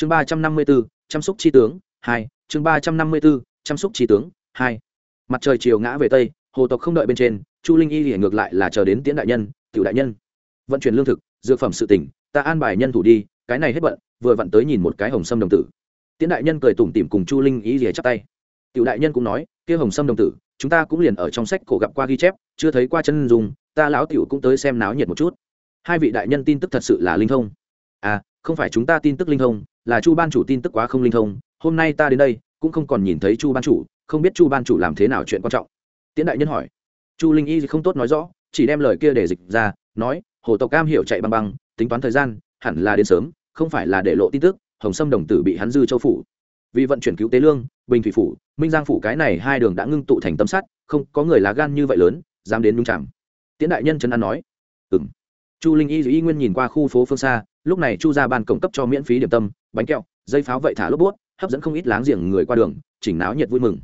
chương ba trăm năm mươi b ố chăm sóc chi tướng, hai. Chương ba trăm năm mươi b ố chăm sóc chi tướng, hai. Mặt trời chiều ngã về tây, hồ tộc không đợi bên trên, chu linh y liền ngược lại là chờ đến tiễn đại nhân, tiểu đại nhân. Vận chuyển lương thực, dược phẩm sự tỉnh, ta an bài nhân thủ đi, cái này hết bận, vừa vặn tới nhìn một cái hồng sâm đồng tử. Tiễn đại nhân cười tủm tỉm cùng chu linh y rìa chắp tay. Tiểu đại nhân cũng nói, kia hồng sâm đồng tử, chúng ta cũng liền ở trong sách cổ gặp qua ghi chép, chưa thấy qua chân dùng ta lão tiểu cũng tới xem náo nhiệt một chút. Hai vị đại nhân tin tức thật sự là linh thông. À không phải chúng ta tin tức linh thông là chu ban chủ tin tức quá không linh thông, hôm nay ta đến đây, cũng không còn nhìn thấy chu ban chủ, không biết chu ban chủ làm thế nào chuyện quan trọng. Tiễn đại nhân hỏi. Chu linh y không tốt nói rõ, chỉ đem lời kia để dịch ra, nói, hồ tộc cam hiểu chạy băng băng, tính toán thời gian, hẳn là đến sớm, không phải là để lộ tin tức, hồng sâm đồng tử bị hắn dư châu phủ. Vì vận chuyển cứu tế lương, bình thủy phủ, minh giang phủ cái này hai đường đã ngưng tụ thành tâm sắt không có người lá gan như vậy lớn, dám đến nhung chạm tiễn đại nhân trấn an nói. Ừ m chu linh y y nguyên nhìn qua khu phố phương xa, lúc này chu ra ban cổng cấp cho miễn phí điểm tâm, bánh kẹo, dây pháo vậy thả lốp bút, hấp dẫn không ít láng giềng người qua đường, chỉnh náo nhiệt vui mừng.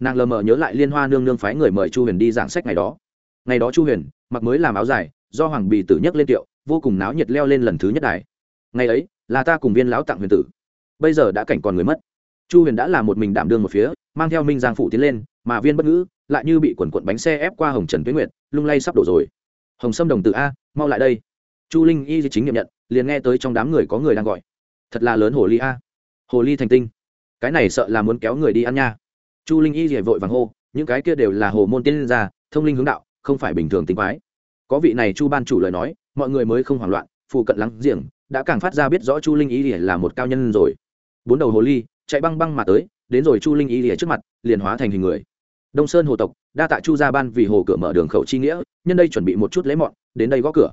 Nàng lờ mờ nhớ lại liên hoa nương nương phái người mời chu huyền đi giảng sách ngày đó. Ngày đó chu huyền, mặc mới làm áo dài, do hoàng bì tử nhấc lên tiệu, vô cùng náo nhiệt leo lên lần thứ nhất đài. Ngày ấy, là ta cùng viên lão tặng huyền tử. Bây giờ đã cảnh còn người mất. Chu huyền đã là một mình đảm đương một phía, mang theo minh giang phụ tiến lên, mà viên bất ngữ lại như bị quần quận bánh xe ép qua hồng trần tuyến nguyệt, lung lay sắp đổ rồi. Hồng sâm đồng tử a mau lại đây. Chu linh y chính nghiệm nhận, liền nghe tới trong đám người có người đang gọi. Thật là lớn hồ ly a. Hồ ly thành tinh. Cái này sợ là muốn kéo người đi ăn nha. Chu linh y vội vàng hô, những cái kia đều là hồ môn tiên gia, thông linh hướng đạo, không phải bình thường tính quái. Có vị này chu ban chủ lời nói, mọi người mới không hoảng loạn phụ cận lắng giềng, đã càng phát ra biết rõ chu linh y là một cao nhân rồi. Bốn đầu hồ ly, chạy băng băng mà tới, đến rồi chu linh y lìa trước mặt, liền hóa thành hình người. Đông sơn hồ tộc, đa tạ chu gia ban vì hồ cửa mở đường khẩu chi nghĩa nhân đây chuẩn bị một chút lễ mọn, đến đây gõ cửa.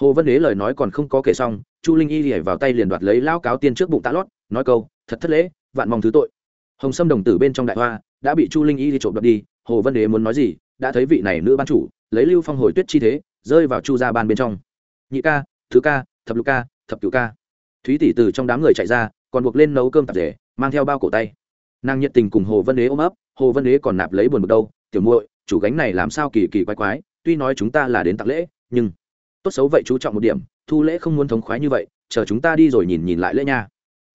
Hồ vân đế lời nói còn không có kể xong, chu linh y lìa vào tay liền đoạt lấy lao cáo tiên trước bụng tạ lót, nói câu, thật thất lễ, vạn mong thứ tội. Hồng sâm đồng tử bên trong đại hoa đã bị chu linh y đi trộm đoạt đi, hồ vân đế muốn nói gì, đã thấy vị này nữ ban chủ, lấy lưu phong hồi tuyết chi thế, rơi vào chu gia ban bên trong. Nhị ca, thứ ca, thập lục ca, thập cửu ca. Thúy tỷ từ trong đám người chạy ra, còn buộc lên nấu cơm tạp rể mang theo bao cổ tay. Nàng nhiệt tình cùng hồ vân đế ôm ấp, hồ vân đế còn nạp lấy buồn bực đâu, tiểu muội, chủ gánh này làm sao kỳ kỳ quái quái tuy nói chúng ta là đến tặng lễ nhưng tốt xấu vậy chú trọng một điểm thu lễ không muốn thống khoái như vậy chờ chúng ta đi rồi nhìn nhìn lại lễ nha.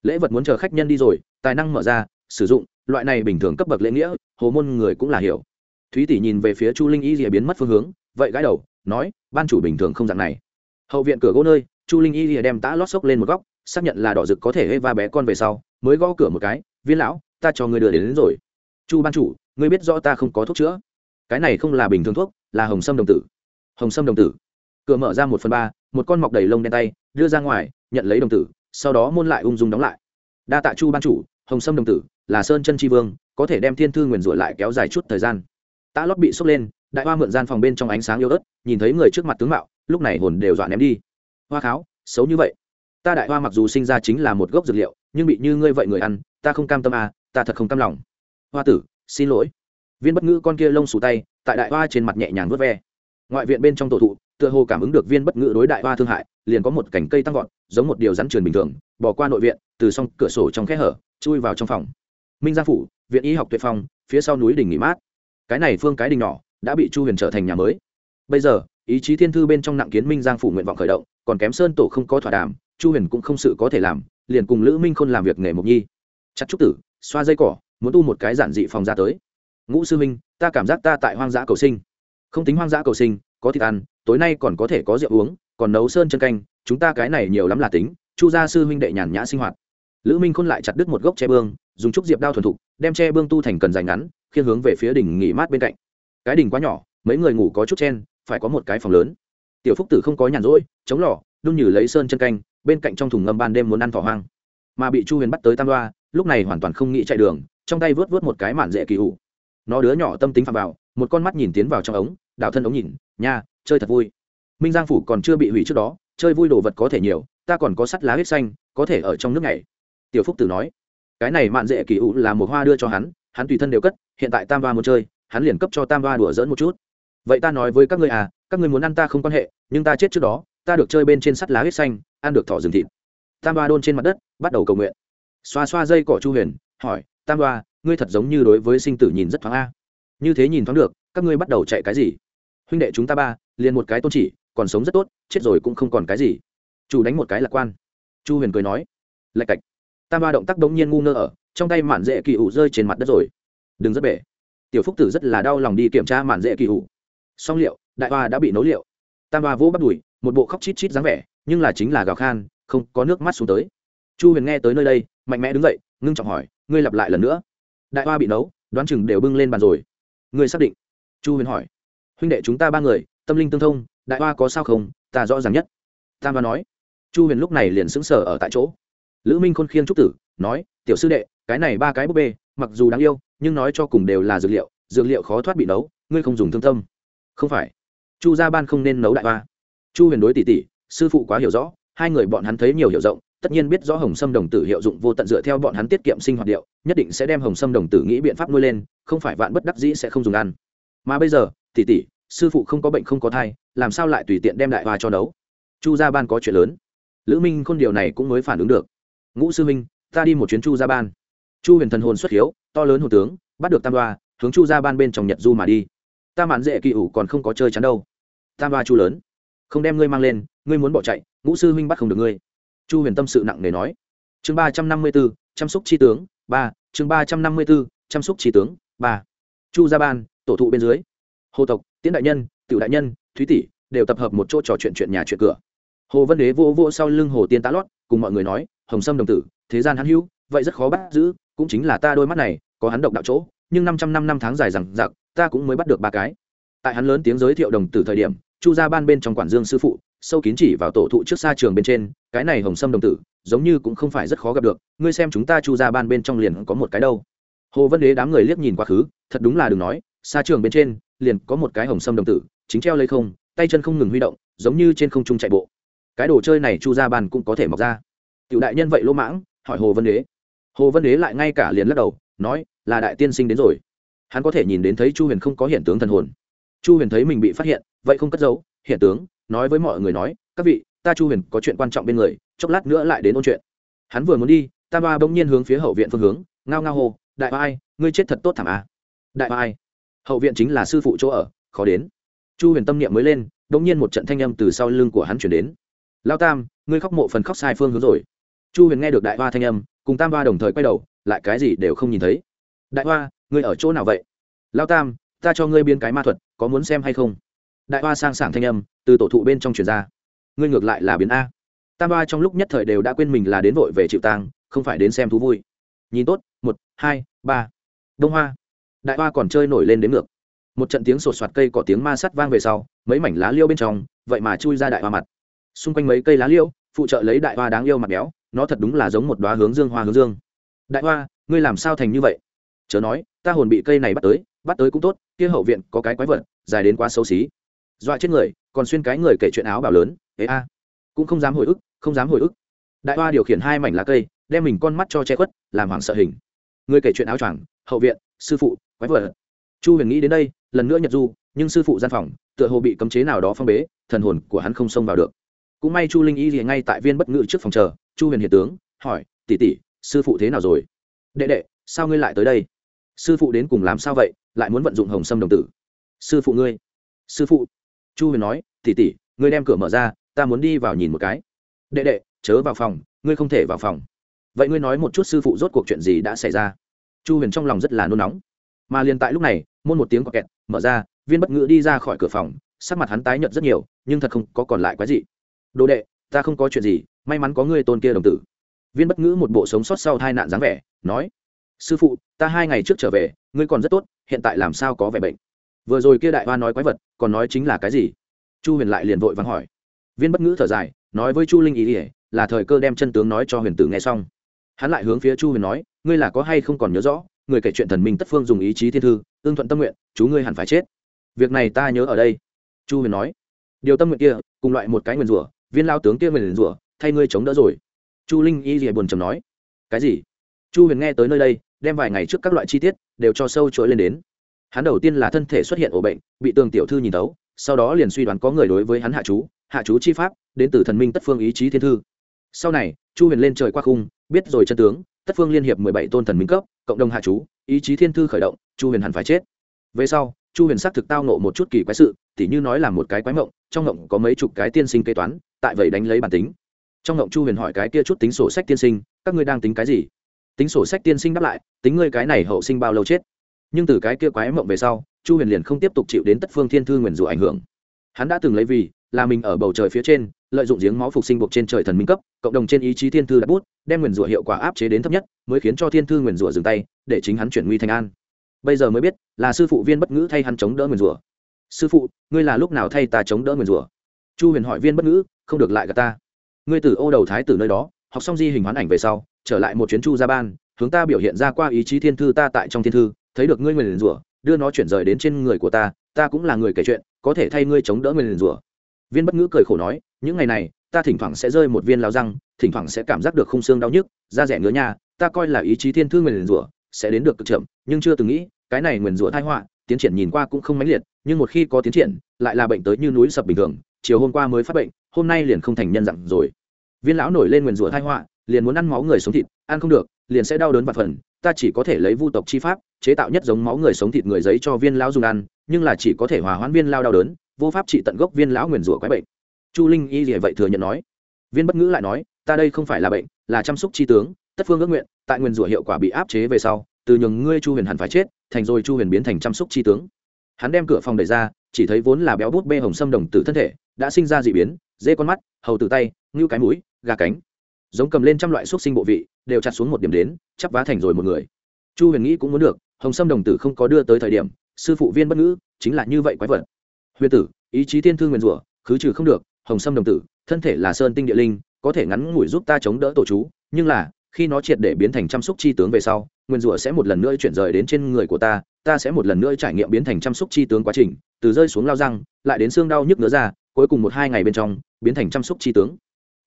Lễ vật muốn chờ khách nhân đi rồi tài năng mở ra sử dụng loại này bình thường cấp bậc lễ nghĩa hồ môn người cũng là hiểu. Thúy tỷ nhìn về phía chu linh y rìa biến mất phương hướng vậy gái đầu nói ban chủ bình thường không dạng này. Hậu viện cửa gỗ nơi chu linh y rìa đem tã lót xốc lên một góc xác nhận là đỏ rực có thể hê va bé con về sau mới gõ cửa một cái viên lão ta cho người đưa đến, đến rồi. Chu ban chủ ngươi biết rõ ta không có thuốc chữa. Cái này không là bình thường thuốc là hồng sâm đồng tử. Hồng sâm đồng tử. Cửa mở ra một phần ba, một con mọc đầy lông đen tay, đưa ra ngoài, nhận lấy đồng tử, sau đó môn lại ung dung đóng lại. Đa tạ chu ban chủ, hồng sâm đồng tử, là sơn chân tri vương, có thể đem thiên thư nguyền rủa lại kéo dài chút thời gian. Tạ lót bị sốc lên, đại hoa mượn gian phòng bên trong ánh sáng yêu ớt, nhìn thấy người trước mặt tướng mạo, lúc này hồn đều dọa ném đi. Hoa kháo, xấu như vậy. Ta đại hoa mặc dù sinh ra chính là một gốc dược liệu, nhưng bị như ngươi vậy người ăn, ta không cam tâm à ta thật không cam lòng. Hoa tử, xin lỗi. Viên bất ngữ con kia lông xù tay tại đại hoa trên mặt nhẹ nhàng vớt ve. Ngoại viện bên trong tổ thụ, tựa hồ cảm ứng được viên bất ngữ đối đại hoa thương hại, liền có một cành cây tăng vọt, giống một điều rắn truyền bình thường bỏ qua nội viện, từ s cửa sổ trong kẽ hở, chui vào trong phòng. Minh gia phủ, viện y học tuyệt phong, phía sau núi đỉnh nghỉ mát. Cái này phương cái đình nhỏ, đã bị chu huyền trở thành nhà mới. Bây giờ, ý chí thiên thư bên trong nặng kiến minh giang phủ nguyện vọng khởi động, còn kém sơn tổ không có thỏa đàm, chu huyền cũng không sự có thể làm, liền cùng lữ minh khôn làm việc nghề mộc nhi. Chặt trúc tử, xoa dây cỏ, muốn tu một cái giản dị phòng ra tới ngũ sư minh ta cảm giác ta tại hoang dã cầu sinh. Không tính hoang dã cầu sinh, có thịt ăn, tối nay còn có thể có rượu uống, còn nấu sơn chân canh, chúng ta cái này nhiều lắm là tính, chu gia sư huynh đệ nhàn nhã sinh hoạt. Lữ minh khôn lại chặt đứt một gốc tre bương, dùng trúc diệp đao thuần thục, đem tre bương tu thành cần dài ngắn khiên hướng về phía đỉnh nghỉ mát bên cạnh. Cái đỉnh quá nhỏ, mấy người ngủ có chút chen, phải có một cái phòng lớn. Tiểu phúc tử không có nhàn rỗi, chống lò, đun nhử lấy sơn chân canh, bên cạnh trong thùng ngâm ban đêm muốn ăn thỏ hoang. Mà bị chu huyền bắt tới tam đoa, lúc này hoàn toàn không nghĩ chạy đường, trong tay vớt vớt một cái mạn dễ kỳ hụ nó đứa nhỏ tâm tính phạm vào, một con mắt nhìn tiến vào trong ống đào thân ống nhìn, nha, chơi thật vui. Minh giang phủ còn chưa bị hủy trước đó, chơi vui đồ vật có thể nhiều, ta còn có sắt lá huyết xanh, có thể ở trong nước này tiểu phúc tử nói, cái này mạn dễ kỳ ụ là một hoa đưa cho hắn hắn tùy thân đều cất, hiện tại tam va muốn chơi, hắn liền cấp cho tam va đùa dỡn một chút. Vậy ta nói với các ngươi à các ngươi muốn ăn ta không quan hệ, nhưng ta chết trước đó, ta được chơi bên trên sắt lá huyết xanh, ăn được thỏ rừng thịt. Tam ba đôn trên mặt đất, bắt đầu cầu nguyện. Xoa xoa dây cỏ chu huyền, hỏi, tam ba ngươi thật giống như đối với sinh tử nhìn rất thoáng a. Như thế nhìn thoáng được, các ngươi bắt đầu chạy cái gì? Huynh đệ chúng ta ba, liền một cái tôn chỉ, còn sống rất tốt, chết rồi cũng không còn cái gì. Chủ đánh một cái lạc quan. Chu huyền cười nói, lạch cạch. Tam ba động tác đống nhiên ngu ngơ ở, trong tay mạn dễ kỳ ủ rơi trên mặt đất rồi. Đừng rất bể. Tiểu phúc tử rất là đau lòng đi kiểm tra mạn dễ kỳ ủ. Xong liệu, đại hoa đã bị nấu liệu. Tam ba vỗ bắt đùi, một bộ khóc chít chít dáng vẻ, nhưng là chính là gào khan, không có nước mắt xuống tới. Chu huyền nghe tới nơi đây, mạnh mẽ đứng dậy, ngưng trọng hỏi, ngươi lặp lại lần nữa đại hoa bị nấu, đoán chừng đều bưng lên bàn rồi. Người xác định? Chu huyền hỏi. Huynh đệ chúng ta ba người, tâm linh tương thông, đại hoa có sao không? Ta rõ ràng nhất. Tam ba nói. Chu huyền lúc này liền sững sờ ở tại chỗ. Lữ minh khôn khiêng trúc tử, nói, tiểu sư đệ, cái này ba cái búp bê, mặc dù đáng yêu, nhưng nói cho cùng đều là dược liệu dược liệu khó thoát bị nấu, ngươi không dùng thương tâm. Không phải. Chu gia ban không nên nấu đại hoa. Chu huyền đối tỷ tỷ, sư phụ quá hiểu rõ, hai người bọn hắn thấy nhiều hiểu rộng tất nhiên biết rõ hồng sâm đồng tử hiệu dụng vô tận dựa theo bọn hắn tiết kiệm sinh hoạt điệu, nhất định sẽ đem hồng sâm đồng tử nghĩ biện pháp nuôi lên, không phải vạn bất đắc dĩ sẽ không dùng ăn. Mà bây giờ, tỷ tỷ, sư phụ không có bệnh không có thai, làm sao lại tùy tiện đem đại hoa cho nấu? Chu gia ban có chuyện lớn. Lữ minh khôn điều này cũng mới phản ứng được. Ngũ sư minh ta đi một chuyến chu gia ban. Chu huyền thần hồn xuất hiếu, to lớn hồ tướng, bắt được tam đoa, hướng chu gia ban bên trong nhật du mà đi. Ta mạn dễ kỳ ủ còn không có chơi chắn đâu. Tam đoa chu lớn. Không đem ngươi mang lên, ngươi muốn bỏ chạy, ngũ sư huynh bắt không được ngươi chu huyền tâm sự nặng nề nói. Chương ba trăm năm mươi b ố chăm sóc tri tướng, ba, chương ba trăm năm mươi b ố chăm sóc tri tướng, ba. Chu gia ban, tổ thụ bên dưới. Hồ tộc, tiễn đại nhân, tiểu đại nhân, thúy tỷ đều tập hợp một chỗ trò chuyện chuyện nhà chuyện cửa. Hồ vân đế vô vô sau lưng hồ tiên tá lót, cùng mọi người nói, hồng sâm đồng tử, thế gian hắn hữu, vậy rất khó bắt giữ, cũng chính là ta đôi mắt này, có hắn độc đạo chỗ, nhưng năm trăm năm năm tháng dài rằng giặc ta cũng mới bắt được ba cái. Tại hắn lớn tiếng giới thiệu đồng tử thời điểm chu gia ban bên trong quản dương sư phụ, sâu kín chỉ vào tổ thụ trước xa trường bên trên, cái này hồng sâm đồng tử, giống như cũng không phải rất khó gặp được, ngươi xem chúng ta chu gia ban bên trong liền có một cái đâu. Hồ văn đế đám người liếc nhìn quá khứ, thật đúng là đừng nói, xa trường bên trên, liền có một cái hồng sâm đồng tử, chính treo lấy không, tay chân không ngừng huy động, giống như trên không trung chạy bộ. Cái đồ chơi này chu gia ban cũng có thể mọc ra. Tiểu đại nhân vậy lỗ mãng, hỏi hồ văn đế. Hồ văn đế lại ngay cả liền lắc đầu, nói, là đại tiên sinh đến rồi. Hắn có thể nhìn đến thấy chu huyền không có hiện tướng thần hồn. Chu huyền thấy mình bị phát hiện vậy không cất giấu hiện tướng, nói với mọi người nói, các vị, ta chu huyền có chuyện quan trọng bên người, chốc lát nữa lại đến ôn chuyện. Hắn vừa muốn đi, tam ba bỗng nhiên hướng phía hậu viện phương hướng, ngao ngao hồ đại ba ai, ngươi chết thật tốt thảm à. đại ba ai, hậu viện chính là sư phụ chỗ ở, khó đến. Chu huyền tâm niệm mới lên, bỗng nhiên một trận thanh âm từ sau lưng của hắn chuyển đến. Lao tam, ngươi khóc mộ phần khóc sai phương hướng rồi. Chu huyền nghe được đại hoa thanh âm, cùng tam hoa đồng thời quay đầu, lại cái gì đều không nhìn thấy. Đại hoa, ngươi ở chỗ nào vậy? Lao tam, ta cho ngươi biên cái ma thuật, có muốn xem hay không? Đại hoa sang sảng thanh âm, từ tổ thụ bên trong truyền ra. Ngươi ngược lại là biến a. Tam hoa trong lúc nhất thời đều đã quên mình là đến vội về chịu tang, không phải đến xem thú vui. Nhìn tốt, một, hai, ba. Đông hoa. Đại hoa còn chơi nổi lên đến ngược. Một trận tiếng sột soạt cây có tiếng ma sắt vang về sau, mấy mảnh lá liêu bên trong, vậy mà chui ra đại hoa mặt. Xung quanh mấy cây lá liêu, phụ trợ lấy đại hoa đáng yêu mặt béo, nó thật đúng là giống một đoá hướng dương hoa hướng dương. Đại hoa, ngươi làm sao thành như vậy? Chớ nói, ta hồn bị cây này bắt tới bắt tới cũng tốt, kia hậu viện có cái quái vật, dài đến quá xấu xí dọa chết người, còn xuyên cái người kể chuyện áo bảo lớn ế a, cũng không dám hồi ức, không dám hồi ức. Đại hoa điều khiển hai mảnh lá cây, đem mình con mắt cho che khuất, làm hoảng sợ hình. Người kể chuyện áo choàng, hậu viện, sư phụ, quái vật. Chu huyền nghĩ đến đây, lần nữa nhật du, nhưng sư phụ gian phòng, tựa hồ bị cấm chế nào đó phong bế, thần hồn của hắn không xông vào được. Cũng may chu linh y thì ngay tại viên bất ngự trước phòng chờ, chu huyền hiền tướng, hỏi, tỷ tỷ, sư phụ thế nào rồi? Đệ đệ, sao ngươi lại tới đây? Sư phụ đến cùng làm sao vậy, lại muốn vận dụng hồng sâm đồng tử. Sư phụ ngươi. Sư phụ chu huyền nói, tỷ tỷ, ngươi đem cửa mở ra, ta muốn đi vào nhìn một cái. Đệ đệ, chớ vào phòng, ngươi không thể vào phòng. Vậy ngươi nói một chút sư phụ rốt cuộc chuyện gì đã xảy ra? Chu huyền trong lòng rất là nôn nóng. Mà liền tại lúc này, môn một tiếng có kẹt, mở ra, viên bất ngữ đi ra khỏi cửa phòng, sắc mặt hắn tái nhợt rất nhiều, nhưng thật không có còn lại quái gì. Đồ đệ, ta không có chuyện gì, may mắn có ngươi tôn kia đồng tử. Viên bất ngữ một bộ sống sót sau tai nạn dáng vẻ, nói, sư phụ, ta hai ngày trước trở về, ngươi còn rất tốt, hiện tại làm sao có vẻ bệnh? Vừa rồi kia đại hoa nói quái vật, còn nói chính là cái gì? Chu huyền lại liền vội vắng hỏi. Viên bất ngữ thở dài, nói với chu linh ý ỉa là thời cơ đem chân tướng nói cho huyền tử nghe xong. Hắn lại hướng phía chu huyền nói, ngươi là có hay không còn nhớ rõ, người kể chuyện thần minh tất phương dùng ý chí thiên thư ương thuận tâm nguyện, chú ngươi hẳn phải chết. Việc này ta nhớ ở đây. Chu huyền nói. Điều tâm nguyện kia, cùng loại một cái nguyền rủa, viên lao tướng kia nguyền rủa, thay ngươi chống đỡ rồi. Chu linh y rìa buồn chầm nói. Cái gì? Chu huyền nghe tới nơi đây, đem vài ngày trước các loại chi tiết, đều cho sâu trỗi lên đến hắn đầu tiên là thân thể xuất hiện ổ bệnh, bị tường tiểu thư nhìn tấu sau đó liền suy đoán có người đối với hắn hạ chú hạ chú chi pháp, đến từ thần minh tất phương ý chí thiên thư. Sau này, chu huyền lên trời qua khung, biết rồi chân tướng, tất phương liên hiệp mười bảy tôn thần minh cấp, cộng đồng hạ chú, ý chí thiên thư khởi động, chu huyền hẳn phải chết. Về sau, chu huyền xác thực tao nộ một chút kỳ quái sự, tỉ như nói là một cái quái mộng, trong mộng có mấy chục cái tiên sinh kế toán, tại vậy đánh lấy bản tính. Trong mộng chu huyền hỏi cái kia chút tính sổ sách tiên sinh, các ngươi đang tính cái gì? Tính sổ sách tiên sinh đáp lại, tính ngươi cái này hậu sinh bao lâu chết? Nhưng từ cái kia quái mộng về sau, chu huyền liền không tiếp tục chịu đến tất phương thiên thư nguyền rủa ảnh hưởng. Hắn đã từng lấy vì là mình ở bầu trời phía trên, lợi dụng giếng máu phục sinh buộc trên trời thần minh cấp, cộng đồng trên ý chí thiên thư đặt bút, đem nguyền rủa hiệu quả áp chế đến thấp nhất, mới khiến cho thiên thư nguyền rủa dừng tay, để chính hắn chuyển nguy thành an. Bây giờ mới biết, là sư phụ viên bất ngữ thay hắn chống đỡ nguyền rủa. Sư phụ, ngươi là lúc nào thay ta chống đỡ nguyền rủa? Chu huyền hỏi viên bất ngữ, không được lại gặp ta. Ngươi từ ô đầu thái từ nơi đó, học xong di hình hoán ảnh về sau, trở lại một chuyến chu gia ban, hướng ta biểu hiện ra qua ý chí thiên thư ta tại trong thiên thư thấy được ngươi nguyền rủa, đưa nó chuyển rời đến trên người của ta ta cũng là người kể chuyện, có thể thay ngươi chống đỡ nguyền rủa. Viên bất ngữ cười khổ nói, những ngày này, ta thỉnh thoảng sẽ rơi một viên lao răng, thỉnh thoảng sẽ cảm giác được khung xương đau nhức, da rẻ ngứa nha ta coi là ý chí thiên thư nguyền rủa, sẽ đến được cực chậm, nhưng chưa từng nghĩ, cái này nguyền rủa thai họa, tiến triển nhìn qua cũng không mãnh liệt, nhưng một khi có tiến triển, lại là bệnh tới như núi sập bình thường, chiều hôm qua mới phát bệnh, hôm nay liền không thành nhân dặn rồi. Viên lão nổi lên nguyền rủa thai họa, liền muốn ăn máu người sống thịt, ăn không được, liền sẽ đau đớn và phần, ta chỉ có thể lấy vu tộc chi pháp chế tạo nhất giống máu người sống thịt người giấy cho viên lão dùng ăn, nhưng là chỉ có thể hòa hoãn viên lao đau đớn, vô pháp trị tận gốc viên lão nguyền rủa quái bệnh. Chu linh y gì vậy thừa nhận nói. Viên bất ngữ lại nói, ta đây không phải là bệnh, là chăm sóc chi tướng, tất phương ước nguyện, tại nguyền rủa hiệu quả bị áp chế về sau, từ nhường ngươi chu huyền hẳn phải chết, thành rồi chu huyền biến thành chăm sóc chi tướng. Hắn đem cửa phòng đẩy ra, chỉ thấy vốn là béo bút bê hồng sâm đồng tử thân thể, đã sinh ra dị biến, dê con mắt, hầu tử tay, ngưu cái mũi, gà cánh. Giống cầm lên trăm loại xúc sinh bộ vị, đều chặt xuống một điểm đến, chắp vá thành rồi một người. Chu huyền nghĩ cũng muốn được hồng sâm đồng tử không có đưa tới thời điểm, sư phụ viên bất ngữ chính là như vậy quái vật. Huyền tử, ý chí thiên thương nguyền rủa, khứ trừ không được, hồng sâm đồng tử, thân thể là sơn tinh địa linh, có thể ngắn ngủi giúp ta chống đỡ tổ chú, nhưng là, khi nó triệt để biến thành chăm sóc chi tướng về sau nguyên rủa sẽ một lần nữa chuyển rời đến trên người của ta ta sẽ một lần nữa trải nghiệm biến thành chăm sóc chi tướng quá trình, từ rơi xuống lao răng, lại đến xương đau nhức ngứa ra, cuối cùng một hai ngày bên trong, biến thành chăm sóc chi tướng.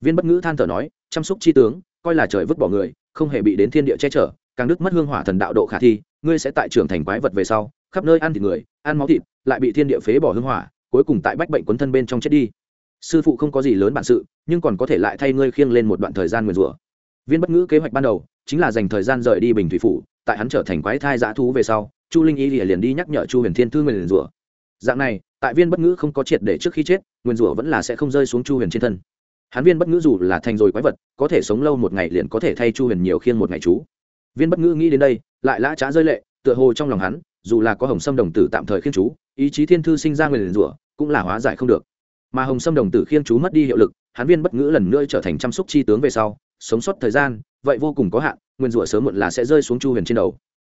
Viên bất ngữ than thở nói, chăm sóc chi tướng, coi là trời vứt bỏ người, không hề bị đến thiên địa che chở, càng đức mất hương hỏa thần đạo độ khả thi ngươi sẽ tại trưởng thành quái vật về sau, khắp nơi ăn thịt người, ăn máu thịt, lại bị thiên địa phế bỏ hương hỏa, cuối cùng tại bách bệnh quấn thân bên trong chết đi. Sư phụ không có gì lớn bản sự, nhưng còn có thể lại thay ngươi khiêng lên một đoạn thời gian nguyền rủa. Viên bất ngữ kế hoạch ban đầu, chính là dành thời gian rời đi bình thủy phủ, tại hắn trở thành quái thai dã thú về sau, chu linh y liền đi nhắc nhở chu huyền thiên thư nguyền rủa. Dạng này, tại viên bất ngữ không có triệt để trước khi chết, nguyền rủa vẫn là sẽ không rơi xuống chu huyền trên thân. Hắn viên bất ngữ dù là thành rồi quái vật, có thể sống lâu một ngày liền có thể thay chu huyền nhiều khiên một ngày chú viên bất ngữ nghĩ đến đây, lại lã trá rơi lệ, tựa hồ trong lòng hắn, dù là có hồng sâm đồng tử tạm thời khiên chú, ý chí thiên thư sinh ra nguyền rủa, cũng là hóa giải không được. Mà hồng sâm đồng tử khiên chú mất đi hiệu lực, hắn viên bất ngữ lần nữa trở thành chăm sóc chi tướng về sau, sống sót thời gian, vậy vô cùng có hạn, nguyên rủa sớm muộn là sẽ rơi xuống chu huyền trên đầu.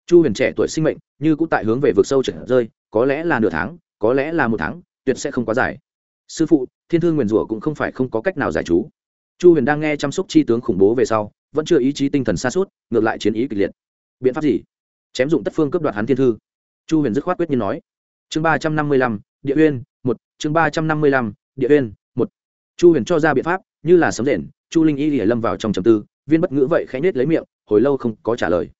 Chu huyền trẻ tuổi sinh mệnh, như cũng tại hướng về vực sâu trở rơi, có lẽ là nửa tháng, có lẽ là một tháng, tuyệt sẽ không quá dài. Sư phụ, thiên thương nguyền rủa cũng không phải không có cách nào giải chú. Chu huyền đang nghe chăm sóc chi tướng khủng bố về sau vẫn chưa ý chí tinh thần xa suốt, ngược lại chiến ý kịch liệt. Biện pháp gì? Chém dụng tất phương cướp đoạt hắn thiên thư. Chu huyền dứt khoát quyết nhiên nói. Chương ba trăm năm mươi lăm, địa uyên, một. Chương ba trăm năm mươi lăm, địa uyên, một. Chu huyền cho ra biện pháp, như là sấm rền, chu linh y lìa lâm vào trong trầm tư, viên bất ngữ vậy khẽ nết lấy miệng, hồi lâu không có trả lời.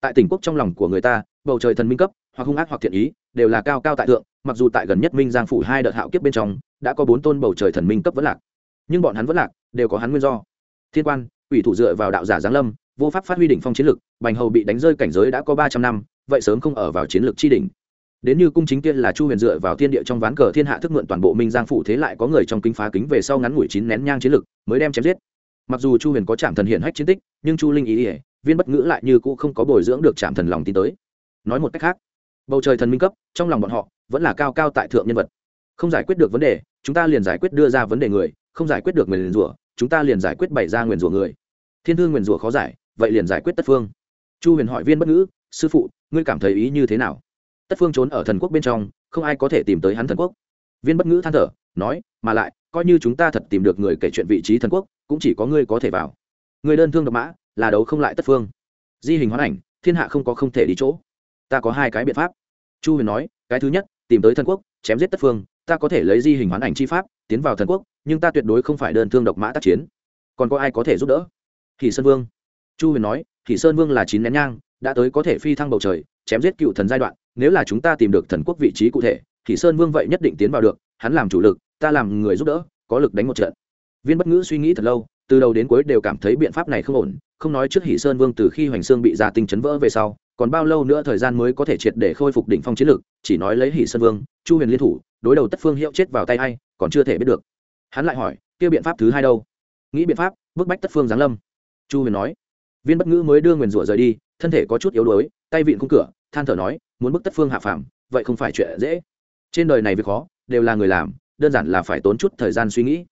Tại tỉnh quốc trong lòng của người ta, bầu trời thần minh cấp, hoặc hung ác hoặc thiện ý, đều là cao cao tại thượng, mặc dù tại gần nhất minh giang phủ hai đợt hạo kiếp bên trong, đã có bốn tôn bầu trời thần minh cấp vẫn lạc. Nhưng bọn hắn vẫn lạc, đều có hắn nguyên do. Thiên quan quỷ thủ dựa vào đạo giả giáng lâm, vô pháp phát huy đỉnh phong chiến lực, bành hầu bị đánh rơi cảnh giới đã có ba trăm năm, vậy sớm không ở vào chiến lược chi đỉnh. Đến như cung chính tiên là chu huyền dựa vào thiên địa trong ván cờ thiên hạ thức mượn toàn bộ minh giang phủ thế lại có người trong kính phá kính về sau ngắn ngủi chín nén nhang chiến lực mới đem chém giết. Mặc dù chu huyền có trạm thần hiển hách chiến tích, nhưng chu linh ý ỉa viên bất ngữ lại như cũ không có bồi dưỡng được trạm thần lòng tin tới. Nói một cách khác, bầu trời thần minh cấp, trong lòng bọn họ, vẫn là cao cao tại thượng nhân vật. Không giải quyết được vấn đề, chúng ta liền giải quyết đưa ra vấn đề người, không giải quyết được người liền rủa, chúng ta liền giải quyết bày ra nguyền rủa người thiên thư nguyền rủa khó giải, vậy liền giải quyết tất phương. Chu huyền hỏi viên bất ngữ, sư phụ, ngươi cảm thấy ý như thế nào? Tất phương trốn ở thần quốc bên trong, không ai có thể tìm tới hắn thần quốc. Viên bất ngữ than thở, nói, mà lại, coi như chúng ta thật tìm được người kể chuyện vị trí thần quốc, cũng chỉ có ngươi có thể vào. Người đơn thương độc mã, là đấu không lại tất phương. Di hình hoán ảnh, thiên hạ không có không thể đi chỗ. Ta có hai cái biện pháp. Chu huyền nói, cái thứ nhất, tìm tới thần quốc, chém giết tất phương, ta có thể lấy di hình hoán ảnh chi pháp, tiến vào thần quốc, nhưng ta tuyệt đối không phải đơn thương độc mã tác chiến. Còn có ai có thể giúp đỡ? Thì sơn vương. Chu huyền nói thì sơn vương là chín nén nhang, đã tới có thể phi thăng bầu trời, chém giết cựu thần giai đoạn, nếu là chúng ta tìm được thần quốc vị trí cụ thể thì sơn vương vậy nhất định tiến vào được, hắn làm chủ lực, ta làm người giúp đỡ, có lực đánh một trận. Viên bất ngữ suy nghĩ thật lâu, từ đầu đến cuối đều cảm thấy biện pháp này không ổn, không nói trước hỷ sơn vương từ khi hoành sương bị gia tinh chấn vỡ về sau, còn bao lâu nữa thời gian mới có thể triệt để khôi phục đỉnh phong chiến lực chỉ nói lấy hỷ sơn vương, chu huyền liên thủ, đối đầu tất phương hiệu chết vào tay hay còn chưa thể biết được. Hắn lại hỏi, kia biện pháp thứ hai đâu? Nghĩ biện pháp, bức bách tất phương giáng lâm chu huyền nói. Viên bất ngữ mới đưa nguyền rủa rời đi, thân thể có chút yếu đuối, tay vịn khung cửa, than thở nói, muốn bức tất phương hạ phàm, vậy không phải chuyện dễ. Trên đời này việc khó, đều là người làm, đơn giản là phải tốn chút thời gian suy nghĩ.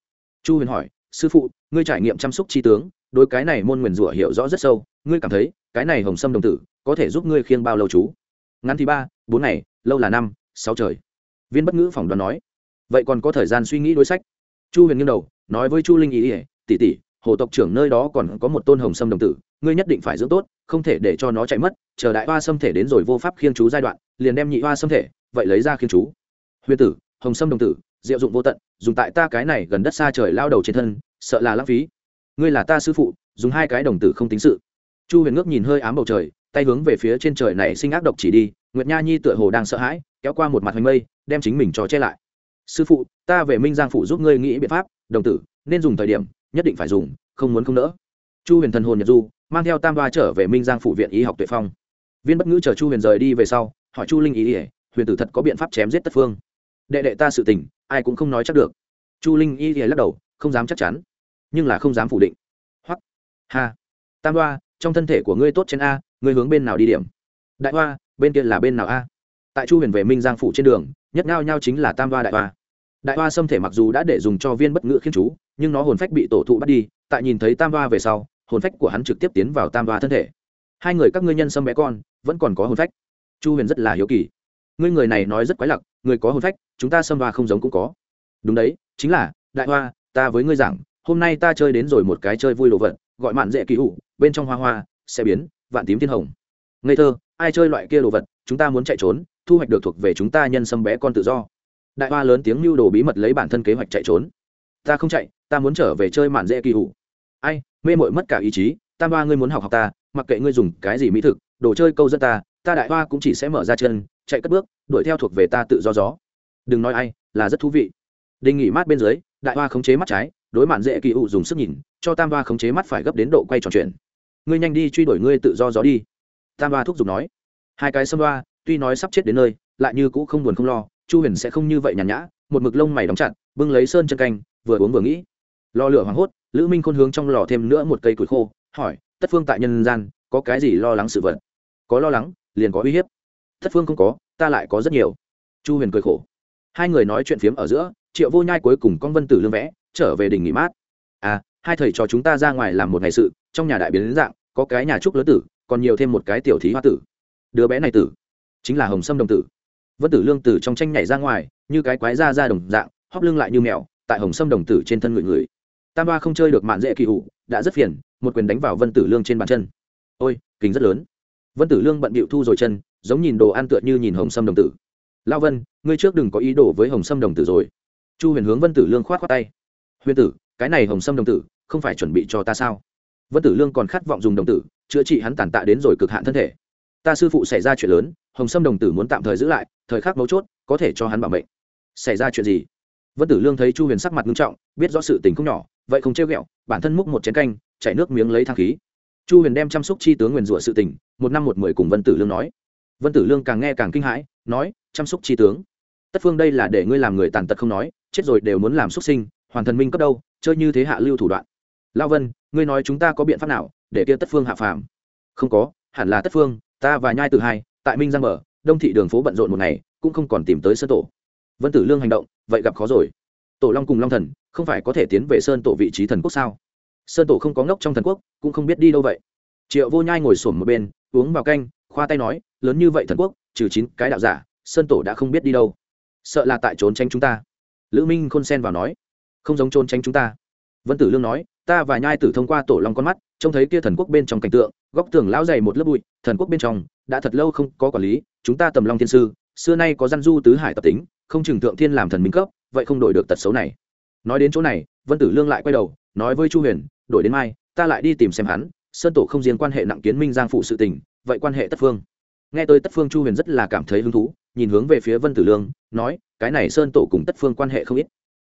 Chu huyền hỏi, sư phụ, ngươi trải nghiệm chăm sóc tri tướng, đối cái này môn nguyền rủa hiểu rõ rất sâu, ngươi cảm thấy cái này hồng sâm đồng tử có thể giúp ngươi khiêng bao lâu chú? Ngắn thì ba, bốn ngày, lâu là năm, sáu trời. Viên bất ngữ phỏng đoán nói, vậy còn có thời gian suy nghĩ đối sách? Chu huyền nghiêng đầu, nói với chu linh ý ỉa tỷ tỷ hồ tộc trưởng nơi đó còn có một tôn hồng sâm đồng tử, ngươi nhất định phải dưỡng tốt, không thể để cho nó chạy mất, chờ đại hoa xâm thể đến rồi vô pháp khiên chú giai đoạn, liền đem nhị hoa xâm thể, vậy lấy ra khiên chú. Huyền tử, hồng sâm đồng tử, diệu dụng vô tận, dùng tại ta cái này gần đất xa trời lao đầu trên thân, sợ là lãng phí. Ngươi là ta sư phụ, dùng hai cái đồng tử không tính sự. Chu huyền ngước nhìn hơi ám bầu trời, tay hướng về phía trên trời này sinh ác độc chỉ đi, nguyệt nha nhi tựa hồ đang sợ hãi, kéo qua một mặt hoành mây, đem chính mình cho che lại. Sư phụ, ta về minh giang phụ giúp ngươi nghĩ biện pháp, đồng tử, nên dùng thời điểm nhất định phải dùng, không muốn không đỡ chu huyền thần hồn nhật du, mang theo tam đoa trở về minh giang phủ viện y học tuệ phong. Viên bất ngữ chờ chu huyền rời đi về sau, hỏi chu linh ý ỉa huyền tử thật có biện pháp chém giết tất phương? Đệ đệ ta sự tình, ai cũng không nói chắc được. Chu linh y ỉa lắc đầu, không dám chắc chắn, nhưng là không dám phủ định. Hoặc ha. Tam đoa, trong thân thể của ngươi tốt trên a, ngươi hướng bên nào đi điểm? Đại hoa, bên kia là bên nào a? Tại chu huyền về minh giang phủ trên đường, nhất ngao nhau chính là tam đoa đại hoa đại hoa xâm thể mặc dù đã để dùng cho viên bất ngữ khiến chú, nhưng nó hồn phách bị tổ thụ bắt đi, tại nhìn thấy tam hoa về sau, hồn phách của hắn trực tiếp tiến vào tam hoa thân thể. Hai người các ngươi nhân xâm bé con, vẫn còn có hồn phách. Chu huyền rất là hiếu kỳ. Ngươi người này nói rất quái lặc, người có hồn phách, chúng ta xâm hoa không giống cũng có. Đúng đấy, chính là, đại hoa, ta với ngươi giảng, hôm nay ta chơi đến rồi một cái chơi vui đồ vật, gọi mạn dễ kỳ hụ bên trong hoa hoa, sẽ biến, vạn tím thiên hồng. Ngây thơ, ai chơi loại kia đồ vật, chúng ta muốn chạy trốn, thu hoạch được thuộc về chúng ta nhân xâm bé con tự do đại hoa lớn tiếng lưu đồ bí mật lấy bản thân kế hoạch chạy trốn. Ta không chạy, ta muốn trở về chơi màn dễ kỳ hụ ai, mê mội mất cả ý chí, tam hoa ngươi muốn học học ta, mặc kệ ngươi dùng cái gì mỹ thực, đồ chơi câu dẫn ta ta đại hoa cũng chỉ sẽ mở ra chân, chạy cất bước, đuổi theo thuộc về ta tự do gió. Đừng nói ai, là rất thú vị. Đình nghỉ mát bên dưới, đại hoa khống chế mắt trái, đối mạn dễ kỳ ụ dùng sức nhìn, cho tam hoa khống chế mắt phải gấp đến độ quay tròn chuyện ngươi nhanh đi truy đuổi ngươi tự do gió đi. Tam hoa thúc giục nói. Hai cái xâm hoa, tuy nói sắp chết đến nơi, lại như cũ không buồn không lo chu huyền sẽ không như vậy nhàn nhã, một mực lông mày đóng chặt, bưng lấy sơn chân canh, vừa uống vừa nghĩ. Lò lửa hoảng hốt, lữ minh khôn hướng trong lò thêm nữa một cây củi khô, hỏi, tất phương tại nhân gian, có cái gì lo lắng sự vật? Có lo lắng, liền có uy hiếp. Tất phương không có, ta lại có rất nhiều. Chu huyền cười khổ. Hai người nói chuyện phiếm ở giữa, triệu vô nhai cuối cùng con vân tử lương vẽ, trở về đỉnh nghỉ mát. À hai thầy trò chúng ta ra ngoài làm một ngày sự, trong nhà đại biến đến dạng, có cái nhà trúc lớn tử, còn nhiều thêm một cái tiểu thí hoa tử. Đứa bé này tử, chính là hồng sâm đồng tử vân tử lương tử trong tranh nhảy ra ngoài, như cái quái da ra đồng dạng, hóp lưng lại như mèo, tại hồng sâm đồng tử trên thân người người tam ba không chơi được mạn dễ kỳ hụ đã rất phiền, một quyền đánh vào vân tử lương trên bàn chân. Ôi kính rất lớn. Vân tử lương bận bịu thu rồi chân, giống nhìn đồ ăn tựa như nhìn hồng sâm đồng tử. Lao vân, ngươi trước đừng có ý đồ với hồng sâm đồng tử rồi. Chu huyền hướng vân tử lương k h o á t tay. Huyền tử, cái này hồng sâm đồng tử, không phải chuẩn bị cho ta sao? Vân tử lương còn khát vọng dùng đồng tử, chữa trị hắn tàn tạ đến rồi cực hạn thân thể ta sư phụ xảy ra chuyện lớn, hồng sâm đồng tử muốn tạm thời giữ lại, thời khắc mấu chốt, có thể cho hắn bảo mệnh. Xảy ra chuyện gì? Vân tử lương thấy chu huyền sắc mặt nghiêm trọng, biết rõ sự tình không nhỏ, vậy không trêu ghẹo, bản thân múc một chén canh, chảy nước miếng lấy thang khí. Chu huyền đem chăm sóc chi tướng nguyền rủa sự tình, một năm một mười cùng vân tử lương nói. Vân tử lương càng nghe càng kinh hãi, nói, chăm sóc chi tướng? Tất phương đây là để ngươi làm người tàn tật không nói, chết rồi đều muốn làm xuất sinh, hoàn thần minh cấp đâu, chơi như thế hạ lưu thủ đoạn. Lao vân, ngươi nói chúng ta có biện pháp nào để kia tất phương hạ phàm? Không có, hẳn là tất phương ta và nhai từ hai, tại minh giang mở đông thị đường phố bận rộn một ngày, cũng không còn tìm tới sơn tổ. Vân tử lương hành động, vậy gặp khó rồi. Tổ long cùng long thần, không phải có thể tiến về sơn tổ vị trí thần quốc sao? Sơn tổ không có ngốc trong thần quốc, cũng không biết đi đâu vậy. Triệu vô nhai ngồi sổm một bên, uống vào canh, khoa tay nói, lớn như vậy thần quốc, trừ chín cái đạo giả, sơn tổ đã không biết đi đâu. Sợ là tại trốn tranh chúng ta. Lữ minh khôn sen vào nói, không giống trốn tranh chúng ta. Vân tử lương nói, ta và nhai tử thông qua tổ long con mắt trông thấy kia thần quốc bên trong cảnh tượng, góc tường lão dày một lớp bụi, thần quốc bên trong, đã thật lâu không có quản lý, chúng ta tầm long thiên sư, xưa nay có gian du tứ hải tập tính, không chừng thượng thiên làm thần minh cấp, vậy không đổi được tật xấu này. Nói đến chỗ này, vân tử lương lại quay đầu, nói với chu huyền, đổi đến mai, ta lại đi tìm xem hắn, sơn tổ không riêng quan hệ nặng kiến minh giang phụ sự tình, vậy quan hệ tất phương. Nghe tôi tất phương, chu huyền rất là cảm thấy hứng thú, nhìn hướng về phía vân tử lương, nói, cái này sơn tổ cùng tất phương quan hệ không ít.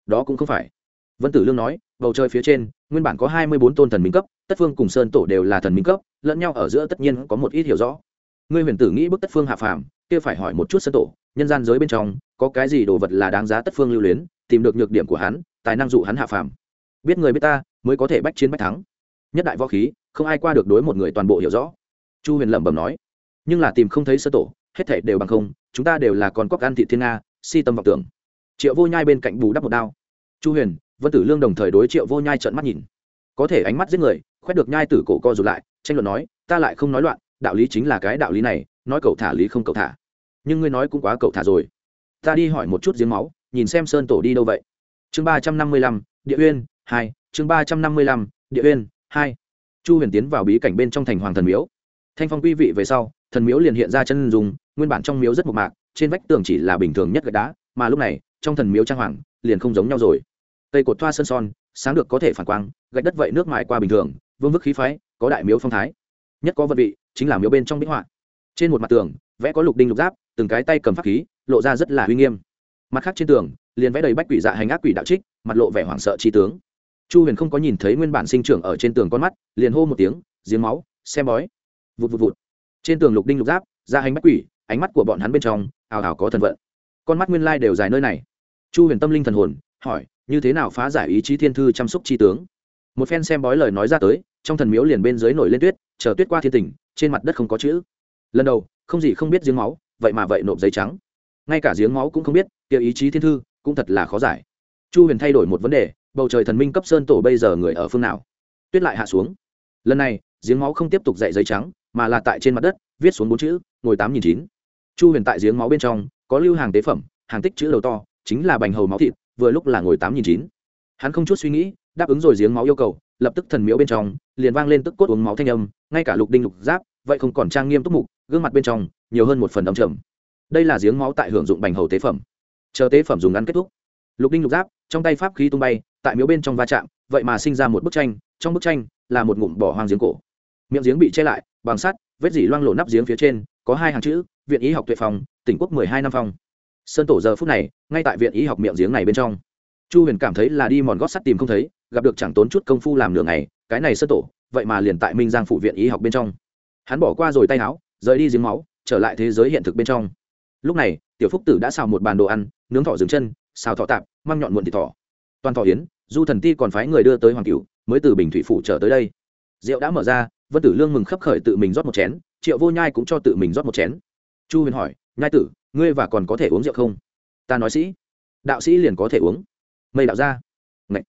Đó cũng không phải vân tử lương nói, bầu trời phía trên, nguyên bản có hai mươi bốn tôn thần minh cấp, tất phương cùng sơn tổ đều là thần minh cấp, lẫn nhau ở giữa tất nhiên có một ít hiểu rõ. Ngươi huyền tử nghĩ bức tất phương hạ phàm, kia phải hỏi một chút sơn tổ, nhân gian giới bên trong, có cái gì đồ vật là đáng giá tất phương lưu luyến, tìm được nhược điểm của hắn, tài năng dụ hắn hạ phàm. Biết người biết ta, mới có thể bách chiến bách thắng. Nhất đại võ khí, không ai qua được đối một người toàn bộ hiểu rõ. Chu huyền lẩm bẩm nói, nhưng là tìm không thấy sơ tổ, hết thảy đều bằng không, chúng ta đều là con cóc ăn thị thiên nga, si tâm vọng tưởng. Triệu vô nhai bên cạnh bù đắp một đao. Chu huyền vân tử lương đồng thời đối triệu vô nhai trợn mắt nhìn. Có thể ánh mắt giết người, khoét được nhai tử cổ co rụt lại, tranh luận nói, ta lại không nói loạn, đạo lý chính là cái đạo lý này, nói cậu thả lý không cậu thả. Nhưng ngươi nói cũng quá cậu thả rồi. Ta đi hỏi một chút giếng máu, nhìn xem sơn tổ đi đâu vậy. Chương ba trăm năm mươi lăm, địa uyên, hai. Chương ba trăm năm mươi lăm, địa uyên, hai. Chu huyền tiến vào bí cảnh bên trong thành hoàng thần miếu. Thanh phong quy vị về sau, thần miếu liền hiện ra chân dùng nguyên bản trong miếu rất mộc mạc, trên vách tường chỉ là bình thường nhất gạch đá, mà lúc này, trong thần miếu trang hoàng liền không giống nhau rồi cây cột thoa sơn son, sáng được có thể phản quang, gạch đất vậy nước mại qua bình thường, vương vức khí phái, có đại miếu phong thái. Nhất có vật vị, chính là miếu bên trong bích họa. Trên một mặt tường, vẽ có lục đinh lục giáp, từng cái tay cầm pháp khí, lộ ra rất là uy nghiêm. Mặt khác trên tường, liền vẽ đầy bách quỷ dạ hành ác quỷ đạo trích, mặt lộ vẻ hoảng sợ chi tướng. Chu huyền không có nhìn thấy nguyên bản sinh trưởng ở trên tường con mắt, liền hô một tiếng, giếng máu, xem bói. Vụt vụt vụt. Trên tường lục đinh lục giáp, ra hành bách quỷ, ánh mắt của bọn hắn bên trong, ào ào có thần vận. Con mắt nguyên lai đều dài nơi này. Chu huyền tâm linh thần hồn, hỏi như thế nào phá giải ý chí thiên thư chăm sóc chi tướng? Một phen xem bói lời nói ra tới, trong thần miếu liền bên dưới nổi lên tuyết, chờ tuyết qua thiên tình, trên mặt đất không có chữ. Lần đầu, không gì không biết giếng máu, vậy mà vậy nộp giấy trắng. Ngay cả giếng máu cũng không biết, kia ý chí thiên thư cũng thật là khó giải. Chu huyền thay đổi một vấn đề, bầu trời thần minh cấp sơn tổ bây giờ người ở phương nào? Tuyết lại hạ xuống. Lần này, giếng máu không tiếp tục dạy giấy trắng, mà là tại trên mặt đất, viết xuống bốn chữ, ngồi tám nghìn chín. Chu huyền tại giếng máu bên trong, có lưu hàng tế phẩm, hàng tích chữ đầu to, chính là bành hầu máu thịt vừa lúc là ngồi tám nghìn chín. Hắn không chút suy nghĩ, đáp ứng rồi giếng máu yêu cầu, lập tức thần miễu bên trong, liền vang lên tức cốt uống máu thanh âm, ngay cả lục đinh lục giáp, vậy không còn trang nghiêm túc mục, gương mặt bên trong, nhiều hơn một phần đ trầm. Đây là giếng máu tại hưởng dụng bành hầu tế phẩm. Chờ tế phẩm dùng ngắn kết thúc. Lục đinh lục giáp, trong tay pháp khí tung bay, tại miếu bên trong va chạm, vậy mà sinh ra một bức tranh, trong bức tranh là một ngụm bỏ hoang giếng cổ. Miệng giếng bị che lại, bằng sắt, vết dỉ loang lộ nắp giếng phía trên, có hai hàng chữ, viện y học tuệ phòng, tỉnh quốc mười hai năm phòng sơn tổ giờ phút này, ngay tại viện y học miệng giếng này bên trong. Chu huyền cảm thấy là đi mòn gót sắt tìm không thấy, gặp được chẳng tốn chút công phu làm nửa ngày, cái này sơn tổ, vậy mà liền tại minh giang phụ viện y học bên trong. Hắn bỏ qua rồi tay áo, rời đi giếng máu, trở lại thế giới hiện thực bên trong. Lúc này, tiểu phúc tử đã xào một bàn đồ ăn, nướng thỏ dừng chân, xào thọ tạp mang nhọn muộn thịt thỏ. Toàn thọ yến, du thần ti còn phái người đưa tới hoàng cửu, mới từ bình thủy phủ trở tới đây. Rượu đã mở ra, vân tử lương mừng khấp khởi tự mình rót một chén, triệu vô nhai cũng cho tự mình rót một chén. Chu huyền hỏi, nhai tử ngươi và còn có thể uống rượu không? Ta nói sĩ. Đạo sĩ liền có thể uống. Mây đạo ra Ngậy.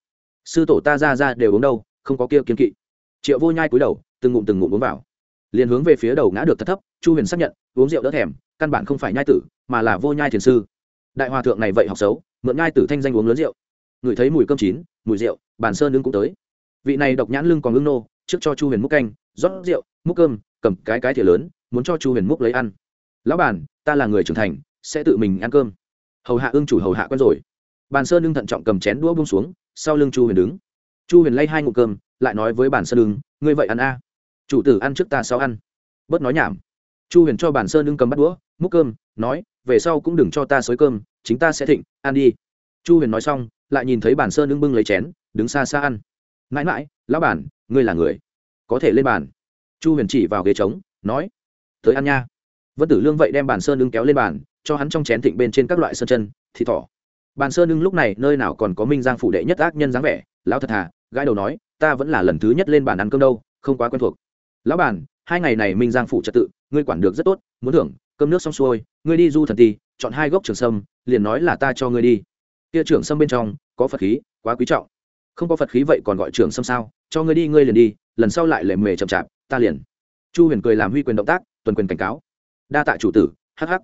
sư tổ ta ra ra đều uống đâu, không có kia kiên kỵ. Triệu vô nhai cúi đầu, từng ngụm từng ngụm uống vào. Liền hướng về phía đầu ngã được thật thấp, chu huyền xác nhận, uống rượu đỡ thèm, căn bản không phải nhai tử, mà là vô nhai thiền sư. Đại hòa thượng này vậy học xấu, mượn nhai tử thanh danh uống lớn rượu. Ngửi thấy mùi cơm chín, mùi rượu, bàn sơn lưng cũng tới. Vị này độc nhãn lưng còn lưng nô, trước cho chu huyền múc canh, rót rượu, múc cơm, cầm cái cái thìa lớn, muốn cho chu huyền múc lấy ăn lão bản, ta là người trưởng thành, sẽ tự mình ăn cơm. Hầu hạ ương chủ, hầu hạ quen rồi. Bàn sơn lưng thận trọng cầm chén đũa bông xuống, sau lưng chu huyền đứng. Chu huyền lay hai ngụ cơm, lại nói với bàn sơn lưng ngươi vậy ăn a? Chủ tử ăn trước ta sau ăn. Bớt nói nhảm. Chu huyền cho bàn sơn lưng cầm bắt đũa, múc cơm, nói, về sau cũng đừng cho ta xới cơm, chính ta sẽ thịnh, ăn đi. Chu huyền nói xong, lại nhìn thấy bàn sơn lưng bưng lấy chén, đứng xa xa ăn. Mãi mãi, lão bản, ngươi là người, có thể lên bàn. Chu huyền chỉ vào ghế trống, nói, tới ăn nha vân tử lương vậy đem bàn sơn ưng kéo lên bàn cho hắn trong chén thịnh bên trên các loại sơn chân thịt thỏ. Bàn sơn ưng lúc này nơi nào còn có minh giang phủ đệ nhất ác nhân dáng vẻ lão thật thà gãi đầu nói ta vẫn là lần thứ nhất lên bàn ăn cơm đâu không quá quen thuộc. Lão bàn, hai ngày này minh giang phủ trật tự ngươi quản được rất tốt muốn thưởng cơm nước xong xuôi ngươi đi du thần ti chọn hai gốc trường sâm liền nói là ta cho ngươi đi. Kia trưởng sâm bên trong có phật khí quá quý trọng. Không có phật khí vậy còn gọi trưởng sâm sao? Cho ngươi đi ngươi liền đi lần sau lại lệ mề chậm chạp ta liền. Chu huyền cười làm huy quyền động tác tuần quyền cảnh cáo đa tạ chủ tử, hắc hắc.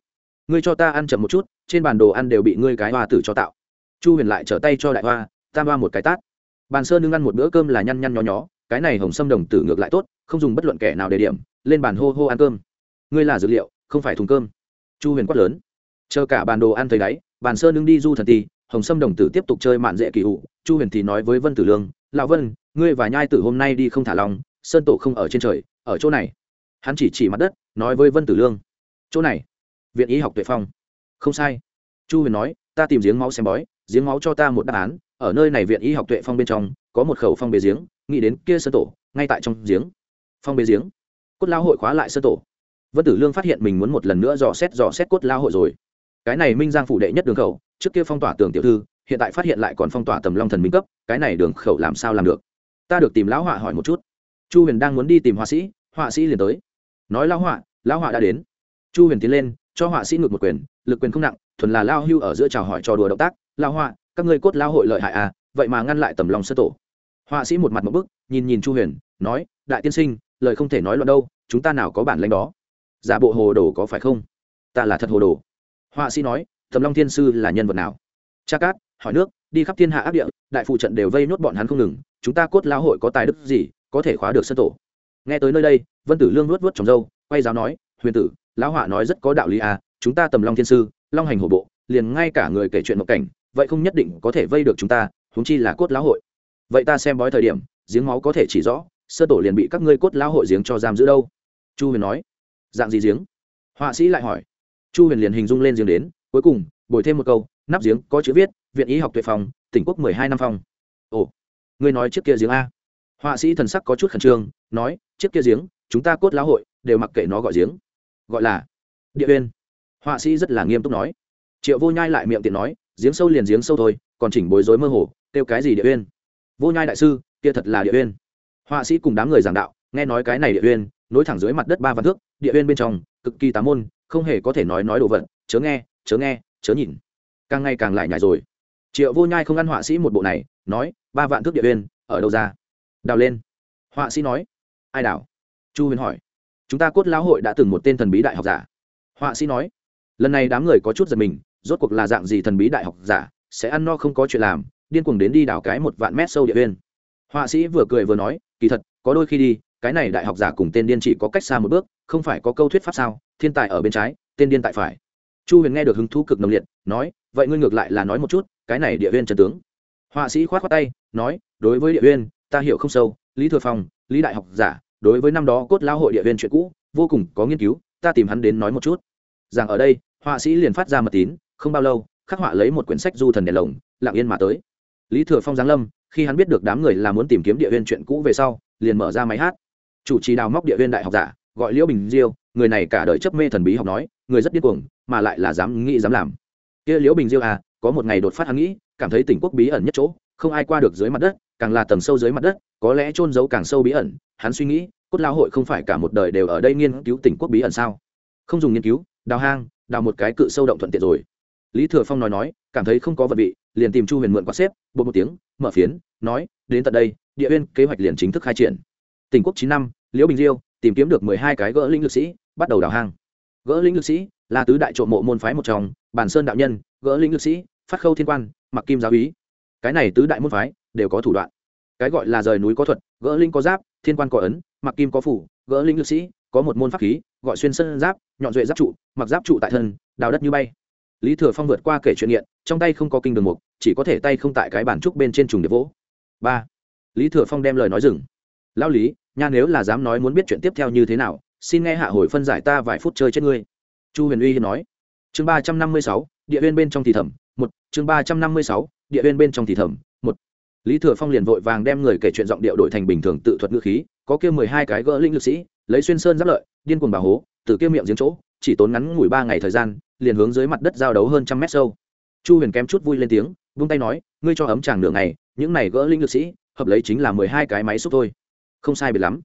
Ngươi cho ta ăn chậm một chút, trên bàn đồ ăn đều bị ngươi cái hoa tử cho tạo. Chu huyền lại trở tay cho đại hoa, tam hoa một cái tát. Bàn sơn nương ăn một bữa cơm là nhăn nhăn nhó nhó, cái này hồng sâm đồng tử ngược lại tốt, không dùng bất luận kẻ nào để điểm, lên bàn hô hô ăn cơm. Ngươi là dược liệu, không phải thùng cơm. Chu huyền quát lớn. Chờ cả bàn đồ ăn thấy đáy, bàn sơn nương đi du thần ti hồng sâm đồng tử tiếp tục chơi mạn dễ kỳ hụ. Chu huyền thì nói với vân tử lương, lão vân, ngươi và nhai tử hôm nay đi không thả lòng, sơn tổ không ở trên trời, ở chỗ này. Hắn chỉ chỉ mặt đất, nói với vân tử lương chỗ này, viện y học tuệ phong. Không sai. Chu huyền nói, ta tìm giếng máu xem bói, giếng máu cho ta một đáp án. Ở nơi này viện y học tuệ phong bên trong, có một khẩu phong bế giếng, nghĩ đến kia sơ tổ, ngay tại trong giếng. Phong bế giếng. Cốt lao hội khóa lại sơ tổ. Vân tử lương phát hiện mình muốn một lần nữa dò xét dò xét cốt lao hội rồi. Cái này minh giang phủ đệ nhất đường khẩu, trước kia phong tỏa tường tiểu thư, hiện tại phát hiện lại còn phong tỏa tầm long thần minh cấp, cái này đường khẩu làm sao làm được? Ta được tìm lão họa hỏi một chút. Chu huyền đang muốn đi tìm họa sĩ họa sĩ liền tới. Nói lão họa lão họa đã đến chu huyền tiến lên, cho họa sĩ ngược một quyền, lực quyền không nặng, thuần là lao hưu ở giữa chào hỏi trò đùa động tác lao họa, các ngươi cốt lao hội lợi hại à vậy mà ngăn lại tầm lòng sơ tổ. Họa sĩ một mặt một bức, nhìn nhìn chu huyền, nói, đại tiên sinh, lời không thể nói loạn đâu, chúng ta nào có bản lãnh đó? Giả bộ hồ đồ có phải không? Ta là thật hồ đồ. Họa sĩ nói, tầm long thiên sư là nhân vật nào? Cha cát, hỏi nước, đi khắp thiên hạ áp địa, đại phụ trận đều vây nhốt bọn hắn không ngừng, chúng ta cốt lao hội có tài đức gì, có thể khóa được sân tổ? Nghe tới nơi đây, vân tử lương nuốt vớt trồng dâu, quay giáo nói, huyền tử lão họa nói rất có đạo lý à chúng ta tầm long thiên sư, long hành hổ bộ, liền ngay cả người kể chuyện mộng cảnh, vậy không nhất định có thể vây được chúng ta, huống chi là cốt lão hội. Vậy ta xem bói thời điểm, giếng máu có thể chỉ rõ, sơ tổ liền bị các ngươi cốt lão hội giếng cho giam giữ đâu? Chu huyền nói. Dạng gì giếng? Họa sĩ lại hỏi. Chu huyền liền hình dung lên giếng đến, cuối cùng, bồi thêm một câu, nắp giếng có chữ viết, viện y học tuệ phòng, tỉnh quốc mười hai năm phòng ồ, ngươi nói trước kia giếng a? Họa sĩ thần sắc có chút khẩn trương, nói trước kia giếng, chúng ta cốt lão hội đều mặc kệ nó gọi giếng gọi là địa uyên. Họa sĩ rất là nghiêm túc nói. Triệu vô nhai lại miệng tiện nói, giếng sâu liền giếng sâu thôi, còn chỉnh bối rối mơ hồ, kêu cái gì địa uyên? Vô nhai đại sư, kia thật là địa uyên. Họa sĩ cùng đám người giảng đạo, nghe nói cái này địa uyên, nối thẳng dưới mặt đất ba văn thước, địa uyên bên trong, cực kỳ tá môn, không hề có thể nói nói đồ vật, chớ nghe chớ nghe, chớ nhìn. Càng ngày càng lại nhảy rồi. Triệu vô nhai không ăn họa sĩ một bộ này, nói, ba vạn thước địa uyên, ở đâu ra? Đào lên. Họa sĩ nói, ai đào? Chu huyền hỏi chúng ta cốt lão hội đã từng một tên thần bí đại học giả. Họa sĩ nói, lần này đám người có chút giật mình, rốt cuộc là dạng gì thần bí đại học giả, sẽ ăn no không có chuyện làm, điên cuồng đến đi đào cái một vạn mét sâu địa huyên họa sĩ vừa cười vừa nói, kỳ thật, có đôi khi đi, cái này đại học giả cùng tên điên chỉ có cách xa một bước, không phải có câu thuyết pháp sao, thiên tài ở bên trái, tên điên tại phải. Chu huyền nghe được hứng thú cực nồng liệt, nói, vậy ngươi ngược lại là nói một chút, cái này địa huyên trần tướng. Họa sĩ khoát khoát tay, nói, đối với địa huyên ta hiểu không sâu, lý thừa phong, lý đại học giả đối với năm đó cốt lao hội địa viên chuyện cũ, vô cùng có nghiên cứu, ta tìm hắn đến nói một chút. Rằng ở đây, họa sĩ liền phát ra mật tín, không bao lâu, khắc họa lấy một quyển sách du thần đèn lồng, lặng yên mà tới. Lý thừa phong giáng lâm, khi hắn biết được đám người là muốn tìm kiếm địa viên chuyện cũ về sau, liền mở ra máy hát. Chủ trì đào móc địa viên đại học giả, gọi liễu bình diêu, người này cả đời chấp mê thần bí học nói, người rất điên cuồng, mà lại là dám nghĩ dám làm. Kia liễu bình diêu à có một ngày đột phát hắn nghĩ, cảm thấy tỉnh quốc bí ẩn nhất chỗ, không ai qua được dưới mặt đất, càng là tầng sâu dưới mặt đất có lẽ trôn giấu càng sâu bí ẩn, hắn suy nghĩ, cốt lao hội không phải cả một đời đều ở đây nghiên cứu tỉnh quốc bí ẩn sao? Không dùng nghiên cứu, đào hang, đào một cái cự sâu động thuận tiện rồi. Lý thừa phong nói nói, cảm thấy không có vật vị, liền tìm chu huyền mượn quạt xếp bộ một tiếng, mở phiến, nói, đến tận đây, địa uyên kế hoạch liền chính thức khai triển. Tỉnh quốc chín năm, liễu bình diêu, tìm kiếm được mười hai cái gỡ linh lực sĩ, bắt đầu đào hang. Gỡ linh lực sĩ, là tứ đại trộm mộ môn phái một trong bản sơn đạo nhân, gỡ linh lực sĩ, phát khâu thiên quan, mặc kim giáo ý cái này tứ đại môn phái đều có thủ đoạn cái gọi là rời núi có thuật, gỡ linh có giáp, thiên quan có ấn, mặc kim có phủ, gỡ linh lực sĩ, có một môn pháp khí, gọi xuyên sân giáp, nhọn duệ giáp trụ, mặc giáp trụ tại thân, đào đất như bay. Lý thừa phong vượt qua kể chuyện nghiện, trong tay không có kinh đường mục, chỉ có thể tay không tại cái bản trúc bên trên trùng để vỗ. Ba. Lý thừa phong đem lời nói dừng. Lao lý, nha nếu là dám nói muốn biết chuyện tiếp theo như thế nào, xin nghe hạ hồi phân giải ta vài phút chơi chết ngươi. Chu huyền uy hiên nói. Chương ba trăm năm mươi sáu, địa viên bên trong thì thẩm một, chương ba trăm năm mươi sáu, địa viên bên trong thì thẩm lý thừa phong liền vội vàng đem người kể chuyện giọng điệu đổi thành bình thường tự thuật ngữ khí, có kia mười hai cái gỡ linh lực sĩ, lấy xuyên sơn giáp lợi, điên cuồng bà hố, từ kia miệng giếng chỗ, chỉ tốn ngắn ngủi ba ngày thời gian, liền hướng dưới mặt đất giao đấu hơn trăm mét sâu. Chu huyền kém chút vui lên tiếng, vung tay nói, ngươi cho ấm chàng nửa ngày, những này gỡ linh lực sĩ, hợp lấy chính là mười hai cái máy xúc thôi. Không sai biệt lắm.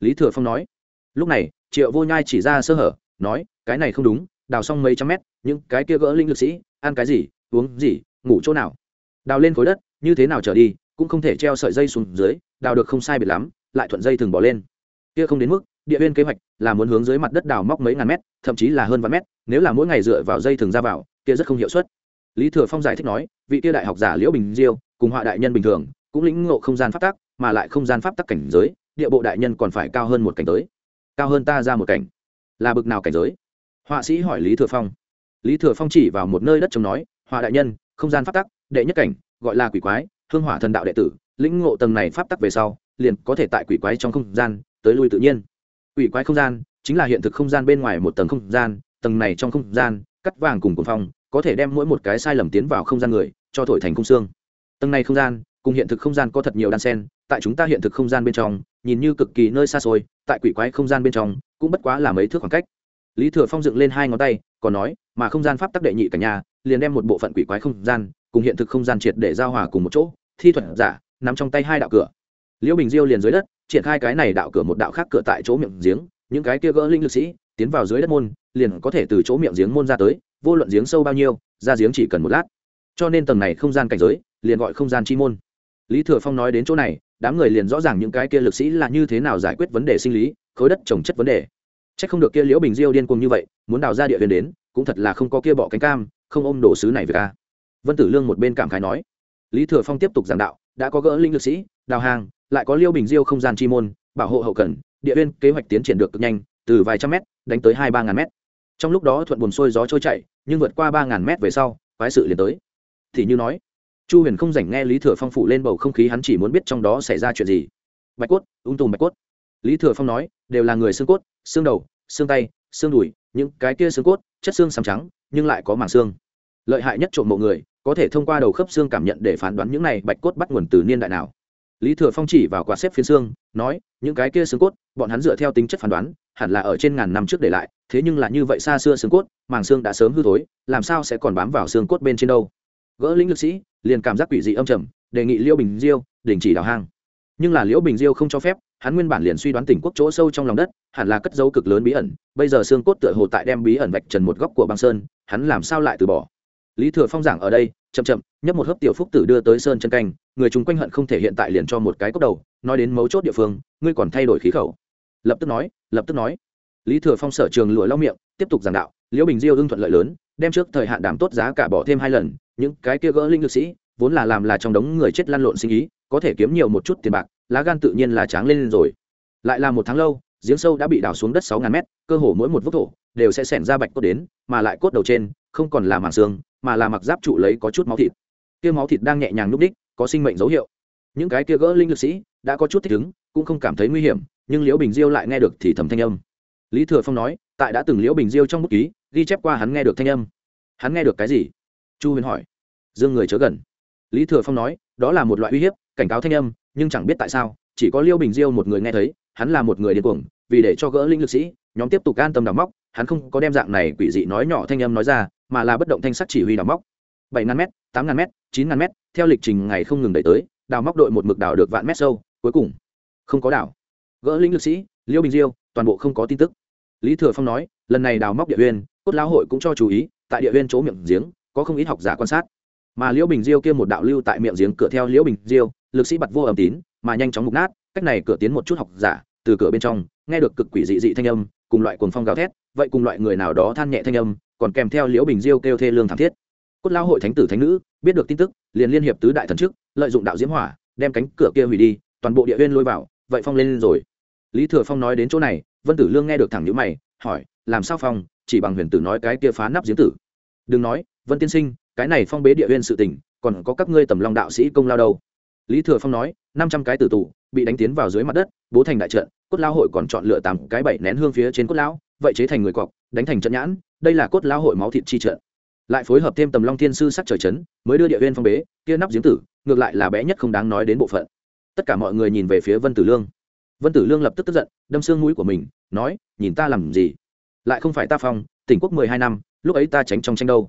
Lý thừa phong nói. Lúc này, triệu vô nhai chỉ ra sơ hở, nói, cái này không đúng, đào xong mấy trăm mét, những cái kia gỡ linh lực sĩ, ăn cái gì, uống gì, ngủ chỗ nào? Đào lên khối đất, như thế nào trở đi cũng không thể treo sợi dây xuống dưới, đào được không sai biệt lắm, lại thuận dây thường bỏ lên. Kia không đến mức, địa viên kế hoạch là muốn hướng dưới mặt đất đào móc mấy ngàn mét, thậm chí là hơn vạn mét, nếu là mỗi ngày dựa vào dây thường ra vào, kia rất không hiệu suất. Lý thừa phong giải thích nói, vị kia đại học giả liễu bình diêu, cùng họa đại nhân bình thường, cũng lĩnh ngộ không gian pháp tắc, mà lại không gian pháp tắc cảnh giới, địa bộ đại nhân còn phải cao hơn một cảnh giới cao hơn ta ra một cảnh. Là bực nào cảnh giới? Họa sĩ hỏi lý thừa phong. Lý thừa phong chỉ vào một nơi đất trống nói, họa đại nhân, không gian pháp tắc, đệ nhất cảnh, gọi là quỷ quái hương hỏa thần đạo đệ tử lĩnh ngộ tầng này pháp tắc về sau liền có thể tại quỷ quái trong không gian tới lui tự nhiên quỷ quái không gian chính là hiện thực không gian bên ngoài một tầng không gian tầng này trong không gian cắt vàng cùng cuồng phong có thể đem mỗi một cái sai lầm tiến vào không gian người cho thổi thành khung xương tầng này không gian cùng hiện thực không gian có thật nhiều đan sen tại chúng ta hiện thực không gian bên trong nhìn như cực kỳ nơi xa xôi tại quỷ quái không gian bên trong cũng bất quá là mấy thước khoảng cách lý thừa phong dựng lên hai ngón tay còn nói mà không gian pháp tắc đệ nhị cả nhà liền đem một bộ phận quỷ quái không gian cùng hiện thực không gian triệt để giao hòa cùng một chỗ, thi thuật giả nằm trong tay hai đạo cửa. Liễu bình diêu liền dưới đất, triển khai cái này đạo cửa một đạo khác cửa tại chỗ miệng giếng, những cái kia gỡ linh lực sĩ, tiến vào dưới đất môn, liền có thể từ chỗ miệng giếng môn ra tới, vô luận giếng sâu bao nhiêu, ra giếng chỉ cần một lát. Cho nên tầng này không gian cảnh giới, liền gọi không gian chi môn. Lý thừa phong nói đến chỗ này, đám người liền rõ ràng những cái kia lực sĩ là như thế nào giải quyết vấn đề sinh lý, khối đất trồng chất vấn đề. C h ắ c không được kia liễu bình diêu điên cuồng như vậy, muốn đào ra địa huyền đến, cũng thật là không có kia bọ cánh cam, không ôm đồ sứ này về ca vân tử lương một bên cảm khái nói, lý thừa phong tiếp tục giảng đạo, đã có gỡ linh lực sĩ, đào hàng, lại có liêu bình diêu không gian chi môn, bảo hộ hậu cần, địa viên kế hoạch tiến triển được cực nhanh, từ vài trăm mét, đánh tới hai ba ngàn mét. Trong lúc đó thuận buồn sôi gió trôi chạy nhưng vượt qua ba ngàn mét về sau, quái sự liền tới. Thì như nói, chu huyền không dành nghe lý thừa phong phụ lên bầu không khí hắn chỉ muốn biết trong đó xảy ra chuyện gì. Bạch cốt, ung tùm bạch cốt. Lý thừa phong nói, đều là người xương cốt, xương đầu, xương tay, xương đùi, những cái kia xương cốt, chất xương xám trắng, nhưng lại có màng xương lợi hại nhất trộm mộ người, có thể thông qua đầu khớp xương cảm nhận để phán đoán những này bạch cốt bắt nguồn từ niên đại nào. Lý thừa phong chỉ vào quả xếp phiến xương, nói, những cái kia xương cốt, bọn hắn dựa theo tính chất phán đoán, hẳn là ở trên ngàn năm trước để lại, thế nhưng là như vậy xa xưa xương cốt, màng xương đã sớm hư thối, làm sao sẽ còn bám vào xương cốt bên trên đâu? Gỡ lĩnh lực sĩ, liền cảm giác quỷ dị âm trầm, đề nghị liễu bình diêu, đình chỉ đào hang. Nhưng là liễu bình diêu không cho phép, hắn nguyên bản liền suy đoán tỉnh quốc chỗ sâu trong lòng đất, hẳn là cất dấu cực lớn bí ẩn, bây giờ xương cốt tựa hồ tại đem bí ẩn vạch trần một góc của băng sơn, hắn làm sao lại từ bỏ? Lý thừa phong giảng ở đây, chậm chậm, nhấp một hớp tiểu phúc tử đưa tới sơn chân canh, người chúng quanh hận không thể hiện tại liền cho một cái cốc đầu, nói đến mấu chốt địa phương, ngươi còn thay đổi khí khẩu. Lập tức nói, lập tức nói. Lý thừa phong sở trường lụa lau miệng, tiếp tục giảng đạo, liễu bình diêu ưng thuận lợi lớn, đem trước thời hạn đảm tốt giá cả bỏ thêm hai lần, những cái kia gỡ linh lực sĩ, vốn là làm là trong đống người chết lăn lộn sinh ý, có thể kiếm nhiều một chút tiền bạc, lá gan tự nhiên là tráng lên rồi. Lại là một tháng lâu, giếng sâu đã bị đào xuống đất sáu ngàn mét, cơ hồ mỗi một vốc thổ đều sẽ xẻn ra bạch cốt đến, mà lại cốt đầu trên không còn là màng xương, mà là mặc giáp trụ lấy có chút máu thịt. Kia máu thịt đang nhẹ nhàng núp đích có sinh mệnh dấu hiệu. Những cái kia gỡ linh lực sĩ đã có chút thích ứng, cũng không cảm thấy nguy hiểm, nhưng liễu bình diêu lại nghe được thì thầm thanh âm. Lý thừa phong nói, tại đã từng liễu bình diêu trong bút ký, ghi chép qua hắn nghe được thanh âm. Hắn nghe được cái gì? Chu huyền hỏi. Dương người chớ gần. Lý thừa phong nói, đó là một loại uy hiếp, cảnh cáo thanh âm, nhưng chẳng biết tại sao, chỉ có liễu bình diêu một người nghe thấy, hắn là một người điên cuồng, vì để cho gỡ linh lực sĩ, nhóm tiếp tục an tâm đào móc hắn không có đem dạng này quỷ dị nói nhỏ thanh âm nói ra, mà là bất động thanh sắt chỉ huy đào móc. Bảy ngàn m tám ngàn m chín ngàn m theo lịch trình ngày không ngừng đẩy tới, đào móc đội một mực đào được vạn mét sâu, cuối cùng, không có đảo gỡ lĩnh lực sĩ, liêu bình diêu, toàn bộ không có tin tức. Lý thừa phong nói, lần này đào móc địa huyên cốt lão hội cũng cho chú ý, tại địa huyên chỗ miệng giếng, có không ít học giả quan sát. Mà liễu bình diêu kia một đạo lưu tại miệng giếng cửa theo liễu bình diêu, lực sĩ bật vô âm tín, mà nhanh chóng mục nát, cách này cửa tiến một chút học giả, từ cửa bên trong, nghe được cực quỷ dị dị thanh âm cùng loại cuồng phong gào thét, vậy cùng loại người nào đó than nhẹ thanh âm, còn kèm theo liễu bình diêu kêu thê lương thảm thiết. Cốt lão hội thánh tử thánh nữ, biết được tin tức, liền liên hiệp tứ đại thần trước, lợi dụng đạo diễm hỏa, đem cánh cửa kia hủy đi, toàn bộ địa nguyên lôi vào, vậy phong lên rồi. Lý thừa phong nói đến chỗ này, vân tử lương nghe được thẳng nhữ mày, hỏi, làm sao phong? Chỉ bằng huyền tử nói cái kia phá nắp giếng tử. Đừng nói, vân tiên sinh, cái này phong bế địa nguyên sự tình, còn có các ngươi tầm long đạo sĩ công lao đâu? Lý thừa phong nói, năm trăm cái tử tù bị đánh tiến vào dưới mặt đất, bố thành đại trận, cốt lao hội còn chọn lựa tám cái bảy nén hương phía trên cốt lão, vậy chế thành người cọc, đánh thành trận nhãn, đây là cốt lao hội máu thịt chi trận. Lại phối hợp thêm tầm long thiên sư sắc trời chấn, mới đưa địa viên phong bế, kia nắp giếng tử, ngược lại là bé nhất không đáng nói đến bộ phận. Tất cả mọi người nhìn về phía vân tử lương. Vân tử lương lập tức tức giận, đâm xương mũi của mình, nói, nhìn ta làm gì? Lại không phải ta phong, tỉnh quốc mười hai năm, lúc ấy ta tránh trong tranh đâu.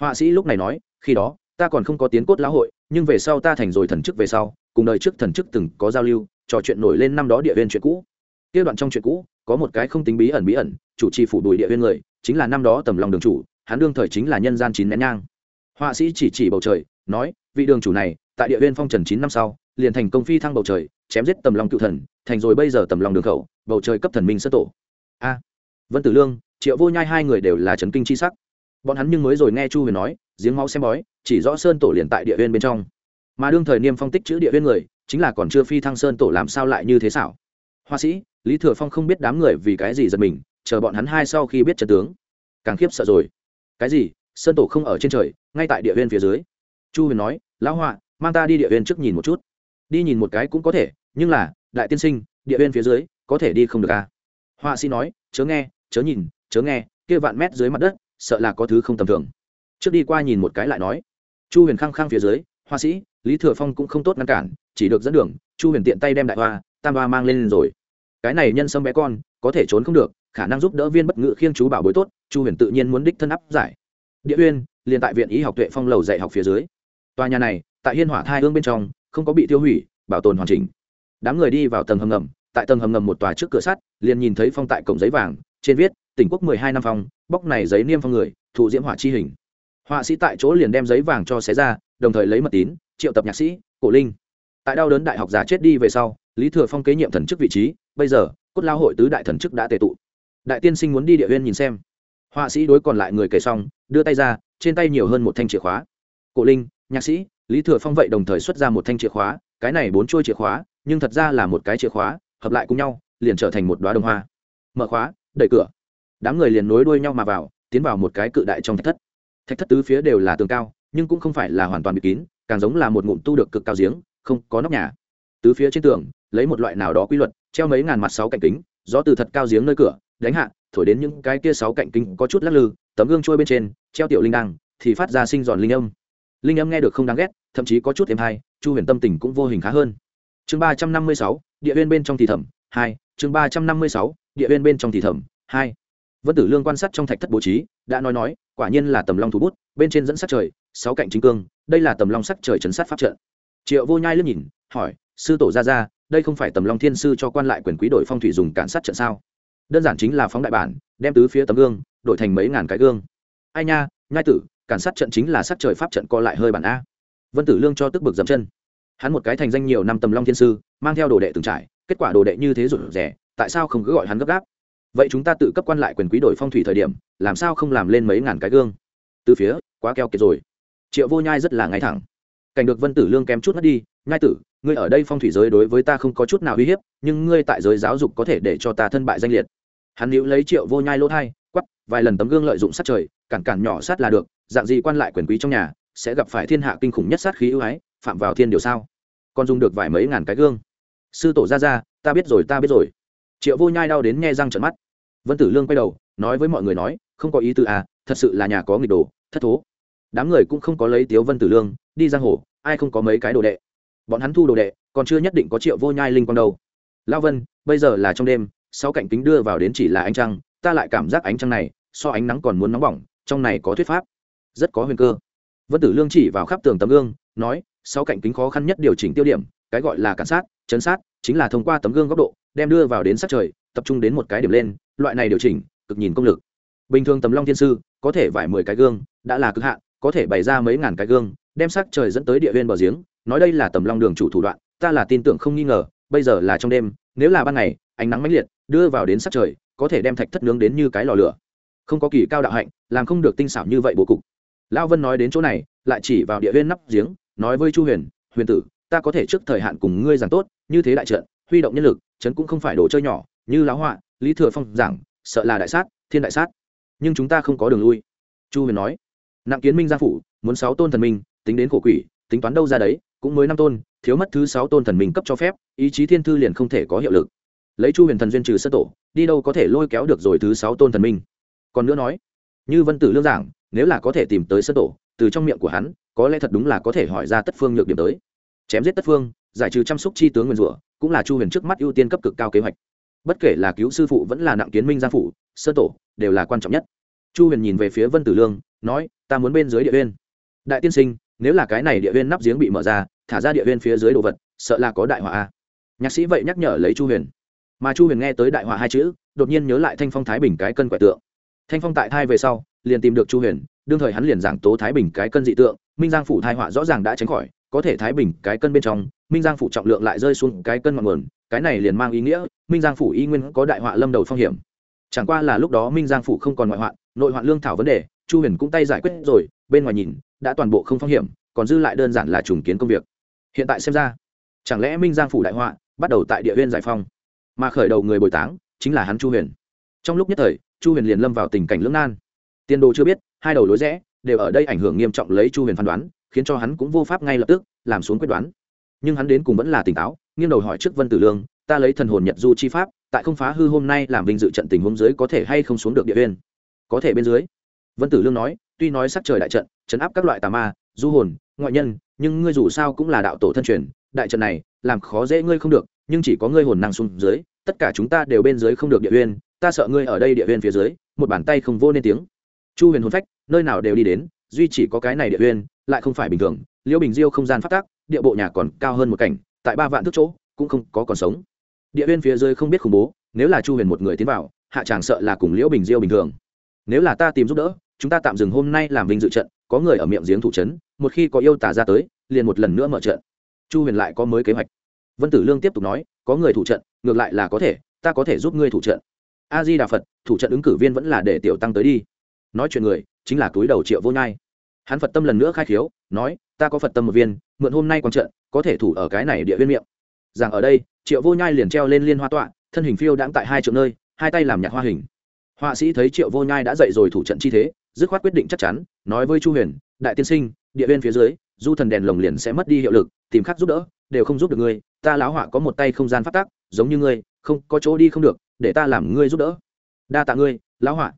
Họa sĩ lúc này nói, khi đó ta còn không có tiến cốt lão hội, nhưng về sau ta thành rồi thần chức về sau, cùng đời trước thần chức từng có giao lưu, trò chuyện nổi lên năm đó địa viên chuyện cũ. Kia đoạn trong chuyện cũ, có một cái không tính bí ẩn bí ẩn, chủ trì phủ đùi địa viên người, chính là năm đó tầm lòng đường chủ, hắn đương thời chính là nhân gian chín nén nhang. Họa sĩ chỉ chỉ bầu trời, nói, vị đường chủ này, tại địa viên phong trần chín năm sau, liền thành công phi thăng bầu trời, chém giết tầm lòng cựu thần, thành rồi bây giờ tầm lòng đường khẩu, bầu trời cấp thần minh sơ tổ. A, vân tử lương, triệu vô nhai hai người đều là trấn kinh c h i sắc bọn hắn nhưng mới rồi nghe chu huyền nói, giếng máu xem bói, chỉ rõ sơn tổ liền tại địa huyên bên trong. Mà đương thời niêm phong tích chữ địa huyên người, chính là còn chưa phi thăng sơn tổ làm sao lại như thế xảo? Hoa sĩ, lý thừa phong không biết đám người vì cái gì giật mình, chờ bọn hắn hai sau khi biết trận tướng. Càng khiếp sợ rồi. Cái gì? Sơn tổ không ở trên trời, ngay tại địa huyên phía dưới. Chu huyền nói, lão họa, mang ta đi địa huyên trước nhìn một chút. Đi nhìn một cái cũng có thể, nhưng là, đại tiên sinh, địa huyên phía dưới, có thể đi không được à? Họa sĩ nói, chớ nghe, chớ nhìn, chớ nghe, kia vạn mét dưới mặt đất sợ là có thứ không tầm thường. Trước đi qua nhìn một cái lại nói, chu huyền khăng khăng phía dưới hoa sĩ, lý thừa phong cũng không tốt ngăn cản, chỉ được dẫn đường, chu huyền tiện tay đem đại hoa, tam hoa mang lên rồi. Cái này nhân sâm bé con, có thể trốn không được, khả năng giúp đỡ viên bất ngự khiêng chú bảo bối tốt, chu huyền tự nhiên muốn đích thân áp giải. Địa uyên, liền tại viện y học tuệ phong lầu dạy học phía dưới. Tòa nhà này, tại hiên hỏa thai hương bên trong, không có bị tiêu hủy, bảo tồn hoàn chỉnh. Đám người đi vào tầng hầm ngầm, tại tầng hầm ngầm một tòa trước cửa sắt, liền nhìn thấy phong tại cổng giấy vàng, trên viết, tỉnh quốc mười hai năm phong bóc này giấy niêm phong người, thụ diễm hỏa chi hình. Họa sĩ tại chỗ liền đem giấy vàng cho xé ra, đồng thời lấy mật tín, triệu tập nhạc sĩ, cổ linh. Tại đau đớn đại học giả chết đi về sau, lý thừa phong kế nhiệm thần chức vị trí, bây giờ, cốt lao hội tứ đại thần chức đã tệ tụ. Đại tiên sinh muốn đi địa huyên nhìn xem. Họa sĩ đối còn lại người kể xong, đưa tay ra, trên tay nhiều hơn một thanh chìa khóa. Cổ linh, nhạc sĩ, lý thừa phong vậy đồng thời xuất ra một thanh chìa khóa, cái này bốn chuôi chìa khóa, nhưng thật ra là một cái chìa khóa, hợp lại cùng nhau, liền trở thành một đoá đồng hoa. Mở khóa, đẩy cửa đám người liền nối đuôi nhau mà vào, tiến vào một cái cự đại trong thạch thất. Thạch thất tứ phía đều là tường cao, nhưng cũng không phải là hoàn toàn bị kín, càng giống là một ngụm tu được cực cao giếng, không có nóc nhà. Tứ phía trên tường, lấy một loại nào đó quy luật, treo mấy ngàn mặt sáu cạnh kính, gió từ thật cao giếng nơi cửa, đánh hạ, thổi đến những cái kia sáu cạnh kính có chút lắc lư, tấm gương trôi bên trên, treo tiểu linh đăng, thì phát ra sinh giòn linh âm. Linh âm nghe được không đáng ghét, thậm chí có chút êm hay, chu huyền tâm tình cũng vô hình khá hơn. Chương ba trăm năm mươi sáu, địa viên bên trong thì thẩm hai, chương ba trăm năm mươi sáu, địa viên bên trong thì thẩm hai vân tử lương quan sát trong thạch thất bố trí, đã nói nói, quả nhiên là tầm long thú bút, bên trên dẫn sát trời, sáu cạnh chính cương, đây là tầm long sắc trời chấn sát pháp trận. Triệu vô nhai liếc nhìn, hỏi, sư tổ ra ra, đây không phải tầm long thiên sư cho quan lại quyền quý đội phong thủy dùng cản sát trận sao? Đơn giản chính là phóng đại bản, đem tứ phía tấm gương, đổi thành mấy ngàn cái gương. Ai nha, nhai tử, cản sát trận chính là sát trời pháp trận co lại hơi bản a. Vân tử lương cho tức bực dậm chân. Hắn một cái thành danh nhiều năm tầm long thiên sư, mang theo đồ đệ từng trải, kết quả đồ đệ như thế rủi rẻ tại sao không cứ gọi hắn gấp gáp? Vậy chúng ta tự cấp quan lại quyền quý đổi phong thủy thời điểm, làm sao không làm lên mấy ngàn cái gương? Từ phía, quá keo kiệt rồi. Triệu vô nhai rất là ngay thẳng. Cảnh được vân tử lương kém chút mất đi, nhai tử, ngươi ở đây phong thủy giới đối với ta không có chút nào uy hiếp, nhưng ngươi tại giới giáo dục có thể để cho ta thân bại danh liệt. Hắn hữu lấy triệu vô nhai lỗ thai quắp vài lần tấm gương lợi dụng sát trời, cản cản nhỏ sát là được, dạng gì quan lại quyền quý trong nhà, sẽ gặp phải thiên hạ kinh khủng nhất sát khí ưu ái, phạm vào thiên điều sao? Còn dùng được vài mấy ngàn cái gương. Sư tổ ra ra ta biết rồi, ta biết rồi. Triệu vô nhai đau đến nghe răng trận mắt vân tử lương quay đầu, nói với mọi người nói, không có ý tư à thật sự là nhà có nghịch đồ, thất thố. Đám người cũng không có lấy tiếu vân tử lương, đi giang hồ, ai không có mấy cái đồ đệ. Bọn hắn thu đồ đệ, còn chưa nhất định có triệu vô nhai linh quang đâu. Lao vân, bây giờ là trong đêm sau cạnh kính đưa vào đến chỉ là ánh trăng, ta lại cảm giác ánh trăng này, so ánh nắng còn muốn nóng bỏng, trong này có thuyết pháp. Rất có huyền cơ. Vân tử lương chỉ vào khắp tường tấm gương, nói sau cạnh kính khó khăn nhất điều chỉnh tiêu điểm, cái gọi là cản sát, chấn sát, chính là thông qua tấm gương góc độ, đem đưa vào đến sát trời, tập trung đến một cái điểm lên loại này điều chỉnh, cực nhìn công lực. Bình thường tầm long thiên sư, có thể vải mười cái gương, đã là cực hạn, có thể bày ra mấy ngàn cái gương, đem sắc trời dẫn tới địa viên bờ giếng, nói đây là tầm long đường chủ thủ đoạn, ta là tin tưởng không nghi ngờ, bây giờ là trong đêm, nếu là ban ngày, ánh nắng mãnh liệt, đưa vào đến sắc trời, có thể đem thạch thất nướng đến như cái lò lửa. Không có kỳ cao đạo hạnh, làm không được tinh xảo như vậy bố cục. Lão vân nói đến chỗ này, lại chỉ vào địa viên nắp giếng, nói với chu huyền huyền tử, ta có thể trước thời hạn cùng ngươi giảng tốt, như thế đại trận, huy động nhân lực trấn cũng không phải đồ chơi nhỏ, như lão họa lý thừa phong giảng, sợ là đại sát, thiên đại sát. Nhưng chúng ta không có đường lui. Chu huyền nói. Nặng kiến minh gia phủ, muốn sáu tôn thần minh, tính đến khổ quỷ, tính toán đâu ra đấy, cũng mới năm tôn, thiếu mất thứ sáu tôn thần minh cấp cho phép, ý chí thiên thư liền không thể có hiệu lực. Lấy chu huyền thần duyên trừ sơ tổ, đi đâu có thể lôi kéo được rồi thứ sáu tôn thần minh. Còn nữa nói, như vân tử lương giảng, nếu là có thể tìm tới sơ tổ, từ trong miệng của hắn, có lẽ thật đúng là có thể hỏi ra tất phương nhược điểm tới. Chém giết tất phương, giải trừ chăm sóc chi tướng nguyên rủa, cũng là chu huyền trước mắt ưu tiên cấp cực cao kế hoạch bất kể là cứu sư phụ vẫn là nặng kiến minh gia phụ sơ tổ, đều là quan trọng nhất. Chu huyền nhìn về phía vân tử lương, nói, ta muốn bên dưới địa huyên đại tiên sinh, nếu là cái này địa huyên nắp giếng bị mở ra, thả ra địa huyên phía dưới đồ vật, sợ là có đại họa a. Nhạc sĩ vậy nhắc nhở lấy chu huyền. Mà chu huyền nghe tới đại họa hai chữ, đột nhiên nhớ lại thanh phong thái bình cái cân quẻ tượng. Thanh phong tại thai về sau, liền tìm được chu huyền, đương thời hắn liền giảng tố thái bình cái cân dị tượng, minh giang phủ thai họa rõ ràng đã tránh khỏi, có thể thái bình cái cân bên trong, minh giang phủ trọng lượng lại rơi xuống cái cân ngọn nguồn cái này liền mang ý nghĩa, minh giang phủ y nguyên có đại họa lâm đầu phong hiểm. Chẳng qua là lúc đó minh giang phủ không còn ngoại hoạn, nội hoạn lương thảo vấn đề, chu huyền cũng tay giải quyết rồi, bên ngoài nhìn, đã toàn bộ không phong hiểm, còn dư lại đơn giản là trùng kiến công việc. Hiện tại xem ra, chẳng lẽ minh giang phủ đại họa bắt đầu tại địa huyên giải phong, mà khởi đầu người bồi táng chính là hắn chu huyền. Trong lúc nhất thời, chu huyền liền lâm vào tình cảnh lưỡng nan. Tiền đồ chưa biết, hai đầu lối rẽ đều ở đây ảnh hưởng nghiêm trọng lấy chu huyền phán đoán, khiến cho hắn cũng vô pháp ngay lập tức làm xuống quyết đoán. Nhưng hắn đến cùng vẫn là tỉnh táo nghiêng đầu hỏi trước vân tử lương, ta lấy thần hồn nhật du chi pháp, tại không phá hư hôm nay làm vinh dự trận tình huống dưới có thể hay không xuống được địa huyên có thể bên dưới. Vân tử lương nói, tuy nói sắc trời đại trận, chấn áp các loại tà ma, du hồn, ngoại nhân, nhưng ngươi dù sao cũng là đạo tổ thân truyền, đại trận này, làm khó dễ ngươi không được, nhưng chỉ có ngươi hồn năng xuống dưới, tất cả chúng ta đều bên dưới không được địa huyên ta sợ ngươi ở đây địa huyên phía dưới, một bàn tay không vô nên tiếng. Chu huyền hồn phách, nơi nào đều đi đến, duy chỉ có cái này địa huyên lại không phải bình thường, liễu bình diêu không gian phát tác, địa bộ nhà còn cao hơn một cảnh tại ba vạn thước chỗ, cũng không có còn sống. Địa viên phía dưới không biết khủng bố, nếu là chu huyền một người tiến vào, hạ tràng sợ là cùng liễu bình diêu bình thường. Nếu là ta tìm giúp đỡ, chúng ta tạm dừng hôm nay làm vinh dự trận, có người ở miệng giếng thủ trấn một khi có yêu tả ra tới, liền một lần nữa mở trận. Chu huyền lại có mới kế hoạch. Vân tử lương tiếp tục nói, có người thủ trận, ngược lại là có thể, ta có thể giúp ngươi thủ trận. A di đà phật, thủ trận ứng cử viên vẫn là để tiểu tăng tới đi. Nói chuyện người, chính là túi đầu triệu vô nhai. Hắn phật tâm lần nữa khai khiếu, nói ta có phật tâm một viên, mượn hôm nay còn trận, có thể thủ ở cái này địa viên miệng. Rằng ở đây, triệu vô nhai liền treo lên liên hoa tọa, thân hình phiêu đãng tại hai triệu nơi, hai tay làm nhạc hoa hình. Họa sĩ thấy triệu vô nhai đã dậy rồi thủ trận chi thế, dứt khoát quyết định chắc chắn, nói với chu huyền, đại tiên sinh, địa viên phía dưới, du thần đèn lồng liền sẽ mất đi hiệu lực, tìm khắc giúp đỡ, đều không giúp được ngươi, ta lão họa có một tay không gian phát tác giống như ngươi, không, có chỗ đi không được, để ta làm ngươi giúp đỡ. Đa tạ ngươi lão họa.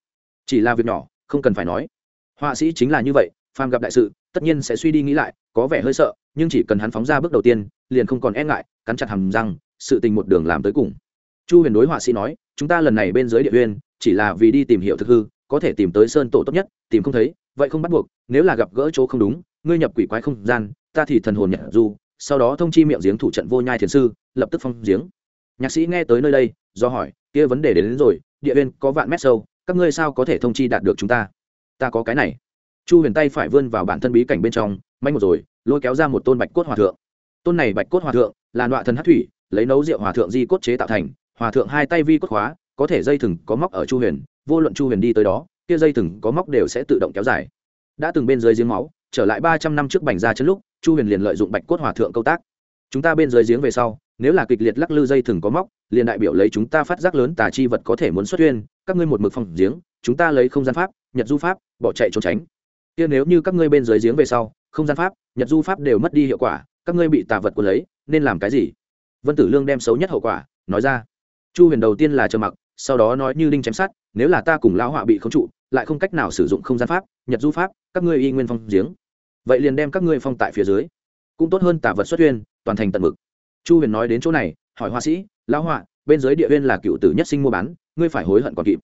Chỉ là việc nhỏ, không cần phải nói. Họa sĩ chính là như vậy, phàm gặp đại sự tất nhiên sẽ suy đi nghĩ lại có vẻ hơi sợ nhưng chỉ cần hắn phóng ra bước đầu tiên liền không còn e ngại cắn chặt hầm răng sự tình một đường làm tới cùng. Chu huyền đối họa sĩ nói chúng ta lần này bên dưới địa uyên chỉ là vì đi tìm hiểu thực hư có thể tìm tới sơn tổ tốt nhất tìm không thấy vậy không bắt buộc nếu là gặp gỡ chỗ không đúng ngươi nhập quỷ quái không gian ta thì thần hồn nhận du sau đó thông chi miệng giếng thủ trận vô nhai thiền sư lập tức phong giếng. Nhạc sĩ nghe tới nơi đây do hỏi kia vấn đề đến, đến rồi địa viên có vạn mét sâu các ngươi sao có thể thông chi đạt được chúng ta? Ta có cái này chu huyền tay phải vươn vào bản thân bí cảnh bên trong manh một rồi, lôi kéo ra một tôn bạch cốt hòa thượng. Tôn này bạch cốt hòa thượng, là nọa thần hát thủy, lấy nấu rượu hòa thượng di cốt chế tạo thành, hòa thượng hai tay vi cốt khóa, có thể dây thừng có móc ở chu huyền, vô luận chu huyền đi tới đó, kia dây thừng có móc đều sẽ tự động kéo dài. Đã từng bên dưới giếng máu, trở lại ba trăm năm trước bành ra chân lúc, chu huyền liền lợi dụng bạch cốt hòa thượng câu tác. Chúng ta bên dưới giếng về sau, nếu là kịch liệt lắc lư dây thừng có móc, liền đại biểu lấy chúng ta phát giác lớn tà chi vật có thể muốn xuất huyên, các ngươi một mực phòng giếng, chúng ta lấy không gian pháp, nhật du pháp, bỏ chạy trốn tránh kia nếu như các ngươi bên dưới giếng về sau, không gian pháp, nhật du pháp đều mất đi hiệu quả, các ngươi bị tà vật của lấy, nên làm cái gì? Vân tử lương đem xấu nhất hậu quả, nói ra. Chu huyền đầu tiên là trầm mặc, sau đó nói như đinh chém sát nếu là ta cùng lão họa bị khống trụ, lại không cách nào sử dụng không gian pháp, nhật du pháp, các ngươi y nguyên phong giếng. Vậy liền đem các ngươi phong tại phía dưới. Cũng tốt hơn tả vật xuất huyên, toàn thành tận mực. Chu huyền nói đến chỗ này, hỏi họa sĩ, lão họa, bên dưới địa huyên là cựu tử nhất sinh mua bán, ngươi phải hối hận còn kịp.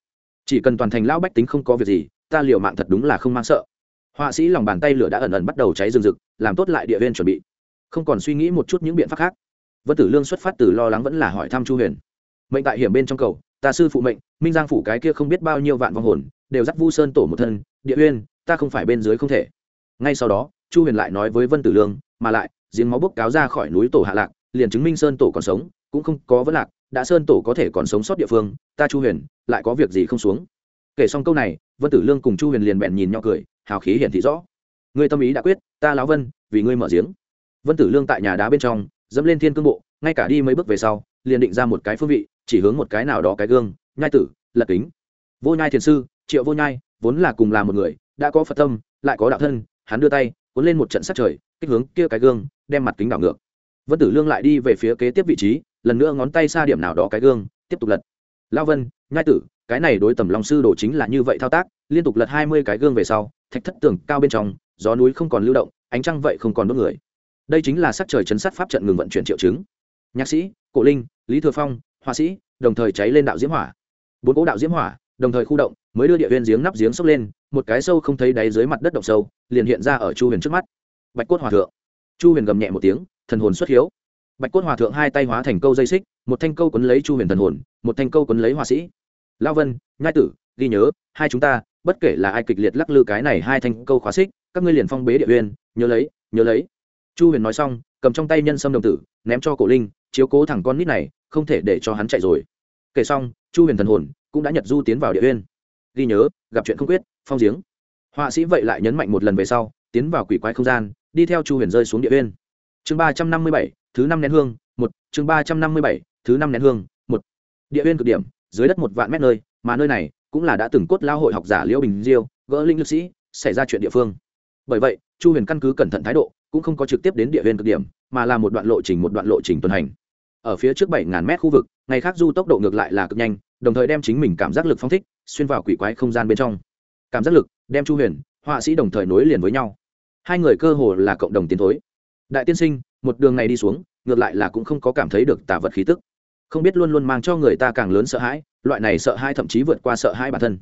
Chỉ cần toàn thành lão bách tính không có việc gì, ta liều mạng thật đúng là không mang sợ họa sĩ lòng bàn tay lửa đã ẩn ẩn bắt đầu cháy rừng rực, làm tốt lại địa viên chuẩn bị. Không còn suy nghĩ một chút những biện pháp khác. Vân tử lương xuất phát từ lo lắng vẫn là hỏi thăm chu huyền. Mệnh tại hiểm bên trong cầu, ta sư phụ mệnh, minh giang phủ cái kia không biết bao nhiêu vạn vong hồn, đều dắt vu sơn tổ một thân, địa uyên ta không phải bên dưới không thể. Ngay sau đó, chu huyền lại nói với vân tử lương, mà lại, giếng máu bốc cáo ra khỏi núi tổ hạ lạc, liền chứng minh sơn tổ còn sống, cũng không có vấn lạc, đã sơn tổ có thể còn sống sót địa phương, ta chu huyền, lại có việc gì không xuống. Kể xong câu này, vân tử lương cùng chu huyền liền bèn nhìn nhau cười hào khí hiển thị rõ. Người tâm ý đã quyết, ta lão vân, vì ngươi mở giếng. Vân tử lương tại nhà đá bên trong, dẫm lên thiên cương bộ, ngay cả đi mấy bước về sau, liền định ra một cái phương vị, chỉ hướng một cái nào đó cái gương, nhai tử, lật kính. Vô nhai thiền sư, triệu vô nhai, vốn là cùng là một người, đã có phật tâm, lại có đạo thân, hắn đưa tay, cuốn lên một trận sát trời, kích hướng kia cái gương, đem mặt kính đảo ngược. Vân tử lương lại đi về phía kế tiếp vị trí, lần nữa ngón tay xa điểm nào đó cái gương, tiếp tục lật. Lao vân, nhai tử, cái này đối tầm long sư đồ chính là như vậy thao tác, liên tục lật hai mươi cái gương về sau thạch thất tường cao bên trong, gió núi không còn lưu động, ánh trăng vậy không còn đốt người. Đây chính là sắc trời chấn sát pháp trận ngừng vận chuyển triệu chứng. Nhạc sĩ, cổ linh, lý thừa phong, họa sĩ, đồng thời cháy lên đạo diễm hỏa. Bốn cỗ đạo diễm hỏa, đồng thời khu động, mới đưa địa huyền giếng nắp giếng sốc lên, một cái sâu không thấy đáy dưới mặt đất động sâu, liền hiện ra ở chu huyền trước mắt. Bạch cốt hòa thượng. Chu huyền gầm nhẹ một tiếng, thần hồn xuất hiếu. Bạch cốt hòa thượng hai tay hóa thành câu dây xích, một thanh câu quấn lấy chu huyền thần hồn, một thanh câu quấn lấy họa sĩ. Lao vân, nhai tử, ghi nhớ, hai chúng ta bất kể là ai kịch liệt lắc lư cái này hai thanh câu khóa xích, các ngươi liền phong bế địa huyền nhớ lấy nhớ lấy. Chu huyền nói xong, cầm trong tay nhân sâm đồng tử, ném cho cổ linh, chiếu cố thẳng con nít này, không thể để cho hắn chạy rồi. Kể xong, chu huyền thần hồn cũng đã nhật du tiến vào địa uyên. Ghi nhớ, gặp chuyện không quyết, phong giếng. Họa sĩ vậy lại nhấn mạnh một lần về sau, tiến vào quỷ quái không gian, đi theo chu huyền rơi xuống địa uyên. Chương ba trăm năm mươi bảy, thứ năm nén hương, một, chương ba trăm năm mươi bảy, thứ năm nén hương, một. Địa uyên cực điểm, dưới đất một vạn mét nơi, mà nơi này cũng là đã từng cốt lao hội học giả liễu bình diêu, gỡ linh lực sĩ, xảy ra chuyện địa phương. Bởi vậy, chu huyền căn cứ cẩn thận thái độ, cũng không có trực tiếp đến địa huyên cực điểm, mà là một đoạn lộ trình một đoạn lộ trình tuần hành. Ở phía trước bảy ngàn mét khu vực, ngày khác du tốc độ ngược lại là cực nhanh, đồng thời đem chính mình cảm giác lực phong thích, xuyên vào quỷ quái không gian bên trong. Cảm giác lực, đem chu huyền, họa sĩ đồng thời nối liền với nhau. Hai người cơ hồ là cộng đồng tiến thối. Đại tiên sinh, một đường này đi xuống, ngược lại là cũng không có cảm thấy được tả vật khí tức. Không biết luôn luôn mang cho người ta càng lớn sợ hãi loại này sợ hai thậm chí vượt qua sợ hai bản thân.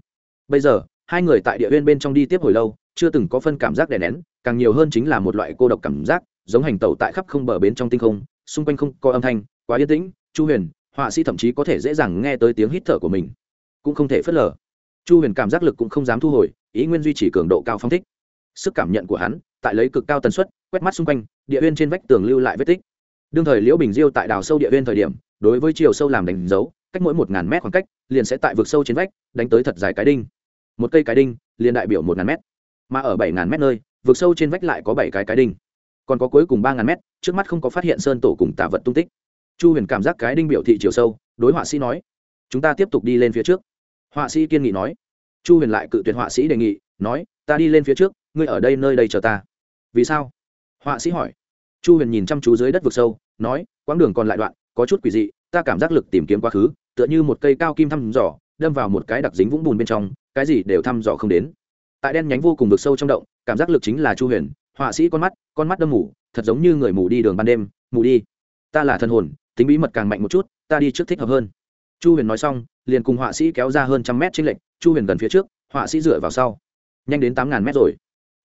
Bây giờ, hai người tại địa huyên bên trong đi tiếp hồi lâu, chưa từng có phân cảm giác đè nén, càng nhiều hơn chính là một loại cô độc cảm giác, giống hành tẩu tại khắp không bờ bến trong tinh không, xung quanh không có âm thanh, quá yên tĩnh, chu huyền, họa sĩ thậm chí có thể dễ dàng nghe tới tiếng hít thở của mình. Cũng không thể phớt lờ. Chu huyền cảm giác lực cũng không dám thu hồi, ý nguyên duy trì cường độ cao phong thích. Sức cảm nhận của hắn, tại lấy cực cao tần suất, quét mắt xung quanh, địa huyên trên vách tường lưu lại vết tích. Đương thời liễu bình diêu tại đào sâu địa huyên thời điểm, đối với chiều sâu làm đánh dấu cách mỗi một ngàn mét khoảng cách, liền sẽ tại vực sâu trên vách, đánh tới thật dài cái đinh. Một cây cái đinh, liền đại biểu một ngàn mét. Mà ở bảy ngàn mét nơi, vực sâu trên vách lại có bảy cái cái đinh. Còn có cuối cùng ba ngàn mét, trước mắt không có phát hiện sơn tổ cùng tạ vật tung tích. Chu huyền cảm giác cái đinh biểu thị chiều sâu, đối họa sĩ nói, chúng ta tiếp tục đi lên phía trước. Họa sĩ kiên nghị nói. Chu huyền lại cự tuyệt họa sĩ đề nghị, nói, ta đi lên phía trước, ngươi ở đây nơi đây chờ ta. Vì sao? Họa sĩ hỏi. Chu huyền nhìn chăm chú dưới đất vực sâu, nói, quãng đường còn lại đoạn, có chút quỷ dị, ta cảm giác lực tìm kiếm quá khứ tựa như một cây cao kim thăm dò, đâm vào một cái đặc dính vũng bùn bên trong, cái gì đều thăm dò không đến. Tại đen nhánh vô cùng vực sâu trong động, cảm giác lực chính là chu huyền, họa sĩ con mắt con mắt đâm mù, thật giống như người mù đi đường ban đêm, mù đi. Ta là thân hồn, tính bí mật càng mạnh một chút, ta đi trước thích hợp hơn. Chu huyền nói xong, liền cùng họa sĩ kéo ra hơn trăm mét trên lệnh chu huyền gần phía trước, họa sĩ dựa vào sau. Nhanh đến tám ngàn mét rồi.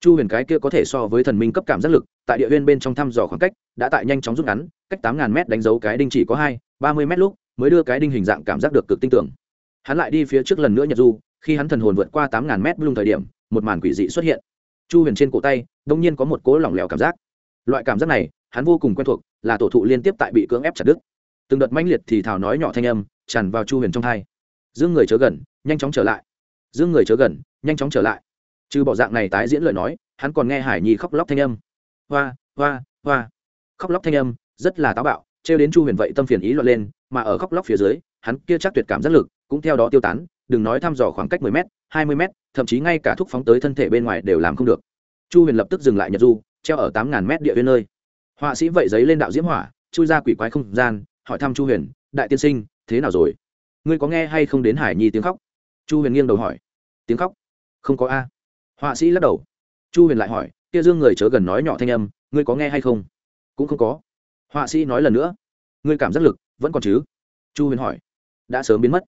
Chu huyền cái kia có thể so với thần minh cấp cảm giác lực, tại địa huyên bên trong thăm dò khoảng cách, đã tại nhanh chóng rút ngắn, cách tám ngàn mét đánh dấu cái đinh chỉ có hai, ba mươi mét lúc mới đưa cái đinh hình dạng cảm giác được cực tinh tưởng. Hắn lại đi phía trước lần nữa nhật du, khi hắn thần hồn vượt qua tám ngàn mét lung thời điểm, một màn quỷ dị xuất hiện. Chu huyền trên cổ tay, đông nhiên có một cố lỏng lẻo cảm giác. Loại cảm giác này, hắn vô cùng quen thuộc, là tổ thụ liên tiếp tại bị cưỡng ép chặt đứt. Từng đợt manh liệt thì thào nói nhỏ thanh âm, tràn vào chu huyền trong thai. Dương người chớ gần, nhanh chóng trở lại. Dương người chớ gần, nhanh chóng trở lại. Trừ bỏ dạng này tái diễn lời nói, hắn còn nghe hải nhi khóc lóc thanh âm. Hoa hoa hoa. Khóc lóc thanh âm, rất là táo bạo trêu đến chu huyền vậy tâm phiền ý loạn lên, mà ở khóc lóc phía dưới, hắn kia chắc tuyệt cảm giác lực cũng theo đó tiêu tán, đừng nói thăm dò khoảng cách mười m hai mươi m thậm chí ngay cả thúc phóng tới thân thể bên ngoài đều làm không được. Chu huyền lập tức dừng lại nhật du, treo ở tám ngàn mét địa viên nơi. Họa sĩ vậy giấy lên đạo diễm hỏa, chui ra quỷ quái không gian, hỏi thăm chu huyền, đại tiên sinh, thế nào rồi? Ngươi có nghe hay không đến hải nhi tiếng khóc? Chu huyền nghiêng đầu hỏi, tiếng khóc? Không có a. Họa sĩ lắc đầu. Chu huyền lại hỏi, kia dương người chớ gần nói nhỏ thanh âm, ngươi có nghe hay không? Cũng không có họa sĩ nói lần nữa, ngươi cảm giác lực vẫn còn chứ? Chu huyền hỏi. Đã sớm biến mất.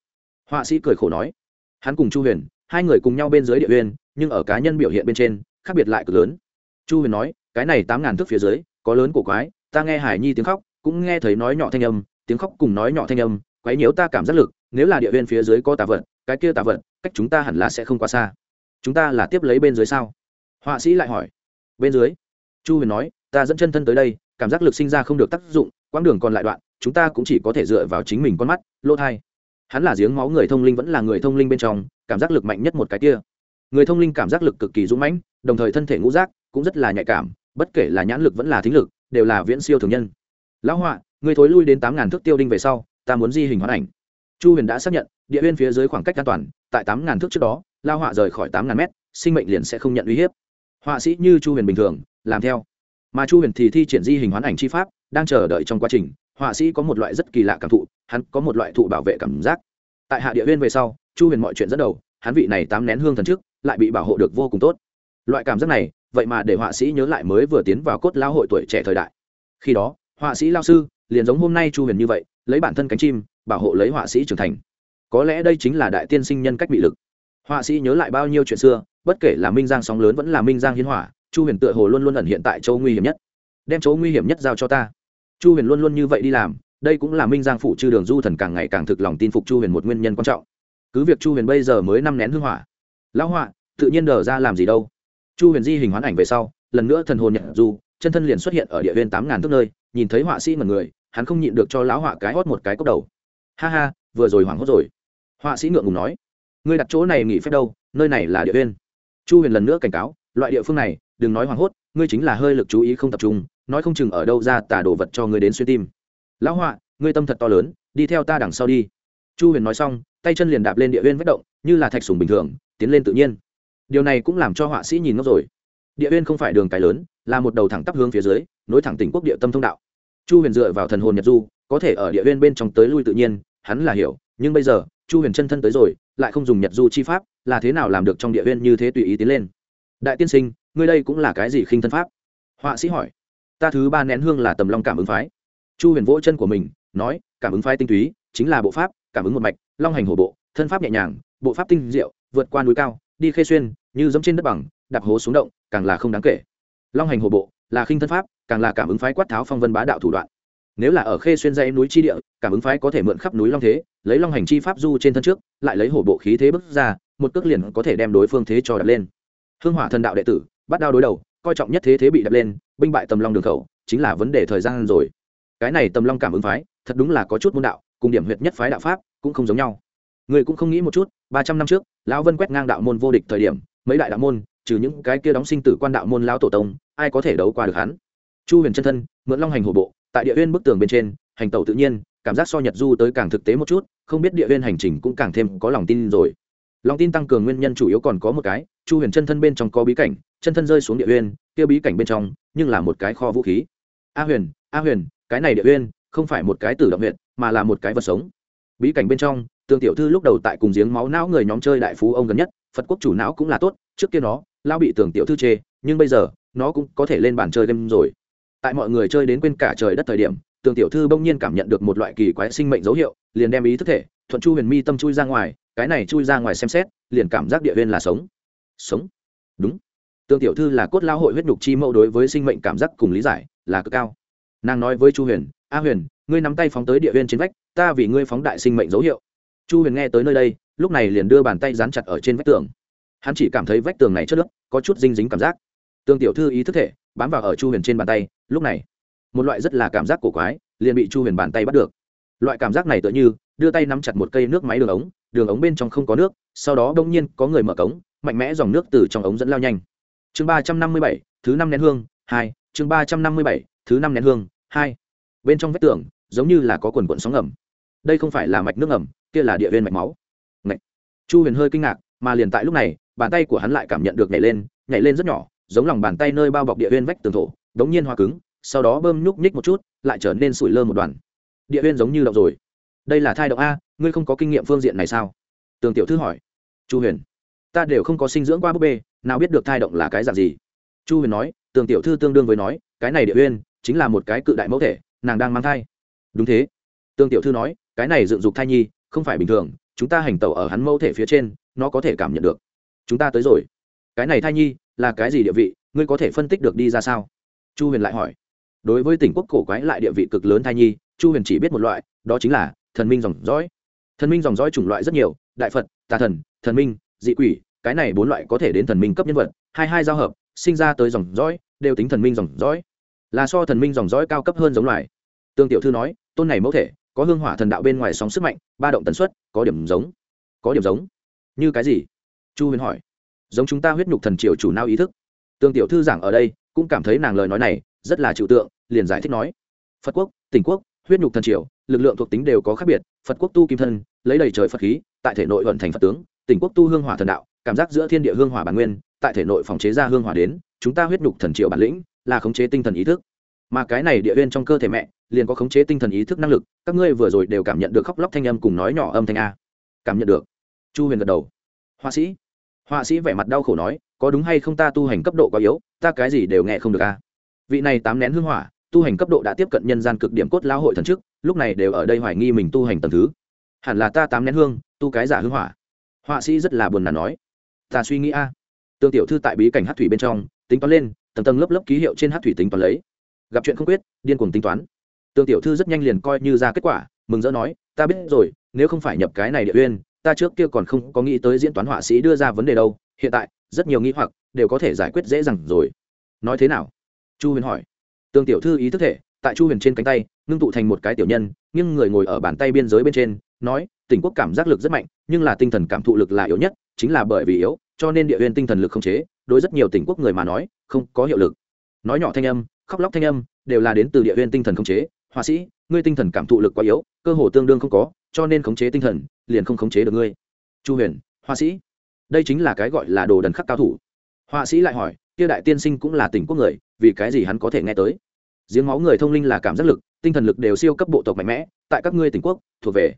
Họa sĩ cười khổ nói. Hắn cùng chu huyền, hai người cùng nhau bên dưới địa huyền nhưng ở cá nhân biểu hiện bên trên, khác biệt lại cực lớn. Chu huyền nói, cái này tám ngàn thước phía dưới, có lớn của quái, ta nghe hải nhi tiếng khóc, cũng nghe thấy nói nhỏ thanh âm, tiếng khóc cùng nói nhỏ thanh âm quấy nhiễu ta cảm giác lực, nếu là địa huyền phía dưới có tà vật, cái kia tà vật, cách chúng ta hẳn là sẽ không quá xa. Chúng ta là tiếp lấy bên dưới sao? Họa sĩ lại hỏi. Bên dưới. Chu huyền nói, ta dẫn chân thân tới đây cảm giác lực sinh ra không được tác dụng, quãng đường còn lại đoạn, chúng ta cũng chỉ có thể dựa vào chính mình con mắt, lỗ thai. Hắn là giếng máu người thông linh vẫn là người thông linh bên trong, cảm giác lực mạnh nhất một cái kia. Người thông linh cảm giác lực cực kỳ dũng mãnh, đồng thời thân thể ngũ giác cũng rất là nhạy cảm, bất kể là nhãn lực vẫn là thính lực, đều là viễn siêu thường nhân. Lão họa, người thối lui đến tám ngàn thước tiêu đinh về sau, ta muốn di hình hoán ảnh. Chu huyền đã xác nhận, địa huyên phía dưới khoảng cách an toàn, tại tám ngàn thước trước đó lao họa rời khỏi tám ngàn mét, sinh mệnh liền sẽ không nhận uy hiếp. Họa sĩ như chu huyền bình thường, làm theo mà chu huyền thì thi triển di hình hoán ảnh chi pháp, đang chờ đợi trong quá trình. Họa sĩ có một loại rất kỳ lạ cảm thụ, hắn có một loại thụ bảo vệ cảm giác. Tại hạ địa huyên về sau, chu huyền mọi chuyện dẫn đầu, hắn vị này tám nén hương thần trước, lại bị bảo hộ được vô cùng tốt. Loại cảm giác này, vậy mà để họa sĩ nhớ lại mới vừa tiến vào cốt lao hội tuổi trẻ thời đại. Khi đó, họa sĩ lao sư liền giống hôm nay chu huyền như vậy, lấy bản thân cánh chim, bảo hộ lấy họa sĩ trưởng thành. Có lẽ đây chính là đại tiên sinh nhân cách bị lực. Họa sĩ nhớ lại bao nhiêu chuyện xưa, bất kể là minh giang sóng lớn vẫn là minh giang hiến hỏa chu huyền tựa hồ luôn luôn ẩn hiện tại chỗ nguy hiểm nhất. Đem chỗ nguy hiểm nhất giao cho ta. Chu huyền luôn luôn như vậy đi làm, đây cũng là minh giang phụ chư đường du thần càng ngày càng thực lòng tin phục chu huyền một nguyên nhân quan trọng. Cứ việc chu huyền bây giờ mới năm nén hưng hỏa. Lão họa, tự nhiên đờ ra làm gì đâu. Chu huyền di hình hoán ảnh về sau, lần nữa thần hồn nhận du chân thân liền xuất hiện ở địa huyên tám ngàn thước nơi, nhìn thấy họa sĩ mật người, hắn không nhịn được cho lão họa cái hót một cái cốc đầu. Ha ha, vừa rồi hoảng hốt rồi. Họa sĩ ngượng ngùng nói, ngươi đặt chỗ này nghỉ phép đâu, nơi này là địa huyên chu huyền lần nữa cảnh cáo, loại địa phương này đừng nói hoảng hốt, ngươi chính là hơi lực chú ý không tập trung, nói không chừng ở đâu ra tả đồ vật cho ngươi đến xuyên tim. Lão họa, ngươi tâm thật to lớn, đi theo ta đằng sau đi. Chu huyền nói xong, tay chân liền đạp lên địa huyên vết động, như là thạch sùng bình thường, tiến lên tự nhiên. Điều này cũng làm cho họa sĩ nhìn ngốc rồi. Địa huyên không phải đường cái lớn, là một đầu thẳng tắp hướng phía dưới, nối thẳng tỉnh quốc địa tâm thông đạo. Chu huyền dựa vào thần hồn nhật du, có thể ở địa huyên bên trong tới lui tự nhiên, hắn là hiểu, nhưng bây giờ, chu huyền chân thân tới rồi, lại không dùng nhật du chi pháp, là thế nào làm được trong địa huyên như thế tùy ý tiến lên. Đại tiên sinh ngươi đây cũng là cái gì khinh thân pháp? Họa sĩ hỏi. Ta thứ ba nén hương là tầm long cảm ứng phái. Chu huyền vỗ chân của mình, nói, cảm ứng phái tinh túy, chính là bộ pháp, cảm ứng một mạch, long hành hổ bộ, thân pháp nhẹ nhàng, bộ pháp tinh diệu, vượt qua núi cao, đi khê xuyên, như giống trên đất bằng, đạp hố xuống động, càng là không đáng kể. Long hành hổ bộ, là khinh thân pháp, càng là cảm ứng phái quát tháo phong vân bá đạo thủ đoạn. Nếu là ở khê xuyên dây núi chi địa, cảm ứng phái có thể mượn khắp núi long thế, lấy long hành chi pháp du trên thân trước, lại lấy hổ bộ khí thế bước ra, một cước liền có thể đem đối phương thế cho đặt lên. Hương hỏa thần đạo đệ tử bắt đao đối đầu, coi trọng nhất thế thế bị đập lên, binh bại tầm long đường khẩu, chính là vấn đề thời gian rồi. Cái này tầm long cảm ứng phái, thật đúng là có chút môn đạo, cùng điểm huyệt nhất phái đạo pháp cũng không giống nhau. Người cũng không nghĩ một chút, ba trăm năm trước, lão vân quét ngang đạo môn vô địch thời điểm, mấy đại đạo môn, trừ những cái kia đóng sinh tử quan đạo môn lão tổ tông, ai có thể đấu qua được hắn? Chu huyền chân thân, mượn long hành hổ bộ, tại địa uyên bức tường bên trên, hành tẩu tự nhiên, cảm giác so nhật du tới càng thực tế một chút, không biết địa uyên hành trình cũng càng thêm có lòng tin rồi. Lòng tin tăng cường nguyên nhân chủ yếu còn có một cái chu huyền chân thân bên trong có bí cảnh, chân thân rơi xuống địa uyên, kia bí cảnh bên trong, nhưng là một cái kho vũ khí. A huyền a huyền, cái này địa uyên, không phải một cái tử động huyện mà là một cái vật sống. Bí cảnh bên trong tương tiểu thư lúc đầu tại cùng giếng máu não người nhóm chơi đại phú ông gần nhất, phật quốc chủ não cũng là tốt, trước kia nó lao bị tường tiểu thư chê, nhưng bây giờ, nó cũng có thể lên bàn chơi game rồi. Tại mọi người chơi đến quên cả trời đất thời điểm, tường tiểu thư bỗng nhiên cảm nhận được một loại kỳ quái sinh mệnh dấu hiệu, liền đem ý thức thể, thuận chu huyền mi tâm chui ra ngoài, cái này chui ra ngoài xem xét, liền cảm giác địa huyên là sống sống. Đúng. Tương tiểu thư là cốt lao hội huyết nhục chi mẫu đối với sinh mệnh cảm giác cùng lý giải, là cực cao. Nàng nói với chu huyền, a huyền, ngươi nắm tay phóng tới địa viên trên vách, ta vì ngươi phóng đại sinh mệnh dấu hiệu. Chu huyền nghe tới nơi đây, lúc này liền đưa bàn tay dán chặt ở trên vách tường. Hắn chỉ cảm thấy vách tường này chất nước có chút dinh dính cảm giác. Tương tiểu thư ý thức thể, bám vào ở chu huyền trên bàn tay, lúc này, một loại rất là cảm giác cổ quái, liền bị chu huyền bàn tay bắt được. Loại cảm giác này tựa như, đưa tay nắm chặt một cây nước máy đường ống đường ống bên trong không có nước, sau đó đông nhiên có người mở cống mạnh mẽ dòng nước từ trong ống dẫn lao nhanh. Chương ba trăm năm mươi bảy, thứ năm nén hương, hai, chương ba trăm năm mươi bảy, thứ năm nén hương, hai. Bên trong vách tường, giống như là có quần quận sóng ngầm. Đây không phải là mạch nước ngầm, kia là địa viên mạch máu. Ngậy. chu huyền hơi kinh ngạc, mà liền tại lúc này, bàn tay của hắn lại cảm nhận được nhảy lên nhảy lên rất nhỏ, giống lòng bàn tay nơi bao bọc địa viên vách tường thổ, đống nhiên hoa cứng, sau đó bơm nhúc nhích một chút, lại trở nên sủi lơ một đoàn. Địa viên giống như động rồi. Đây là thai động a, ngươi không có kinh nghiệm phương diện này sao? Tường tiểu thư hỏi. Chu huyền ta đều không có sinh dưỡng qua búp bê, nào biết được thai động là cái dạng gì. Chu huyền nói, tường tiểu thư tương đương với nói, cái này địa uyên, chính là một cái cự đại mẫu thể, nàng đang mang thai. Đúng thế. Tương tiểu thư nói, cái này dựng dục thai nhi, không phải bình thường, chúng ta hành tẩu ở hắn mẫu thể phía trên, nó có thể cảm nhận được. Chúng ta tới rồi. Cái này thai nhi, là cái gì địa vị, ngươi có thể phân tích được đi ra sao? Chu huyền lại hỏi. Đối với tỉnh quốc cổ quái lại địa vị cực lớn thai nhi, chu huyền chỉ biết một loại, đó chính là thần minh dòng dõi. Thần minh dòng dõi chủng loại rất nhiều, đại phật, tà thần thần minh dị quỷ, cái này bốn loại có thể đến thần minh cấp nhân vật, hai hai giao hợp, sinh ra tới dòng dõi, đều tính thần minh dòng dõi. Là so thần minh dòng dõi cao cấp hơn giống loài. Tương tiểu thư nói, tôn này mẫu thể, có hương hỏa thần đạo bên ngoài sóng sức mạnh, ba động tần suất, có điểm giống. Có điểm giống. Như cái gì? Chu huyền hỏi. Giống chúng ta huyết nhục thần triều chủ nao ý thức. Tương tiểu thư giảng ở đây, cũng cảm thấy nàng lời nói này, rất là trừu tượng, liền giải thích nói. Phật quốc, tỉnh quốc, huyết nhục thần triều, lực lượng thuộc tính đều có khác biệt, phật quốc tu kim thân, lấy đầy trời phật khí, tại thể nội vận thành phật tướng tỉnh quốc tu hương hỏa thần đạo, cảm giác giữa thiên địa hương hỏa bản nguyên, tại thể nội phòng chế ra hương hỏa đến, chúng ta huyết nhục thần triều bản lĩnh, là khống chế tinh thần ý thức. Mà cái này địa huyên trong cơ thể mẹ, liền có khống chế tinh thần ý thức năng lực, các ngươi vừa rồi đều cảm nhận được khóc lóc thanh âm cùng nói nhỏ âm thanh a. Cảm nhận được. Chu huyền gật đầu. Họa sĩ. Họa sĩ vẻ mặt đau khổ nói, có đúng hay không ta tu hành cấp độ quá yếu, ta cái gì đều nghe không được a. Vị này tám nén hương hỏa, tu hành cấp độ đã tiếp cận nhân gian cực điểm cốt lao hội thần trước, lúc này đều ở đây hoài nghi mình tu hành tầm thứ. Hẳn là ta tám nén hương, tu cái giả hương hỏa họa sĩ rất là buồn nản nói, ta suy nghĩ a. Tương tiểu thư tại bí cảnh hát thủy bên trong, tính toán lên, tầng tầng lớp lớp ký hiệu trên hát thủy tính toán lấy. Gặp chuyện không quyết, điên cuồng tính toán. Tương tiểu thư rất nhanh liền coi như ra kết quả, mừng rỡ nói, ta biết rồi, nếu không phải nhập cái này địa uyên, ta trước kia còn không có nghĩ tới diễn toán họa sĩ đưa ra vấn đề đâu, hiện tại, rất nhiều nghĩ hoặc đều có thể giải quyết dễ dàng rồi. Nói thế nào? Chu huyền hỏi. Tương tiểu thư ý thức thể, tại chu huyền trên cánh tay, ngưng tụ thành một cái tiểu nhân, nhưng người ngồi ở bàn tay biên giới bên trên, nói tỉnh quốc cảm giác lực rất mạnh, nhưng là tinh thần cảm thụ lực là yếu nhất, chính là bởi vì yếu, cho nên địa huyền tinh thần lực không chế, đối rất nhiều tỉnh quốc người mà nói, không có hiệu lực. Nói nhỏ thanh âm, khóc lóc thanh âm, đều là đến từ địa huyền tinh thần không chế. Họa sĩ, ngươi tinh thần cảm thụ lực quá yếu, cơ hồ tương đương không có, cho nên khống chế tinh thần, liền không khống chế được ngươi. Chu huyền, họa sĩ, đây chính là cái gọi là đồ đần khắc cao thủ. Họa sĩ lại hỏi, kia đại tiên sinh cũng là tỉnh quốc người, vì cái gì hắn có thể nghe tới? Giếng máu người thông linh là cảm giác lực, tinh thần lực đều siêu cấp bộ tộc mạnh mẽ, tại các ngươi tỉnh quốc, thuộc về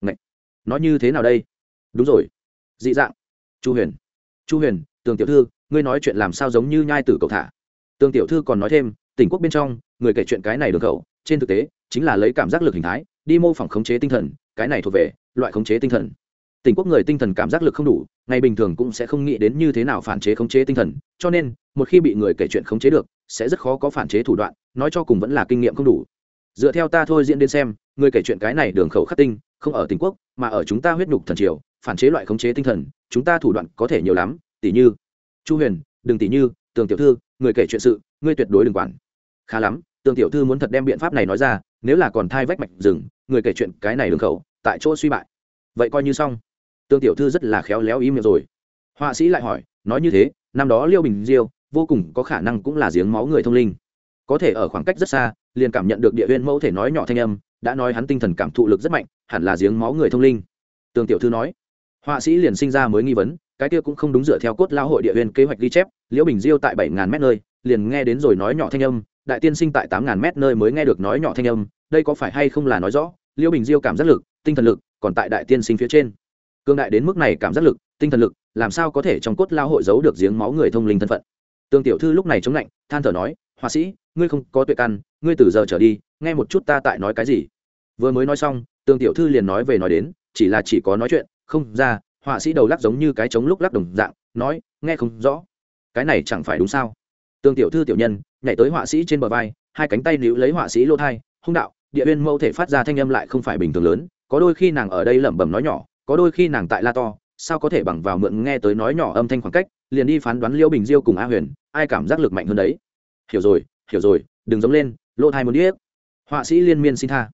Ngậy nói như thế nào đây? Đúng rồi. Dị dạng. Chu huyền. Chu huyền, tường tiểu thư, ngươi nói chuyện làm sao giống như nhai tử cầu thả? Tường tiểu thư còn nói thêm, tỉnh quốc bên trong, người kể chuyện cái này được khẩu trên thực tế, chính là lấy cảm giác lực hình thái, đi mô phỏng khống chế tinh thần, cái này thuộc về loại khống chế tinh thần. Tỉnh quốc người tinh thần cảm giác lực không đủ, ngày bình thường cũng sẽ không nghĩ đến như thế nào phản chế khống chế tinh thần, cho nên, một khi bị người kể chuyện khống chế được, sẽ rất khó có phản chế thủ đoạn, nói cho cùng vẫn là kinh nghiệm không đủ. Dựa theo ta thôi diễn đến xem, người kể chuyện cái này đường khẩu khắc tinh không ở tình quốc, mà ở chúng ta huyết nhục thần triều, phản chế loại khống chế tinh thần, chúng ta thủ đoạn có thể nhiều lắm tỷ như, chu huyền, đừng tỷ như, tường tiểu thư, người kể chuyện sự, ngươi tuyệt đối đừng quản. Khá lắm, tường tiểu thư muốn thật đem biện pháp này nói ra, nếu là còn thai vách mạch rừng, người kể chuyện cái này đường khẩu, tại chỗ suy bại. Vậy coi như xong. Tương tiểu thư rất là khéo léo ý miệng rồi. Họa sĩ lại hỏi, nói như thế, năm đó liêu bình diêu, vô cùng có khả năng cũng là giếng máu người thông linh. Có thể ở khoảng cách rất xa, liền cảm nhận được địa huyên mẫu thể nói nhỏ thanh âm đã nói hắn tinh thần cảm thụ lực rất mạnh, hẳn là giếng máu người thông linh. Tương tiểu thư nói, họa sĩ liền sinh ra mới nghi vấn, cái kia cũng không đúng dựa theo cốt lao hội địa huyên kế hoạch ghi chép, liễu bình diêu tại bảy ngàn mét nơi, liền nghe đến rồi nói nhỏ thanh âm, đại tiên sinh tại tám ngàn mét nơi mới nghe được nói nhỏ thanh âm, đây có phải hay không là nói rõ? Liễu bình diêu cảm giác lực, tinh thần lực, còn tại đại tiên sinh phía trên. Cương đại đến mức này cảm giác lực, tinh thần lực, làm sao có thể trong cốt lao hội giấu được giếng máu người thông linh thân phận? Tương tiểu thư lúc này chống lạnh, than thở nói, họa sĩ, ngươi không có tuệ căn, ngươi từ giờ trở đi, nghe một chút ta tại nói cái gì? Vừa mới nói xong tương tiểu thư liền nói về nói đến, chỉ là chỉ có nói chuyện, không ra, họa sĩ đầu lắc giống như cái trống lúc lắc đồng dạng, nói, nghe không rõ. Cái này chẳng phải đúng sao? Tương tiểu thư tiểu nhân, nhảy tới họa sĩ trên bờ vai, hai cánh tay níu lấy họa sĩ lô thai, hung đạo, địa viên mâu thể phát ra thanh âm lại không phải bình thường lớn, có đôi khi nàng ở đây lẩm bẩm nói nhỏ, có đôi khi nàng tại la to, sao có thể bằng vào mượn nghe tới nói nhỏ âm thanh khoảng cách, liền đi phán đoán liễu bình diêu cùng a huyền, ai cảm giác lực mạnh hơn đấy. Hiểu rồi hiểu rồi, đừng giống lên, lỗ thai muốn điếc. Họa sĩ liên miên xin tha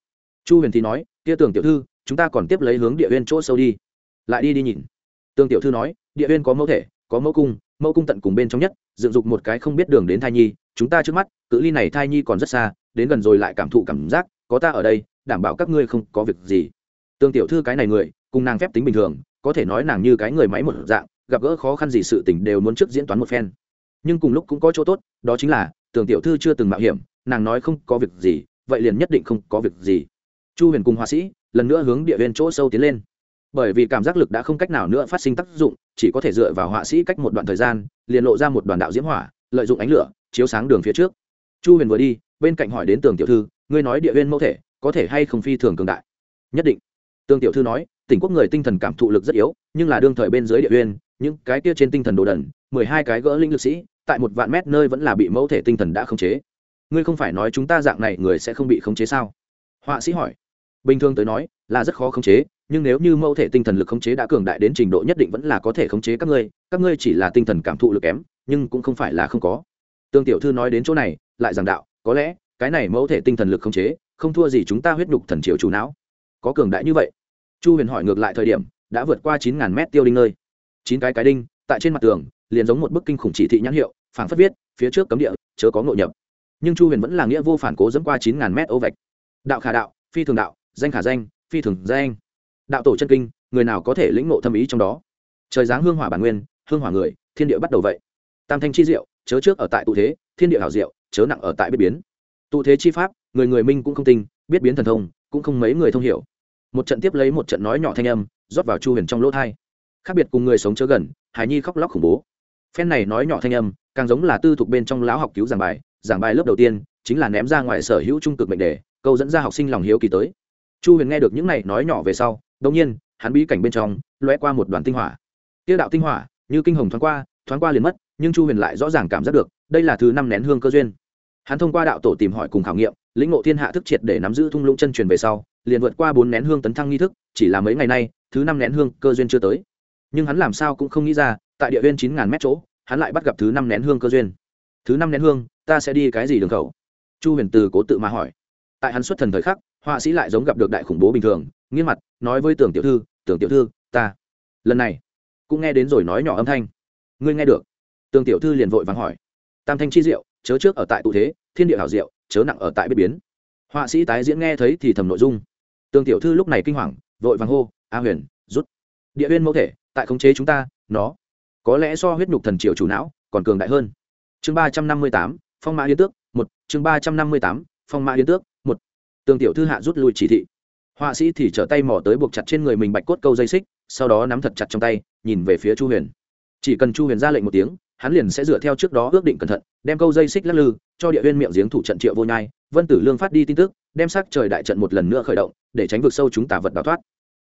chu huyền thì nói, kia tường tiểu thư, chúng ta còn tiếp lấy hướng địa huyên chỗ sâu đi. Lại đi đi nhìn. Tương tiểu thư nói, địa huyên có mẫu thể, có mẫu cung mẫu cung tận cùng bên trong nhất, dựng dục một cái không biết đường đến thai nhi, chúng ta trước mắt, cự ly này thai nhi còn rất xa, đến gần rồi lại cảm thụ cảm giác, có ta ở đây, đảm bảo các ngươi không có việc gì. Tương tiểu thư cái này người, cùng nàng phép tính bình thường, có thể nói nàng như cái người máy một dạng, gặp gỡ khó khăn gì sự tình đều muốn trước diễn toán một phen. Nhưng cùng lúc cũng có chỗ tốt, đó chính là, tường tiểu thư chưa từng mạo hiểm, nàng nói không có việc gì, vậy liền nhất định không có việc gì chu huyền cùng họa sĩ lần nữa hướng địa viên chỗ sâu tiến lên. Bởi vì cảm giác lực đã không cách nào nữa phát sinh tác dụng, chỉ có thể dựa vào họa sĩ cách một đoạn thời gian, liền lộ ra một đoàn đạo diễm hỏa, lợi dụng ánh lửa, chiếu sáng đường phía trước. Chu huyền vừa đi, bên cạnh hỏi đến tường tiểu thư, ngươi nói địa viên mẫu thể có thể hay không phi thường cường đại? Nhất định. Tương tiểu thư nói, tỉnh quốc người tinh thần cảm thụ lực rất yếu, nhưng là đương thời bên dưới địa uyên những cái kia trên tinh thần đồ đần, mười hai cái gỡ linh lực sĩ, tại một vạn mét nơi vẫn là bị mẫu thể tinh thần đã khống chế. Ngươi không phải nói chúng ta dạng này người sẽ không bị khống chế sao? Họa sĩ hỏi bình thường tới nói, là rất khó khống chế, nhưng nếu như mẫu thể tinh thần lực khống chế đã cường đại đến trình độ nhất định vẫn là có thể khống chế các ngươi các ngươi chỉ là tinh thần cảm thụ lực kém, nhưng cũng không phải là không có. Tương tiểu thư nói đến chỗ này, lại giảng đạo, có lẽ, cái này mẫu thể tinh thần lực khống chế, không thua gì chúng ta huyết nhục thần triều chủ não. Có cường đại như vậy? Chu huyền hỏi ngược lại thời điểm, đã vượt qua chín ngàn mét tiêu đinh nơi. Chín cái cái đinh, tại trên mặt tường, liền giống một bức kinh khủng chỉ thị nhãn hiệu, phảng phất viết, phía trước cấm địa, chớ có ngộ nhập. Nhưng chu huyền vẫn là nghĩa vô phản cố dẫm qua chín ngàn mét ô vạch. Đạo khả đạo, phi thường đạo danh khả danh, phi thường danh. Đạo tổ chân kinh, người nào có thể lĩnh ngộ thâm ý trong đó? Trời giáng hương hỏa bản nguyên, hương hỏa người, thiên địa bắt đầu vậy. Tam thanh chi diệu, chớ trước ở tại tụ thế, thiên địa hảo diệu, chớ nặng ở tại biết biến. Tụ thế chi pháp, người người minh cũng không tinh biết biến thần thông, cũng không mấy người thông hiểu. Một trận tiếp lấy một trận nói nhỏ thanh âm, rót vào chu huyền trong lỗ thai. Khác biệt cùng người sống chớ gần hải nhi khóc lóc khủng bố. Phen này nói nhỏ thanh âm, càng giống là tư thuộc bên trong lão học cứu giảng bài giảng bài lớp đầu tiên, chính là ném ra ngoài sở hữu trung cực mệnh đề, câu dẫn ra học sinh lòng hiếu kỳ tới chu huyền nghe được những này nói nhỏ về sau đông nhiên, hắn bí cảnh bên trong loe qua một đoàn tinh hỏa. Tiêu đạo tinh hỏa, như kinh hồng thoáng qua thoáng qua liền mất, nhưng chu huyền lại rõ ràng cảm giác được, đây là thứ năm nén hương cơ duyên. Hắn thông qua đạo tổ tìm hỏi cùng khảo nghiệm, lĩnh ngộ thiên hạ thức triệt để nắm giữ thung lũng chân truyền về sau, liền vượt qua bốn nén hương tấn thăng nghi thức, chỉ là mấy ngày nay, thứ năm nén hương cơ duyên chưa tới. Nhưng hắn làm sao cũng không nghĩ ra, tại địa viên chín ngàn mét chỗ, hắn lại bắt gặp thứ năm nén hương cơ duyên. Thứ năm nén hương, ta sẽ đi cái gì đường khẩu? Chu huyền từ cố tự mà hỏi. Tại hắn xuất thần thời khắc họa sĩ lại giống gặp được đại khủng bố bình thường nghiêm mặt, nói với tưởng tiểu thư, tưởng tiểu thư, ta, lần này, cũng nghe đến rồi nói nhỏ âm thanh. Ngươi nghe được? Tưởng tiểu thư liền vội vàng hỏi. Tam thanh chi diệu, chớ trước ở tại tụ thế, thiên địa hảo diệu, chớ nặng ở tại biết biến. Họa sĩ tái diễn nghe thấy thì thầm nội dung. Tương tiểu thư lúc này kinh hoàng, vội vàng hô, a huyền, rút. Địa huyên mẫu thể, tại khống chế chúng ta, nó, có lẽ so huyết nhục thần triều chủ não, còn cường đại hơn. Chương ba trăm năm mươi tám, phong mã hiến tước, một, chương ba trăm năm mươi tám, phong mã hiến tước tương tiểu thư hạ rút lui chỉ thị. Họa sĩ thì trở tay mỏ tới buộc chặt trên người mình bạch cốt câu dây xích, sau đó nắm thật chặt trong tay, nhìn về phía chu huyền. Chỉ cần chu huyền ra lệnh một tiếng, hắn liền sẽ dựa theo trước đó ước định cẩn thận, đem câu dây xích lắc lư, cho địa huyên miệng giếng thủ trận triệu vô nhai, vân tử lương phát đi tin tức, đem sắc trời đại trận một lần nữa khởi động, để tránh vực sâu chúng tả vật đào thoát.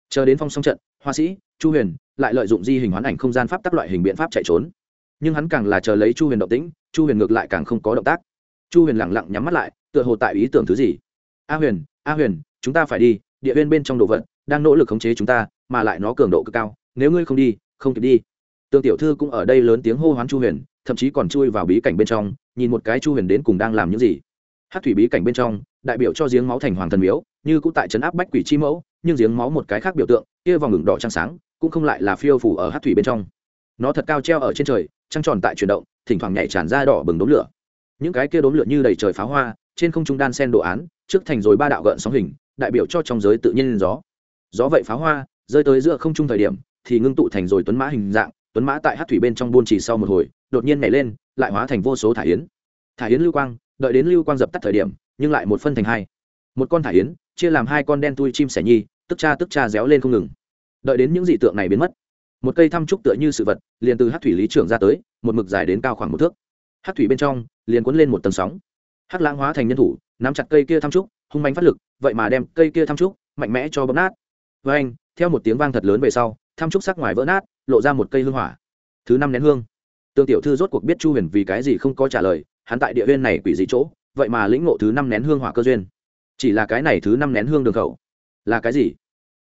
Chờ đến phong song trận, họa sĩ, chu huyền lại lợi dụng di hình hoán ảnh không gian pháp tắc loại hình biện pháp chạy trốn. Nhưng hắn càng là chờ lấy chu huyền động tĩnh, chu huyền ngược lại càng không có động tác. Chu huyền lẳng lặng nhắm mắt lại, tựa hồ tại ý tưởng thứ gì a huyền a huyền, chúng ta phải đi, địa viên bên trong đồ vật đang nỗ lực khống chế chúng ta, mà lại nó cường độ cực cao, nếu ngươi không đi, không kịp đi. Tương tiểu thư cũng ở đây lớn tiếng hô hoán chu huyền, thậm chí còn chui vào bí cảnh bên trong, nhìn một cái chu huyền đến cùng đang làm những gì. Hát thủy bí cảnh bên trong, đại biểu cho giếng máu thành hoàng thần miếu, như cũng tại trấn áp bách quỷ chi mẫu, nhưng giếng máu một cái khác biểu tượng, kia vòng ngừng đỏ trăng sáng, cũng không lại là phiêu phủ ở hát thủy bên trong. Nó thật cao treo ở trên trời, trăng tròn tại chuyển động, thỉnh thoảng nhảy tràn ra đỏ bừng đốm lửa. Những cái kia đốm lửa như đầy trời pháo hoa trên không trung đan sen đồ án, trước thành rồi ba đạo gợn sóng hình, đại biểu cho trong giới tự nhiên gió. Gió vậy pháo hoa, rơi tới giữa không trung thời điểm, thì ngưng tụ thành rồi tuấn mã hình dạng, tuấn mã tại hát thủy bên trong buôn chỉ sau một hồi, đột nhiên nhảy lên, lại hóa thành vô số thả yến. Thả yến lưu quang, đợi đến lưu quang dập tắt thời điểm, nhưng lại một phân thành hai. Một con thả yến, chia làm hai con đen tui chim sẻ nhi, tức cha tức cha réo lên không ngừng. Đợi đến những dị tượng này biến mất, một cây thăm trúc tựa như sự vật, liền từ hát thủy lý trưởng ra tới, một mực dài đến cao khoảng một thước. Hát thủy bên trong, liền cuốn lên một tầng sóng hát lãng hóa thành nhân thủ, nắm chặt cây kia tham trúc, hung bánh phát lực, vậy mà đem cây kia tham trúc mạnh mẽ cho bấm nát. Với anh, theo một tiếng vang thật lớn về sau tham trúc sắc ngoài vỡ nát, lộ ra một cây hương hỏa. Thứ năm nén hương. Tương tiểu thư rốt cuộc biết chu huyền vì cái gì không có trả lời, hắn tại địa huyên này quỷ dị chỗ, vậy mà lĩnh ngộ thứ năm nén hương hỏa cơ duyên. Chỉ là cái này thứ năm nén hương đường khẩu. Là cái gì?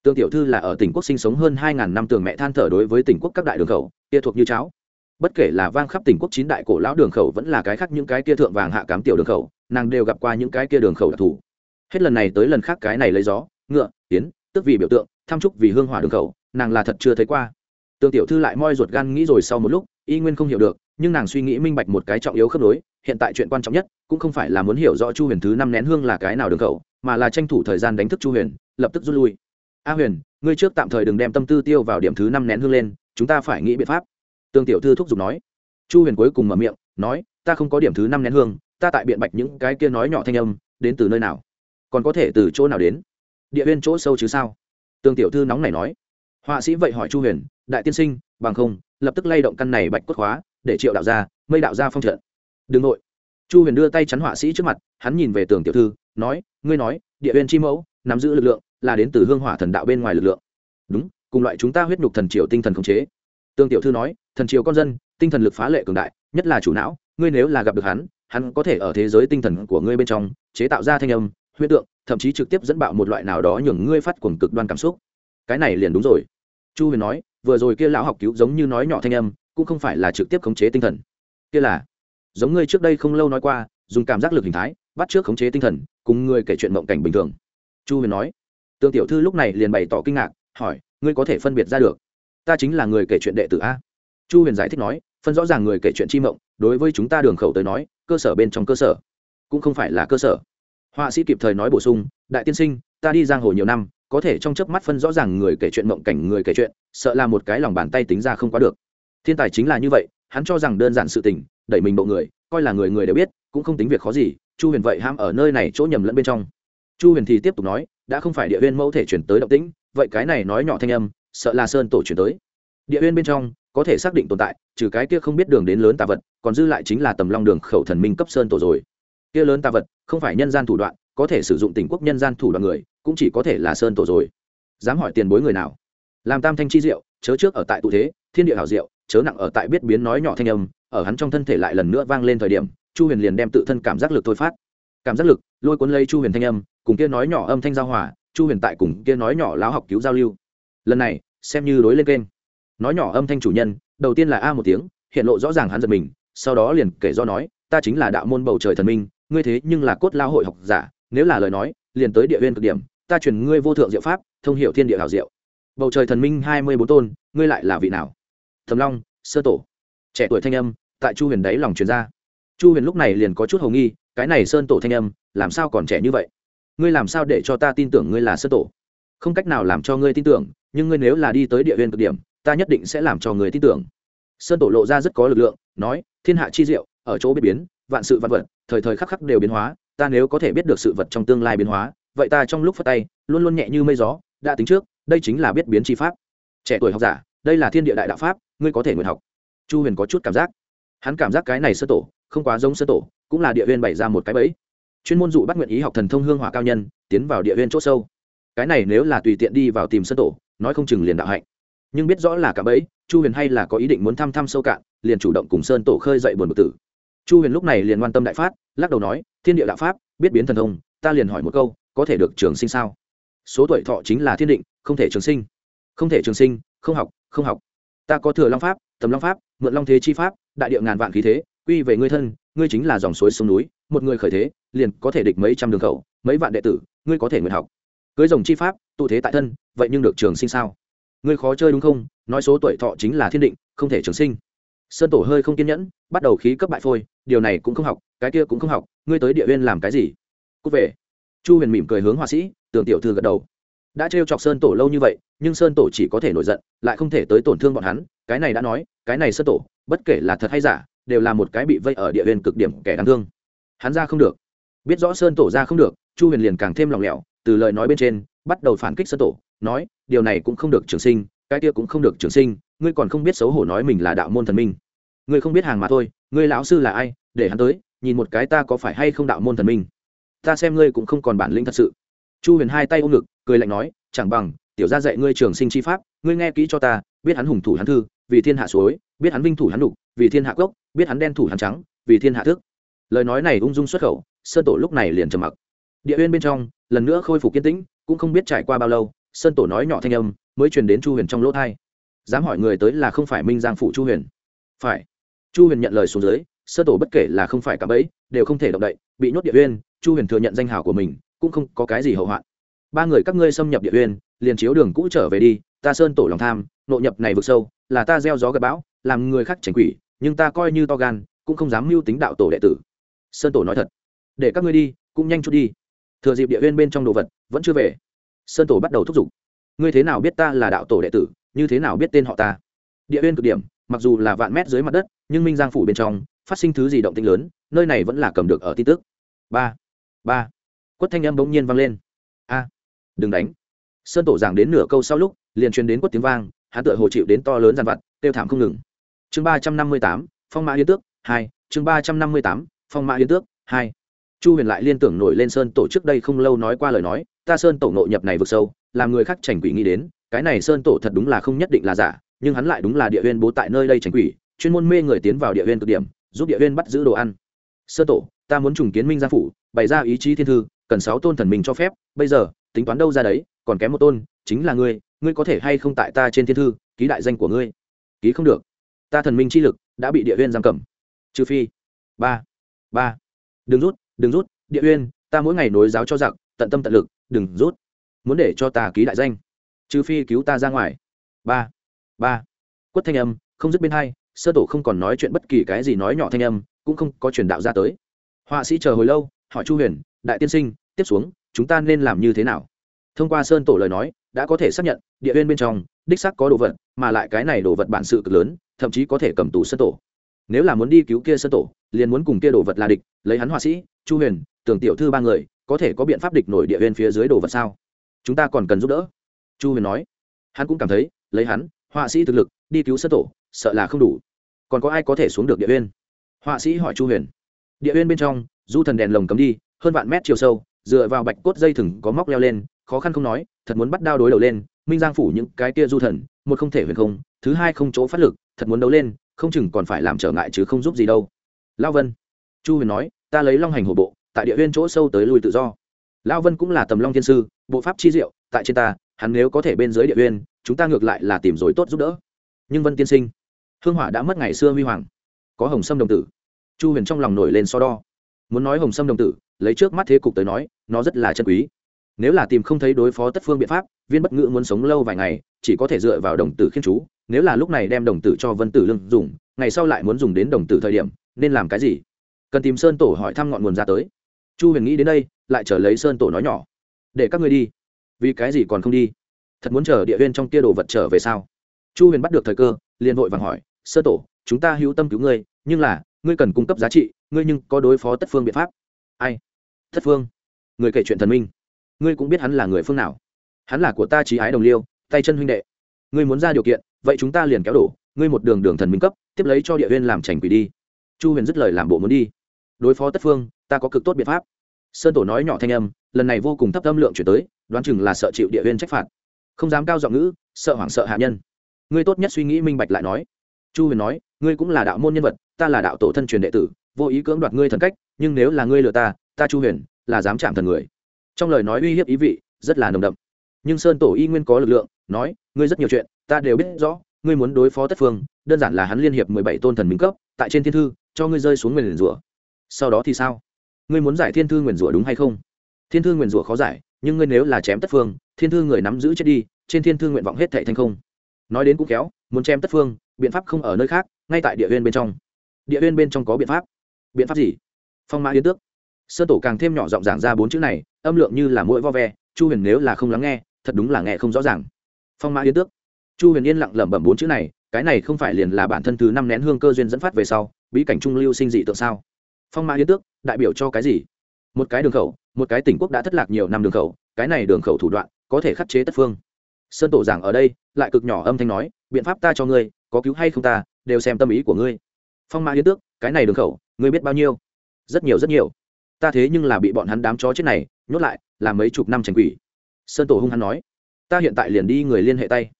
Tương tiểu thư là ở tỉnh quốc sinh sống hơn hai ngàn năm tường mẹ than thở đối với tỉnh quốc các đại đường khẩu, kia thuộc như cháo. Bất kể là vang khắp tỉnh quốc chín đại cổ lão đường khẩu vẫn là cái khác những cái kia thượng vàng hạ cám tiểu đường khẩu nàng đều gặp qua những cái kia đường khẩu đặc thù. Hết lần này tới lần khác cái này lấy gió, ngựa tiến tức vì biểu tượng, tham trúc vì hương hỏa đường khẩu, nàng là thật chưa thấy qua. Tương tiểu thư lại moi ruột gan nghĩ rồi sau một lúc, y nguyên không hiểu được, nhưng nàng suy nghĩ minh bạch một cái trọng yếu khớp nối, hiện tại chuyện quan trọng nhất, cũng không phải là muốn hiểu rõ chu huyền thứ năm nén hương là cái nào đường khẩu, mà là tranh thủ thời gian đánh thức chu huyền, lập tức rút lui. A huyền, ngươi trước tạm thời đừng đem tâm tư tiêu vào điểm thứ năm nén hương lên, chúng ta phải nghĩ biện pháp. Tương tiểu thư thúc giục nói. Chu huyền cuối cùng mở miệng, nói, ta không có điểm thứ năm nén hương ta tại biện bạch những cái kia nói nhỏ thanh âm, đến từ nơi nào? Còn có thể từ chỗ nào đến? Địa huyên chỗ sâu chứ sao? Tương tiểu thư nóng này nói. Họa sĩ vậy hỏi chu huyền, đại tiên sinh, bằng không, lập tức lay động căn này bạch cốt khóa, để triệu đạo ra mây đạo ra phong trận. Đừng nội. Chu huyền đưa tay chắn họa sĩ trước mặt, hắn nhìn về tường tiểu thư, nói, ngươi nói, địa huyên chi mẫu, nắm giữ lực lượng, là đến từ hương hỏa thần đạo bên ngoài lực lượng. Đúng, cùng loại chúng ta huyết nhục thần triều tinh thần khống chế. Tương tiểu thư nói, thần triều con dân, tinh thần lực phá lệ cường đại, nhất là chủ não, ngươi nếu là gặp được hắn hắn có thể ở thế giới tinh thần của ngươi bên trong, chế tạo ra thanh âm huyết tượng, thậm chí trực tiếp dẫn bạo một loại nào đó nhường ngươi phát cuồng cực đoan cảm xúc. Cái này liền đúng rồi. Chu huyền nói, vừa rồi kia lão học cứu giống như nói nhỏ thanh âm, cũng không phải là trực tiếp khống chế tinh thần. Kia là, giống ngươi trước đây không lâu nói qua, dùng cảm giác lực hình thái, bắt trước khống chế tinh thần, cùng ngươi kể chuyện mộng cảnh bình thường. Chu huyền nói, tương tiểu thư lúc này liền bày tỏ kinh ngạc, hỏi, ngươi có thể phân biệt ra được? Ta chính là người kể chuyện đệ tử a. Chu huyền giải thích nói, phân rõ ràng người kể chuyện chi mộng, đối với chúng ta đường khẩu tới nói cơ sở bên trong cơ sở. Cũng không phải là cơ sở. Họa sĩ kịp thời nói bổ sung, đại tiên sinh, ta đi giang hồ nhiều năm, có thể trong chớp mắt phân rõ ràng người kể chuyện mộng cảnh, người kể chuyện, sợ là một cái lòng bàn tay tính ra không quá được. Thiên tài chính là như vậy, hắn cho rằng đơn giản sự tình, đẩy mình bộ người, coi là người người đều biết, cũng không tính việc khó gì, chu huyền vậy ham ở nơi này chỗ nhầm lẫn bên trong. Chu huyền thì tiếp tục nói, đã không phải địa huyên mẫu thể chuyển tới động tĩnh, vậy cái này nói nhỏ thanh âm, sợ là sơn tổ chuyển tới. Địa huyên bên trong có thể xác định tồn tại, trừ cái kia không biết đường đến lớn tà vật, còn dư lại chính là tầm long đường khẩu thần minh cấp sơn tổ rồi. Kia lớn tà vật, không phải nhân gian thủ đoạn, có thể sử dụng tình quốc nhân gian thủ đoạn người, cũng chỉ có thể là sơn tổ rồi. Dám hỏi tiền bối người nào? Làm tam thanh chi diệu, chớ trước ở tại tụ thế, thiên địa hảo diệu, chớ nặng ở tại biết biến nói nhỏ thanh âm, ở hắn trong thân thể lại lần nữa vang lên thời điểm, chu huyền liền đem tự thân cảm giác lực thôi phát. Cảm giác lực, lôi cuốn lấy chu huyền thanh âm, cùng kia nói nhỏ âm thanh giao hòa, chu huyền tại cùng kia nói nhỏ láo học cứu giao lưu. Lần này, xem như đối lên kênh nói nhỏ âm thanh chủ nhân, đầu tiên là a một tiếng, hiện lộ rõ ràng hắn giật mình, sau đó liền kể do nói, ta chính là đạo môn bầu trời thần minh, ngươi thế nhưng là cốt lao hội học giả, nếu là lời nói, liền tới địa huyên cực điểm, ta truyền ngươi vô thượng diệu pháp, thông hiệu thiên địa hảo diệu. Bầu trời thần minh hai mươi bốn tôn, ngươi lại là vị nào? Thầm long, sơ tổ. Trẻ tuổi thanh âm, tại chu huyền đấy lòng truyền ra. Chu huyền lúc này liền có chút hầu nghi, cái này sơn tổ thanh âm, làm sao còn trẻ như vậy? Ngươi làm sao để cho ta tin tưởng ngươi là sơ tổ? Không cách nào làm cho ngươi tin tưởng, nhưng ngươi nếu là đi tới địa huyên cực điểm ta nhất định sẽ làm cho người tin tưởng. Sơn tổ lộ ra rất có lực lượng, nói, thiên hạ chi diệu, ở chỗ biết biến, vạn sự vạn vật, thời thời khắc khắc đều biến hóa, ta nếu có thể biết được sự vật trong tương lai biến hóa, vậy ta trong lúc phát tay, luôn luôn nhẹ như mây gió, đã tính trước, đây chính là biết biến chi pháp. Trẻ tuổi học giả, đây là thiên địa đại đạo pháp, ngươi có thể nguyện học. Chu huyền có chút cảm giác. Hắn cảm giác cái này sơ tổ, không quá giống sơ tổ, cũng là địa huyên bày ra một cái bẫy. Chuyên môn dụ bắt nguyện ý học thần thông hương hỏa cao nhân, tiến vào địa huyên c h ỗ sâu. Cái này nếu là tùy tiện đi vào tìm sơ tổ, nói không chừng liền đạo hạnh nhưng biết rõ là cả bấy chu huyền hay là có ý định muốn thăm thăm sâu cạn, liền chủ động cùng sơn tổ khơi dậy buồn bực tử. Chu huyền lúc này liền quan tâm đại phát, lắc đầu nói, thiên địa đạo pháp, biết biến thần thông, ta liền hỏi một câu, có thể được trường sinh sao? Số tuổi thọ chính là thiên định, không thể trường sinh. Không thể trường sinh, không học không học. Ta có thừa long pháp, tầm long pháp, mượn long thế chi pháp, đại địa ngàn vạn khí thế, quy về ngươi thân, ngươi chính là dòng suối sông núi, một người khởi thế, liền có thể địch mấy trăm đường khẩu, mấy vạn đệ tử, ngươi có thể nguyện học. Cưới dòng chi pháp, tụ thế tại thân, vậy nhưng được trường sinh sao? Ngươi khó chơi đúng không? Nói số tuổi thọ chính là thiên định, không thể trường sinh. Sơn tổ hơi không kiên nhẫn, bắt đầu khí cấp bại phôi, điều này cũng không học, cái kia cũng không học, ngươi tới địa uyên làm cái gì? Cúc về. Chu huyền mỉm cười hướng họa sĩ tường tiểu thư gật đầu. Đã trêu chọc sơn tổ lâu như vậy, nhưng sơn tổ chỉ có thể nổi giận, lại không thể tới tổn thương bọn hắn, cái này đã nói, cái này sơn tổ, bất kể là thật hay giả, đều là một cái bị vây ở địa huyền cực điểm kẻ đáng thương. Hắn ra không được. Biết rõ sơn tổ ra không được, chu huyền liền càng thêm lòng lẻo, từ lời nói bên trên, bắt đầu phản kích sơn tổ nói, điều này cũng không được trường sinh, cái kia cũng không được trường sinh, ngươi còn không biết xấu hổ nói mình là đạo môn thần minh. Ngươi không biết hàng mà thôi, ngươi lão sư là ai, để hắn tới, nhìn một cái ta có phải hay không đạo môn thần minh. Ta xem ngươi cũng không còn bản lĩnh thật sự. Chu huyền hai tay ôm ngực, cười lạnh nói, chẳng bằng, tiểu gia dạy ngươi trường sinh chi pháp, ngươi nghe kỹ cho ta, biết hắn hùng thủ hắn thư, vì thiên hạ suối, biết hắn vinh thủ hắn đục, vì thiên hạ cốc, biết hắn đen thủ hắn trắng, vì thiên hạ thức. Lời nói này ung dung xuất khẩu, sơn tổ lúc này liền trầm mặc. Địa uyên bên trong, lần nữa khôi phục kiên tĩnh, cũng không biết trải qua bao lâu sơn tổ nói nhỏ thanh âm, mới truyền đến chu huyền trong lỗ thai dám hỏi người tới là không phải minh giang phủ chu huyền. Phải. Chu huyền nhận lời xuống dưới, sơn tổ bất kể là không phải cả bẫy, đều không thể động đậy, bị nhốt địa uyên, chu huyền thừa nhận danh hào của mình, cũng không có cái gì hậu hoạn. Ba người các ngươi xâm nhập địa uyên, liền chiếu đường cũ trở về đi, ta sơn tổ lòng tham nội nhập này vực sâu, là ta gieo gió gặp bão, làm người khác tránh quỷ, nhưng ta coi như to gan, cũng không dám mưu tính đạo tổ đệ tử. Sơn tổ nói thật. Để các ngươi đi, cũng nhanh chút đi. Thừa dịp địa huyên bên trong đồ vật, vẫn chưa về sơn tổ bắt đầu thúc giục. Ngươi thế nào biết ta là đạo tổ đệ tử, như thế nào biết tên họ ta? Địa huyên cực điểm, mặc dù là vạn mét dưới mặt đất, nhưng minh giang phủ bên trong, phát sinh thứ gì động tinh lớn, nơi này vẫn là cầm được ở tin tức. Ba ba. Quất thanh âm bỗng nhiên vang lên. A, đừng đánh. Sơn tổ giảng đến nửa câu sau lúc, liền truyền đến quất tiếng vang, hắn tựa hồ chịu đến to lớn dàn vặt tiêu thảm không ngừng. Chương ba trăm năm mươi tám, phong mã yến tước, hai. Chương ba trăm năm mươi tám, phong mã yến tước, hai. Chu huyền lại liên tưởng nổi lên sơn tổ trước đây không lâu nói qua lời nói ta sơn tổ nội nhập này vực sâu, làm người khác trành quỷ nghĩ đến, cái này sơn tổ thật đúng là không nhất định là giả, nhưng hắn lại đúng là địa huyên bố tại nơi đây trành quỷ, chuyên môn mê người tiến vào địa huyên cực điểm, giúp địa huyên bắt giữ đồ ăn. Sơ tổ, ta muốn trùng kiến minh gia phủ, bày ra ý chí thiên thư, cần sáu tôn thần mình cho phép, bây giờ, tính toán đâu ra đấy, còn kém một tôn, chính là ngươi ngươi có thể hay không tại ta trên thiên thư, ký đại danh của ngươi? Ký không được. Ta thần minh chi lực, đã bị địa huyên giam cầm. Trừ phi. Ba. Ba. Đừng rút đừng rút, địa uyên ta mỗi ngày nối giáo cho giặc, tận tâm tận lực đừng rút. Muốn để cho ta ký đại danh, trừ phi cứu ta ra ngoài. Ba ba. Quất thanh âm, không dứt bên hai, sơ tổ không còn nói chuyện bất kỳ cái gì nói nhỏ thanh âm, cũng không có truyền đạo ra tới. Họa sĩ chờ hồi lâu, hỏi chu huyền, đại tiên sinh, tiếp xuống, chúng ta nên làm như thế nào? Thông qua sơn tổ lời nói, đã có thể xác nhận, địa viên bên trong, đích xác có đồ vật, mà lại cái này đồ vật bản sự cực lớn, thậm chí có thể cầm tù sơn tổ. Nếu là muốn đi cứu kia sơn tổ, liền muốn cùng kia đồ vật là địch, lấy hắn họa sĩ, chu huyền tưởng tiểu thư ba người có thể có biện pháp địch nổi địa huyền phía dưới đồ vật sao? Chúng ta còn cần giúp đỡ. Chu huyền nói. Hắn cũng cảm thấy, lấy hắn, họa sĩ thực lực, đi cứu sơ tổ, sợ là không đủ. Còn có ai có thể xuống được địa huyên họa sĩ hỏi chu huyền. Địa huyên bên trong, du thần đèn lồng cấm đi, hơn vạn mét chiều sâu, dựa vào bạch cốt dây thừng có móc leo lên, khó khăn không nói, thật muốn bắt đao đối đầu lên, minh giang phủ những cái kia du thần, một không thể huyền không, thứ hai không chỗ phát lực, thật muốn đấu lên, không chừng còn phải làm trở ngại chứ không giúp gì đâu. Lao vân. Chu huyền nói, ta lấy long hành hổ bộ tại địa huyên chỗ sâu tới lui tự do. Lao vân cũng là tầm long thiên sư, bộ pháp chi diệu, tại trên ta, hắn nếu có thể bên dưới địa huyên, chúng ta ngược lại là tìm rồi tốt giúp đỡ. Nhưng vân tiên sinh, hương hỏa đã mất ngày xưa huy hoàng. Có hồng sâm đồng tử. Chu huyền trong lòng nổi lên so đo. Muốn nói hồng sâm đồng tử, lấy trước mắt thế cục tới nói, nó rất là chân quý. Nếu là tìm không thấy đối phó tất phương biện pháp, viên bất ngữ muốn sống lâu vài ngày, chỉ có thể dựa vào đồng tử khiên chú. Nếu là lúc này đem đồng tử cho vân tử lương dùng, ngày sau lại muốn dùng đến đồng tử thời điểm, nên làm cái gì? Cần tìm sơn tổ hỏi thăm ngọn nguồn ra tới chu huyền nghĩ đến đây, lại chờ lấy sơn tổ nói nhỏ. Để các ngươi đi. Vì cái gì còn không đi? Thật muốn chờ địa huyên trong kia đồ vật trở về sao? Chu huyền bắt được thời cơ, liền vội vàng hỏi Sơ tổ, chúng ta hữu tâm cứu ngươi, nhưng là, ngươi cần cung cấp giá trị, ngươi nhưng có đối phó tất phương biện pháp. Ai? Tất phương? Người kể chuyện thần minh. Ngươi cũng biết hắn là người phương nào. Hắn là của ta trí ái đồng liêu, tay chân huynh đệ. Ngươi muốn ra điều kiện, vậy chúng ta liền kéo đổ, ngươi một đường đường thần minh cấp, tiếp lấy cho địa huyên làm trành quỷ đi. Chu huyền dứt lời làm bộ muốn đi. Đối phó tất phương ta có cực tốt biện pháp. Sơn tổ nói nhỏ thanh âm, lần này vô cùng thấp âm lượng chuyển tới, đoán chừng là sợ chịu địa huyên trách phạt. Không dám cao giọng ngữ, sợ hoảng sợ hạ nhân. Ngươi tốt nhất suy nghĩ minh bạch lại nói. Chu huyền nói, ngươi cũng là đạo môn nhân vật, ta là đạo tổ thân truyền đệ tử, vô ý cưỡng đoạt ngươi thần cách, nhưng nếu là ngươi lừa ta ta chu huyền, là dám chạm thần người. Trong lời nói uy hiếp ý vị, rất là nồng đậm. Nhưng sơn tổ y nguyên có lực lượng, nói, ngươi rất nhiều chuyện, ta đều biết rõ, ngươi muốn đối phó tất phương, đơn giản là hắn liên hiệp mười bảy tôn thần minh cấp, tại trên thiên thư, cho ngươi rơi xuống nguyền rủa. Sau đó thì sao? Ngươi muốn giải thiên thư nguyền rủa đúng hay không? Thiên thư nguyền rủa khó giải, nhưng ngươi nếu là chém tất phương, thiên thư người nắm giữ chết đi, trên thiên thư nguyện vọng hết thệ thành không. Nói đến cũng kéo muốn chém tất phương, biện pháp không ở nơi khác, ngay tại địa huyên bên trong. Địa huyên bên trong có biện pháp. Biện pháp gì? Phong mã yến tước. Sơn tổ càng thêm nhỏ giọng giảng ra bốn chữ này, âm lượng như là mũi vo ve, chu huyền nếu là không lắng nghe, thật đúng là nghe không rõ ràng. Phong mã yến tước. Chu huyền yên lặng lẩm bẩm bốn chữ này, cái này không phải liền là bản thân thứ năm nén hương cơ duyên dẫn phát về sau, bí cảnh trung lưu sinh dị tượng sao? Phong mã yến tước, đại biểu cho cái gì? Một cái đường khẩu, một cái tỉnh quốc đã thất lạc nhiều năm đường khẩu, cái này đường khẩu thủ đoạn, có thể khắc chế tất phương. Sơn tổ giảng ở đây, lại cực nhỏ âm thanh nói, biện pháp ta cho ngươi, có cứu hay không ta, đều xem tâm ý của ngươi. Phong mã yến tước, cái này đường khẩu, ngươi biết bao nhiêu? Rất nhiều rất nhiều. Ta thế nhưng là bị bọn hắn đám chó chết này, nhốt lại, làm mấy chục năm trành quỷ. Sơn tổ hung hắn nói, ta hiện tại liền đi người liên hệ tay.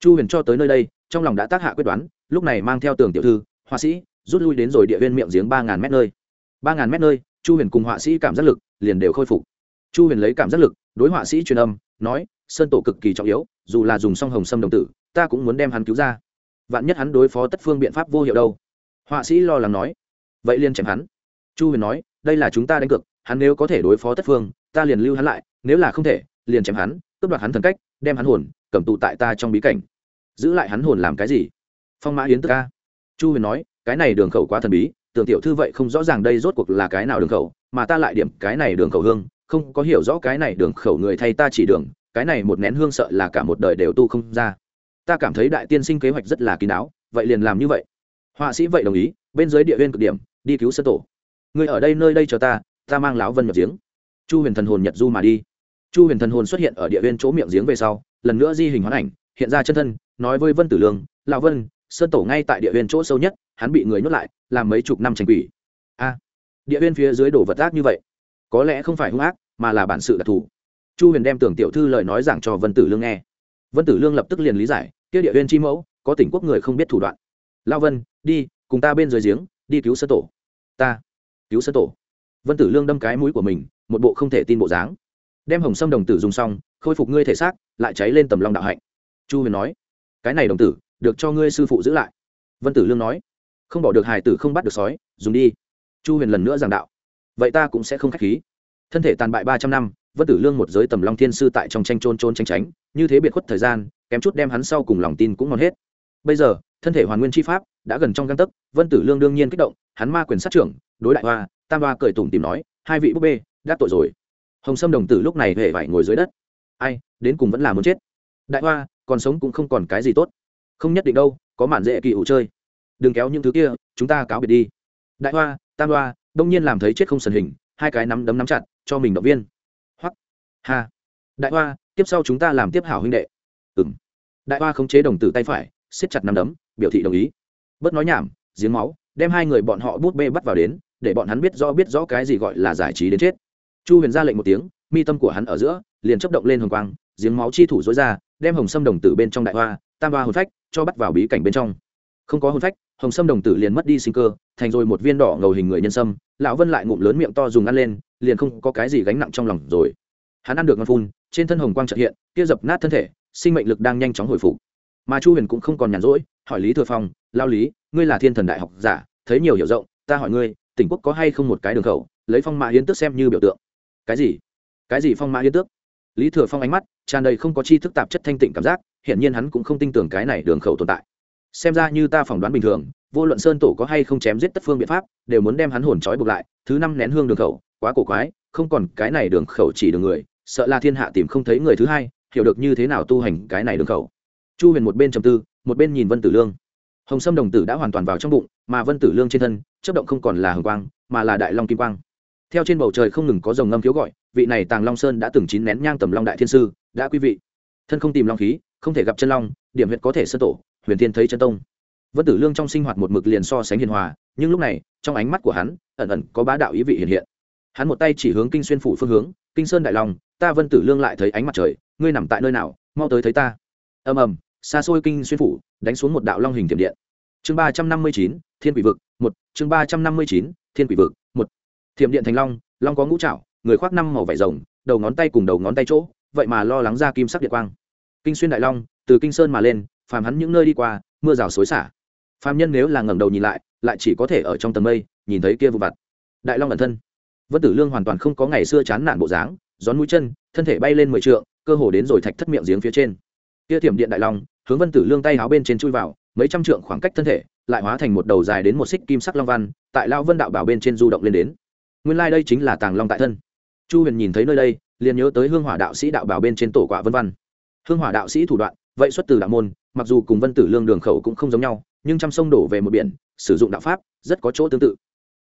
Chu huyền cho tới nơi đây, trong lòng đã tác hạ quyết đoán, lúc này mang theo tường tiểu thư, họa sĩ, rút lui đến rồi địa viên miệng giếng ba ngàn mét nơi ba ngàn mét nơi, chu huyền cùng họa sĩ cảm giác lực liền đều khôi phục. Chu huyền lấy cảm giác lực, đối họa sĩ truyền âm, nói, sơn tổ cực kỳ trọng yếu, dù là dùng song hồng sâm đồng tử, ta cũng muốn đem hắn cứu ra. Vạn nhất hắn đối phó tất phương biện pháp vô hiệu đâu. Họa sĩ lo lắng nói. Vậy liền chém hắn. Chu huyền nói, đây là chúng ta đánh cược, hắn nếu có thể đối phó tất phương, ta liền lưu hắn lại, nếu là không thể, liền chém hắn, cướp đoạt hắn thần cách, đem hắn hồn cầm tụ tại ta trong bí cảnh. Giữ lại hắn hồn làm cái gì? Phong mã yến tức ca. Chu huyền nói, cái này đường khẩu quá thần bí tưởng tiểu thư vậy không rõ ràng đây rốt cuộc là cái nào đường khẩu, mà ta lại điểm cái này đường khẩu hương, không có hiểu rõ cái này đường khẩu người thay ta chỉ đường, cái này một nén hương sợ là cả một đời đều tu không ra. Ta cảm thấy đại tiên sinh kế hoạch rất là kín đáo, vậy liền làm như vậy. Họa sĩ vậy đồng ý, bên dưới địa viên cực điểm, đi cứu sơ tổ. Người ở đây nơi đây chờ ta ta mang lão vân nhập giếng. Chu huyền thần hồn nhật du mà đi. Chu huyền thần hồn xuất hiện ở địa viên chỗ miệng giếng về sau, lần nữa di hình hoán ảnh, hiện ra chân thân, nói với vân tử lương, lão vân sơn tổ ngay tại địa huyên chỗ sâu nhất, hắn bị người nhốt lại, làm mấy chục năm tranh quỷ. A, địa huyên phía dưới đổ vật ác như vậy, có lẽ không phải hung ác, mà là bản sự đặc thù. Chu huyền đem tưởng tiểu thư lời nói giảng cho vân tử lương nghe. Vân tử lương lập tức liền lý giải, kia địa huyên chi mẫu, có tỉnh quốc người không biết thủ đoạn. Lao vân, đi, cùng ta bên dưới giếng, đi cứu sơn tổ. Ta, cứu sơn tổ. Vân tử lương đâm cái mũi của mình, một bộ không thể tin bộ dáng. Đem hồng sâm đồng tử dùng xong, khôi phục ngươi thể xác, lại cháy lên tầm long đạo hạnh. Chu huyền nói, cái này đồng tử được cho ngươi sư phụ giữ lại. Vân tử lương nói, không bỏ được hài tử không bắt được sói, dùng đi. Chu huyền lần nữa giảng đạo, vậy ta cũng sẽ không k h á c h khí. Thân thể tàn bại ba trăm năm, vân tử lương một giới tầm long thiên sư tại trong tranh trôn trôn tranh tránh, như thế biệt khuất thời gian, kém chút đem hắn sau cùng lòng tin cũng ngon hết. Bây giờ, thân thể hoàn nguyên chi pháp đã gần trong găng tấc, vân tử lương đương nhiên kích động, hắn ma quyền sát trưởng, đối đại hoa, tam hoa cởi tủm tìm nói, hai vị búp bê, đã tội rồi. Hồng sâm đồng tử lúc này huệ vải ngồi dưới đất. Ai, đến cùng vẫn là muốn chết. Đại hoa, còn sống cũng không còn cái gì tốt không nhất định đâu, có mạn dễ kỳ ủ chơi. Đừng kéo những thứ kia, chúng ta cáo biệt đi. Đại hoa, tam hoa, đông nhiên làm thấy chết không sần hình, hai cái nắm đấm nắm chặt, cho mình động viên. Hoặc Hà. đại hoa, tiếp sau chúng ta làm tiếp hảo huynh đệ. Ừng đại hoa khống chế đồng tử tay phải, siết chặt nắm đấm, biểu thị đồng ý. Bớt nói nhảm, giếng máu, đem hai người bọn họ bút bê bắt vào đến, để bọn hắn biết rõ biết rõ cái gì gọi là giải trí đến chết. Chu huyền ra lệnh một tiếng, mi tâm của hắn ở giữa, liền chấp động lên hồng quang, giếng máu chi thủ dối ra, đem hồng sâm đồng tử bên trong đại hoa tam ba hồn phách, cho bắt vào bí cảnh bên trong. Không có hồn phách, hồng sâm đồng tử liền mất đi sinh cơ, thành rồi một viên đỏ ngầu hình người nhân sâm, lão vân lại ngụm lớn miệng to dùng ăn lên, liền không có cái gì gánh nặng trong lòng rồi. Hắn ăn được ngon phun, trên thân hồng quang trợ hiện, kia dập nát thân thể, sinh mệnh lực đang nhanh chóng hồi phục. Mà chu huyền cũng không còn nhàn rỗi, hỏi lý thừa phong lao lý, ngươi là thiên thần đại học giả, thấy nhiều hiểu rộng, ta hỏi ngươi, tỉnh quốc có hay không một cái đường khẩu, lấy phong mã hiến tước xem như biểu tượng. Cái gì? Cái gì phong mã hiến tước? Lý thừa phong ánh mắt tràn đầy không có chi thức tạp chất thanh tịnh cảm giác, hiển nhiên hắn cũng không tin tưởng cái này đường khẩu tồn tại. Xem ra như ta phỏng đoán bình thường, vô luận sơn tổ có hay không chém giết tất phương biện pháp, đều muốn đem hắn hồn trói buộc lại, thứ năm nén hương đường khẩu, quá cổ quái, không còn cái này đường khẩu chỉ đường người, sợ là thiên hạ tìm không thấy người thứ hai, hiểu được như thế nào tu hành cái này đường khẩu. Chu huyền một bên trầm tư, một bên nhìn vân tử lương. Hồng sâm đồng tử đã hoàn toàn vào trong bụng, mà vân tử lương trên thân chất động không còn là hồng quang, mà là đại long kim quang theo trên bầu trời không ngừng có dòng ngâm khiếu gọi, vị này tàng long sơn đã từng chín nén nhang tầm long đại thiên sư, đã quý vị. Thân không tìm long khí, không thể gặp chân long, điểm huyện có thể sơ tổ, huyền thiên thấy chân tông. Vân tử lương trong sinh hoạt một mực liền so sánh hiền hòa, nhưng lúc này, trong ánh mắt của hắn, ẩn ẩn có bá đạo ý vị hiện hiện. Hắn một tay chỉ hướng kinh xuyên phủ phương hướng, kinh sơn đại long, ta vân tử lương lại thấy ánh mặt trời, ngươi nằm tại nơi nào, mau tới thấy ta. Ầm ầm, xa xôi kinh xuyên phủ, đánh xuống một đạo long hình tiềm điện. Chương ba trăm năm mươi chín, thiên quỷ vực, một, chương ba trăm năm mươi chín, thiên quỷ vực, một thiểm điện thành long long có ngũ trạo người khoác năm màu vải rồng, đầu ngón tay cùng đầu ngón tay chỗ, vậy mà lo lắng ra kim sắc điện quang. Kinh xuyên đại long, từ kinh sơn mà lên, phàm hắn những nơi đi qua, mưa rào xối xả. Phàm nhân nếu là ngẩng đầu nhìn lại lại chỉ có thể ở trong tầng mây, nhìn thấy kia vụ vặt. Đại long ẩn thân. Vân tử lương hoàn toàn không có ngày xưa chán nản bộ dáng, gión mũi chân, thân thể bay lên mười trượng, cơ hồ đến rồi thạch thất miệng giếng phía trên. Kia thiểm điện đại long, hướng vân tử lương tay áo bên trên chui vào, mấy trăm trượng khoảng cách thân thể, lại hóa thành một đầu dài đến một xích kim sắc long văn, tại lao vân đạo bảo bên trên du động lên đến nguyên lai、like、đây chính là tàng long tại thân chu huyền nhìn thấy nơi đây liền nhớ tới hương hỏa đạo sĩ đạo bảo bên trên tổ quả vân văn hương hỏa đạo sĩ thủ đoạn vậy xuất từ đạo môn mặc dù cùng vân tử lương đường khẩu cũng không giống nhau nhưng trăm sông đổ về một biển sử dụng đạo pháp rất có chỗ tương tự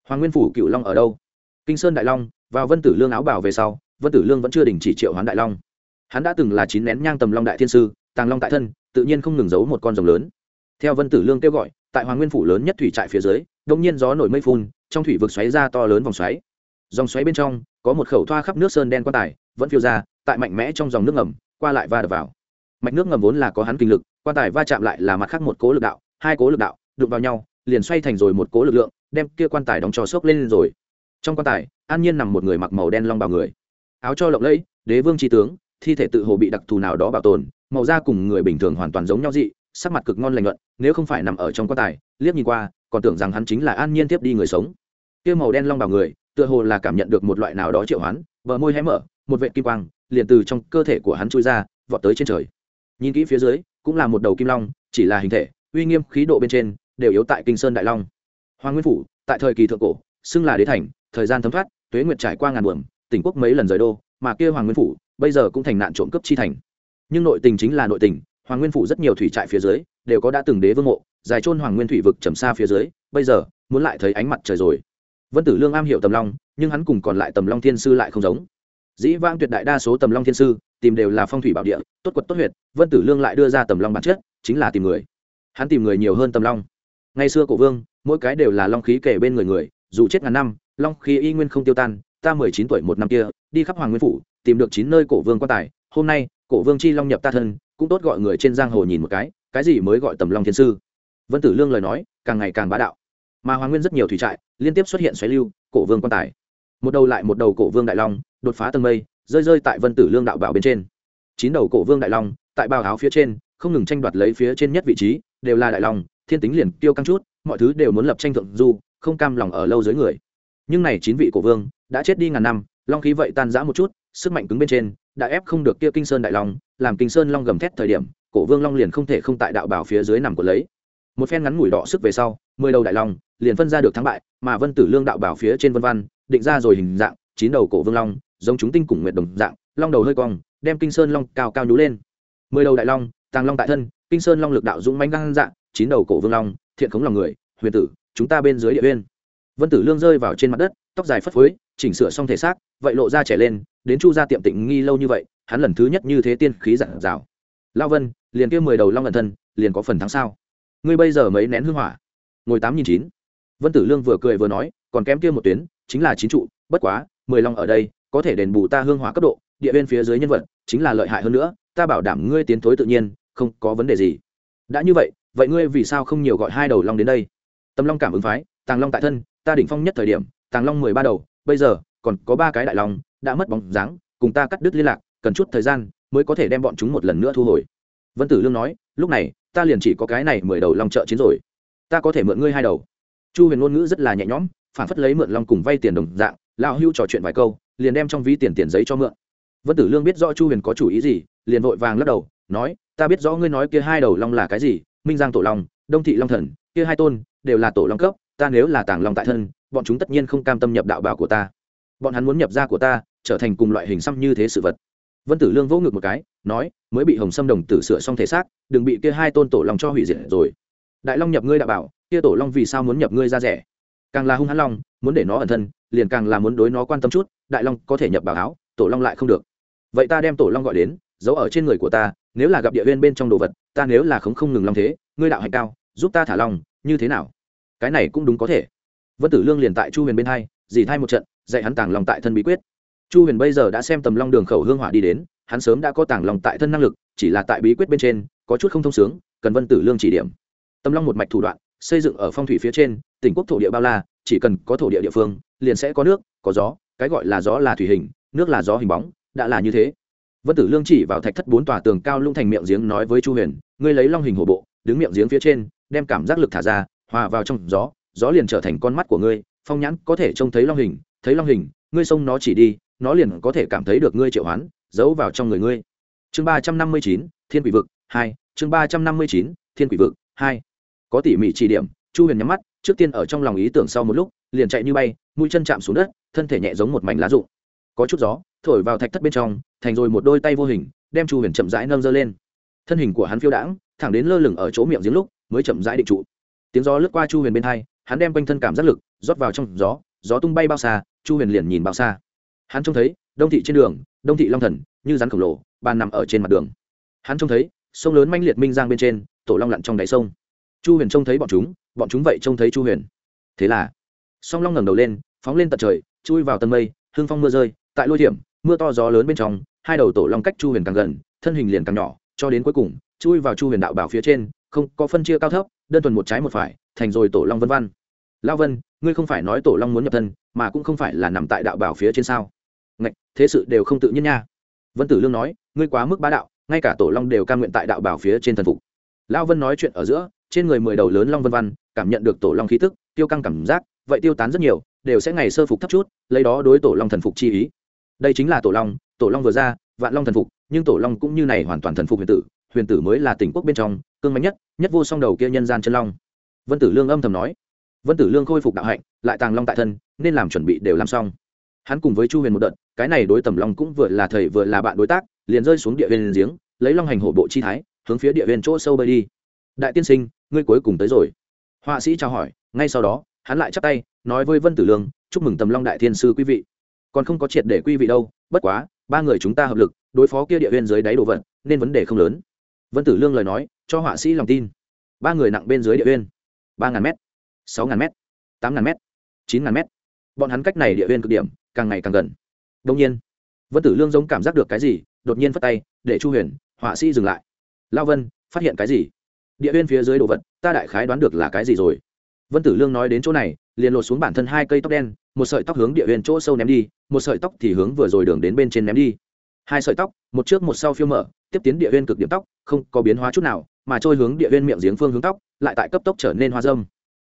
hoàng nguyên phủ cựu long ở đâu kinh sơn đại long vào vân tử lương áo bảo về sau vân tử lương vẫn chưa đình chỉ triệu hoán đại long hắn đã từng là chín nén nhang tầm long đại thiên sư tàng long tại thân tự nhiên không ngừng giấu một con rồng lớn theo vân tử lương kêu gọi tại hoàng nguyên phủ lớn nhất thủy trại phía dưới đông nhiên gió nổi mây phun trong thủy vực xoáy ra to lớn vòng xoáy dòng xoáy bên trong, có một khẩu thoa khắp nước sơn đen quan tài, vẫn phiêu ra, tại mạnh mẽ trong dòng nước ngầm, qua lại va đập vào. Mạch nước ngầm vốn là có hắn kinh lực, quan tài va chạm lại là mặt khác một cố lực đạo, hai cố lực đạo, đụng vào nhau, liền xoay thành rồi một cố lực lượng, đem kia quan tài đóng trò sốc lên rồi. Trong quan tài, an nhiên nằm một người mặc màu đen long bào người. Áo cho lộng lẫy, đế vương tri tướng, thi thể tự hồ bị đặc thù nào đó bảo tồn, màu da cùng người bình thường hoàn toàn giống nhau dị, sắc mặt cực ngon lành luận nếu không phải nằm ở trong quan tài, liếc nhìn qua, còn tưởng rằng hắn chính là an nhiên tiếp đi người sống. Kia màu đen long bào người tựa hồ là cảm nhận được một loại nào đó triệu hoán, bờ môi hé mở, một vệ kim quang liền từ trong cơ thể của hắn chui ra, vọt tới trên trời. Nhìn kỹ phía dưới, cũng là một đầu kim long, chỉ là hình thể, uy nghiêm khí độ bên trên, đều yếu tại kinh sơn đại long. Hoàng nguyên phủ, tại thời kỳ thượng cổ, xưng là đế thành, thời gian thấm thoát, tuế nguyệt trải qua ngàn buồm, tỉnh quốc mấy lần rời đô, mà kia hoàng nguyên phủ, bây giờ cũng thành nạn trộm cướp chi thành. Nhưng nội tình chính là nội tình, hoàng nguyên phủ rất nhiều thủy trại phía dưới, đều có đã từng đế vương mộ, dài trôn hoàng nguyên thủy vực trầm xa phía dưới, bây giờ, muốn lại thấy ánh mặt trời rồi vân tử lương am hiểu tầm long, nhưng hắn cùng còn lại tầm long thiên sư lại không giống. Dĩ vãng tuyệt đại đa số tầm long thiên sư, tìm đều là phong thủy bảo địa, tốt quật tốt huyệt, vân tử lương lại đưa ra tầm long bản chất, chính là tìm người. Hắn tìm người nhiều hơn tầm long. Ngày xưa cổ vương, mỗi cái đều là long khí kể bên người người, dù chết ngàn năm, long khí y nguyên không tiêu tan, ta mười chín tuổi một năm kia, đi khắp hoàng nguyên phủ, tìm được chín nơi cổ vương quan tài, hôm nay, cổ vương chi long nhập ta thân, cũng tốt gọi người trên giang hồ nhìn một cái cái gì mới gọi tầm long thiên sư? Vân tử lương lời nói, càng ngày càng bá đạo mà hoàng nguyên rất nhiều thủy trại liên tiếp xuất hiện xoáy lưu, cổ vương quan tài. Một đầu lại một đầu cổ vương đại long đột phá tầng mây, rơi rơi tại vân tử lương đạo bảo bên trên. Chín đầu cổ vương đại long tại bao áo phía trên, không ngừng tranh đoạt lấy phía trên nhất vị trí, đều là đại long, thiên tính liền tiêu căng chút, mọi thứ đều muốn lập tranh thượng du, không cam lòng ở lâu dưới người. Nhưng này chín vị cổ vương đã chết đi ngàn năm, long khí vậy tan rã một chút, sức mạnh cứng bên trên, đã ép không được kia kinh sơn đại long, làm kinh sơn long gầm thét thời điểm, cổ vương long liền không thể không tại đạo bảo phía dưới nằm của lấy. Một phen ngắn ngủi đỏ sức về sau mười đầu đại long, liền phân ra được thắng bại, mà vân tử lương đạo bảo phía trên vân văn, định ra rồi hình dạng, chín đầu cổ vương long, giống chúng tinh cùng nguyệt đồng dạng, long đầu hơi cong, đem kinh sơn long cao cao nhú lên. Mười đầu đại long, tàng long tại thân, kinh sơn long lực đạo dũng mãnh ngang dạng, chín đầu cổ vương long, thiện khống lòng người, huyền tử, chúng ta bên dưới địa uyên. Vân tử lương rơi vào trên mặt đất, tóc dài phất phới, chỉnh sửa xong thể xác, vậy lộ ra trẻ lên, đến chu ra tiệm tịnh nghi lâu như vậy, hắn lần thứ nhất như thế tiên khí giản rào lao vân, liền kia mười đầu long ẩn thân, liền có phần thắng sao? Ngươi bây giờ mấy nén hương hỏa? Ngồi tám nghìn chín. Vân tử lương vừa cười vừa nói, còn kém kia một tuyến, chính là chín trụ, bất quá, mười long ở đây, có thể đền bù ta hương hỏa cấp độ, địa bên phía dưới nhân vật, chính là lợi hại hơn nữa, ta bảo đảm ngươi tiến thối tự nhiên, không có vấn đề gì. Đã như vậy vậy ngươi vì sao không nhiều gọi hai đầu long đến đây? Tâm long cảm ứng phái, tàng long tại thân, ta đỉnh phong nhất thời điểm, tàng long mười ba đầu, bây giờ, còn có ba cái đại long, đã mất bóng dáng, cùng ta cắt đứt liên lạc, cần chút thời gian mới có thể đem bọn chúng một lần nữa thu hồi. Vân tử lương nói, lúc này, ta liền chỉ có cái này mười đầu long trợ chiến rồi ta có thể mượn ngươi hai đầu. Chu huyền ngôn ngữ rất là nhẹ nhõm phản phất lấy mượn long cùng vay tiền đồng dạng, lão hưu trò chuyện vài câu, liền đem trong ví tiền tiền giấy cho mượn. Vân tử lương biết rõ chu huyền có chủ ý gì, liền vội vàng lắc đầu, nói, ta biết rõ ngươi nói kia hai đầu long là cái gì, minh giang tổ long, đông thị long thần, kia hai tôn đều là tổ long cấp, ta nếu là tàng long tại thân, bọn chúng tất nhiên không cam tâm nhập đạo bảo của ta. Bọn hắn muốn nhập ra của ta, trở thành cùng loại hình xăm như thế sự vật. Vân tử lương vỗ ngực một cái, nói, mới bị hồng sâm đồng tử sửa xong thể xác, đừng bị kia hai tôn tổ long cho hủy diệt rồi đại long nhập ngươi đã bảo, kia tổ long vì sao muốn nhập ngươi ra rẻ? Càng là hung hãn long, muốn để nó ẩn thân, liền càng là muốn đối nó quan tâm chút, đại long có thể nhập bảo áo, tổ long lại không được. Vậy ta đem tổ long gọi đến, giấu ở trên người của ta, nếu là gặp địa viên bên trong đồ vật, ta nếu là không không ngừng long thế, ngươi đạo hạnh cao, giúp ta thả long, như thế nào? Cái này cũng đúng có thể. Vân tử lương liền tại chu huyền bên hai, dì thay một trận, dạy hắn tàng lòng tại thân bí quyết. Chu huyền bây giờ đã xem tầm long đường khẩu hương hỏa đi đến, hắn sớm đã có tàng lòng tại thân năng lực, chỉ là tại bí quyết bên trên, có chút không thông sướng, cần vân tử lương chỉ điểm tâm long một mạch thủ đoạn, xây dựng ở phong thủy phía trên, tỉnh quốc thổ địa bao la, chỉ cần có thổ địa địa phương, liền sẽ có nước, có gió, cái gọi là gió là thủy hình, nước là gió hình bóng, đã là như thế. Vân tử lương chỉ vào thạch thất bốn tòa tường cao lung thành miệng giếng nói với chu huyền, ngươi lấy long hình hổ bộ, đứng miệng giếng phía trên, đem cảm giác lực thả ra, hòa vào trong gió gió liền trở thành con mắt của ngươi, phong nhãn có thể trông thấy long hình, thấy long hình, ngươi xông nó chỉ đi, nó liền có thể cảm thấy được ngươi triệu hoán, giấu vào trong người ngươi. Chương ba trăm năm mươi chín, thiên quỷ vực hai, chương ba trăm năm mươi chín, thiên quỷ vực hai có tỉ mỉ chỉ điểm, chu huyền nhắm mắt, trước tiên ở trong lòng ý tưởng sau một lúc, liền chạy như bay, mũi chân chạm xuống đất, thân thể nhẹ giống một mảnh lá rụng. Có chút gió, thổi vào thạch thất bên trong, thành rồi một đôi tay vô hình, đem chu huyền chậm rãi nâng dơ lên. Thân hình của hắn phiêu đãng, thẳng đến lơ lửng ở chỗ miệng giếng lúc, mới chậm rãi định trụ. Tiếng gió lướt qua chu huyền bên hai, hắn đem quanh thân cảm giác lực, rót vào trong gió gió tung bay bao xa, chu huyền liền nhìn bao xa. Hắn trông thấy, đông thị trên đường, đông thị long thần, như rắn khổng lồ, bàn nằm ở trên mặt đường. Hắn trông thấy, sông lớn manh liệt minh giang bên trên, tổ long lặn trong đáy sông chu huyền trông thấy bọn chúng bọn chúng vậy trông thấy chu huyền. Thế là, song long ngẩng đầu lên, phóng lên tận trời, chui vào tầng mây, hương phong mưa rơi, tại lôi điểm, mưa to gió lớn bên trong, hai đầu tổ long cách chu huyền càng gần, thân hình liền càng nhỏ, cho đến cuối cùng, chui vào chu huyền đạo bảo phía trên, không có phân chia cao thấp, đơn thuần một trái một phải, thành rồi tổ long vân văn lao vân, ngươi không phải nói tổ long muốn nhập thân, mà cũng không phải là nằm tại đạo bảo phía trên sao? Ngạch, thế sự đều không tự nhiên nha. Vân tử lương nói, ngươi quá mức bá đạo, ngay cả tổ long đều ca nguyện tại đạo bảo phía trên thần phục. Lao vân nói chuyện ở giữa trên người mười đầu lớn long vân văn, cảm nhận được tổ long khí tức, tiêu căng cảm giác, vậy tiêu tán rất nhiều, đều sẽ ngày sơ phục thấp chút, lấy đó đối tổ long thần phục chi ý. Đây chính là tổ long tổ long vừa ra, vạn long thần phục, nhưng tổ long cũng như này hoàn toàn thần phục huyền tử huyền tử mới là tỉnh quốc bên trong, cương mạnh nhất nhất vô song đầu kia nhân gian chân long. Vân tử lương âm thầm nói. Vân tử lương khôi phục đạo hạnh, lại tàng long tại thân, nên làm chuẩn bị đều làm xong. Hắn cùng với chu huyền một đợt, cái này đối tầm long cũng vừa là thầy vừa là bạn đối tác, liền rơi xuống địa viên giếng, lấy long hành hổ bộ chi thái, hướng phía địa viên chỗ sâu bơi đi. Đại tiên sinh ngươi cuối cùng tới rồi. Họa sĩ chào hỏi, ngay sau đó, hắn lại chắp tay, nói với vân tử lương, chúc mừng tầm long đại thiên sư quý vị. Còn không có triệt để quý vị đâu, bất quá, ba người chúng ta hợp lực, đối phó kia địa huyên dưới đáy đồ vật, nên vấn đề không lớn. Vân tử lương lời nói, cho họa sĩ lòng tin. Ba người nặng bên dưới địa huyên ba ngàn m sáu ngàn m tám ngàn m chín ngàn m bọn hắn cách này địa huyên cực điểm, càng ngày càng gần. Đông nhiên, vân tử lương giống cảm giác được cái gì, đột nhiên phất tay, để chu huyền, họa sĩ dừng lại. Lao vân, phát hiện cái gì? Địa viên phía dưới đồ vật, ta đại khái đoán được là cái gì rồi. Vân tử lương nói đến chỗ này, liền lột xuống bản thân hai cây tóc đen, một sợi tóc hướng địa viên chỗ sâu ném đi, một sợi tóc thì hướng vừa rồi đường đến bên trên ném đi. Hai sợi tóc, một trước một sau phiêu mở, tiếp tiến địa viên cực điểm tóc, không có biến hóa chút nào, mà trôi hướng địa viên miệng giếng phương hướng tóc, lại tại cấp tốc trở nên hoa dâm.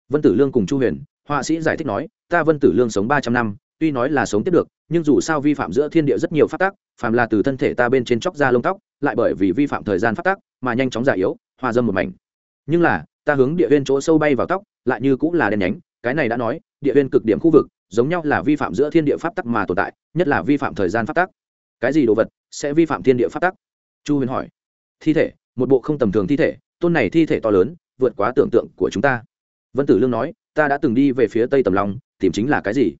Vân tử lương cùng chu huyền, họa sĩ giải thích nói, ta vân tử lương sống ba trăm năm, tuy nói là sống tiếp được, nhưng dù sao vi phạm giữa thiên địa rất nhiều phát tác phàm là từ thân thể ta bên trên chóc ra lông tóc, lại bởi vì vi phạm thời gian phát tác mà nhanh chóng già yếu hoa dâm một mảnh. Nhưng là, ta hướng địa viên chỗ sâu bay vào tóc, lại như cũng là đen nhánh, cái này đã nói, địa viên cực điểm khu vực, giống nhau là vi phạm giữa thiên địa pháp tắc mà tồn tại, nhất là vi phạm thời gian pháp tắc. Cái gì đồ vật sẽ vi phạm thiên địa pháp tắc? Chu huyền hỏi. Thi thể, một bộ không tầm thường thi thể, tôn này thi thể to lớn, vượt quá tưởng tượng của chúng ta. Vân tử lương nói, ta đã từng đi về phía tây tầm long, tìm chính là cái gì?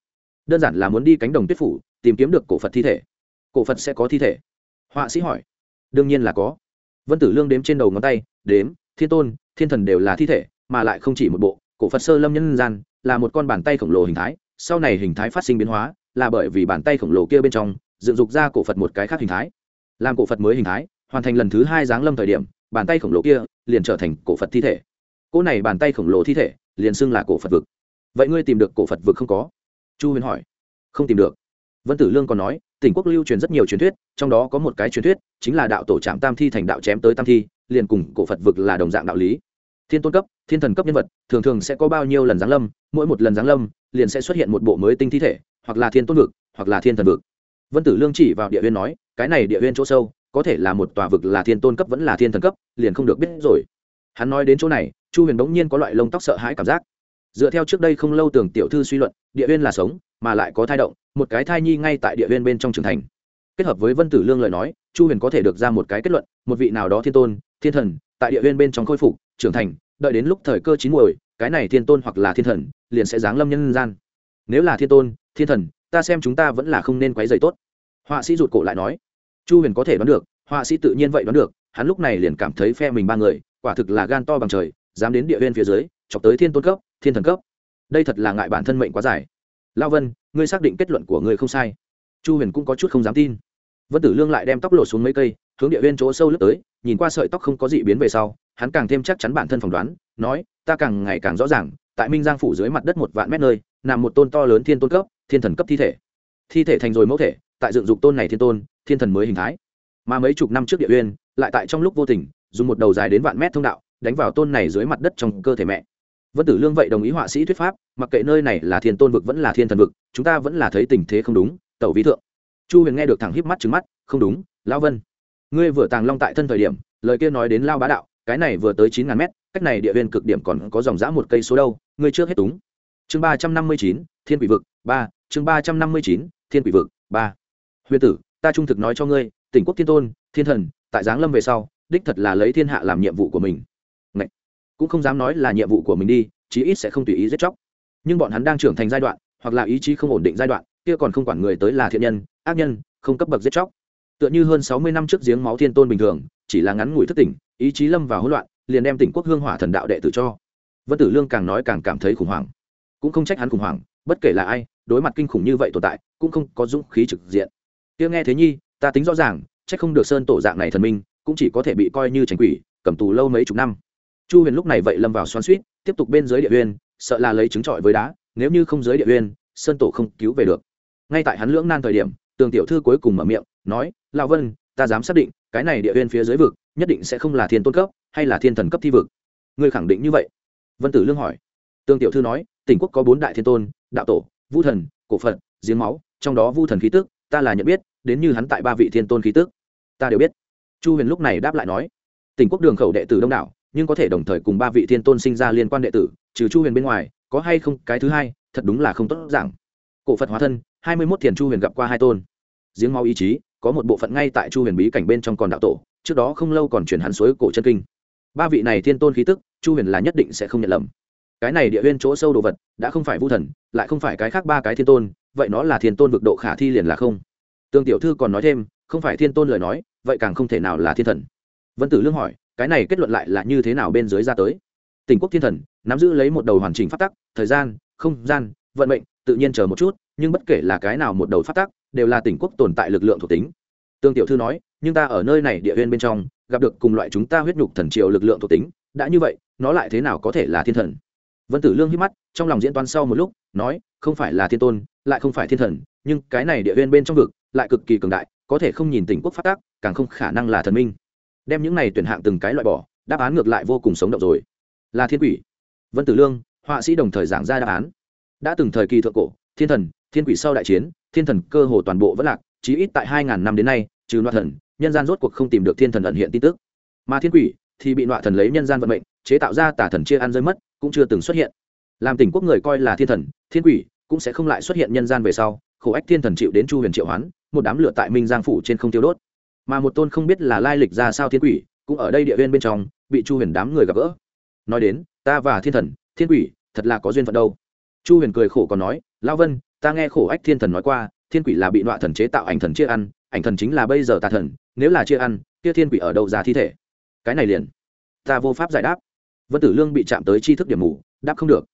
Đơn giản là muốn đi cánh đồng tuyết phủ, tìm kiếm được cổ phật thi thể. Cổ phật sẽ có thi thể? Họa sĩ hỏi. Đương nhiên là có. Vân tử lương đếm trên đầu ngón tay đếm, thiên tôn, thiên thần đều là thi thể, mà lại không chỉ một bộ, cổ phật sơ lâm nhân gian là một con bàn tay khổng lồ hình thái, sau này hình thái phát sinh biến hóa là bởi vì bàn tay khổng lồ kia bên trong dựng dục ra cổ phật một cái khác hình thái. Làm cổ phật mới hình thái, hoàn thành lần thứ hai giáng lâm thời điểm, bàn tay khổng lồ kia liền trở thành cổ phật thi thể. Cỗ này bàn tay khổng lồ thi thể liền xưng là cổ phật vực. Vậy ngươi tìm được cổ phật vực không có? Chu huyền hỏi. Không tìm được. Vân tử lương còn nói, tỉnh quốc lưu truyền rất nhiều truyền thuyết, trong đó có một cái truyền thuyết chính là đạo tổ trạm tam thi thành đạo chém tới tam thi liền cùng cổ phật vực là đồng dạng đạo lý. Thiên tôn cấp, thiên thần cấp nhân vật, thường thường sẽ có bao nhiêu lần giáng lâm, mỗi một lần giáng lâm, liền sẽ xuất hiện một bộ mới tinh thi thể, hoặc là thiên tôn vực, hoặc là thiên thần vực. Vân tử lương chỉ vào địa huyên nói, cái này địa huyên chỗ sâu, có thể là một tòa vực là thiên tôn cấp vẫn là thiên thần cấp, liền không được biết rồi. Hắn nói đến chỗ này, chu huyền bỗng nhiên có loại lông tóc sợ hãi cảm giác. Dựa theo trước đây không lâu tưởng tiểu thư suy luận, địa huyên là sống, mà lại có thai động, một cái thai nhi ngay tại địa huyên bên trong trưởng thành. Kết hợp với vân tử lương lời nói, chu huyền có thể được ra một cái kết luận, một vị nào đó thiên tôn thiên thần, tại địa huyên bên trong khôi phục, trưởng thành, đợi đến lúc thời cơ chín muồi, cái này thiên tôn hoặc là thiên thần, liền sẽ giáng lâm nhân gian. Nếu là thiên tôn, thiên thần, ta xem chúng ta vẫn là không nên quấy dày tốt. Họa sĩ rụt cổ lại nói. Chu huyền có thể đoán được, họa sĩ tự nhiên vậy đoán được, hắn lúc này liền cảm thấy phe mình ba người, quả thực là gan to bằng trời, dám đến địa huyên phía dưới, chọc tới thiên tôn cấp, thiên thần cấp. Đây thật là ngại bản thân mệnh quá dài. Lao vân, ngươi xác định kết luận của ngươi không sai. Chu huyền cũng có chút không dám tin. Vân tử lương lại đem tóc lộ xuống mấy cây, hướng địa huyên chỗ sâu lướt tới nhìn qua sợi tóc không có gì biến về sau, hắn càng thêm chắc chắn bản thân phỏng đoán, nói, ta càng ngày càng rõ ràng, tại minh giang phủ dưới mặt đất một vạn mét nơi, nằm một tôn to lớn thiên tôn cấp, thiên thần cấp thi thể. Thi thể thành rồi mẫu thể, tại dựng dục tôn này thiên tôn, thiên thần mới hình thái. Mà mấy chục năm trước địa uyên, lại tại trong lúc vô tình, dùng một đầu dài đến vạn mét thông đạo, đánh vào tôn này dưới mặt đất trong cơ thể mẹ. Vân tử lương vậy đồng ý họa sĩ thuyết pháp, mặc kệ nơi này là thiên tôn vực vẫn là thiên thần vực, chúng ta vẫn là thấy tình thế không đúng, tẩu Vi thượng. Chu huyền nghe được thẳng híp mắt trứng mắt, không đúng, lão vân ngươi vừa tàng long tại thân thời điểm, lời kia nói đến lao bá đạo, cái này vừa tới chín ngàn mét, cách này địa viên cực điểm còn có dòng dã một cây số đâu, ngươi trước hết túng. Chương ba trăm năm mươi chín, thiên quỷ vực, ba, chương ba trăm năm mươi chín, thiên quỷ vực, ba. Huyền tử, ta trung thực nói cho ngươi, tỉnh quốc thiên tôn, thiên thần, tại giáng lâm về sau, đích thật là lấy thiên hạ làm nhiệm vụ của mình. Ngậy! cũng không dám nói là nhiệm vụ của mình đi, chí ít sẽ không tùy ý giết chóc. Nhưng bọn hắn đang trưởng thành giai đoạn, hoặc là ý chí không ổn định giai đoạn, kia còn không quản người tới là thiện nhân, ác nhân, không cấp bậc giết chóc tựa như hơn sáu mươi năm trước giếng máu thiên tôn bình thường, chỉ là ngắn ngủi thất tỉnh, ý chí lâm vào hỗn loạn, liền đem tỉnh quốc hương hỏa thần đạo đệ tử cho. Vân tử lương càng nói càng cảm thấy khủng hoảng. Cũng không trách hắn khủng hoảng, bất kể là ai, đối mặt kinh khủng như vậy tồn tại, cũng không có dũng khí trực diện. Tiếng nghe thế nhi, ta tính rõ ràng trách không được sơn tổ dạng này thần minh, cũng chỉ có thể bị coi như tránh quỷ, cầm tù lâu mấy chục năm. Chu huyền lúc này vậy lâm vào xoắn suýt tiếp tục bên dưới địa uyên, sợ là lấy trứng trọi với đá, nếu như không dưới địa uyên, sơn tổ không cứu về được. Ngay tại hắn lưỡng nan thời điểm, tường tiểu thư cuối cùng mở miệng, nói Lão vân, ta dám xác định, cái này địa uyên phía dưới vực, nhất định sẽ không là thiên tôn cấp, hay là thiên thần cấp thi vực. Ngươi khẳng định như vậy? Vân tử lương hỏi. Tương tiểu thư nói, tỉnh quốc có bốn đại thiên tôn, đạo tổ, vũ thần, cổ phật, giếng máu, trong đó vu thần khí tức, ta là nhận biết, đến như hắn tại ba vị thiên tôn khí tức. Ta đều biết. Chu huyền lúc này đáp lại nói, tỉnh quốc đường khẩu đệ tử đông đảo, nhưng có thể đồng thời cùng ba vị thiên tôn sinh ra liên quan đệ tử, trừ chu huyền bên ngoài, có hay không cái thứ hai, thật đúng là không tốt giảng cổ phật hóa thân, hai mươi mốt thiền chu huyền gặp qua hai tôn. Giếng máu ý chí có một bộ phận ngay tại chu huyền bí cảnh bên trong còn đạo tổ, trước đó không lâu còn chuyển hắn suối cổ chân kinh. Ba vị này thiên tôn khí tức, chu huyền là nhất định sẽ không nhận lầm. Cái này địa huyên chỗ sâu đồ vật, đã không phải vu thần, lại không phải cái khác ba cái thiên tôn, vậy nó là thiên tôn vực độ khả thi liền là không. Tương tiểu thư còn nói thêm, không phải thiên tôn lời nói, vậy càng không thể nào là thiên thần. Vân tử lương hỏi, cái này kết luận lại là như thế nào bên dưới ra tới? Tỉnh quốc thiên thần, nắm giữ lấy một đầu hoàn chỉnh phát tắc, thời gian, không gian, vận mệnh, tự nhiên chờ một chút, nhưng bất kể là cái nào một đầu phát tắc đều là tỉnh quốc tồn tại lực lượng thuộc tính. Tương tiểu thư nói, nhưng ta ở nơi này địa huyên bên trong, gặp được cùng loại chúng ta huyết nhục thần triều lực lượng thuộc tính, đã như vậy, nó lại thế nào có thể là thiên thần? Vân tử lương hít mắt, trong lòng diễn toán sau một lúc, nói, không phải là thiên tôn, lại không phải thiên thần, nhưng cái này địa huyên bên trong vực lại cực kỳ cường đại, có thể không nhìn tỉnh quốc phát tác, càng không khả năng là thần minh. Đem những này tuyển hạng từng cái loại bỏ, đáp án ngược lại vô cùng sống động rồi. Là thiên quỷ. Vân tử lương, họa sĩ đồng thời giảng ra đáp án. Đã từng thời kỳ thượng cổ, thiên thần, thiên quỷ sau đại chiến thiên thần cơ hồ toàn bộ vẫn lạc, chí ít tại hai ngàn năm đến nay, trừ loạn thần, nhân gian rốt cuộc không tìm được thiên thần ẩn hiện tin tức. Mà thiên quỷ thì bị loạn thần lấy nhân gian vận mệnh, chế tạo ra tả thần chia ăn rơi mất, cũng chưa từng xuất hiện. Làm tỉnh quốc người coi là thiên thần, thiên quỷ cũng sẽ không lại xuất hiện nhân gian về sau, khổ ách thiên thần chịu đến chu huyền triệu hoán, một đám lửa tại minh giang phủ trên không tiêu đốt. Mà một tôn không biết là lai lịch ra sao thiên quỷ cũng ở đây địa viên bên trong, bị chu huyền đám người gặp gỡ. Nói đến, ta và thiên thần, thiên quỷ thật là có duyên phận đâu. Chu huyền cười khổ còn nói lao vân ta nghe khổ ách thiên thần nói qua, thiên quỷ là bị nọa thần chế tạo ảnh thần chia ăn, ảnh thần chính là bây giờ tà thần, nếu là chia ăn, kia thiên quỷ ở đâu ra thi thể? Cái này liền, ta vô pháp giải đáp. Vân tử lương bị chạm tới tri thức điểm mù, đáp không được.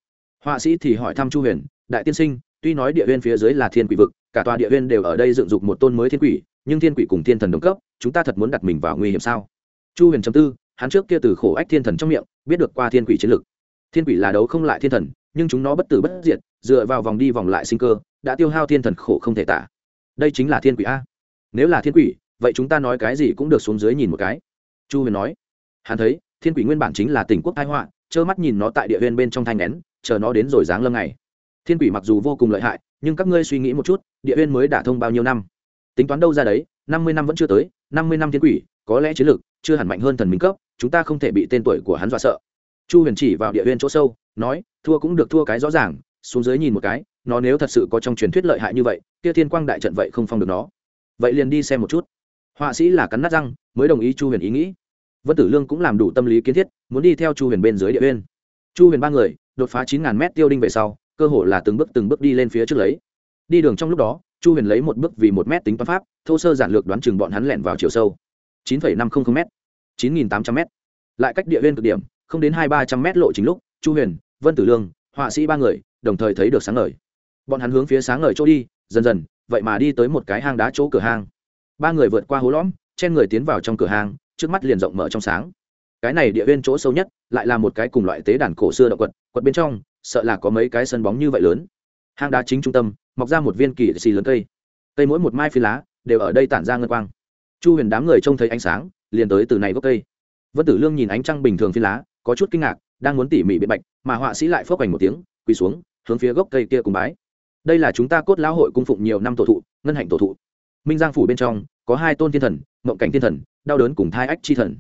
Họa sĩ thì hỏi thăm chu huyền, đại tiên sinh, tuy nói địa huyên phía dưới là thiên quỷ vực, cả tòa địa huyên đều ở đây dựng dục một tôn mới thiên quỷ, nhưng thiên quỷ cùng thiên thần đồng cấp, chúng ta thật muốn đặt mình vào nguy hiểm sao? Chu huyền chấm tư, hắn trước kia từ khổ ách thiên thần trong miệng, biết được qua thiên quỷ chiến lực. Thiên quỷ là đấu không lại thiên thần nhưng chúng nó bất tử bất diệt, dựa vào vòng đi vòng lại sinh cơ, đã tiêu hao thiên thần khổ không thể tả. Đây chính là thiên quỷ a. Nếu là thiên quỷ, vậy chúng ta nói cái gì cũng được xuống dưới nhìn một cái. Chu huyền nói. Hắn thấy, thiên quỷ nguyên bản chính là tỉnh quốc thái họa, trơ mắt nhìn nó tại địa huyên bên trong thanh nén, chờ nó đến rồi giáng lâm ngày. Thiên quỷ mặc dù vô cùng lợi hại, nhưng các ngươi suy nghĩ một chút, địa huyên mới đả thông bao nhiêu năm? Tính toán đâu ra đấy, năm mươi năm vẫn chưa tới, năm mươi năm thiên quỷ, có lẽ chiến lược chưa hẳn mạnh hơn thần minh cấp, chúng ta không thể bị tên tuổi của hắn dọa sợ. Chu huyền chỉ vào địa huyên chỗ sâu nói, thua cũng được, thua cái rõ ràng. Xuống dưới nhìn một cái, nó nếu thật sự có trong truyền thuyết lợi hại như vậy, kia thiên quang đại trận vậy không phong được nó. Vậy liền đi xem một chút. Họa sĩ là cắn nát răng, mới đồng ý chu huyền ý nghĩ. Vân tử lương cũng làm đủ tâm lý kiến thiết, muốn đi theo chu huyền bên dưới địa bên chu huyền ba người, đột phá chín ngàn mét tiêu đinh về sau, cơ hồ là từng bước từng bước đi lên phía trước lấy. Đi đường trong lúc đó, chu huyền lấy một bước vì một mét tính toán pháp, thô sơ giản lược đoán chừng bọn hắn lẻn vào chiều sâu. chín năm trăm linh m chín nghìn tám trăm m lại cách địa bên cực điểm, không đến hai ba trăm m lộ chính lúc, chu huyền vân tử lương, họa sĩ ba người, đồng thời thấy được sáng ngời. Bọn hắn hướng phía sáng ngời chỗ đi, dần dần, vậy mà đi tới một cái hang đá chỗ cửa hang. Ba người vượt qua hố lõm, chen người tiến vào trong cửa hang, trước mắt liền rộng mở trong sáng. Cái này địa viên chỗ sâu nhất, lại là một cái cùng loại tế đàn cổ xưa động quật quật bên trong, sợ là có mấy cái sân bóng như vậy lớn. Hang đá chính trung tâm, mọc ra một viên kỳ xì lớn cây. Cây mỗi một mai phi lá, đều ở đây tản ra ngân quang. Chu huyền đám người trông thấy ánh sáng, liền tới từ này gốc cây. Vân tử lương nhìn ánh trăng bình thường phi lá có chút kinh ngạc, đang muốn tỉ mỉ biện bạch, mà họa sĩ lại phớp ảnh một tiếng, quỳ xuống, hướng phía gốc cây kia cùng bái. Đây là chúng ta cốt lão hội cung phụng nhiều năm tổ thụ, ngân hạnh tổ thụ. Minh giang phủ bên trong, có hai tôn thiên thần, mộng cảnh thiên thần, đau đớn cùng thai ách chi thần.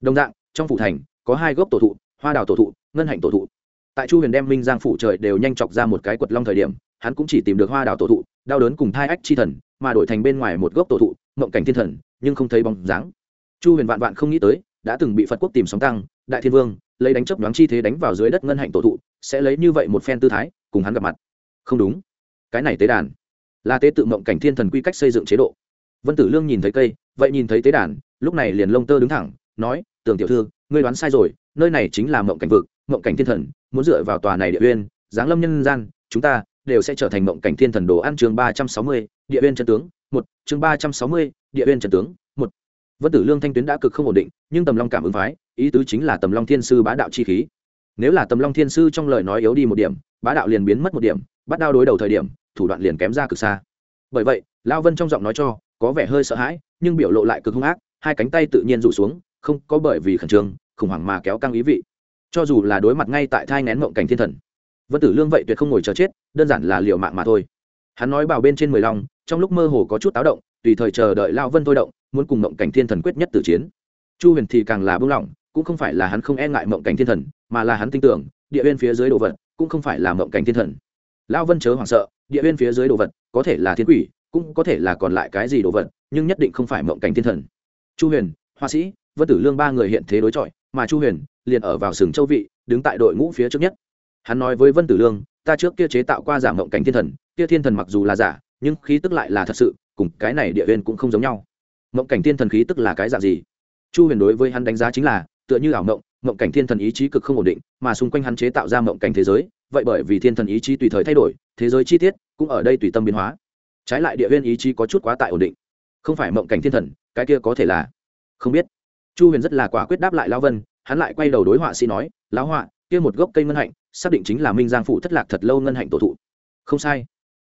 Đồng dạng, trong phủ thành, có hai gốc tổ thụ, hoa đào tổ thụ, ngân hạnh tổ thụ. Tại chu huyền đem minh giang phủ trời đều nhanh chọc ra một cái quật long thời điểm, hắn cũng chỉ tìm được hoa đào tổ thụ, đau đớn cùng thai ách chi thần, mà đổi thành bên ngoài một gốc tổ thụ, mộng cảnh thiên thần, nhưng không thấy bóng dáng. Chu huyền vạn vạn không nghĩ tới, đã từng bị phật quốc tìm sóng tăng đại thiên vương, lấy đánh chấp đoán chi thế đánh vào dưới đất ngân hạnh tổ thụ, sẽ lấy như vậy một phen tư thái, cùng hắn gặp mặt. Không đúng. Cái này tế đàn là tế tự mộng cảnh thiên thần quy cách xây dựng chế độ. Vân tử lương nhìn thấy cây, vậy nhìn thấy tế đàn, lúc này liền lông tơ đứng thẳng, nói tường tiểu thư, ngươi đoán sai rồi, nơi này chính là mộng cảnh vực, mộng cảnh thiên thần, muốn dựa vào tòa này địa uyên, giáng lâm nhân gian, chúng ta đều sẽ trở thành mộng cảnh thiên thần đồ ăn chương ba trăm sáu mươi, địa uyên chân tướng, một, chương ba trăm sáu mươi, địa uyên chân tướng, một vân tử lương thanh tuyến đã cực không ổn định, nhưng tầm long cảm ứng phái, ý tứ chính là tầm long thiên sư bá đạo chi khí. Nếu là tầm long thiên sư trong lời nói yếu đi một điểm, bá đạo liền biến mất một điểm, bắt đao đối đầu thời điểm, thủ đoạn liền kém ra cực xa. Bởi vậy lao vân trong giọng nói cho, có vẻ hơi sợ hãi, nhưng biểu lộ lại cực hung ác, hai cánh tay tự nhiên rủ xuống, không có bởi vì khẩn trương, khủng hoảng mà kéo căng ý vị. Cho dù là đối mặt ngay tại thai ngén mộng cảnh thiên thần, vân tử lương vậy tuyệt không ngồi chờ chết, đơn giản là liều mạng mà thôi. Hắn nói bảo bên trên mười lòng trong lúc mơ hồ có chút táo động tùy thời chờ đợi lao vân thôi động, muốn cùng mộng cảnh thiên thần quyết nhất tử chiến. Chu huyền thì càng là buông lỏng, cũng không phải là hắn không e ngại mộng cảnh thiên thần, mà là hắn tin tưởng, địa bên phía dưới đồ vật cũng không phải là mộng cảnh thiên thần. Lao vân chớ hoảng sợ, địa bên phía dưới đồ vật có thể là thiên quỷ, cũng có thể là còn lại cái gì đồ vật, nhưng nhất định không phải mộng cảnh thiên thần. Chu huyền hoa sĩ, vân tử lương ba người hiện thế đối chọi, mà chu huyền liền ở vào sừng châu vị, đứng tại đội ngũ phía trước nhất. Hắn nói với vân tử lương, ta trước kia chế tạo qua giả mộng cảnh thiên thần, kia thiên thần mặc dù là giả, nhưng khí tức lại là thật sự cùng cái này địa huyền cũng không giống nhau. Mộng cảnh thiên thần khí tức là cái dạng gì? Chu huyền đối với hắn đánh giá chính là, tựa như ảo mộng mộng cảnh thiên thần ý chí cực không ổn định, mà xung quanh hắn chế tạo ra mộng cảnh thế giới, vậy bởi vì thiên thần ý chí tùy thời thay đổi, thế giới chi tiết cũng ở đây tùy tâm biến hóa. Trái lại địa huyền ý chí có chút quá tại ổn định. Không phải mộng cảnh thiên thần, cái kia có thể là. Không biết. Chu huyền rất là quả quyết đáp lại lão vân, hắn lại quay đầu đối họa sĩ nói, lão họa, kia một gốc cây ngân hạnh, xác định chính là minh giang phụ thất lạc thật lâu ngân hạnh tổ thụ. Không sai.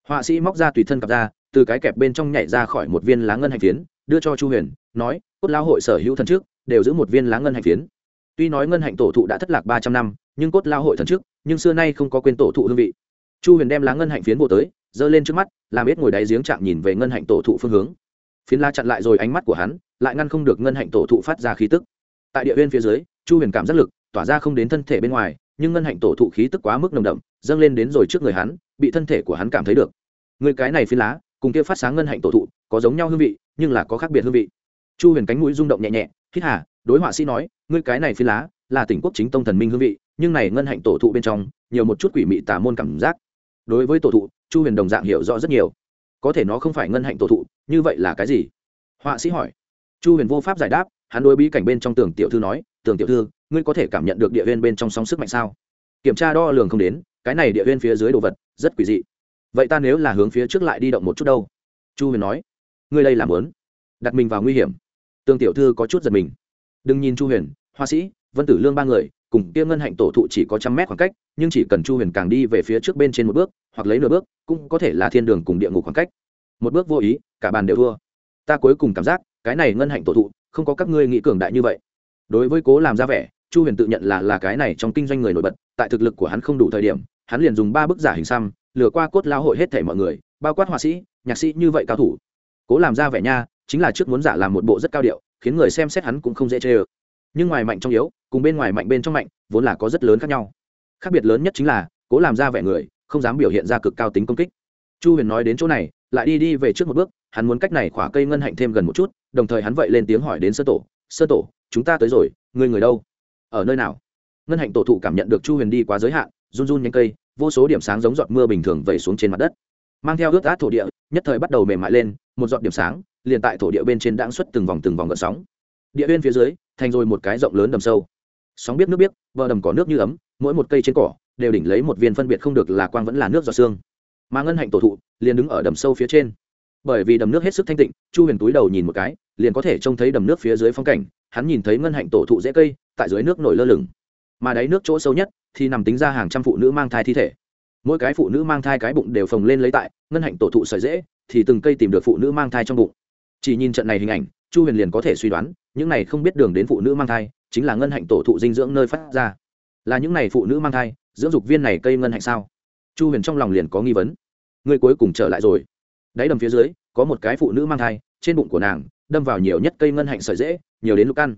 Họa sĩ móc ra tùy thân cặp ra từ cái kẹp bên trong nhảy ra khỏi một viên lá ngân hạnh phiến, đưa cho chu huyền, nói, cốt lao hội sở hữu thần trước, đều giữ một viên lá ngân hạnh phiến. Tuy nói ngân hạnh tổ thụ đã thất lạc ba trăm năm, nhưng cốt lao hội thần trước, nhưng xưa nay không có quên tổ thụ hương vị. Chu huyền đem lá ngân hạnh phiến bộ tới, giơ lên trước mắt, làm biết ngồi đáy giếng chạm nhìn về ngân hạnh tổ thụ phương hướng. Phiến la chặn lại rồi ánh mắt của hắn, lại ngăn không được ngân hạnh tổ thụ phát ra khí tức. Tại địa bên phía dưới, chu huyền cảm giác lực, tỏa ra không đến thân thể bên ngoài, nhưng ngân hạnh tổ thụ khí tức quá mức nồng đậm, dâng lên đến rồi trước người hắn, bị thân thể của hắn cảm thấy được. Người cái này phiến lá cùng kia phát sáng ngân hạnh tổ thụ, có giống nhau hương vị, nhưng là có khác biệt hương vị. Chu huyền cánh mũi rung động nhẹ nhẹ, hít hà, đối họa sĩ nói, ngươi cái này phi lá, là tỉnh quốc chính tông thần minh hương vị, nhưng này ngân hạnh tổ thụ bên trong, nhiều một chút quỷ mị tà môn cảm giác. Đối với tổ thụ, chu huyền đồng dạng hiểu rõ rất nhiều. Có thể nó không phải ngân hạnh tổ thụ, như vậy là cái gì? Họa sĩ hỏi. Chu huyền vô pháp giải đáp, hắn đối bí cảnh bên trong tường tiểu thư nói tường tiểu thư, ngươi có thể cảm nhận được địa huyên bên trong sóng sức mạnh sao? Kiểm tra đo lường không đến, cái này địa huyên phía dưới đồ vật, rất quỷ dị vậy ta nếu là hướng phía trước lại đi động một chút đâu? Chu huyền nói. Ngươi đây làm lớn đặt mình vào nguy hiểm. Tương tiểu thư có chút giật mình. Đừng nhìn chu huyền hoa sĩ, vân tử lương ba người, cùng kia ngân hạnh tổ thụ chỉ có trăm mét khoảng cách, nhưng chỉ cần chu huyền càng đi về phía trước bên trên một bước, hoặc lấy nửa bước, cũng có thể là thiên đường cùng địa ngục khoảng cách. Một bước vô ý, cả bàn đều thua. Ta cuối cùng cảm giác, cái này ngân hạnh tổ thụ, không có các ngươi nghĩ cường đại như vậy. Đối với cố làm ra vẻ, chu huyền tự nhận là là cái này trong kinh doanh người nổi bật, tại thực lực của hắn không đủ thời điểm, hắn liền dùng ba bức giả hình xăm lừa qua cốt lao hội hết thể mọi người, bao quát họa sĩ, nhạc sĩ như vậy cao thủ. Cố làm ra vẻ nha, chính là trước muốn giả làm một bộ rất cao điệu, khiến người xem xét hắn cũng không dễ chê ơ. Nhưng ngoài mạnh trong yếu, cùng bên ngoài mạnh bên trong mạnh, vốn là có rất lớn khác nhau. Khác biệt lớn nhất chính là, cố làm ra vẻ người, không dám biểu hiện ra cực cao tính công kích. Chu huyền nói đến chỗ này, lại đi đi về trước một bước, hắn muốn cách này khỏa cây ngân hạnh thêm gần một chút, đồng thời hắn vậy lên tiếng hỏi đến sơ tổ sơ tổ, chúng ta tới rồi, người người đâu? Ở nơi nào? Ngân hạnh tổ thụ cảm nhận được chu huyền đi quá giới hạn, run run nhanh cây vô số điểm sáng giống giọt mưa bình thường vẩy xuống trên mặt đất. Mang theo ướt át thổ địa, nhất thời bắt đầu mềm mại lên, một giọt điểm sáng, liền tại thổ địa bên trên đãng xuất từng vòng từng vòng gợn sóng. Địa bên phía dưới, thành rồi một cái rộng lớn đầm sâu. Sóng biết nước biết vờ đầm có nước như ấm, mỗi một cây trên cỏ đều đỉnh lấy một viên phân biệt không được là quang vẫn là nước giọt xương mà ngân hạnh tổ thụ liền đứng ở đầm sâu phía trên. Bởi vì đầm nước hết sức thanh tịnh, chu huyền túi đầu nhìn một cái, liền có thể trông thấy đầm nước phía dưới phong cảnh, hắn nhìn thấy ngân hạnh tổ thụ dễ cây, tại dưới nước nổi lơ lửng. Mà đáy nước chỗ sâu nhất thì nằm tính ra hàng trăm phụ nữ mang thai thi thể. Mỗi cái phụ nữ mang thai cái bụng đều phồng lên lấy tại, ngân hạnh tổ thụ sợi dễ thì từng cây tìm được phụ nữ mang thai trong bụng. Chỉ nhìn trận này hình ảnh, chu huyền liền có thể suy đoán, những này không biết đường đến phụ nữ mang thai, chính là ngân hạnh tổ thụ dinh dưỡng nơi phát ra. Là những này phụ nữ mang thai, dưỡng dục viên này cây ngân hạnh sao? Chu huyền trong lòng liền có nghi vấn. Người cuối cùng trở lại rồi. Đáy đầm phía dưới, có một cái phụ nữ mang thai, trên bụng của nàng, đâm vào nhiều nhất cây ngân hạnh sợi dễ nhiều đến lục ăn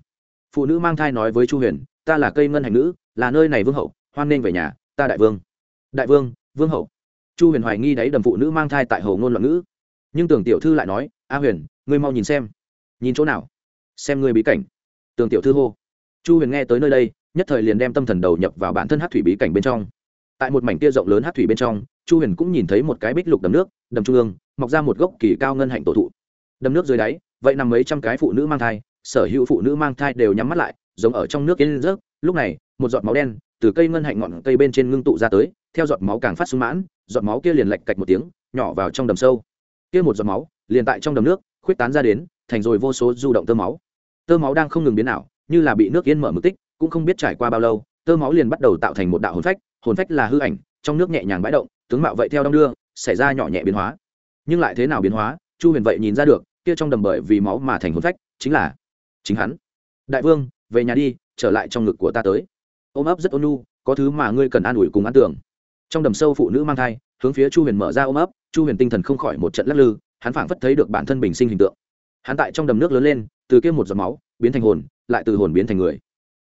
phụ nữ mang thai nói với chu huyền, ta là cây ngân hạnh nữ, là nơi này vương hậu hoan nên về nhà, ta đại vương. Đại vương vương hậu. Chu huyền hoài nghi đáy đầm phụ nữ mang thai tại hầu ngôn loạn ngữ. Nhưng tưởng tiểu thư lại nói, a huyền, ngươi mau nhìn xem. Nhìn chỗ nào? Xem ngươi bí cảnh. Tường tiểu thư hô. Chu huyền nghe tới nơi đây, nhất thời liền đem tâm thần đầu nhập vào bản thân hát thủy bí cảnh bên trong. Tại một mảnh tia rộng lớn hát thủy bên trong, chu huyền cũng nhìn thấy một cái bích lục đầm nước, đầm trung ương, mọc ra một gốc kỳ cao ngân hạnh tổ thụ. Đầm nước dưới đáy, vậy nằm mấy trăm cái phụ nữ mang thai, sở hữu phụ nữ mang thai đều nhắm mắt lại, giống ở trong nước yên rớt. Lúc này, một giọt máu đen từ cây ngân hạnh ngọn cây bên trên ngưng tụ ra tới, theo giọt máu càng phát sung mãn, giọt máu kia liền lạch cạch một tiếng, nhỏ vào trong đầm sâu. Kia một giọt máu, liền tại trong đầm nước, khuyết tán ra đến, thành rồi vô số du động tơ máu. Tơ máu đang không ngừng biến ảo, như là bị nước yên mở mực tích, cũng không biết trải qua bao lâu, tơ máu liền bắt đầu tạo thành một đạo hồn phách hồn phách là hư ảnh, trong nước nhẹ nhàng bãi động, tướng mạo vậy theo đong đưa, xảy ra nhỏ nhẹ biến hóa. Nhưng lại thế nào biến hóa, chu huyền vậy nhìn ra được, kia trong đầm bởi vì máu mà thành hồn phách, chính là chính hắn. Đại vương, về nhà đi, trở lại trong ngực của ta tới ôm ấp rất ôn nhu, có thứ mà ngươi cần an ủi cùng an tưởng. Trong đầm sâu phụ nữ mang thai, hướng phía chu huyền mở ra ôm ấp, chu huyền tinh thần không khỏi một trận lắc lư, hắn phảng phất thấy được bản thân bình sinh hình tượng. Hắn tại trong đầm nước lớn lên, từ kia một giọt máu, biến thành hồn, lại từ hồn biến thành người.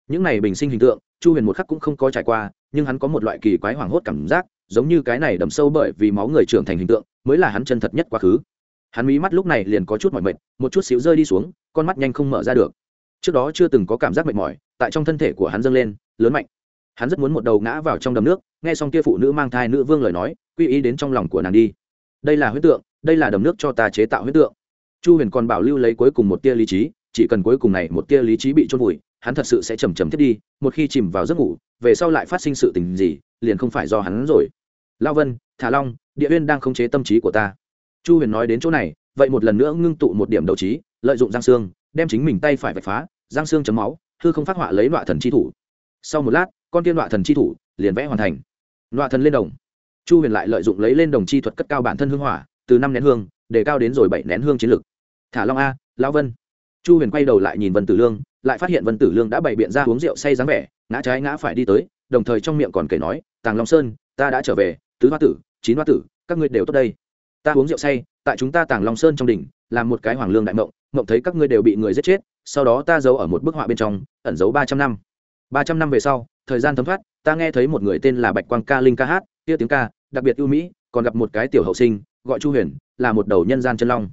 Những này bình sinh hình tượng, chu huyền một khắc cũng không có trải qua, nhưng hắn có một loại kỳ quái hoảng hốt cảm giác, giống như cái này đầm sâu bởi vì máu người trưởng thành hình tượng, mới là hắn chân thật nhất quá khứ. Hắn mí mắt lúc này liền có chút mỏi mệt, một chút xíu rơi đi xuống, con mắt nhanh không mở ra được. Trước đó chưa từng có cảm giác mệt mỏi, tại trong thân thể của hắn dâng lên lớn mạnh. Hắn rất muốn một đầu ngã vào trong đầm nước, nghe xong kia phụ nữ mang thai nữ vương lời nói, quy ý đến trong lòng của nàng đi. Đây là huyết tượng, đây là đầm nước cho ta chế tạo huyết tượng. Chu huyền còn bảo lưu lấy cuối cùng một tia lý trí, chỉ cần cuối cùng này một tia lý trí bị trôn vùi, hắn thật sự sẽ chầm chầm thiết đi, một khi chìm vào giấc ngủ, về sau lại phát sinh sự tình gì, liền không phải do hắn rồi. Lao vân, thả long, địa huyên đang khống chế tâm trí của ta. Chu huyền nói đến chỗ này, vậy một lần nữa ngưng tụ một điểm đầu trí, lợi dụng giang xương đem chính mình tay phải vạch phá, giang xương chấm máu thư không phát họa lấy nọa thần chi thủ sau một lát, con tiên đoạ thần chi thủ liền vẽ hoàn thành. Đoạ thần lên đồng. Chu huyền lại lợi dụng lấy lên đồng chi thuật cất cao bản thân hương hỏa, từ năm nén hương, để cao đến rồi bảy nén hương chiến lực. Thả long a, lão vân. Chu huyền quay đầu lại nhìn vân tử lương, lại phát hiện vân tử lương đã bày biện ra uống rượu say dáng vẻ, ngã trái ngã phải đi tới, đồng thời trong miệng còn kể nói, tàng long sơn, ta đã trở về, tứ hoa tử, chín hoa tử, các ngươi đều tốt đây. Ta uống rượu say, tại chúng ta tàng long sơn trong đỉnh, làm một cái hoàng lương đại mộng mộng thấy các ngươi đều bị người giết chết, sau đó ta giấu ở một bức họa bên trong, ẩn giấu ba trăm năm ba trăm năm về sau, thời gian thấm thoát, ta nghe thấy một người tên là bạch quang ca linh ca hát, kia tiếng ca, đặc biệt ưu mỹ, còn gặp một cái tiểu hậu sinh, gọi chu huyền, là một đầu nhân gian chân long.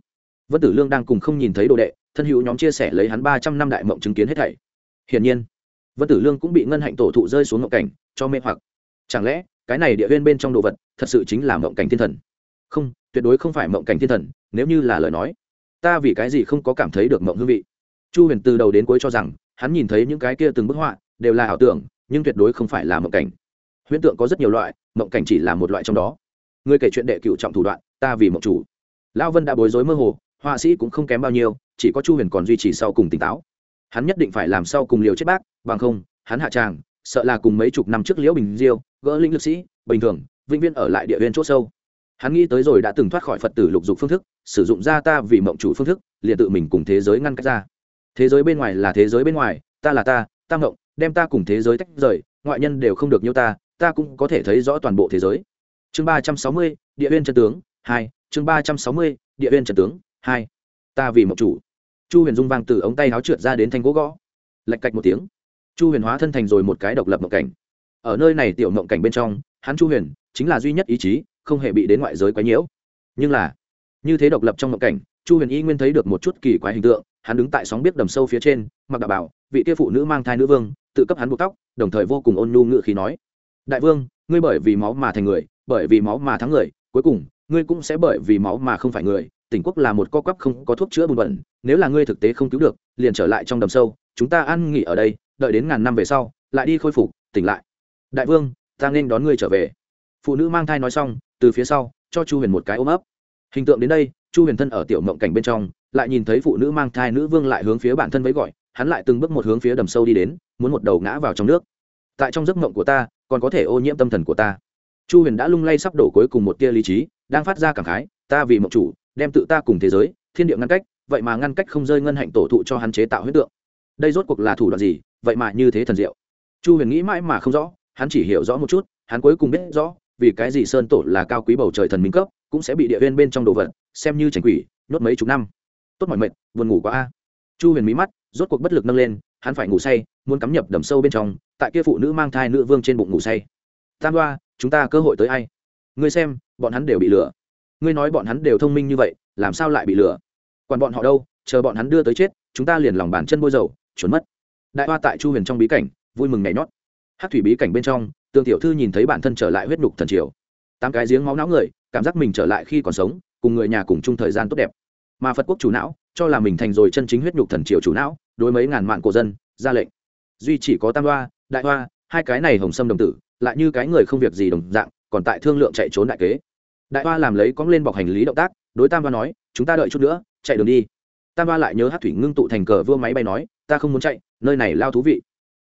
Vân tử lương đang cùng không nhìn thấy đồ đệ, thân hữu nhóm chia sẻ lấy hắn ba trăm năm đại mộng chứng kiến hết thảy. Hiển nhiên, vân tử lương cũng bị ngân hạnh tổ thụ rơi xuống ngộng cảnh, cho mê hoặc. Chẳng lẽ, cái này địa huyên bên trong đồ vật, thật sự chính là mộng cảnh thiên thần? Không, tuyệt đối không phải mộng cảnh thiên thần, nếu như là lời nói, ta vì cái gì không có cảm thấy được mộng hương vị? Chu huyền từ đầu đến cuối cho rằng, hắn nhìn thấy những cái kia từng bức họa đều là ảo tưởng, nhưng tuyệt đối không phải là mộng cảnh. Huyễn tượng có rất nhiều loại, mộng cảnh chỉ là một loại trong đó. Người kể chuyện đệ cựu trọng thủ đoạn, ta vì mộng chủ. Lão vân đã bối rối mơ hồ, họa sĩ cũng không kém bao nhiêu, chỉ có chu huyền còn duy trì sau cùng tỉnh táo. Hắn nhất định phải làm sau cùng liều chết bác, bằng không, hắn hạ tràng, sợ là cùng mấy chục năm trước liễu bình diêu, gỡ lĩnh lực sĩ, bình thường, vĩnh viên ở lại địa viên c h ỗ sâu. Hắn nghĩ tới rồi đã từng thoát khỏi phật tử lục dục phương thức, sử dụng ra ta vì mộng chủ phương thức, liền tự mình cùng thế giới ngăn cách ra. Thế giới bên ngoài là thế giới bên ngoài, ta là ta ta mộng đem ta cùng thế giới tách rời, ngoại nhân đều không được như ta ta cũng có thể thấy rõ toàn bộ thế giới. Chương ba trăm sáu mươi, địa viên chân tướng, hai. Chương ba trăm sáu mươi, địa viên trận tướng, hai. Ta vì mộng chủ. Chu huyền dung vang từ ống tay áo trượt ra đến thanh gỗ gõ. Lạch cạch một tiếng. Chu huyền hóa thân thành rồi một cái độc lập mộng cảnh. Ở nơi này tiểu mộng cảnh bên trong, hắn chu huyền chính là duy nhất ý chí, không hề bị đến ngoại giới quấy nhiễu. Nhưng là, như thế độc lập trong mộng cảnh, chu huyền y nguyên thấy được một chút kỳ quái hình tượng, hắn đứng tại sóng biết đầm sâu phía trên, mặc đạo bảo, vị kia phụ nữ mang thai nữ vương tự cấp hắn buộc tóc, đồng thời vô cùng ôn nhu ngự khí nói, đại vương, ngươi bởi vì máu mà thành người, bởi vì máu mà thắng người, cuối cùng, ngươi cũng sẽ bởi vì máu mà không phải người. Tỉnh quốc là một co quắp không có thuốc chữa bùn bẩn, nếu là ngươi thực tế không cứu được, liền trở lại trong đầm sâu, chúng ta ăn nghỉ ở đây, đợi đến ngàn năm về sau, lại đi khôi phục, tỉnh lại. Đại vương, ta nên đón ngươi trở về. Phụ nữ mang thai nói xong, từ phía sau, cho chu huyền một cái ôm ấp. Hình tượng đến đây, chu huyền thân ở tiểu mộng cảnh bên trong, lại nhìn thấy phụ nữ mang thai nữ vương lại hướng phía bản thân với gọi hắn lại từng bước một hướng phía đầm sâu đi đến muốn một đầu ngã vào trong nước. Tại trong giấc mộng của ta còn có thể ô nhiễm tâm thần của ta. Chu huyền đã lung lay sắp đổ cuối cùng một tia lý trí đang phát ra cảm khái ta vì mộng chủ đem tự ta cùng thế giới thiên địa ngăn cách vậy mà ngăn cách không rơi ngân hạnh tổ thụ cho hắn chế tạo huyết tượng. Đây rốt cuộc là thủ đoạn gì vậy mà như thế thần diệu. Chu huyền nghĩ mãi mà không rõ hắn chỉ hiểu rõ một chút hắn cuối cùng biết rõ vì cái gì sơn tổ là cao quý bầu trời thần minh cấp cũng sẽ bị địa viên bên trong đồ vật xem như tránh quỷ nhốt mấy chục năm. Tốt mọi mệnh, buồn ngủ quá a. Chu huyền mí mắt rốt cuộc bất lực nâng lên, hắn phải ngủ say, muốn cắm nhập đầm sâu bên trong, tại kia phụ nữ mang thai nữ vương trên bụng ngủ say. Tam đoa, chúng ta cơ hội tới ai? Ngươi xem, bọn hắn đều bị lừa. Ngươi nói bọn hắn đều thông minh như vậy, làm sao lại bị lừa? Còn bọn họ đâu, chờ bọn hắn đưa tới chết, chúng ta liền lòng bàn chân bôi dầu, trốn mất. Đại hoa tại chu huyền trong bí cảnh, vui mừng nhảy nhót. Hát thủy bí cảnh bên trong, tương tiểu thư nhìn thấy bản thân trở lại huyết nhục thần triều. Tám cái giếng máu não người, cảm giác mình trở lại khi còn sống, cùng người nhà cùng chung thời gian tốt đẹp. Mà phật quốc chủ não, cho là mình thành rồi chân chính huyết nhục thần triều chủ não đối mấy ngàn mạng cổ dân, ra lệnh. Duy chỉ có tam hoa, đại hoa, hai cái này hồng sâm đồng tử, lại như cái người không việc gì đồng dạng, còn tại thương lượng chạy trốn đại kế. Đại hoa làm lấy cóng lên bọc hành lý động tác, đối tam hoa nói, chúng ta đợi chút nữa, chạy đường đi. Tam hoa lại nhớ hát thủy ngưng tụ thành cờ vua máy bay nói, ta không muốn chạy, nơi này lao thú vị.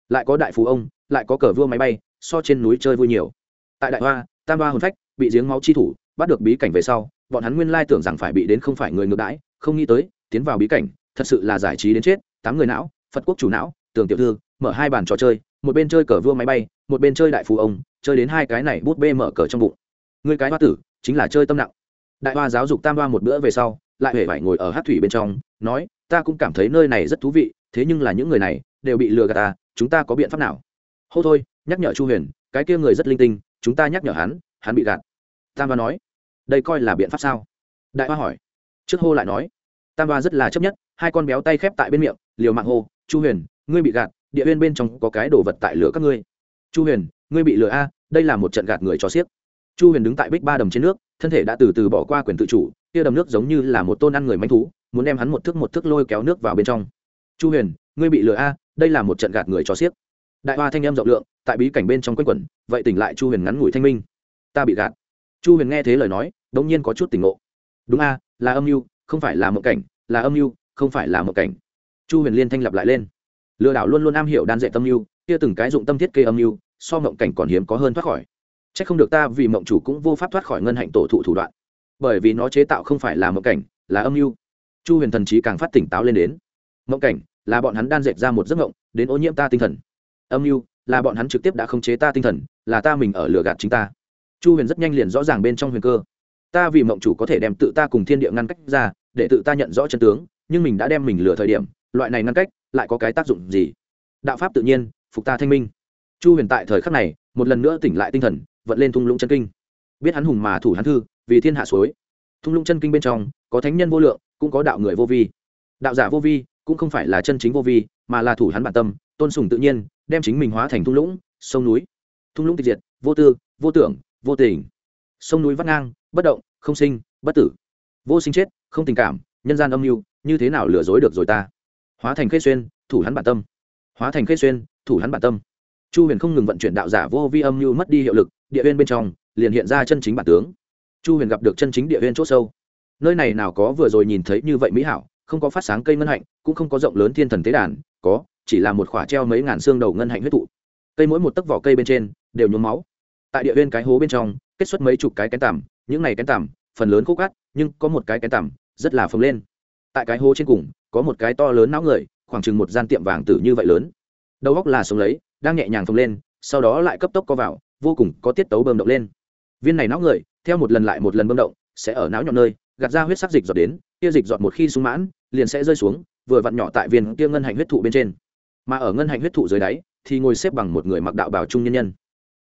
Lại có đại phú ông, lại có cờ vua máy bay, so trên núi chơi vui nhiều. Tại đại hoa, tam hoa hồn phách, bị giếng máu chi thủ, bắt được bí cảnh về sau, bọn hắn nguyên lai tưởng rằng phải bị đến không phải người ngược đãi, không nghĩ tới, tiến vào bí cảnh, thật sự là giải trí đến chết tám người não, phật quốc chủ não, tường tiểu thư, mở hai bàn trò chơi, một bên chơi cờ vua máy bay, một bên chơi đại phú ông, chơi đến hai cái này bút bê mở cờ trong bụng. Người cái hoa tử, chính là chơi tâm nặng. Đại hoa giáo dục tam hoa một bữa về sau, lại hề phải ngồi ở hát thủy bên trong, nói, ta cũng cảm thấy nơi này rất thú vị, thế nhưng là những người này, đều bị lừa gạt ta, chúng ta có biện pháp nào? Hô thôi, nhắc nhở chu huyền, cái kia người rất linh tinh, chúng ta nhắc nhở hắn hắn bị gạt. Tam hoa nói, đây coi là biện pháp sao? Đại hoa hỏi. Trước hô lại nói, tam hoa rất là chấp nhất hai con béo tay khép tại bên miệng, liều mạng hô, chu huyền, ngươi bị gạt, địa huyên bên trong có cái đồ vật tại lửa các ngươi. Chu huyền, ngươi bị lừa a, đây là một trận gạt người cho xiếc. Chu huyền đứng tại bích ba đầm trên nước, thân thể đã từ từ bỏ qua quyền tự chủ, kia đầm nước giống như là một tôn ăn người manh thú, muốn đem hắn một thước một thước lôi kéo nước vào bên trong. Chu huyền, ngươi bị lừa a, đây là một trận gạt người cho xiếc. Đại hoa thanh em rộng lượng, tại bí cảnh bên trong quanh quẩn, vậy tỉnh lại chu huyền ngắn ngủi thanh minh. Ta bị gạt. Chu huyền nghe thế lời nói đ ỗ n g nhiên có chút tỉnh ngộ. Đúng a, là âm mưu, không phải là một cảnh, là âm mưu không phải là một cảnh. Chu huyền liên thanh lập lại lên. Lừa đảo luôn luôn am hiểu đan dạy tâm mưu, kia từng cái dụng tâm thiết kê âm mưu, so mộng cảnh còn hiếm có hơn thoát khỏi. C h ắ c không được ta vì mộng chủ cũng vô pháp thoát khỏi ngân hạnh tổ thụ thủ đoạn. Bởi vì nó chế tạo không phải là mộng cảnh, là âm mưu. Chu huyền thần trí càng phát tỉnh táo lên đến. Mộng cảnh, là bọn hắn đan dệt ra một giấc mộng, đến ô nhiễm ta tinh thần. Âm mưu, là bọn hắn trực tiếp đã khống chế ta tinh thần, là ta mình ở lừa gạt chính ta. Chu huyền rất nhanh liền rõ ràng bên trong huyền cơ. Ta vì mộng chủ có thể đem tự ta cùng thiên địa ngăn cách ra, để tự ta nhận rõ chân tướng nhưng mình đã đem mình lừa thời điểm, loại này ngăn cách lại có cái tác dụng gì? Đạo pháp tự nhiên, phục ta thanh minh. Chu huyền tại thời khắc này, một lần nữa tỉnh lại tinh thần, vận lên thung lũng chân kinh. Biết hắn hùng mà thủ hắn thư, vì thiên hạ suối. Thung lũng chân kinh bên trong, có thánh nhân vô lượng, cũng có đạo người vô vi. Đạo giả vô vi, cũng không phải là chân chính vô vi, mà là thủ hắn bản tâm, tôn sùng tự nhiên, đem chính mình hóa thành thung lũng, sông núi. Thung lũng tịch diệt, vô tư, vô tưởng, vô tình. Sông núi vắt ngang, bất động, không sinh, bất tử. Vô sinh chết, không tình cảm, nhân gian âm mưu như thế nào lừa dối được rồi ta? Hóa thành khê xuyên, thủ hắn bản tâm. Hóa thành khê xuyên, thủ hắn bản tâm. Chu huyền không ngừng vận chuyển đạo giả vô vi âm mưu mất đi hiệu lực, địa viên bên trong, liền hiện ra chân chính bản tướng. Chu huyền gặp được chân chính địa viên c h ỗ sâu. Nơi này nào có vừa rồi nhìn thấy như vậy mỹ hảo, không có phát sáng cây ngân hạnh, cũng không có rộng lớn thiên thần tế đàn, có, chỉ là một khỏa treo mấy ngàn xương đầu ngân hạnh huyết tụ. cây mỗi một tấc vỏ cây bên trên, đều nhuốm máu. Tại địa viên cái hố bên trong, kết xuất mấy chục cái kén tằm, những này kén tằm, phần lớn khô cát, nhưng có một cái kén tằm, rất là phồng lên tại cái hố trên cùng, có một cái to lớn não người, khoảng chừng một gian tiệm vàng tử như vậy lớn. Đầu góc là sống lấy, đang nhẹ nhàng phồng lên, sau đó lại cấp tốc co vào, vô cùng có tiết tấu bơm động lên. Viên này não người, theo một lần lại một lần bơm động, sẽ ở não nhọn nơi, gạt ra huyết sắc dịch giọt đến, kia dịch giọt một khi sung mãn, liền sẽ rơi xuống, vừa vặn nhỏ tại viên kia ngân hạnh huyết thụ bên trên. Mà ở ngân hạnh huyết thụ dưới đáy, thì ngồi xếp bằng một người mặc đạo bào trung nhân nhân.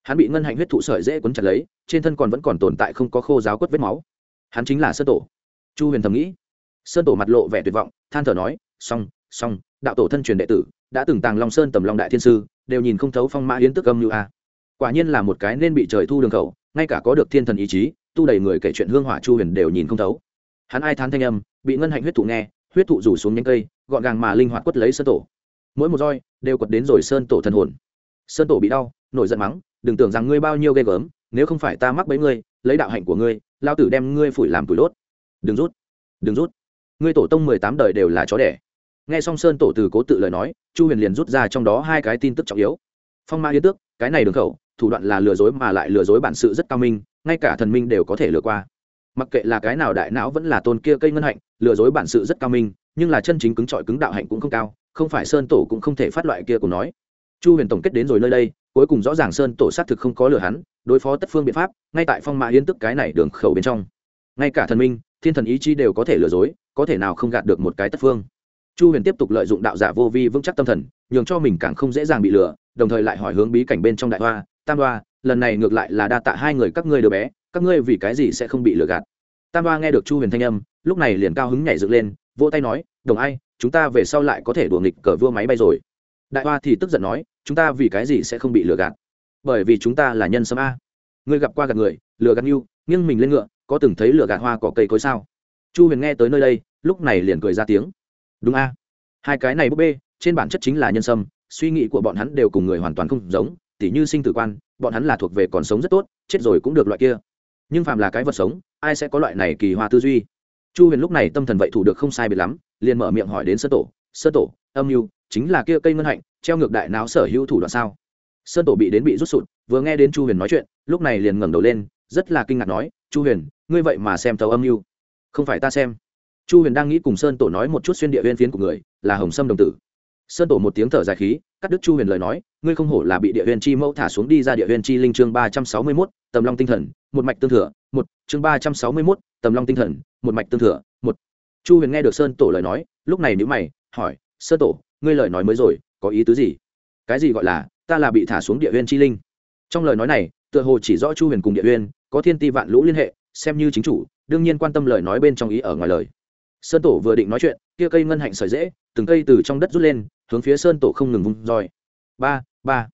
Hắn bị ngân hạnh huyết thụ sợi dễ quấn chặt lấy, trên thân còn vẫn còn tồn tại không có khô giáo quất vết máu. Hắn chính là sơ tổ. Chu huyền thầm nghĩ sơn tổ mặt lộ vẻ tuyệt vọng, than thở nói song song đạo tổ thân truyền đệ tử, đã từng tàng long sơn tầm long đại thiên sư, đều nhìn không thấu phong mã yến tức âm như a. Quả nhiên là một cái nên bị trời thu đường khẩu, ngay cả có được thiên thần ý chí, tu đầy người kể chuyện hương hỏa chu huyền đều nhìn không thấu. Hắn ai thán thanh âm, bị ngân hạnh huyết thụ nghe, huyết thụ rủ xuống nhánh cây, gọn gàng mà linh hoạt quất lấy sơn tổ. Mỗi một roi đều quật đến rồi sơn tổ thần hồn. Sơn tổ bị đau, nổi giận mắng, đừng tưởng rằng ngươi bao nhiêu ghê gớm, nếu không phải ta mắc bấy ngươi, lấy đạo hạnh của ngươi, lao tử đem ngươi phủi làm tủi lốt đừng rút đừng rút ngươi tổ tông mười tám đời đều là chó đẻ. Nghe xong sơn tổ từ cố tự lời nói, chu huyền liền rút ra trong đó hai cái tin tức trọng yếu. Phong ma yến tước, cái này đường khẩu, thủ đoạn là lừa dối mà lại lừa dối bản sự rất cao minh, ngay cả thần minh đều có thể lừa qua. Mặc kệ là cái nào đại não vẫn là tôn kia cây ngân hạnh, lừa dối bản sự rất cao minh, nhưng là chân chính cứng trọi cứng đạo hạnh cũng không cao, không phải sơn tổ cũng không thể phát loại kia của nói. Chu huyền tổng kết đến rồi nơi đây, cuối cùng rõ ràng sơn tổ xác thực không có lừa hắn, đối phó tất phương biện pháp, ngay tại phong mã yến tức cái này đường khẩu bên trong ngay cả thần minh, thiên thần ý chí đều có thể lừa dối, có thể nào không gạt được một cái tất phương. Chu huyền tiếp tục lợi dụng đạo giả vô vi vững chắc tâm thần, nhường cho mình càng không dễ dàng bị lừa, đồng thời lại hỏi hướng bí cảnh bên trong đại hoa, tam hoa, lần này ngược lại là đa tạ hai người các ngươi đứa bé, các ngươi vì cái gì sẽ không bị lừa gạt? Tam hoa nghe được chu huyền thanh âm, lúc này liền cao hứng nhảy dựng lên, vỗ tay nói, đồng ai, chúng ta về sau lại có thể đùa nghịch cờ vua máy bay rồi. Đại hoa thì tức giận nói, chúng ta vì cái gì sẽ không bị lừa gạt? Bởi vì chúng ta là nhân sâm a. Ngươi gặp qua gạt người, lừa gạt yêu nghiêng mình lên ngựa có từng thấy lửa gạt hoa cỏ cây cối sao? Chu huyền nghe tới nơi đây, lúc này liền cười ra tiếng. Đúng a. Hai cái này búp bê, trên bản chất chính là nhân sâm, suy nghĩ của bọn hắn đều cùng người hoàn toàn không giống, tỉ như sinh tử quan, bọn hắn là thuộc về còn sống rất tốt, chết rồi cũng được loại kia. Nhưng phàm là cái vật sống, ai sẽ có loại này kỳ hoa tư duy? Chu huyền lúc này tâm thần vậy thủ được không sai biệt lắm, liền mở miệng hỏi đến sơ tổ. Sơ tổ, âm mưu, chính là kia cây ngân hạnh, treo ngược đại não sở hữu thủ đoạn sao? Sơn tổ bị đến bị rút sụt, vừa nghe đến chu huyền nói chuyện, lúc này liền ngẩng đầu lên, rất là kinh ngạc nói, chu huyền ngươi vậy mà xem tàu âm mưu. Không phải ta xem. Chu huyền đang nghĩ cùng sơn tổ nói một chút xuyên địa viên phiến của người, là hồng sâm đồng tử. Sơn tổ một tiếng thở dài khí, cắt đứt chu huyền lời nói, ngươi không hổ là bị địa huyền chi mẫu thả xuống đi ra địa huyền chi linh chương ba trăm sáu mươi mốt, tầm long tinh thần, một mạch tương thừa, một, chương ba trăm sáu mươi mốt, tầm long tinh thần, một mạch tương thừa, một. Chu huyền nghe được sơn tổ lời nói, lúc này nếu mày, hỏi, sơn tổ, ngươi lời nói mới rồi, có ý tứ gì? Cái gì gọi là, ta là bị thả xuống địa huyền chi linh? Trong lời nói này, tựa hồ chỉ rõ chu huyền cùng địa huyền có thiên ti vạn lũ liên hệ xem như chính chủ đương nhiên quan tâm lời nói bên trong ý ở ngoài lời. Sơn tổ vừa định nói chuyện kia cây ngân hạnh sợi dễ từng cây từ trong đất rút lên hướng phía sơn tổ không ngừng vung roi. Ba ba.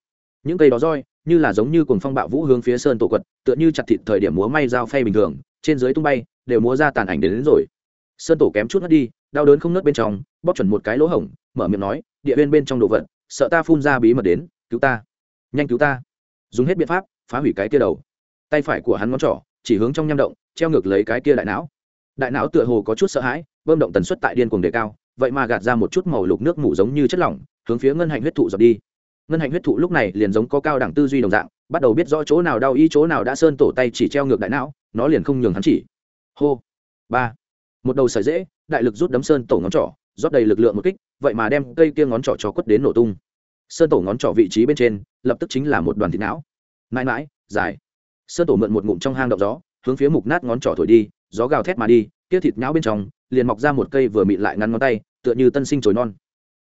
Những cây đó roi như là giống như cùng phong bạo vũ hướng phía sơn tổ quật tựa như chặt thịt thời điểm múa may dao phay bình thường trên dưới tung bay đều múa ra tàn ảnh đến, đến rồi. Sơn tổ kém chút mất đi đau đớn không nớt bên trong bóp chuẩn một cái lỗ hổng mở miệng nói địa bên bên trong đồ vật sợ ta phun ra bí mật đến cứu ta. Nhanh cứu ta. Dùng hết biện pháp phá hủy cái kia đầu. Tay phải của hắn ngón trỏ chỉ hướng trong nham động, treo ngược lấy cái kia đại não. Đại não tựa hồ có chút sợ hãi, bơm động tần suất tại điên cuồng đề cao, vậy mà gạt ra một chút màu lục nước mủ giống như chất lỏng, hướng phía ngân hạnh huyết thụ dọc đi. Ngân hạnh huyết thụ lúc này liền giống có cao đẳng tư duy đồng dạng, bắt đầu biết rõ chỗ nào đau y, chỗ nào đã sơn tổ tay chỉ treo ngược đại não, nó liền không nhường hắn chỉ. Hô. Ba. Một đầu sợi dễ, đại lực rút đấm sơn tổ ngón trỏ, rót đầy lực lượng một kích, vậy mà đem cây kia ngón trỏ cho quất đến nổ tung. Sơn tổ ngón trỏ vị trí bên trên, lập tức chính là một đoàn thịt não. Mãi mãi, dài sơn tổ mượn một ngụm trong hang động gió, hướng phía mục nát ngón trỏ thổi đi, gió gào thét mà đi, kia thịt nhão bên trong, liền mọc ra một cây vừa mịn lại ngắn ngón tay, tựa như tân sinh trồi non.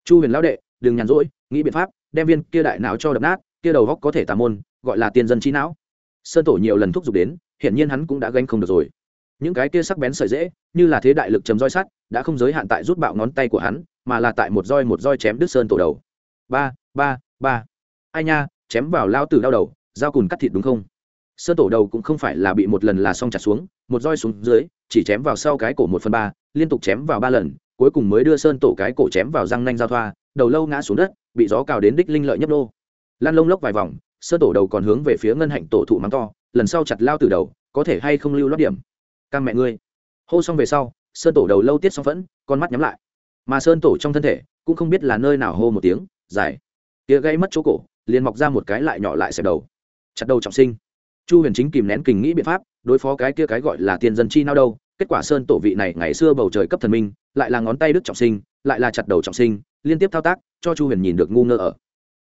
Chu huyền lão đệ, đừng nhàn rỗi, nghĩ biện pháp, đem viên kia đại não cho đập nát, kia đầu góc có thể tà môn, gọi là tiên dân trí não. Sơn tổ nhiều lần thúc giục đến, hiển nhiên hắn cũng đã gánh không được rồi. Những cái kia sắc bén sợi dễ như là thế đại lực chấm roi sắt, đã không giới hạn tại rút bạo ngón tay của hắn, mà là tại một roi một roi chém đứt sơn tổ đầu. Ba ba ba. Ai nha, chém vào lao tử đau đầu dao cùn cắt thịt đúng không? Sơn tổ đầu cũng không phải là bị một lần là xong chặt xuống, một roi xuống dưới, chỉ chém vào sau cái cổ một phần ba, liên tục chém vào ba lần, cuối cùng mới đưa sơn tổ cái cổ chém vào răng nanh giao thoa, đầu lâu ngã xuống đất, bị gió cào đến đích linh lợi nhấp nô. Lan lông lốc vài vòng, sơn tổ đầu còn hướng về phía ngân hạnh tổ thụ mắng to, lần sau chặt lao từ đầu, có thể hay không lưu lót điểm? Căng mẹ ngươi. Hô xong về sau, sơn tổ đầu lâu tiết xong phẫn, con mắt nhắm lại. Mà sơn tổ trong thân thể, cũng không biết là nơi nào hô một tiếng, dài. Tia gây mất chỗ cổ, liền mọc ra một cái lại nhỏ lại xẹp đầu. Chặt đầu trọng sinh chu huyền chính kìm nén kình nghĩ biện pháp, đối phó cái kia cái gọi là tiền dân chi nao đâu, kết quả sơn tổ vị này ngày xưa bầu trời cấp thần minh, lại là ngón tay đức trọng sinh, lại là chặt đầu trọng sinh, liên tiếp thao tác, cho chu huyền nhìn được ngu ngơ ở.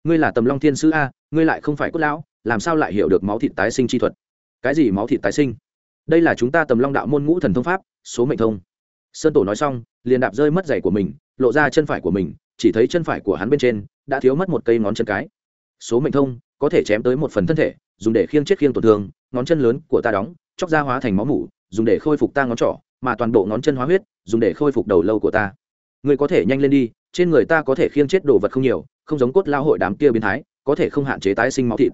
Ngươi là tầm long thiên sứ a, ngươi lại không phải cốt lão, làm sao lại hiểu được máu thịt tái sinh chi thuật? Cái gì máu thịt tái sinh? Đây là chúng ta tầm long đạo môn ngũ thần thông pháp, số mệnh thông. Sơn tổ nói xong, liền đạp rơi mất giày của mình, lộ ra chân phải của mình, chỉ thấy chân phải của hắn bên trên đã thiếu mất một cây ngón chân cái. Số mệnh thông có thể chém tới một phần thân thể dùng để khiêng chết khiêng tổn thương, ngón chân lớn của ta đóng, chóc ra hóa thành máu mủ, dùng để khôi phục ta ngón trỏ, mà toàn bộ ngón chân hóa huyết, dùng để khôi phục đầu lâu của ta. Người có thể nhanh lên đi, trên người ta có thể khiêng chết đồ vật không nhiều, không giống cốt lao hội đám kia biến thái, có thể không hạn chế tái sinh máu thịt.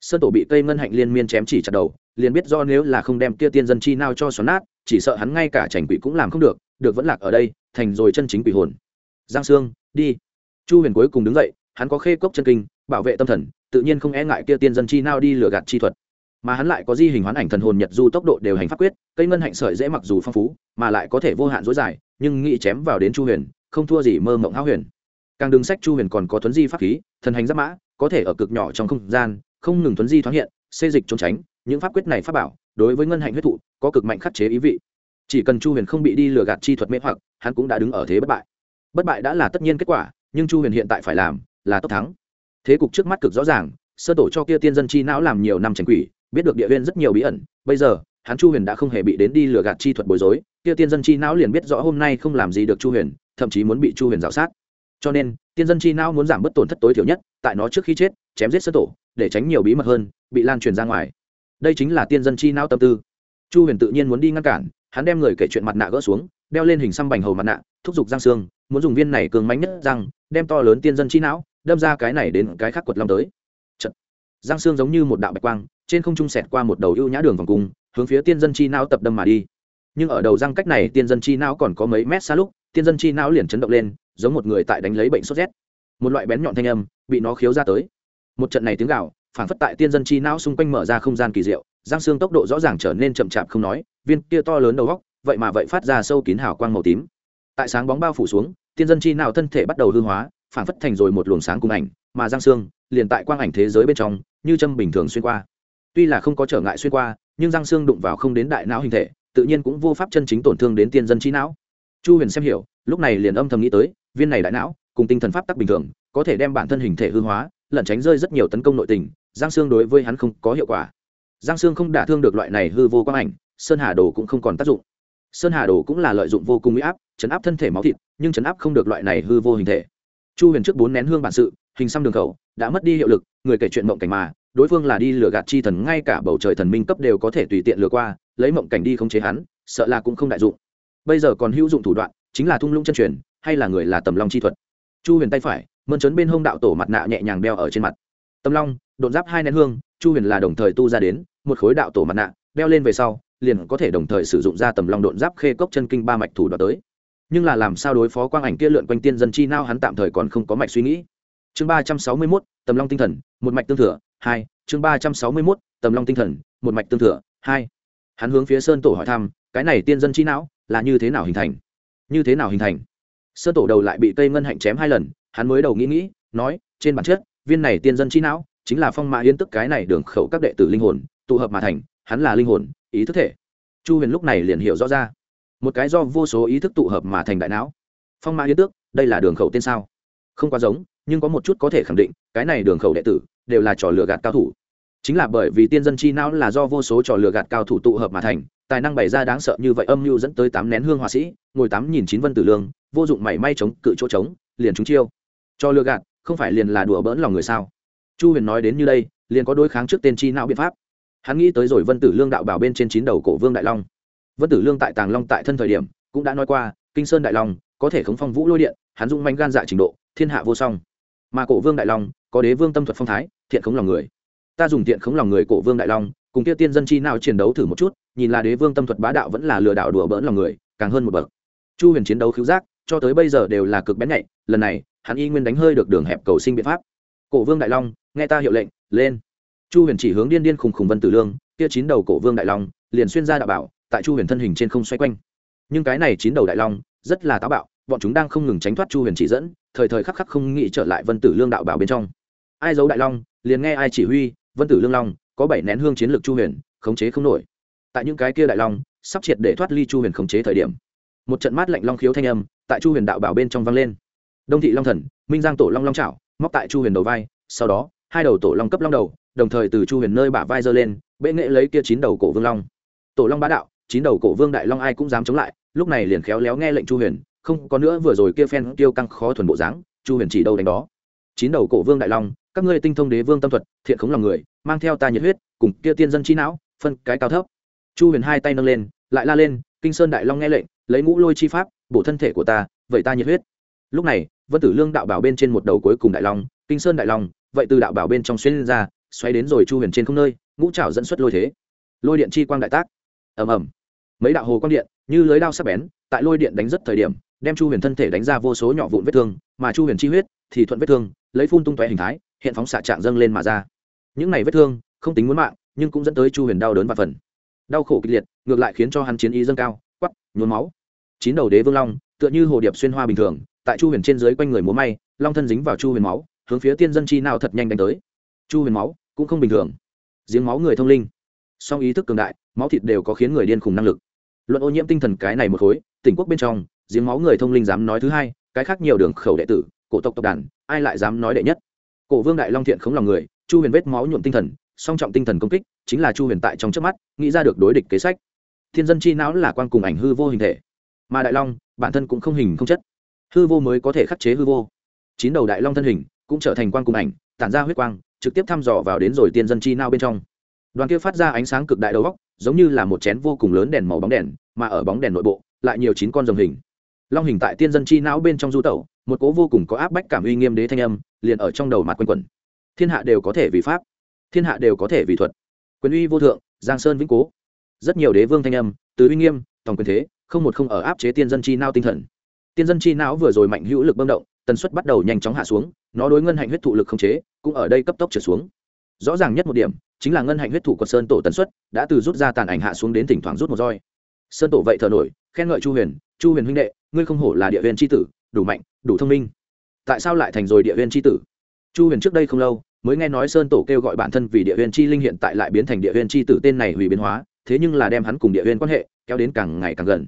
Sơn tổ bị cây ngân hạnh liên miên chém chỉ chặt đầu, liền biết do nếu là không đem kia tiên dân chi nào cho xoắn nát, chỉ sợ hắn ngay cả trành quỷ cũng làm không được được vẫn lạc ở đây, thành rồi chân chính quỷ hồn. Giang sương, đi. Chu huyền cuối cùng đứng dậy, hắn có khê cốc chân kinh bảo vệ tâm thần, tự nhiên không e ngại kia tiên dân chi nào đi lừa gạt chi thuật. Mà hắn lại có di hình hoán ảnh thần hồn nhật du tốc độ đều hành pháp quyết, cây ngân hạnh sợi dễ mặc dù phong phú, mà lại có thể vô hạn dối dài, nhưng nghĩ chém vào đến chu huyền, không thua gì mơ mộng háo huyền. Càng đường sách chu huyền còn có thuấn di pháp khí, thần hành giáp mã, có thể ở cực nhỏ trong không gian, không ngừng thuấn di thoáng hiện, xê dịch trốn tránh, những pháp quyết này pháp bảo, đối với ngân hạnh huyết thụ, có cực mạnh khắc chế ý vị. Chỉ cần chu huyền không bị đi lừa gạt chi thuật mê hoặc, hắn cũng đã đứng ở thế bất bại. Bất bại đã là tất nhiên kết quả, nhưng chu huyền hiện tại phải làm là tốc thắng thế cục trước mắt cực rõ ràng, sơ tổ cho kia tiên dân chi não làm nhiều năm tránh quỷ, biết được địa huyên rất nhiều bí ẩn. Bây giờ, hắn chu huyền đã không hề bị đến đi lừa gạt chi thuật bối rối, kia tiên dân chi não liền biết rõ hôm nay không làm gì được chu huyền, thậm chí muốn bị chu huyền g sát. Cho nên, tiên dân chi não muốn giảm bớt tổn thất tối thiểu nhất, tại nó trước khi chết, chém giết sơ tổ, để tránh nhiều bí mật hơn, bị lan truyền ra ngoài. Đây chính là tiên dân chi não tâm tư. Chu huyền tự nhiên muốn đi ngăn cản, hắn đem người kể chuyện mặt nạ gỡ xuống, đeo lên hình xăm bành hầu mặt nạ, thúc giục giang xương muốn dùng viên này cường mánh nhất răng, đem to lớn tiên dân chi não đâm ra cái này đến cái khác quật long tới. Chật. giang xương giống như một đạo bạch quang, trên không trung sẹt qua một đầu ưu nhã đường vòng cung, hướng phía tiên dân chi não tập đâm mà đi. Nhưng ở đầu răng cách này, tiên dân chi não còn có mấy mét xa lúc, tiên dân chi não liền chấn động lên, giống một người tại đánh lấy bệnh sốt rét. Một loại bén nhọn thanh âm bị nó khiếu ra tới. Một trận này tiếng gạo phản phất tại tiên dân chi não xung quanh mở ra không gian kỳ diệu, giang xương tốc độ rõ ràng trở nên chậm chạp không nói, viên kia to lớn đầu góc, vậy mà vậy phát ra sâu kín hào quang màu tím. Tại sáng bóng bao phủ xuống, tiên dân chi não thân thể bắt đầu hư hóa phản phất thành rồi một luồng sáng cùng ảnh, mà giang xương liền tại quang ảnh thế giới bên trong, như châm bình thường xuyên qua. Tuy là không có trở ngại xuyên qua, nhưng giang xương đụng vào không đến đại não hình thể, tự nhiên cũng vô pháp chân chính tổn thương đến tiên dân trí não. Chu huyền xem hiểu, lúc này liền âm thầm nghĩ tới, viên này đại não, cùng tinh thần pháp tắc bình thường, có thể đem bản thân hình thể hư hóa, lẩn tránh rơi rất nhiều tấn công nội tình, giang xương đối với hắn không có hiệu quả. Giang xương không đả thương được loại này hư vô quang ảnh, sơn hà đồ cũng không còn tác dụng. Sơn hà đồ cũng là lợi dụng vô cùng huy áp, chấn áp thân thể máu thịt, nhưng chấn áp không được loại này hư vô hình thể chu huyền trước bốn nén hương bản sự, hình xăm đường khẩu, đã mất đi hiệu lực, người kể chuyện mộng cảnh mà, đối phương là đi lừa gạt chi thần, ngay cả bầu trời thần minh cấp đều có thể tùy tiện lừa qua, lấy mộng cảnh đi không chế hắn, sợ là cũng không đại dụng. Bây giờ còn hữu dụng thủ đoạn, chính là thung lũng chân truyền, hay là người là tầm long chi thuật. Chu huyền tay phải, mơn trớn bên hông đạo tổ mặt nạ nhẹ nhàng đeo ở trên mặt. Tầm long, đột giáp hai nén hương, chu huyền là đồng thời tu ra đến, một khối đạo tổ mặt nạ, đeo lên về sau, liền có thể đồng thời sử dụng ra tầm long đột giáp khê cốc chân kinh ba mạch thủ đoạn tới nhưng là làm sao đối phó quang ảnh kia lượn quanh tiên dân chi nao hắn tạm thời còn không có mạch suy nghĩ. Chương ba trăm sáu mươi mốt, tầm long tinh thần, một mạch tương thừa, hai. Chương ba trăm sáu mươi mốt, tầm long tinh thần, một mạch tương thừa, hai. Hắn hướng phía sơn tổ hỏi thăm, cái này tiên dân chi não là như thế nào hình thành? Như thế nào hình thành? Sơn tổ đầu lại bị cây ngân hạnh chém hai lần, hắn mới đầu nghĩ nghĩ, nói, trên bản chất, viên này tiên dân chi não chính là phong mã yên tức cái này đường khẩu các đệ tử linh hồn, tụ hợp mà thành, hắn là linh hồn, ý thức thể. Chu huyền lúc này liền hiểu rõ ra một cái do vô số ý thức tụ hợp mà thành đại não. Phong mã yến tước, đây là đường khẩu tên sao? Không quá giống, nhưng có một chút có thể khẳng định, cái này đường khẩu đệ tử, đều là trò lừa gạt cao thủ. Chính là bởi vì tiên dân chi não là do vô số trò lừa gạt cao thủ tụ hợp mà thành, tài năng bày ra đáng sợ như vậy âm mưu dẫn tới tám nén hương họa sĩ, ngồi tám nhìn chín vân tử lương, vô dụng mảy may chống, cự chỗ trống, liền chúng chiêu. Cho lừa gạt, không phải liền là đùa bỡn lòng người sao? Chu huyền nói đến như đây, liền có đối kháng trước tên chi não biện pháp. Hắn nghĩ tới rồi vân tử lương đạo bảo bên trên chín đầu cổ vương đại long vân tử lương tại tàng long tại thân thời điểm, cũng đã nói qua, kinh sơn đại long có thể khống phong vũ lôi điện, hắn dung manh gan dạ trình độ, thiên hạ vô song. Mà cổ vương đại long, có đế vương tâm thuật phong thái, thiện khống lòng người. Ta dùng thiện khống lòng người cổ vương đại long, cùng kia tiên dân chi nào chiến đấu thử một chút, nhìn là đế vương tâm thuật bá đạo vẫn là lừa đảo đùa bỡn lòng người, càng hơn một bậc. Chu huyền chiến đấu khiếu giác, cho tới bây giờ đều là cực bén nhạy, lần này, hắn y nguyên đánh hơi được đường hẹp cầu sinh biện pháp. Cổ vương đại long, nghe ta hiệu lệnh, lên. Chu huyền chỉ hướng điên điên khùng khùng vân tử lương, kia chín đầu cổ vương đại long, liền xuyên ra đạo bảo tại chu huyền thân hình trên không xoay quanh. Nhưng cái này chín đầu đại long rất là táo bạo, bọn chúng đang không ngừng tránh thoát chu huyền chỉ dẫn, thời thời khắc khắc không nghĩ trở lại vân tử lương đạo bảo bên trong. Ai giấu đại long, liền nghe ai chỉ huy, vân tử lương long, có bảy nén hương chiến lược chu huyền, khống chế không nổi. Tại những cái kia đại long, sắp triệt để thoát ly chu huyền khống chế thời điểm, một trận mát lạnh long khiếu thanh âm tại chu huyền đạo bảo bên trong vang lên. Đông thị long thần, minh giang tổ long long trảo móc tại chu huyền đầu vai, sau đó, hai đầu tổ long cấp long đầu, đồng thời từ chu huyền nơi bả vai giơ lên, bệ nghệ lấy kia chín đầu cổ vương long. Tổ long bá đạo chín đầu cổ vương đại long ai cũng dám chống lại, lúc này liền khéo léo nghe lệnh chu huyền, không có nữa vừa rồi kia phen tiêu căng khó thuần bộ dáng, chu huyền chỉ đâu đánh đó. Chín đầu cổ vương đại long, các ngươi tinh thông đế vương tâm thuật, thiện khống lòng người, mang theo ta nhiệt huyết, cùng kia tiên dân trí não, phân cái cao thấp. Chu huyền hai tay nâng lên, lại la lên, kinh sơn đại long nghe lệnh, lấy ngũ lôi chi pháp, bổ thân thể của ta, vậy ta nhiệt huyết. Lúc này, vân tử lương đạo bảo bên trên một đầu cuối cùng đại long, kinh sơn đại long, vậy từ đạo bảo bên trong xuyên lên ra xoay đến rồi chu huyền trên không nơi, ngũ trảo dẫn xuất lôi thế. Lôi điện chi quang đại tác. Ầm ầm mấy đạo hồ quang điện, như lưới đao sắc bén, tại lôi điện đánh rất thời điểm, đem chu huyền thân thể đánh ra vô số nhỏ vụn vết thương, mà chu huyền chi huyết thì thuận vết thương, lấy phun tung tóe hình thái, hiện phóng xạ trạng dâng lên mà ra. Những này vết thương, không tính muốn mạng, nhưng cũng dẫn tới chu huyền đau đớn và phần. Đau khổ kịch liệt, ngược lại khiến cho hắn chiến ý dâng cao quắp nhuốm máu. Chín đầu đế vương long, tựa như hồ điệp xuyên hoa bình thường, tại chu huyền trên dưới quanh người múa may, long thân dính vào chu huyền máu, hướng phía tiên dân chi nào thật nhanh đánh tới. Chu huyền máu cũng không bình thường. Giếng máu người thông linh. Song ý thức cường đại, máu thịt đều có khiến người điên khùng năng lực luận ô nhiễm tinh thần cái này một khối, tỉnh quốc bên trong, giếng máu người thông linh dám nói thứ hai, cái khác nhiều đường khẩu đệ tử, cổ tộc tộc đàn, ai lại dám nói đệ nhất? Cổ vương đại long thiện không lòng người, chu huyền vết máu nhuộm tinh thần, song trọng tinh thần công kích, chính là chu huyền tại trong trước mắt, nghĩ ra được đối địch kế sách. Thiên dân chi não là quan cùng ảnh hư vô hình thể. Mà đại long, bản thân cũng không hình không chất. Hư vô mới có thể khắc chế hư vô. Chín đầu đại long thân hình cũng trở thành quan cùng ảnh, tản ra huyết quang, trực tiếp thăm dò vào đến rồi tiên dân chi nao bên trong. Đoàn kia phát ra ánh sáng cực đại đầu góc giống như là một chén vô cùng lớn đèn màu bóng đèn, mà ở bóng đèn nội bộ, lại nhiều chín con rồng hình. Long hình tại tiên dân chi não bên trong du tẩu, một cố vô cùng có áp bách cảm uy nghiêm đế thanh âm, liền ở trong đầu mặt quanh quẩn. Thiên hạ đều có thể vì pháp, thiên hạ đều có thể vì thuật. Quyền uy vô thượng, giang sơn vĩnh cố. Rất nhiều đế vương thanh âm, từ uy nghiêm tổng quyền thế, không một không ở áp chế tiên dân chi não tinh thần. Tiên dân chi não vừa rồi mạnh hữu lực bơm động, tần suất bắt đầu nhanh chóng hạ xuống, nó đối ngân hạnh huyết thụ lực không chế, cũng ở đây cấp tốc trở xuống rõ ràng nhất một điểm, chính là ngân hạnh huyết thủ của sơn tổ tần suất đã từ rút ra tàn ảnh hạ xuống đến thỉnh thoảng rút một roi. Sơn tổ vậy thờ nổi, khen ngợi chu huyền chu huyền huynh đệ, ngươi không hổ là địa huyền tri tử, đủ mạnh, đủ thông minh. Tại sao lại thành rồi địa huyền tri tử? Chu huyền trước đây không lâu mới nghe nói sơn tổ kêu gọi bản thân vì địa huyền chi linh hiện tại lại biến thành địa huyền chi tử tên này hủy biến hóa, thế nhưng là đem hắn cùng địa huyền quan hệ kéo đến càng ngày càng gần.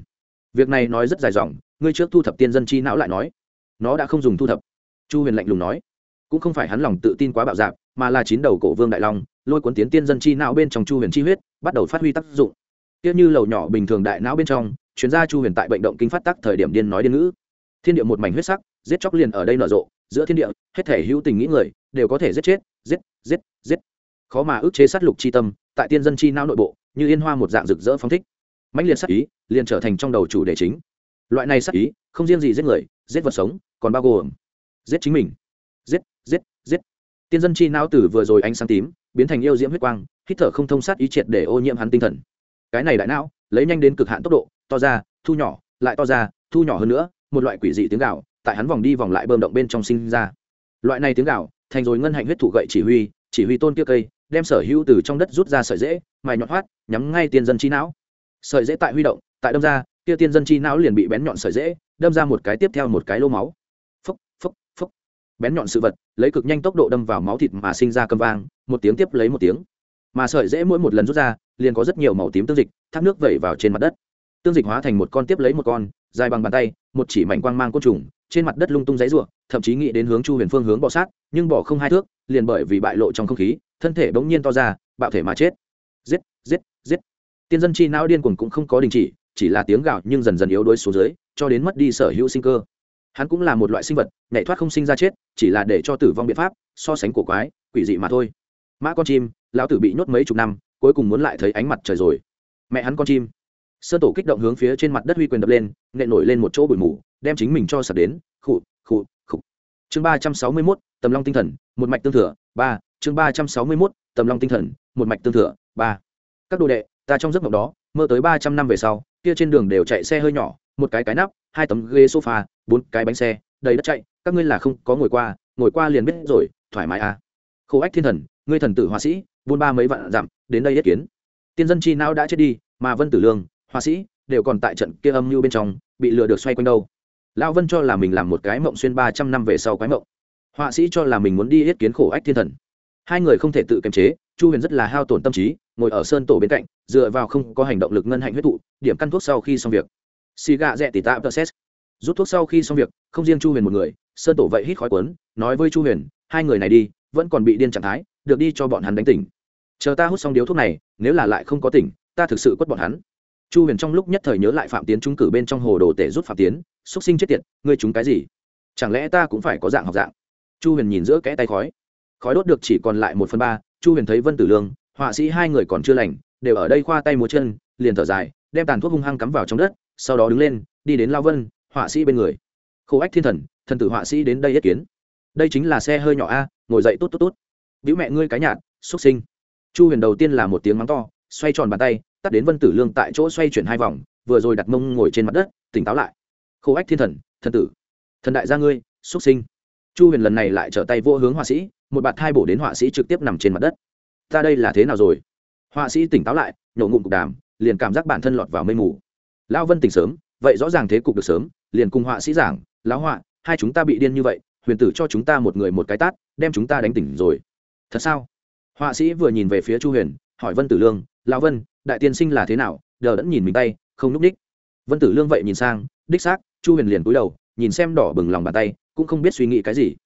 Việc này nói rất dài dòng, ngươi trước thu thập tiên dân chi não lại nói. Nó đã không dùng thu thập. Chu huyền lạnh lùng nói cũng không phải hắn lòng tự tin quá bạo dạn, mà là chín đầu cổ vương đại long lôi cuốn tiến tiên dân chi não bên trong chu huyền chi huyết bắt đầu phát huy tác dụng. Tiếc như lầu nhỏ bình thường đại não bên trong chuyên gia chu huyền tại bệnh động kinh phát tác thời điểm điên nói điên ngữ. Thiên địa một mảnh huyết sắc giết chóc liền ở đây nở rộ giữa thiên địa hết thể hữu tình nghĩ người đều có thể giết chết giết giết giết. Khó mà ức chế sát lục chi tâm tại tiên dân chi não nội bộ như yên hoa một dạng rực rỡ phong thích. Mãnh liệt sát ý liền trở thành trong đầu chủ đề chính. Loại này sát ý không riêng gì giết người giết vật sống còn bao gồm giết chính mình giết. Tiên dân chi não tử vừa rồi ánh sáng tím, biến thành yêu diễm huyết quang, hít thở không thông sát ý triệt để ô nhiễm hắn tinh thần. Cái này đại não, lấy nhanh đến cực hạn tốc độ, to ra, thu nhỏ, lại to ra, thu nhỏ hơn nữa, một loại quỷ dị tiếng gạo tại hắn vòng đi vòng lại bơm động bên trong sinh ra. Loại này tiếng gạo thành rồi ngân hạnh huyết thủ gậy chỉ huy chỉ huy tôn kia cây, đem sở hữu từ trong đất rút ra sợi dễ, mài nhọn hoắt, nhắm ngay tiên dân chi não. Sợi dễ tại huy động, tại đâm ra, kia tiên dân chi não liền bị bén nhọn sợi dễ, đâm ra một cái tiếp theo một cái lô máu bén nhọn sự vật, lấy cực nhanh tốc độ đâm vào máu thịt mà sinh ra cầm vang, một tiếng tiếp lấy một tiếng. Mà sợi dễ mỗi một lần rút ra, liền có rất nhiều màu tím tương dịch, thác nước vẩy vào trên mặt đất. Tương dịch hóa thành một con tiếp lấy một con, dài bằng bàn tay, một chỉ mảnh quang mang côn trùng, trên mặt đất lung tung giấy ruộng thậm chí nghĩ đến hướng chu huyền phương hướng bỏ sát, nhưng bỏ không hai thước, liền bởi vì bại lộ trong không khí, thân thể bỗng nhiên to ra, bạo thể mà chết. Giết giết giết. Tiên dân chi não điên cuồng cũng không có đình chỉ chỉ là tiếng gạo nhưng dần dần yếu đuối xuống dưới, cho đến mất đi sở hữu sinh cơ hắn cũng là một loại sinh vật, nhảy thoát không sinh ra chết, chỉ là để cho tử vong biện pháp, so sánh cổ quái, quỷ dị mà thôi. Mã con chim, lão tử bị nhốt mấy chục năm, cuối cùng muốn lại thấy ánh mặt trời rồi. Mẹ hắn con chim. Sơn tổ kích động hướng phía trên mặt đất huy quyền đập lên, nện nổi lên một chỗ bụi mù, đem chính mình cho sập đến, khụ khụ khụ. Chương ba trăm sáu mươi mốt, tầm long tinh thần, một mạch tương thừa, ba. Chương ba trăm sáu mươi mốt, tầm long tinh thần, một mạch tương thừa, ba. Các đồ đệ, ta trong giấc mộng đó, mơ tới ba trăm năm về sau, kia trên đường đều chạy xe hơi nhỏ, một cái cái nắp hai tấm ghế sofa, bốn cái bánh xe, đầy đất chạy, các ngươi là không có ngồi qua ngồi qua liền biết rồi, thoải mái à. Khổ ách thiên thần, ngươi thần tử họa sĩ, buôn ba mấy vạn dặm, đến đây yết kiến. Tiên dân chi não đã chết đi, mà vân tử lương, họa sĩ, đều còn tại trận kia âm mưu bên trong, bị lừa được xoay quanh đâu. Lão vân cho là mình làm một cái mộng xuyên ba trăm năm về sau cái mộng. Họa sĩ cho là mình muốn đi yết kiến khổ ách thiên thần. Hai người không thể tự kiềm chế, chu huyền rất là hao tổn tâm trí, ngồi ở sơn tổ bên cạnh, dựa vào không có hành động lực ngân hạnh huyết thụ, điểm căn thuốc sau khi xong việc xì gà rẽ tỉ tạ xét. Rút thuốc sau khi xong việc, không riêng chu huyền một người, sơn tổ vậy hít khói quấn nói với chu huyền, hai người này đi, vẫn còn bị điên trạng thái, được đi cho bọn hắn đánh tỉnh. Chờ ta hút xong điếu thuốc này, nếu là lại không có tỉnh, ta thực sự quất bọn hắn. Chu huyền trong lúc nhất thời nhớ lại phạm tiến trung cử bên trong hồ đồ tể rút phạm tiến, xúc sinh chết tiệt, ngươi chúng cái gì? Chẳng lẽ ta cũng phải có dạng học dạng? Chu huyền nhìn giữa kẽ tay khói. Khói đốt được chỉ còn lại một phần ba, chu huyền thấy vân tử lương, họa sĩ hai người còn chưa lành, đều ở đây khoa tay múa chân, liền thở dài, đem tàn thuốc hung hăng cắm vào trong đất sau đó đứng lên, đi đến lao vân, họa sĩ bên người. Khổ ách thiên thần thần tử họa sĩ đến đây yết kiến. Đây chính là xe hơi nhỏ a, ngồi dậy tốt tốt tốt. Biểu mẹ ngươi cái nhạt, xuất sinh. Chu huyền đầu tiên là một tiếng mắng to, xoay tròn bàn tay, tắt đến vân tử lương tại chỗ xoay chuyển hai vòng, vừa rồi đặt mông ngồi trên mặt đất, tỉnh táo lại. Khổ ách thiên thần thần tử, thần đại gia ngươi, xuất sinh. Chu huyền lần này lại trở tay vô hướng họa sĩ, một bạt thai bổ đến họa sĩ trực tiếp nằm trên mặt đất. Ta đây là thế nào rồi? Họa sĩ tỉnh táo lại, nhổ ngụm cục đàm, liền cảm giác bản thân lọt vào mây mù lão vân tỉnh sớm, vậy rõ ràng thế cục được sớm, liền cùng họa sĩ giảng, lão họa, hai chúng ta bị điên như vậy, huyền tử cho chúng ta một người một cái tát, đem chúng ta đánh tỉnh rồi. Thật sao? Họa sĩ vừa nhìn về phía chu huyền, hỏi vân tử lương, lão vân, đại tiên sinh là thế nào? Đờ đẫn nhìn mình tay, không núp đích. Vân tử lương vậy nhìn sang, đích xác, chu huyền liền cúi đầu, nhìn xem đỏ bừng lòng bàn tay, cũng không biết suy nghĩ cái gì.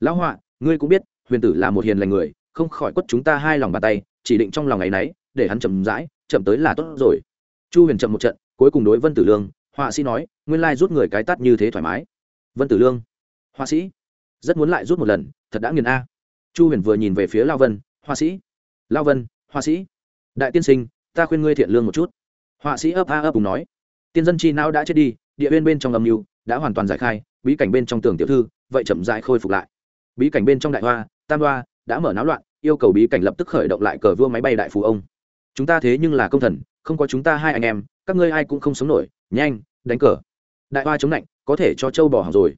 Lão họa, ngươi cũng biết, huyền tử là một hiền lành người, không khỏi quất chúng ta hai lòng bàn tay, chỉ định trong lòng ngày nấy, để hắn chậm rãi, chậm tới là tốt rồi. Chu huyền chậm một trận cuối cùng đối vân tử lương, họa sĩ nói, nguyên lai rút người cái tắt như thế thoải mái. Vân tử lương, họa sĩ, rất muốn lại rút một lần, thật đã nghiền a. Chu huyền vừa nhìn về phía lao vân, họa sĩ, lao vân, họa sĩ, đại tiên sinh, ta khuyên ngươi thiện lương một chút. Họa sĩ ấp a ấp cùng nói, tiên dân chi não đã chết đi, địa bên bên trong âm mưu đã hoàn toàn giải khai, bí cảnh bên trong tường tiểu thư, vậy chậm dại khôi phục lại. Bí cảnh bên trong đại hoa, tam hoa đã mở náo loạn, yêu cầu bí cảnh lập tức khởi động lại cờ vua máy bay đại phú ông chúng ta thế nhưng là công thần, không có chúng ta hai anh em, các ngươi ai cũng không sống nổi, nhanh, đánh cờ. Đại hoa chống lạnh, có thể cho châu bỏ hỏng rồi.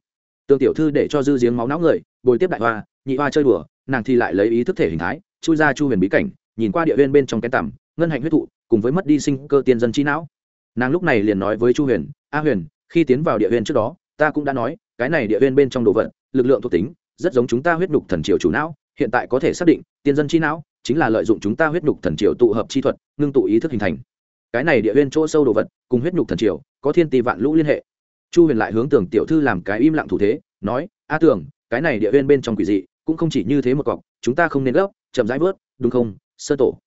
Tương tiểu thư để cho dư giếng máu não người, bồi tiếp đại hoa, nhị hoa chơi đùa, nàng thì lại lấy ý thức thể hình thái, chui ra chu huyền bí cảnh, nhìn qua địa viên bên trong cái tằm, ngân hạnh huyết thụ, cùng với mất đi sinh cơ tiên dân trí não. Nàng lúc này liền nói với chu huyền, a huyền, khi tiến vào địa viên trước đó, ta cũng đã nói, cái này địa viên bên trong đồ vật, lực lượng thuộc tính, rất giống chúng ta huyết nhục thần triều chủ não, hiện tại có thể xác định, tiên dân chi não chính là lợi dụng chúng ta huyết nhục thần triều tụ hợp chi thuật, ngưng tụ ý thức hình thành. Cái này địa viên chỗ sâu đồ vật, cùng huyết nhục thần triều, có thiên tỷ vạn lũ liên hệ. Chu huyền lại hướng tưởng tiểu thư làm cái im lặng thủ thế, nói, a tưởng, cái này địa viên bên trong quỷ dị, cũng không chỉ như thế một cọc, chúng ta không nên gấp, chậm rãi vớt, đúng không, sơ tổ?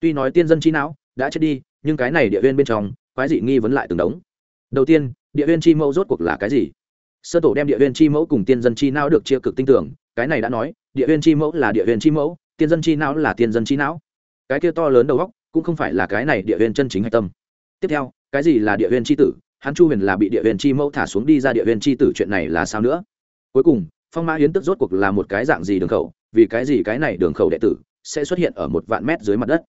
Tuy nói tiên dân chi não đã chết đi, nhưng cái này địa viên bên trong, quái dị nghi vấn lại từng đống. Đầu tiên, địa viên chi mẫu rốt cuộc là cái gì? Sơ tổ đem địa viên chi mẫu cùng tiên dân chi não được chia cực tinh tưởng, cái này đã nói, địa viên chi mẫu là địa viên chi mẫu tiên dân chi não là tiên dân chi não. Cái kia to lớn đầu góc cũng không phải là cái này địa huyền chân chính hạch tâm. Tiếp theo, cái gì là địa viên chi tử? Hắn chu huyền là bị địa huyền chi mẫu thả xuống đi ra địa viên chi tử, chuyện này là sao nữa? Cuối cùng, phong mã hiến tức rốt cuộc là một cái dạng gì đường khẩu? Vì cái gì cái này đường khẩu đệ tử sẽ xuất hiện ở một vạn mét dưới mặt đất?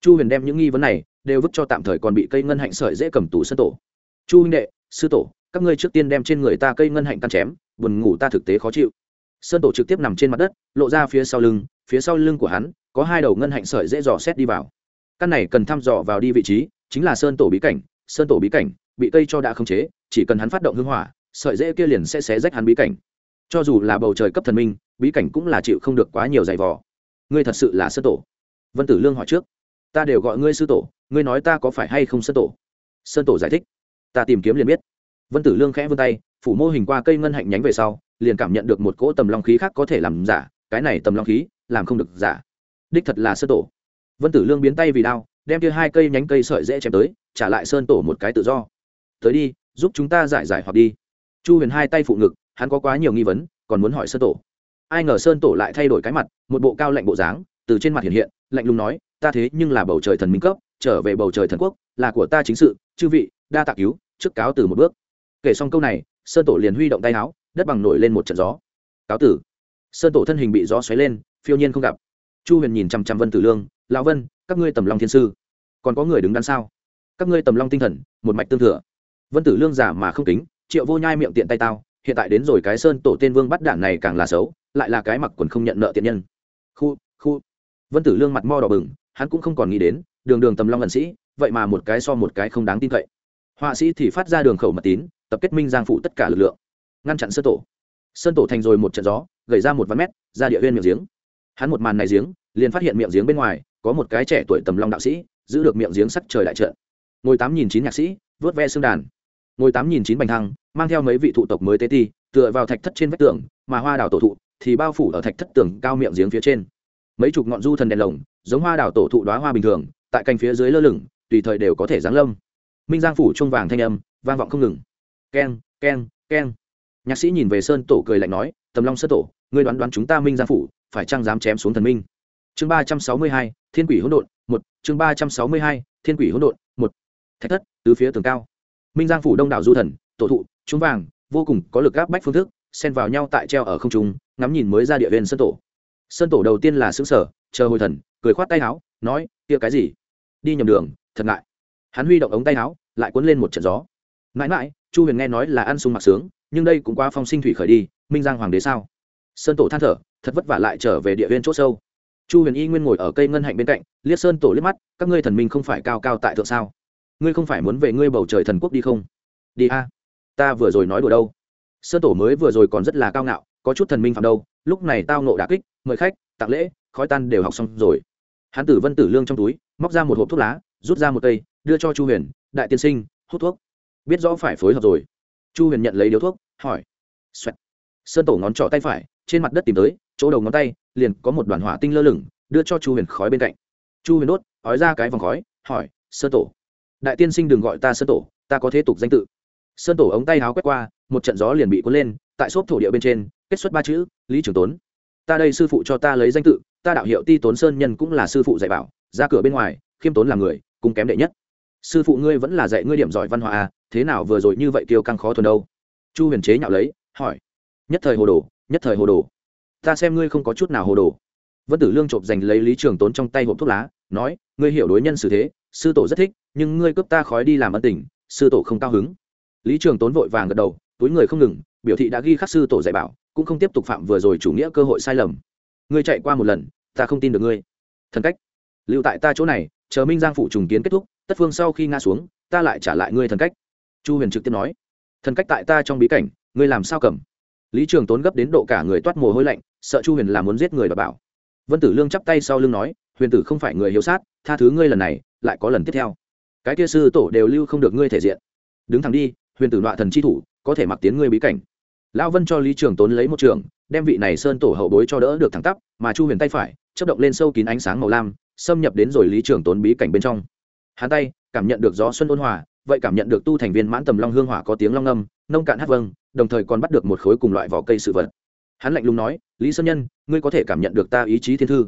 Chu huyền đem những nghi vấn này đều vứt cho tạm thời còn bị cây ngân hạnh sợi dễ cầm tù sân tổ. Chu huynh đệ, sư tổ, các ngươi trước tiên đem trên người ta cây ngân hạnh căn chém, buồn ngủ ta thực tế khó chịu. Sơn tổ trực tiếp nằm trên mặt đất, lộ ra phía sau lưng phía sau lưng của hắn, có hai đầu ngân hạnh sợi dễ dò xét đi vào. Căn này cần thăm dò vào đi vị trí, chính là sơn tổ bí cảnh, sơn tổ bí cảnh, bị cây cho đã khống chế, chỉ cần hắn phát động hưng hỏa, sợi dễ kia liền sẽ xé rách hắn bí cảnh. Cho dù là bầu trời cấp thần minh, bí cảnh cũng là chịu không được quá nhiều giày vò. Ngươi thật sự là sơn tổ. Vân tử lương hỏi trước. Ta đều gọi ngươi sư tổ, ngươi nói ta có phải hay không sơn tổ? Sơn tổ giải thích. Ta tìm kiếm liền biết. Vân tử lương khẽ vươn tay, phủ mô hình qua cây ngân hạnh nhánh về sau, liền cảm nhận được một cỗ tầm long khí khác có thể làm giả, cái này tầm long khí làm không được giả. Đích thật là sơ tổ. Vân tử lương biến tay vì đao, đem kia hai cây nhánh cây sợi dễ chém tới, trả lại sơn tổ một cái tự do. Tới đi, giúp chúng ta giải giải hoặc đi. Chu huyền hai tay phụ ngực, hắn có quá nhiều nghi vấn, còn muốn hỏi sơn tổ. Ai ngờ sơn tổ lại thay đổi cái mặt, một bộ cao lạnh bộ dáng, từ trên mặt hiện hiện, lạnh lùng nói, ta thế nhưng là bầu trời thần minh cấp, trở về bầu trời thần quốc, là của ta chính sự, chư vị, đa tạ cứu, trước cáo từ một bước. Kể xong câu này, sơn tổ liền huy động tay áo, đất bằng nổi lên một trận gió. Cáo tử. Sơn tổ thân hình bị gió xoáy lên phiêu nhiên không gặp. Chu huyền nhìn chằm chằm vân tử lương, lão vân, các ngươi tầm long thiên sư, còn có người đứng đằng sau các ngươi tầm long tinh thần, một mạch tương thừa. Vân tử lương giả mà không kính, triệu vô nhai miệng tiện tay tao, hiện tại đến rồi cái sơn tổ tên vương bắt đảng này càng là xấu, lại là cái mặc quần không nhận nợ tiện nhân. Khu khu. Vân tử lương mặt mo đỏ bừng, hắn cũng không còn nghĩ đến, đường đường tầm long ẩn sĩ, vậy mà một cái so một cái không đáng tin cậy. Họa sĩ thì phát ra đường khẩu mật tín, tập kết minh giang phụ tất cả lực lượng, ngăn chặn sơn tổ. Sơn tổ thành rồi một trận gió, gầy ra một ván mét, ra địa huyên miệng giếng hắn một màn này giếng, liền phát hiện miệng giếng bên ngoài có một cái trẻ tuổi tầm long đạo sĩ, giữ được miệng giếng sắc trời đại trợ ngồi tám nghìn chín nhạc sĩ, vớt ve xương đàn. Ngồi tám nghìn chín bành thăng, mang theo mấy vị thụ tộc mới tế ti, tựa vào thạch thất trên vách tường, mà hoa đào tổ thụ thì bao phủ ở thạch thất tường cao miệng giếng phía trên. Mấy chục ngọn du thần đèn lồng, giống hoa đào tổ thụ đoá hoa bình thường, tại cành phía dưới lơ lửng, tùy thời đều có thể giáng lâm. Minh giang phủ trung vàng thanh âm, vang vọng không ngừng. Keng keng keng. Nhạc sĩ nhìn về sơn tổ cười lạnh nói, tầm long sơ tổ, ngươi đoán đoán chúng ta minh giang phủ phải chăng dám chém xuống thần minh? Chương ba trăm sáu mươi hai, thiên quỷ hỗn độn, một, chương ba trăm sáu mươi hai, thiên quỷ hỗn độn, một. Thạch thất, tứ phía tường cao. Minh giang phủ đông đảo du thần, tổ thụ, chúng vàng, vô cùng có lực gáp bách phương thức, xen vào nhau tại treo ở không trung, ngắm nhìn mới ra địa viên sơn tổ. Sơn tổ đầu tiên là xứng sở chờ hồi thần, cười khoát tay áo, nói, kia cái gì? Đi nhầm đường, thật ngại. Hắn huy động ống tay áo, lại cuốn lên một trận gió. Mãi mãi, chu huyền nghe nói là ăn sung mặc sướng, nhưng đây cũng quá phong sinh thủy khởi đi, minh giang hoàng đế sao? Sơn tổ than thở thật vất vả lại trở về địa viên c h ỗ sâu. Chu huyền y nguyên ngồi ở cây ngân hạnh bên cạnh, liếc sơn tổ liếc mắt, các ngươi thần minh không phải cao cao tại thượng sao? Ngươi không phải muốn về ngươi bầu trời thần quốc đi không? Đi a. Ta vừa rồi nói đùa đâu? Sơn tổ mới vừa rồi còn rất là cao ngạo, có chút thần minh phạm đâu, lúc này tao nộ đà kích, mời khách, tặng lễ, khói tan đều học xong rồi. Hán tử vân tử lương trong túi, móc ra một hộp thuốc lá, rút ra một cây, đưa cho chu huyền, đại tiên sinh, hút thuốc. Biết rõ phải phối hợp rồi. Chu huyền nhận lấy điếu thuốc, hỏi. Xoẹt. sơn tổ ngón trỏ tay phải, trên mặt đất tìm tới chỗ đầu ngón tay liền có một đoàn hỏa tinh lơ lửng, đưa cho chu huyền khói bên cạnh. Chu huyền đốt ói ra cái vòng khói, hỏi, sơn tổ, đại tiên sinh đừng gọi ta sơn tổ, ta có thế tục danh tự. Sơn tổ ống tay háo quét qua, một trận gió liền bị cuốn lên, tại xốp thổ địa bên trên, kết xuất ba chữ, lý trường tốn. Ta đây sư phụ cho ta lấy danh tự, ta đạo hiệu ti tốn sơn nhân cũng là sư phụ dạy bảo, ra cửa bên ngoài, khiêm tốn làm người, cũng kém đệ nhất. Sư phụ ngươi vẫn là dạy ngươi điểm giỏi văn hóa à thế nào vừa rồi như vậy kiêu căng khó thuần đâu? Chu huyền chế nhạo lấy, hỏi, nhất thời hồ đồ, nhất thời hồ đồ ta xem ngươi không có chút nào hồ đồ. Vân tử lương chộp giành lấy lý trường tốn trong tay hộp thuốc lá, nói, ngươi hiểu đối nhân xử thế, sư tổ rất thích, nhưng ngươi cướp ta khói đi làm ân tình, sư tổ không cao hứng. Lý trường tốn vội vàng gật đầu, túi người không ngừng, biểu thị đã ghi khắc sư tổ dạy bảo, cũng không tiếp tục phạm vừa rồi chủ nghĩa cơ hội sai lầm. Ngươi chạy qua một lần, ta không tin được ngươi. Thần cách. Lưu tại ta chỗ này, chờ minh giang phụ trùng kiến kết thúc, tất phương sau khi nga xuống, ta lại trả lại ngươi thần cách. Chu huyền trực tiếp nói, thần cách tại ta trong bí cảnh, ngươi làm sao cầm? Lý trường tốn gấp đến độ cả người toát mồ hôi lạnh, sợ chu huyền là muốn giết người và bảo. Vân tử lương chắp tay sau lưng nói, huyền tử không phải người hiếu sát, tha thứ ngươi lần này, lại có lần tiếp theo. Cái kia sư tổ đều lưu không được ngươi thể diện. Đứng thẳng đi, huyền tử nọa thần chi thủ, có thể mặc tiến ngươi bí cảnh. Lão vân cho lý trường tốn lấy một trường, đem vị này sơn tổ hậu bối cho đỡ được thẳng tắp, mà chu huyền tay phải chấp động lên sâu kín ánh sáng màu lam, xâm nhập đến rồi lý trường tốn bí cảnh bên trong. Hắn tay cảm nhận được gió xuân ôn hòa vậy cảm nhận được tu thành viên mãn tầm long hương hỏa có tiếng long âm, nông cạn hát vâng đồng thời còn bắt được một khối cùng loại vỏ cây sự vật. Hắn lạnh lùng nói, lý sơn nhân, ngươi có thể cảm nhận được ta ý chí thiên thư.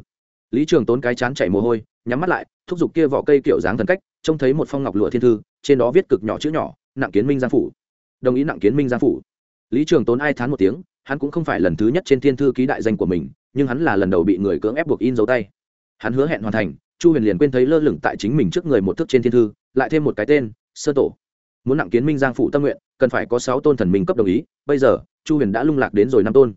Lý trường tốn cái chán chảy mồ hôi, nhắm mắt lại, thúc giục kia vỏ cây kiểu dáng thần cách, trông thấy một phong ngọc lụa thiên thư, trên đó viết cực nhỏ chữ nhỏ, nặng kiến minh giang phủ. Đồng ý nặng kiến minh giang phủ. Lý trường tốn ai thán một tiếng, hắn cũng không phải lần thứ nhất trên thiên thư ký đại danh của mình, nhưng hắn là lần đầu bị người cưỡng ép buộc in dấu tay. Hắn hứa hẹn hoàn thành, chu huyền liền quên thấy lơ lửng tại chính mình trước người một thức trên thiên thư, lại thêm một cái tên sơ tổ. Muốn nặng kiến minh giang phủ tâm nguyện, cần phải có sáu tôn thần minh cấp đồng ý, bây giờ, chu huyền đã lung lạc đến rồi năm tôn.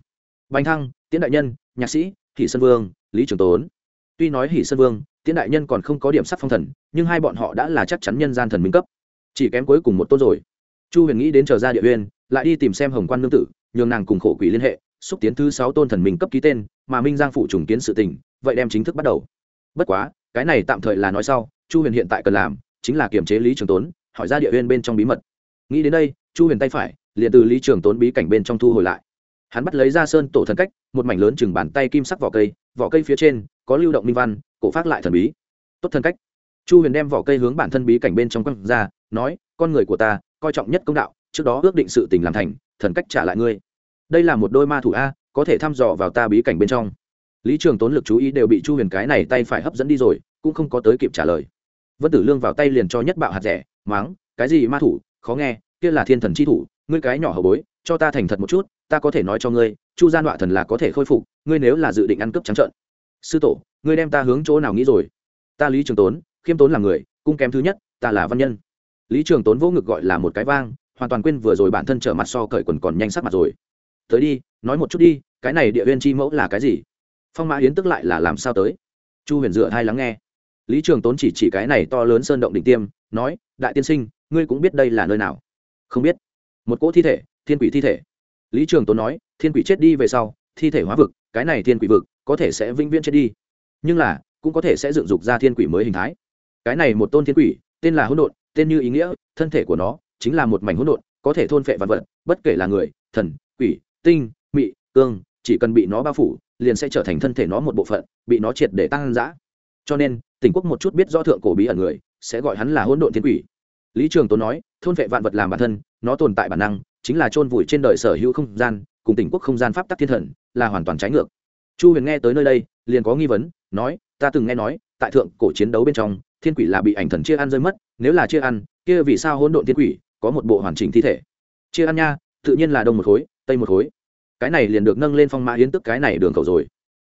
Bánh thăng, tiễn đại nhân, nhạc sĩ, hỷ sơn vương, lý trường tốn. Tuy nói hỷ sơn vương, tiễn đại nhân còn không có điểm sắc phong thần, nhưng hai bọn họ đã là chắc chắn nhân gian thần minh cấp. Chỉ kém cuối cùng một tôn rồi. Chu huyền nghĩ đến chờ ra địa uyên, lại đi tìm xem hồng quan nương tử, nhường nàng cùng khổ quỷ liên hệ, xúc tiến thứ sáu tôn thần minh cấp ký tên, mà minh giang phụ trùng kiến sự tình, vậy đem chính thức bắt đầu. Bất quá, cái này tạm thời là nói sau, chu huyền hiện tại cần làm, chính là kiểm chế lý trường tốn hỏi ra địa huyên bên trong bí mật. Nghĩ đến đây, chu huyền tay phải, liền từ lý trường tốn bí cảnh bên trong thu hồi lại. Hắn bắt lấy ra sơn tổ thần cách, một mảnh lớn chừng bàn tay kim sắc vỏ cây vỏ cây phía trên có lưu động minh văn, cổ phát lại thần bí. Tốt thần cách. Chu huyền đem vỏ cây hướng bản thân bí cảnh bên trong quăng ra, nói, con người của ta, coi trọng nhất công đạo, trước đó ước định sự tình làm thành, thần cách trả lại ngươi. Đây là một đôi ma thủ a, có thể thăm dò vào ta bí cảnh bên trong. Lý trường tốn lực chú ý đều bị chu huyền cái này tay phải hấp dẫn đi rồi, cũng không có tới kịp trả lời. Vân tử lương vào tay liền cho nhất bạo hạt rẻ máng, cái gì ma thủ, khó nghe, kia là thiên thần chi thủ, ngươi cái nhỏ hậu bối, cho ta thành thật một chút, ta có thể nói cho ngươi, chu gian đọa thần là có thể khôi phục, ngươi nếu là dự định ăn cướp trắng trợn. Sư tổ, ngươi đem ta hướng chỗ nào nghĩ rồi? Ta lý trường tốn, khiêm tốn là người, cung kém thứ nhất, ta là văn nhân. Lý trường tốn vỗ ngực gọi là một cái vang, hoàn toàn quên vừa rồi bản thân trở mặt so cởi quần còn nhanh sắc mặt rồi. Tới đi, nói một chút đi, cái này địa huyên chi mẫu là cái gì? Phong mã hiến tức lại là làm sao tới? Chu huyền dựa hai lắng nghe. Lý trường tốn chỉ chỉ cái này to lớn sơn động đỉnh tiêm, nói đại tiên sinh, ngươi cũng biết đây là nơi nào? Không biết. Một cỗ thi thể, thiên quỷ thi thể. Lý trường tốn nói, thiên quỷ chết đi về sau, thi thể hóa vực, cái này thiên quỷ vực, có thể sẽ vĩnh viễn chết đi. Nhưng là, cũng có thể sẽ dựng dục ra thiên quỷ mới hình thái. Cái này một tôn thiên quỷ, tên là hỗn độn, tên như ý nghĩa, thân thể của nó chính là một mảnh hỗn độn, có thể thôn phệ vạn vật, bất kể là người, thần, quỷ, tinh, mị, cương, chỉ cần bị nó bao phủ, liền sẽ trở thành thân thể nó một bộ phận, bị nó triệt để tăng dã. Cho nên, tỉnh quốc một chút biết do thượng cổ bí ẩn người sẽ gọi hắn là hỗn độn thiên quỷ. Lý trường tốn nói, thôn vệ vạn vật làm bản thân, nó tồn tại bản năng, chính là chôn vùi trên đời sở hữu không gian, cùng tỉnh quốc không gian pháp tắc thiên thần, là hoàn toàn trái ngược. Chu huyền nghe tới nơi đây, liền có nghi vấn, nói, ta từng nghe nói, tại thượng cổ chiến đấu bên trong, thiên quỷ là bị ảnh thần chia ăn rơi mất, nếu là chia ăn, kia vì sao hỗn độn thiên quỷ có một bộ hoàn chỉnh thi thể? Chia ăn nha, tự nhiên là đông một khối, tây một khối. Cái này liền được nâng lên phong mã yến tức cái này đường khẩu rồi.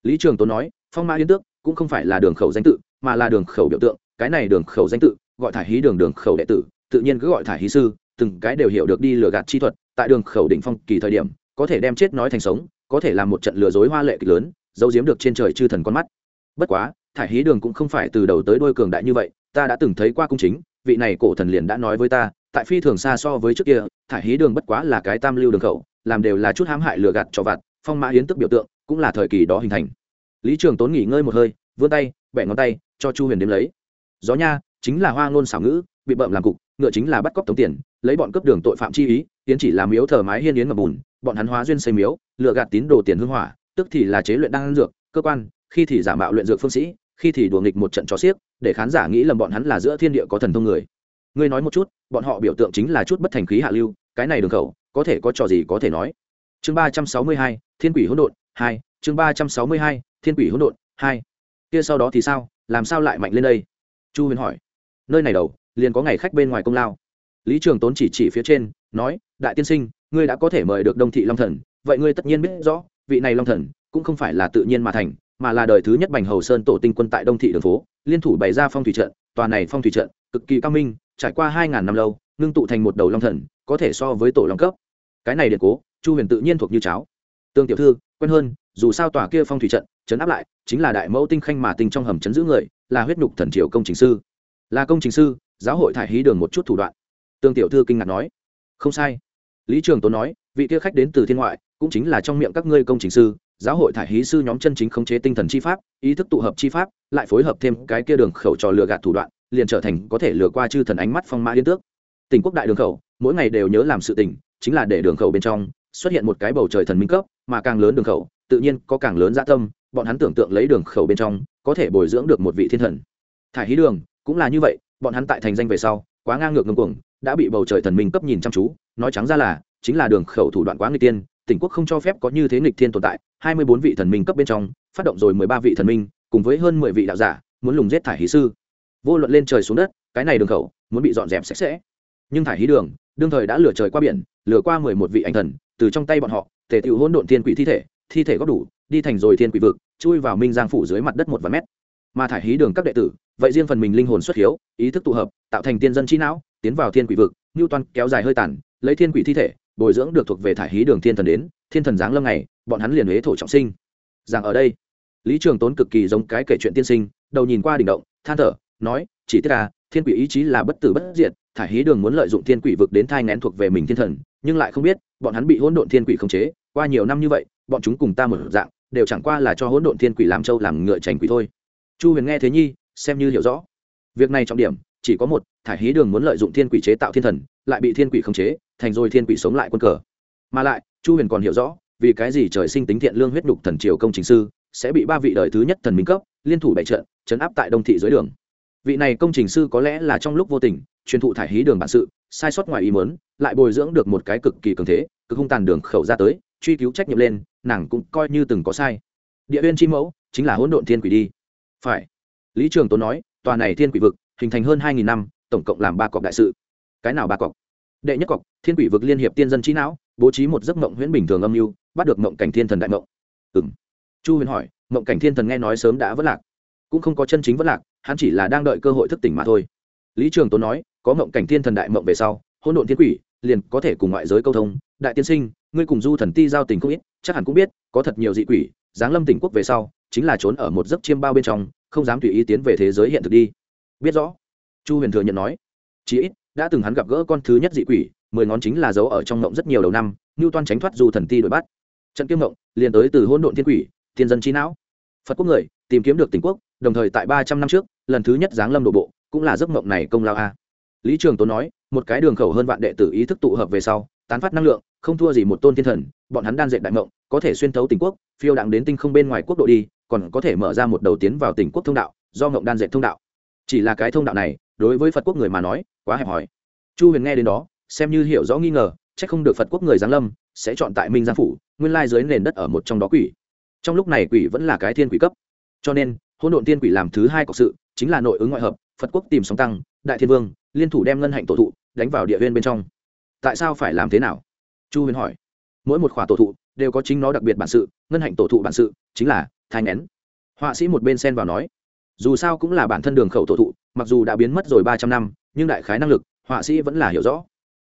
Lý trường tốn nói, phong mã yến tước cũng không phải là đường khẩu danh tự, mà là đường khẩu biểu tượng cái này đường khẩu danh tự, gọi thải hí đường đường khẩu đệ tử, tự nhiên cứ gọi thải hí sư, từng cái đều hiểu được đi lừa gạt chi thuật, tại đường khẩu đỉnh phong kỳ thời điểm, có thể đem chết nói thành sống, có thể làm một trận lừa dối hoa lệ kịch lớn, giấu giếm được trên trời chư thần con mắt. Bất quá thải hí đường cũng không phải từ đầu tới đôi cường đại như vậy, ta đã từng thấy qua cung chính, vị này cổ thần liền đã nói với ta, tại phi thường xa so với trước kia thải hí đường bất quá là cái tam lưu đường khẩu, làm đều là chút hãm hại lừa gạt cho vặt, phong mã hiến tức biểu tượng, cũng là thời kỳ đó hình thành. Lý trường tốn nghỉ ngơi một hơi, vươn tay, bẻ ngón tay, cho chu huyền đếm lấy gió nha, chính là hoa ngôn xảo ngữ, bị bợm làm cục, ngựa chính là bắt cóc tống tiền, lấy bọn cấp đường tội phạm chi ý, tiến chỉ làm miếu thờ mái hiên yến ngập bùn, bọn hắn hóa duyên xây miếu lựa gạt tín đồ tiền hương hỏa, tức thì là chế luyện đan dược, cơ quan, khi thì giả mạo luyện dược phương sĩ, khi thì đùa nghịch một trận chó xiếc, để khán giả nghĩ lầm bọn hắn là giữa thiên địa có thần thông người. Ngươi nói một chút, bọn họ biểu tượng chính là chút bất thành khí hạ lưu, cái này đường khẩu, có thể có trò gì có thể nói. Chương ba trăm sáu mươi hai, thiên quỷ hỗn độn, hai, chương ba trăm sáu mươi hai, thiên quỷ hỗn độn, hai. Kia sau đó thì sao, làm sao lại mạnh lên đây? Chu huyền hỏi. Nơi này đầu, liền có ngày khách bên ngoài công lao. Lý trường tốn chỉ chỉ phía trên, nói, đại tiên sinh, ngươi đã có thể mời được đông thị long thần. Vậy ngươi tất nhiên biết rõ, vị này long thần cũng không phải là tự nhiên mà thành, mà là đời thứ nhất bành hầu sơn tổ tinh quân tại đông thị đường phố. Liên thủ bày ra phong thủy trận, tòa này phong thủy trận, cực kỳ cao minh, trải qua hai ngàn năm lâu, ngưng tụ thành một đầu long thần, có thể so với tổ long cấp. Cái này điện cố, chu huyền tự nhiên thuộc như cháo. Tương tiểu thư, quen hơn, dù sao tòa kia phong thủy trận chấn áp lại chính là đại mẫu tinh khanh mà tinh trong hầm chấn giữ người là huyết nhục thần triều công trình sư. Là công trình sư giáo hội thải hí đường một chút thủ đoạn. Tương tiểu thư kinh ngạc nói. Không sai. Lý trường tốn nói vị kia khách đến từ thiên ngoại cũng chính là trong miệng các ngươi công trình sư giáo hội thải hí sư nhóm chân chính khống chế tinh thần chi pháp ý thức tụ hợp chi pháp lại phối hợp thêm cái kia đường khẩu trò lừa gạt thủ đoạn liền trở thành có thể lừa qua chư thần ánh mắt phong mã liên tước. Tỉnh quốc đại đường khẩu mỗi ngày đều nhớ làm sự tỉnh, chính là để đường khẩu bên trong xuất hiện một cái bầu trời thần minh cấp mà càng lớn đường khẩu tự nhiên có càng lớn dạ tâm bọn hắn tưởng tượng lấy đường khẩu bên trong, có thể bồi dưỡng được một vị thiên thần. Thải hí đường, cũng là như vậy, bọn hắn tại thành danh về sau, quá ngang ngược ngưng cuồng, đã bị bầu trời thần minh cấp nhìn chăm chú, nói trắng ra là, chính là đường khẩu thủ đoạn quá người tiên tỉnh quốc không cho phép có như thế nghịch thiên tồn tại, hai mươi bốn vị thần minh cấp bên trong, phát động rồi mười ba vị thần minh, cùng với hơn mười vị đạo giả, muốn lùng giết thải hí sư. Vô luận lên trời xuống đất, cái này đường khẩu, muốn bị dọn dẹp sạch sẽ. Nhưng thải hí đường, đương thời đã lừa trời qua biển, lừa qua mười một vị anh thần, từ trong tay bọn họ thể tựu hỗn độn thiên quỷ thi thể thi thể góp đủ đi thành rồi thiên quỷ vực, chui vào minh giang phủ dưới mặt đất một vài mét. Mà thải hí đường các đệ tử, vậy riêng phần mình linh hồn xuất hiếu, ý thức tụ hợp, tạo thành tiên dân trí não, tiến vào thiên quỷ vực ngưu toan kéo dài hơi tàn, lấy thiên quỷ thi thể, bồi dưỡng được thuộc về thải hí đường thiên thần đến, thiên thần giáng lâm này bọn hắn liền huế thổ trọng sinh. Rằng ở đây, lý trường tốn cực kỳ giống cái kể chuyện tiên sinh, đầu nhìn qua đỉnh động, than thở, nói, chỉ tiếc là thiên quỷ ý chí là bất tử bất diệt, thải hí đường muốn lợi dụng thiên quỷ vực đến thai ngén thuộc về mình thiên thần, nhưng lại không biết, bọn hắn bị hỗn độn thiên quỷ khống chế, qua nhiều năm như vậy, bọn chúng cùng ta một dạng đều chẳng qua là cho hỗn độn thiên quỷ làm châu làm ngựa trành quỷ thôi. Chu huyền nghe thế nhi, xem như hiểu rõ. Việc này trọng điểm, chỉ có một, thải hí đường muốn lợi dụng thiên quỷ chế tạo thiên thần, lại bị thiên quỷ khống chế, thành rồi thiên quỷ sống lại quân cờ. Mà lại, chu huyền còn hiểu rõ, vì cái gì trời sinh tính thiện lương huyết đục thần triều công chính sư sẽ bị ba vị đời thứ nhất thần minh cấp, liên thủ bại trận chấn áp tại đông thị dưới đường. Vị này công trình sư có lẽ là trong lúc vô tình, truyền thụ thải hí đường bản sự, sai sót ngoài ý mớn lại bồi dưỡng được một cái cực kỳ cường thế, cực hung tàn đường khẩu ra tới truy cứu trách nhiệm lên, nàng cũng coi như từng có sai. Địa huyên chi mẫu chính là hỗn độn thiên quỷ đi. Phải. Lý trường tốn nói, tòa này thiên quỷ vực hình thành hơn hai nghìn năm, tổng cộng làm ba cọc đại sự. Cái nào ba cọc? Đệ nhất cọc, thiên quỷ vực liên hiệp tiên dân trí não, bố trí một giấc mộng huyễn bình thường âm mưu, bắt được mộng cảnh thiên thần đại mộng. Ừ m chu huyền hỏi, mộng cảnh thiên thần nghe nói sớm đã vất lạc. Cũng không có chân chính vất lạc, hắn chỉ là đang đợi cơ hội thức tỉnh mà thôi. Lý trường tốn nói, có mộng cảnh thiên thần đại mộng về sau, hỗn độn thiên quỷ liền có thể cùng ngoại giới câu thông, đại tiên sinh ngươi cùng du thần ti giao tình không ít, chắc hẳn cũng biết, có thật nhiều dị quỷ, giáng lâm tỉnh quốc về sau, chính là trốn ở một giấc chiêm bao bên trong, không dám tùy ý tiến về thế giới hiện thực đi. Biết rõ. Chu huyền thừa nhận nói. Chí ít, đã từng hắn gặp gỡ con thứ nhất dị quỷ, mười ngón chính là dấu ở trong ngộng rất nhiều đầu năm ngưu toan tránh thoát du thần ti đuổi bắt. Trận kiếm mộng liền tới từ hôn độn thiên quỷ, thiên dân trí não. Phật quốc người, tìm kiếm được tỉnh quốc, đồng thời tại ba trăm năm trước, lần thứ nhất giáng lâm đổ bộ, cũng là giấc mộng này công lao a. Lý trường tốn nói, một cái đường khẩu hơn vạn đệ tử ý thức tụ hợp về sau, tán phát năng lượng không thua gì một tôn thiên thần, bọn hắn đan dệt đại mộng, có thể xuyên thấu tỉnh quốc, phiêu đặng đến tinh không bên ngoài quốc độ đi, còn có thể mở ra một đầu tiến vào tỉnh quốc thông đạo, do mộng đan dệt thông đạo. Chỉ là cái thông đạo này, đối với phật quốc người mà nói, quá hẹp hòi. Chu huyền nghe đến đó, xem như hiểu rõ nghi ngờ c h ắ c không được phật quốc người giáng lâm sẽ chọn tại minh giang phủ, nguyên lai dưới nền đất ở một trong đó quỷ. Trong lúc này quỷ vẫn là cái thiên quỷ cấp. Cho nên hôn độn tiên quỷ làm thứ hai cộng sự, chính là nội ứng ngoại hợp, phật quốc tìm sóng tăng, đại thiên vương, liên thủ đem ngân hạnh tổ thụ, đánh vào địa viên bên trong. Tại sao phải làm thế nào? Chu huyền hỏi. Mỗi một khỏa tổ thụ đều có chính nó đặc biệt bản sự, ngân hạnh tổ thụ bản sự, chính là thai ngén họa sĩ một bên xen vào nói, dù sao cũng là bản thân đường khẩu tổ thụ, mặc dù đã biến mất rồi ba trăm năm, nhưng đại khái năng lực, họa sĩ vẫn là hiểu rõ.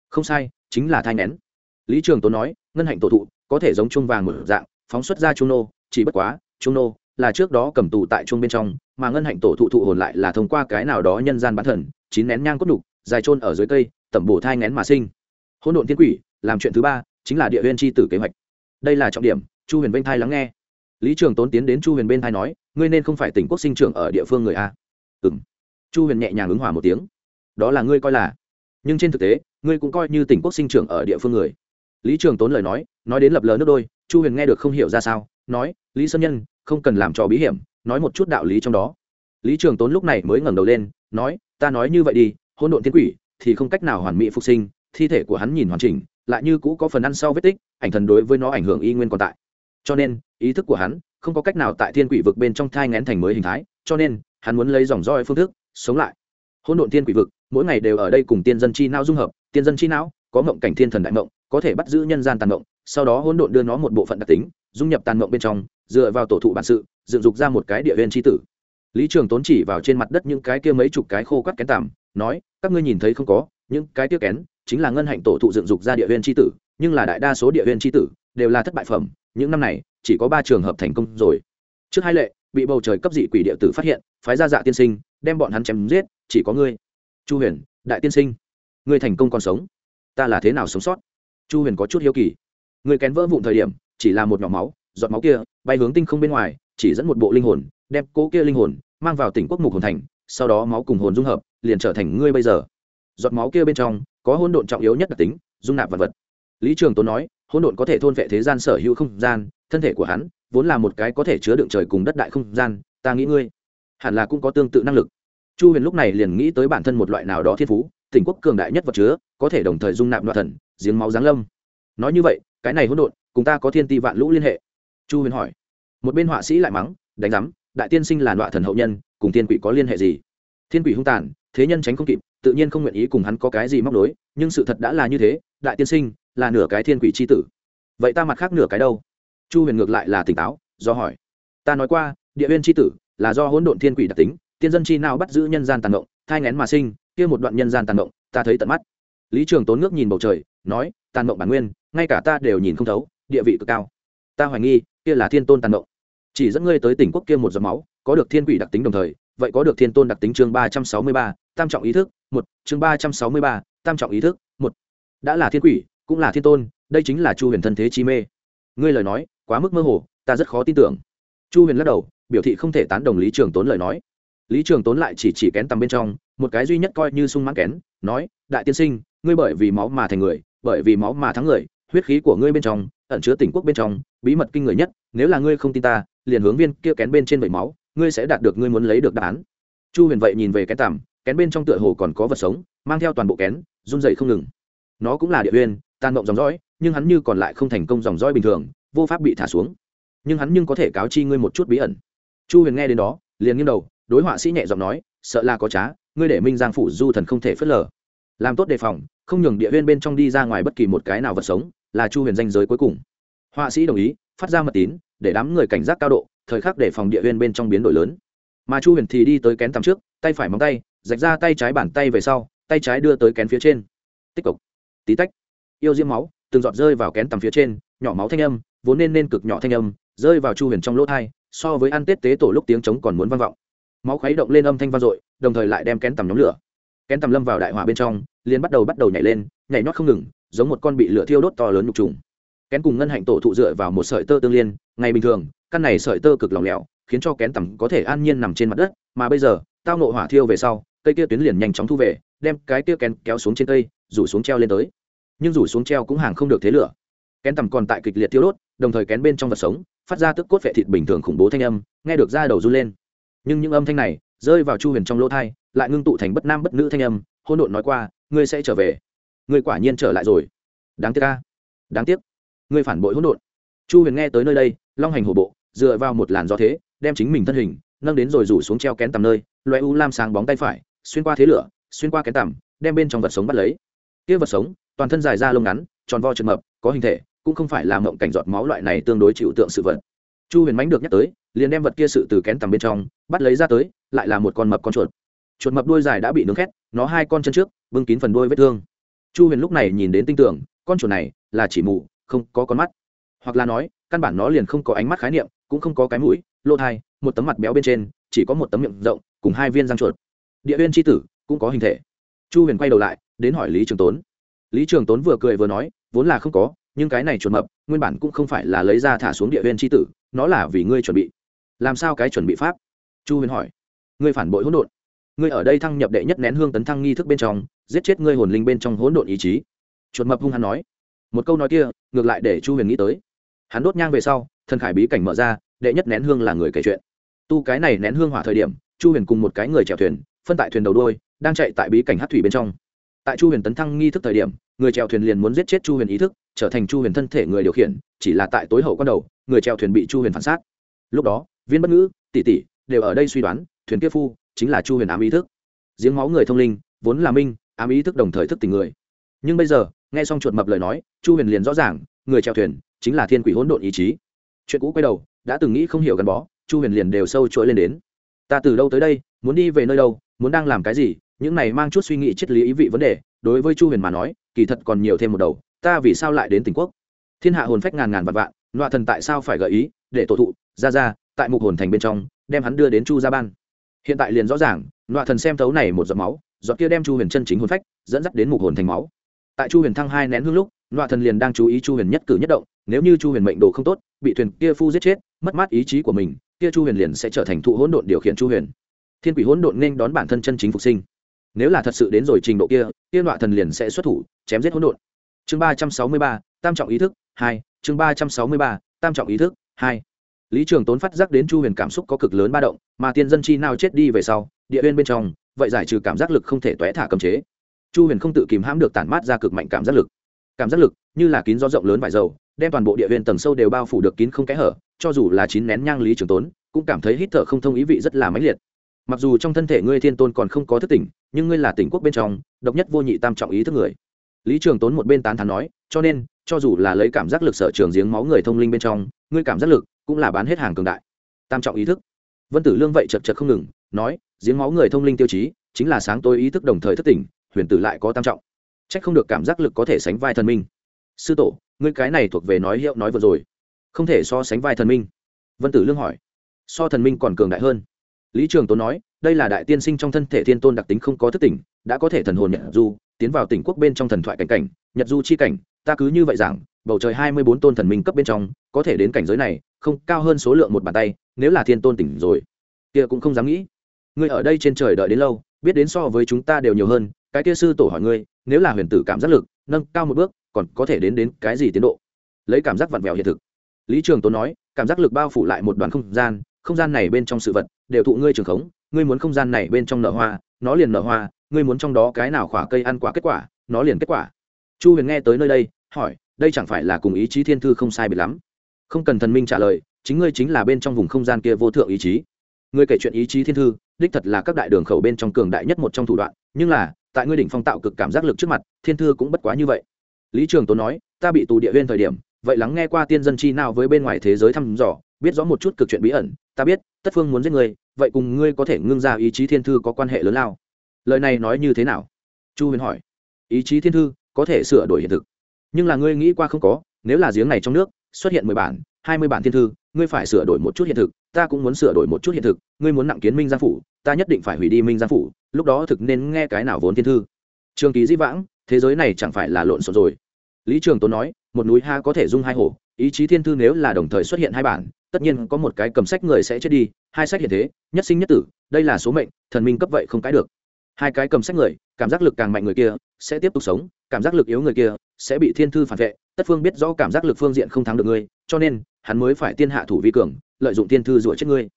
Không sai, chính là thai nén lý trường tốn nói, ngân hạnh tổ thụ có thể giống chung vàng một dạng, phóng xuất ra trung nô, chỉ bất quá trung nô là trước đó cầm tù tại chuông bên trong, mà ngân hạnh tổ thụ thụ hồn lại là thông qua cái nào đó nhân gian bán thần, chín nén nhang cốt đục dài trôn ở dưới cây, tẩm bổ thai ngén mà sinh. Hỗn độn thiên quỷ làm chuyện thứ ba chính là địa huyên tri tử kế hoạch. Đây là trọng điểm, chu huyền bên thai lắng nghe. Lý trường tốn tiến đến chu huyền bên thai nói, ngươi nên không phải tỉnh quốc sinh trưởng ở địa phương người a. Ừ m chu huyền nhẹ nhàng ứng hòa một tiếng. Đó là ngươi coi là. Nhưng trên thực tế, ngươi cũng coi như tỉnh quốc sinh trưởng ở địa phương người. Lý trường tốn lời nói nói đến lập lờ nước đôi, chu huyền nghe được không hiểu ra sao, nói, lý sơn nhân, không cần làm trò bí hiểm, nói một chút đạo lý trong đó. Lý trường tốn lúc này mới ngẩng đầu lên, nói, ta nói như vậy đi hôn độn thiên quỷ thì không cách nào hoàn mỹ phục sinh, thi thể của hắn nhìn hoàn chỉnh lại như cũ có phần ăn sau vết tích, ảnh thần đối với nó ảnh hưởng y nguyên còn tại. Cho nên, ý thức của hắn không có cách nào tại thiên quỷ vực bên trong thai ngén thành mới hình thái, cho nên, hắn muốn lấy dòng roi phương thức sống lại. Hôn độn thiên quỷ vực, mỗi ngày đều ở đây cùng tiên dân chi não dung hợp, tiên dân chi não, có mộng cảnh thiên thần đại mộng, có thể bắt giữ nhân gian tàn mộng, sau đó hôn độn đưa nó một bộ phận đặc tính, dung nhập tàn mộng bên trong, dựa vào tổ thụ bản sự, dựng dục ra một cái địa viên tri tử. Lý trường tốn chỉ vào trên mặt đất những cái kia mấy chục cái khô quắt kén tàm nói, các ngươi nhìn thấy không có, những cái kia kén chính là ngân hạnh tổ thụ dựng dục ra địa huyên tri tử, nhưng là đại đa số địa huyên tri tử đều là thất bại phẩm, những năm này, chỉ có ba trường hợp thành công rồi. Trước hai lệ, bị bầu trời cấp dị quỷ địa tử phát hiện, phái ra dạ tiên sinh, đem bọn hắn chém giết, chỉ có ngươi. Chu huyền, đại tiên sinh, ngươi thành công còn sống. Ta là thế nào sống sót? Chu huyền có chút hiếu kỳ. Người kén vỡ vụn thời điểm, chỉ là một nhỏ máu, giọt máu kia, bay hướng tinh không bên ngoài, chỉ dẫn một bộ linh hồn, đem cố kia linh hồn, mang vào tỉnh quốc mục hồn thành, sau đó máu cùng hồn dung hợp, liền trở thành ngươi bây giờ giọt máu kia bên trong, có hỗn độn trọng yếu nhất đặc tính, dung nạp vật vật. Lý trường tốn nói, hỗn độn có thể thôn vệ thế gian sở hữu không gian, thân thể của hắn vốn là một cái có thể chứa đựng trời cùng đất đại không gian, ta nghĩ ngươi hẳn là cũng có tương tự năng lực. Chu huyền lúc này liền nghĩ tới bản thân một loại nào đó thiên phú, tỉnh quốc cường đại nhất vật chứa, có thể đồng thời dung nạp đoạn thần, giếng máu giáng lâm. Nói như vậy, cái này hỗn độn, cùng ta có thiên ti vạn lũ liên hệ. Chu huyền hỏi. Một bên họa sĩ lại mắng, đánh giám, đại tiên sinh là đoạn thần hậu nhân, cùng thiên quỷ có liên hệ gì? Thiên quỷ hung tàn, thế nhân tránh không kịp tự nhiên không nguyện ý cùng hắn có cái gì móc nối, nhưng sự thật đã là như thế đại tiên sinh là nửa cái thiên quỷ c h i tử. Vậy ta mặt khác nửa cái đâu? Chu huyền ngược lại là tỉnh táo do hỏi. Ta nói qua địa nguyên c h i tử là do hỗn độn thiên quỷ đặc tính tiên dân chi nào bắt giữ nhân gian tàn động thai ngén mà sinh kia một đoạn nhân gian tàn động ta thấy tận mắt. Lý trường tốn nước nhìn bầu trời nói tàn động bản nguyên ngay cả ta đều nhìn không thấu địa vị cực cao. Ta hoài nghi kia là thiên tôn tàn động. Chỉ dẫn ngươi tới tỉnh quốc kia một giọt máu có được thiên quỷ đặc tính đồng thời vậy có được thiên tôn đặc tính chương ba trăm sáu mươi ba tam trọng ý thức một, chương ba trăm sáu mươi ba, tam trọng ý thức. Một, đã là thiên quỷ, cũng là thiên tôn, đây chính là chu huyền thân thế chi mê. Ngươi lời nói, quá mức mơ hồ, ta rất khó tin tưởng. Chu huyền lắc đầu, biểu thị không thể tán đồng lý trường tốn lời nói. Lý trường tốn lại chỉ chỉ kén tầm bên trong, một cái duy nhất coi như sung mãn kén, nói, đại tiên sinh, ngươi bởi vì máu mà thành người, bởi vì máu mà thắng người, huyết khí của ngươi bên trong, ẩn chứa tỉnh quốc bên trong, bí mật kinh người nhất, nếu là ngươi không tin ta, liền hướng viên kia kén bên trên vẩy máu, ngươi sẽ đạt được ngươi muốn lấy được đáp án. Chu huyền vậy nhìn về cái tằm kén bên trong tựa hồ còn có vật sống, mang theo toàn bộ kén, run dày không ngừng. Nó cũng là địa huyên tan mộng dòng dõi, nhưng hắn như còn lại không thành công dòng dõi bình thường, vô pháp bị thả xuống. Nhưng hắn nhưng có thể cáo chi ngươi một chút bí ẩn. Chu huyền nghe đến đó, liền nghiêng đầu, đối họa sĩ nhẹ giọng nói, sợ là có trá, ngươi để minh giang phủ du thần không thể phớt lờ. Làm tốt đề phòng, không nhường địa huyên bên trong đi ra ngoài bất kỳ một cái nào vật sống, là chu huyền danh giới cuối cùng. Họa sĩ đồng ý, phát ra mật tín, để đám người cảnh giác cao độ, thời khắc để phòng địa huyên bên trong biến đổi lớn. Mà chu huyền thì đi tới kén tầm trước, tay phải móng tay rạch ra tay trái bàn tay về sau tay trái đưa tới kén phía trên. Tích cực, tí tách. Yêu diễm máu từng giọt rơi vào kén tầm phía trên nhỏ máu thanh âm vốn nên nên cực nhỏ thanh âm rơi vào chu huyền trong lỗ thai so với ăn tết tế tổ lúc tiếng trống còn muốn vang vọng. Máu khuấy động lên âm thanh vang dội đồng thời lại đem kén tầm nhóm lửa. Kén tầm lâm vào đại hỏa bên trong liền bắt đầu bắt đầu nhảy lên nhảy nhót không ngừng giống một con bị lửa thiêu đốt to lớn nhục trùng. Kén cùng ngân hạnh tổ thụ dựa vào một sợi tơ tương liên ngày bình thường căn này sợi tơ cực lỏng lẻo khiến cho kén tầm có thể an nhiên nằm trên mặt đất mà bây giờ tao nộ hỏa thiêu về sau cây kia tuyến liền nhanh chóng thu về, đem cái kia kén kéo xuống trên cây, rủ xuống treo lên tới. Nhưng rủ xuống treo cũng hàng không được thế lửa. Kén tầm còn tại kịch liệt tiêu đốt, đồng thời kén bên trong vật sống, phát ra tức cốt vệ thịt bình thường khủng bố thanh âm, nghe được ra đầu run lên. Nhưng những âm thanh này rơi vào chu huyền trong lỗ thai lại ngưng tụ thành bất nam bất nữ thanh âm hôn độn nói qua, ngươi sẽ trở về. Ngươi quả nhiên trở lại rồi. Đáng tiếc ca đáng tiếc. Ngươi phản bội hỗn độn. Chu huyền nghe tới nơi đây, long hành hổ bộ, dựa vào một làn gió thế, đem chính mình thân hình, nâng đến rồi rủ xuống treo kén tầm nơi, loé u lam sáng bóng tay phải xuyên qua thế lửa, xuyên qua kén tầm đem bên trong vật sống bắt lấy. Kia vật sống, toàn thân dài ra lông ngắn, tròn vo trượt mập, có hình thể, cũng không phải là mộng cảnh giọt máu loại này tương đối chịu tượng sự vật. Chu huyền mánh được nhắc tới, liền đem vật kia sự từ kén tầm bên trong, bắt lấy ra tới, lại là một con mập con chuột. Chuột mập đuôi dài đã bị nướng khét, nó hai con chân trước, bưng kín phần đuôi vết thương. Chu huyền lúc này nhìn đến tinh tưởng, con chuột này là chỉ mù, không có con mắt. Hoặc là nói, căn bản nó liền không có ánh mắt khái niệm, cũng không có cái mũi, lỗ thai, một tấm mặt béo bên trên, chỉ có một tấm miệng rộng, cùng hai viên răng chuột địa huyên tri tử cũng có hình thể. Chu huyền quay đầu lại, đến hỏi lý trường tốn. Lý trường tốn vừa cười vừa nói, vốn là không có, nhưng cái này chuẩn mập, nguyên bản cũng không phải là lấy ra thả xuống địa viên tri tử, nó là vì ngươi chuẩn bị. Làm sao cái chuẩn bị pháp? Chu huyền hỏi. Ngươi phản bội hỗn độn. Ngươi ở đây thăng nhập đệ nhất nén hương tấn thăng nghi thức bên trong, giết chết ngươi hồn linh bên trong hỗn độn ý chí. Chuột mập hung hắn nói. Một câu nói kia, ngược lại để chu huyền nghĩ tới. Hắn đốt nhang về sau, thần khải bí cảnh mở ra, đệ nhất nén hương là người kể chuyện. Tu cái này nén hương hỏa thời điểm, chu huyền cùng một cái người chèo thuyền phân tại thuyền đầu đôi đang chạy tại bí cảnh hát thủy bên trong. Tại chu huyền tấn thăng nghi thức thời điểm, người chèo thuyền liền muốn giết chết chu huyền ý thức, trở thành chu huyền thân thể người điều khiển, chỉ là tại tối hậu quan đầu, người chèo thuyền bị chu huyền phản sát. Lúc đó, viên bất ngữ, tỷ tỷ đều ở đây suy đoán, thuyền kia phu chính là chu huyền ám ý thức. Giếng máu người thông linh, vốn là minh, ám ý thức đồng thời thức tình người. Nhưng bây giờ, nghe xong chuột mập lời nói, chu huyền liền rõ ràng, người chèo thuyền chính là thiên quỷ hỗn độn ý chí. Chuyện cũ quay đầu, đã từng nghĩ không hiểu gắn bó, chu huyền liền đều sâu chuỗi lên đến. Ta từ đâu tới đây muốn đi về nơi đâu, muốn đang làm cái gì, những này mang chút suy nghĩ triết lý ý vị vấn đề, đối với chu huyền mà nói, kỳ thật còn nhiều thêm một đầu, ta vì sao lại đến tỉnh quốc? Thiên hạ hồn phách ngàn ngàn vạn vạn, nọa thần tại sao phải gợi ý, để tổ thụ, ra ra, tại mục hồn thành bên trong, đem hắn đưa đến chu gia ban. Hiện tại liền rõ ràng, nọa thần xem thấu này một giọt máu, giọt kia đem chu huyền chân chính hồn phách, dẫn dắt đến mục hồn thành máu. Tại chu huyền thăng hai nén hương lúc, nọa thần liền đang chú ý chu huyền nhất cử nhất động, nếu như chu huyền mệnh đồ không tốt, bị thuyền kia phu giết chết, mất mát ý chí của mình, kia chu huyền liền sẽ trở thành thụ hỗn độn điều khiển chu huyền thiên quỷ hỗn độn nên đón bản thân chân chính phục sinh. Nếu là thật sự đến rồi trình độ kia tiên đoạ thần liền sẽ xuất thủ, chém giết hỗn độn. Chương ba trăm sáu mươi ba, tam trọng ý thức hai, chương ba trăm sáu mươi ba, tam trọng ý thức hai. Lý trường tốn phát giác đến chu huyền cảm xúc có cực lớn ba động, mà tiên dân chi nào chết đi về sau, địa huyên bên trong, vậy giải trừ cảm giác lực không thể t thả cầm chế. Chu huyền không tự kìm hãm được tản mát ra cực mạnh cảm giác lực. Cảm giác lực, như là kín gió rộng lớn vải dầu, đem toàn bộ địa huyên tầng sâu đều bao phủ được kín không kẽ hở, cho dù là chín nén nhang lý trường tốn, cũng cảm thấy hít thở không thông ý vị rất là mãnh liệt mặc dù trong thân thể ngươi thiên tôn còn không có thức tỉnh, nhưng ngươi là tỉnh quốc bên trong, độc nhất vô nhị tam trọng ý thức người. Lý trường tốn một bên tán thán nói, cho nên, cho dù là lấy cảm giác lực sở trường giếng máu người thông linh bên trong, ngươi cảm giác lực cũng là bán hết hàng cường đại. Tam trọng ý thức. Vân tử lương vậy chật chật không ngừng, nói, giếng máu người thông linh tiêu chí, chính là sáng tối ý thức đồng thời thức tỉnh, huyền tử lại có tam trọng. C h ắ c không được cảm giác lực có thể sánh vai thần minh. Sư tổ, ngươi cái này thuộc về nói hiệu nói vừa rồi. Không thể so sánh vai thần minh. Vân tử lương hỏi. So thần minh còn cường đại hơn lý trường tốn nói, đây là đại tiên sinh trong thân thể thiên tôn đặc tính không có thức tỉnh, đã có thể thần hồn nhật du, tiến vào tỉnh quốc bên trong thần thoại cảnh cảnh nhật du chi cảnh, ta cứ như vậy giảng, bầu trời hai mươi bốn tôn thần minh cấp bên trong, có thể đến cảnh giới này, không, cao hơn số lượng một bàn tay, nếu là thiên tôn tỉnh rồi, kia cũng không dám nghĩ. Ngươi ở đây trên trời đợi đến lâu, biết đến so với chúng ta đều nhiều hơn, cái kia sư tổ hỏi ngươi, nếu là huyền tử cảm giác lực, nâng cao một bước, còn có thể đến đến cái gì tiến độ? Lấy cảm giác vặn vẹo hiện thực. Lý trường tốn nói, cảm giác lực bao phủ lại một đoàn không gian không gian này bên trong sự vật đều thụ ngươi trường khống, ngươi muốn không gian này bên trong nở hoa, nó liền nở hoa, ngươi muốn trong đó cái nào khỏa cây ăn quả kết quả, nó liền kết quả. Chu huyền nghe tới nơi đây, hỏi, đây chẳng phải là cùng ý chí thiên thư không sai biệt lắm? Không cần thần minh trả lời, chính ngươi chính là bên trong vùng không gian kia vô thượng ý chí. Ngươi kể chuyện ý chí thiên thư, đích thật là các đại đường khẩu bên trong cường đại nhất một trong thủ đoạn, nhưng là, tại ngươi đỉnh phong tạo cực cảm giác lực trước mặt, thiên thư cũng bất quá như vậy. Lý trường tốn nói, ta bị tù địa viên thời điểm, vậy lắng nghe qua tiên dân chi nào với bên ngoài thế giới thăm dò biết rõ một chút cực chuyện bí ẩn, ta biết, tất phương muốn giết ngươi, vậy cùng ngươi có thể ngưng ra ý chí thiên thư có quan hệ lớn lao. Lời này nói như thế nào? Chu huyền hỏi. Ý chí thiên thư, có thể sửa đổi hiện thực. Nhưng là ngươi nghĩ qua không có, nếu là giếng này trong nước, xuất hiện mười bản, hai mươi bản thiên thư, ngươi phải sửa đổi một chút hiện thực, ta cũng muốn sửa đổi một chút hiện thực, ngươi muốn nặng kiến minh gia phủ, ta nhất định phải hủy đi minh gia phủ, lúc đó thực nên nghe cái nào vốn thiên thư. Trường ký dĩ vãng, thế giới này chẳng phải là lộn xộn rồi. Lý trường tốn nói, một núi ha có thể dung hai hồ, ý chí thiên thư nếu là đồng thời xuất hiện hai bản tất nhiên có một cái cầm sách người sẽ chết đi, hai sách hiện thế, nhất sinh nhất tử, đây là số mệnh, thần minh cấp vậy không cãi được. Hai cái cầm sách người, cảm giác lực càng mạnh người kia, sẽ tiếp tục sống, cảm giác lực yếu người kia, sẽ bị thiên thư phản vệ, tất phương biết rõ cảm giác lực phương diện không thắng được ngươi, cho nên, hắn mới phải tiên hạ thủ vi cường, lợi dụng thiên thư rủa chết ngươi.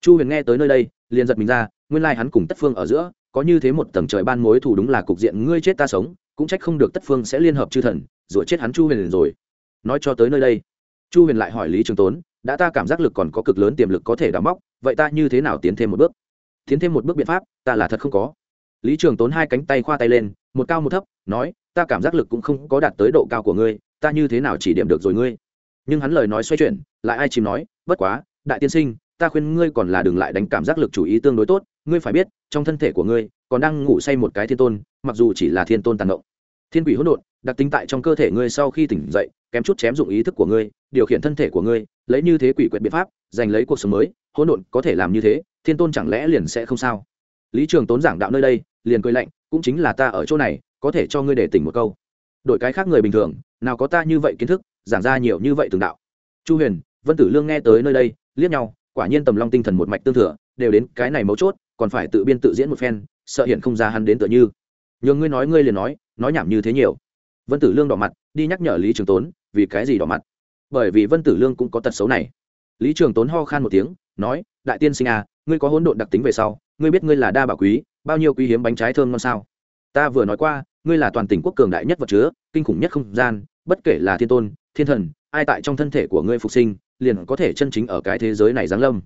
Chu huyền nghe tới nơi đây, liền giật mình ra, nguyên lai hắn cùng tất phương ở giữa, có như thế một tầng trời ban mối thủ đúng là cục diện ngươi chết ta sống, cũng trách không được tất phương sẽ liên hợp chư thần, rủa chết hắn chu huyền rồi. Nói cho tới nơi đây, chu huyền lại hỏi lý trường tốn đã ta cảm giác lực còn có cực lớn tiềm lực có thể đào móc, vậy ta như thế nào tiến thêm một bước? Tiến thêm một bước biện pháp, ta là thật không có. Lý trường tốn hai cánh tay khoa tay lên, một cao một thấp, nói, ta cảm giác lực cũng không có đạt tới độ cao của ngươi, ta như thế nào chỉ điểm được rồi ngươi? Nhưng hắn lời nói xoay chuyển, lại ai chìm nói, bất quá, đại tiên sinh, ta khuyên ngươi còn là đừng lại đánh cảm giác lực chủ ý tương đối tốt, ngươi phải biết, trong thân thể của ngươi, còn đang ngủ say một cái thiên tôn, mặc dù chỉ là thiên tôn tàn động thiên quỷ hỗn độn, đặc tính tại trong cơ thể ngươi sau khi tỉnh dậy, kém chút chém dụng ý thức của ngươi, điều khiển thân thể của ngươi, lấy như thế quỷ quyệt biện pháp, giành lấy cuộc sống mới, hỗn độn có thể làm như thế, thiên tôn chẳng lẽ liền sẽ không sao? Lý trường tốn giảng đạo nơi đây, liền cười lạnh, cũng chính là ta ở chỗ này, có thể cho ngươi để tỉnh một câu. Đội cái khác người bình thường, nào có ta như vậy kiến thức, giảng ra nhiều như vậy từng đạo. Chu huyền, vân tử lương nghe tới nơi đây, liếc nhau, quả nhiên tầm long tinh thần một mạch tương thừa, đều đến cái này mấu chốt, còn phải tự biên tự diễn một phen, sợ hiện không ra hắn đến tựa như nhường ngươi nói ngươi liền nói nói nhảm như thế nhiều. Vân tử lương đỏ mặt, đi nhắc nhở lý trường tốn, vì cái gì đỏ mặt? Bởi vì vân tử lương cũng có tật xấu này. Lý trường tốn ho khan một tiếng, nói, đại tiên sinh à ngươi có hỗn độn đặc tính về sau, ngươi biết ngươi là đa bảo quý, bao nhiêu quý hiếm bánh trái thơm ngon sao? Ta vừa nói qua, ngươi là toàn tỉnh quốc cường đại nhất vật chứa, kinh khủng nhất không gian, bất kể là thiên tôn, thiên thần, ai tại trong thân thể của ngươi phục sinh, liền có thể chân chính ở cái thế giới này giáng lâm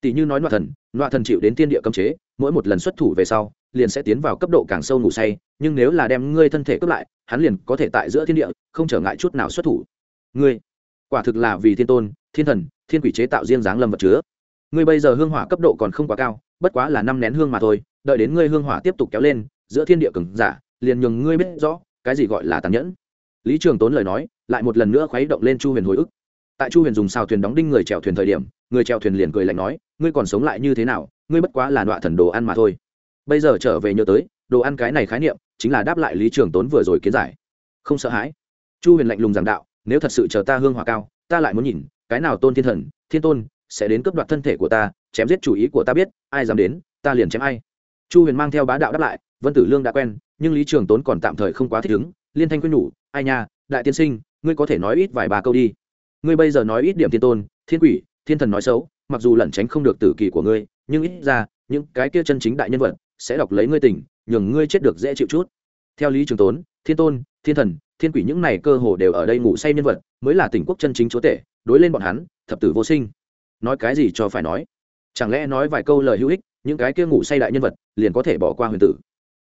tỷ như nói loạn thần loạn thần chịu đến tiên địa cấm chế, mỗi một lần xuất thủ về sau, liền sẽ tiến vào cấp độ càng sâu ngủ say, nhưng nếu là đem ngươi thân thể cướp lại, hắn liền có thể tại giữa thiên địa, không trở ngại chút nào xuất thủ. Ngươi, quả thực là vì thiên tôn, thiên thần, thiên quỷ chế tạo riêng dáng lâm vật chứa. Ngươi bây giờ hương hỏa cấp độ còn không quá cao, bất quá là năm nén hương mà thôi, đợi đến ngươi hương hỏa tiếp tục kéo lên, giữa thiên địa cứng giả, liền nhường ngươi biết rõ, cái gì gọi là tàn nhẫn. Lý trường tốn lời nói, lại một lần nữa khuấy động lên chu huyền hồi ức. Tại chu huyền dùng xào thuyền đóng đinh người chèo thuyền thời điểm người chèo thuyền liền cười lạnh nói, ngươi còn sống lại như thế nào? Ngươi bất quá là đọa thần đồ ăn mà thôi. Bây giờ trở về nhớ tới, đồ ăn cái này khái niệm chính là đáp lại lý trường tốn vừa rồi kiến giải. Không sợ hãi. Chu huyền lạnh lùng giảng đạo, nếu thật sự chờ ta hương hỏa cao, ta lại muốn nhìn, cái nào tôn thiên thần, thiên tôn sẽ đến cướp đoạt thân thể của ta, chém giết chủ ý của ta biết, ai dám đến, ta liền chém ai. Chu huyền mang theo bá đạo đáp lại, vân tử lương đã quen, nhưng lý trường tốn còn tạm thời không quá thích ứng. Liên thanh quyên nhủ, ai nha, đại tiên sinh, ngươi có thể nói ít vài ba câu đi. Ngươi bây giờ nói ít điểm thiên tôn, thiên quỷ thiên thần nói xấu, mặc dù lẩn tránh không được tử kỳ của ngươi, nhưng ít ra, những cái kia chân chính đại nhân vật sẽ đọc lấy ngươi tình, nhường ngươi chết được dễ chịu chút. Theo lý trường tốn, thiên tôn, thiên thần, thiên quỷ những này cơ hồ đều ở đây ngủ say nhân vật, mới là tỉnh quốc chân chính chúa tể, đối lên bọn hắn, thập tử vô sinh. Nói cái gì cho phải nói? Chẳng lẽ nói vài câu lời hữu ích, những cái kia ngủ say đại nhân vật liền có thể bỏ qua huyền tử?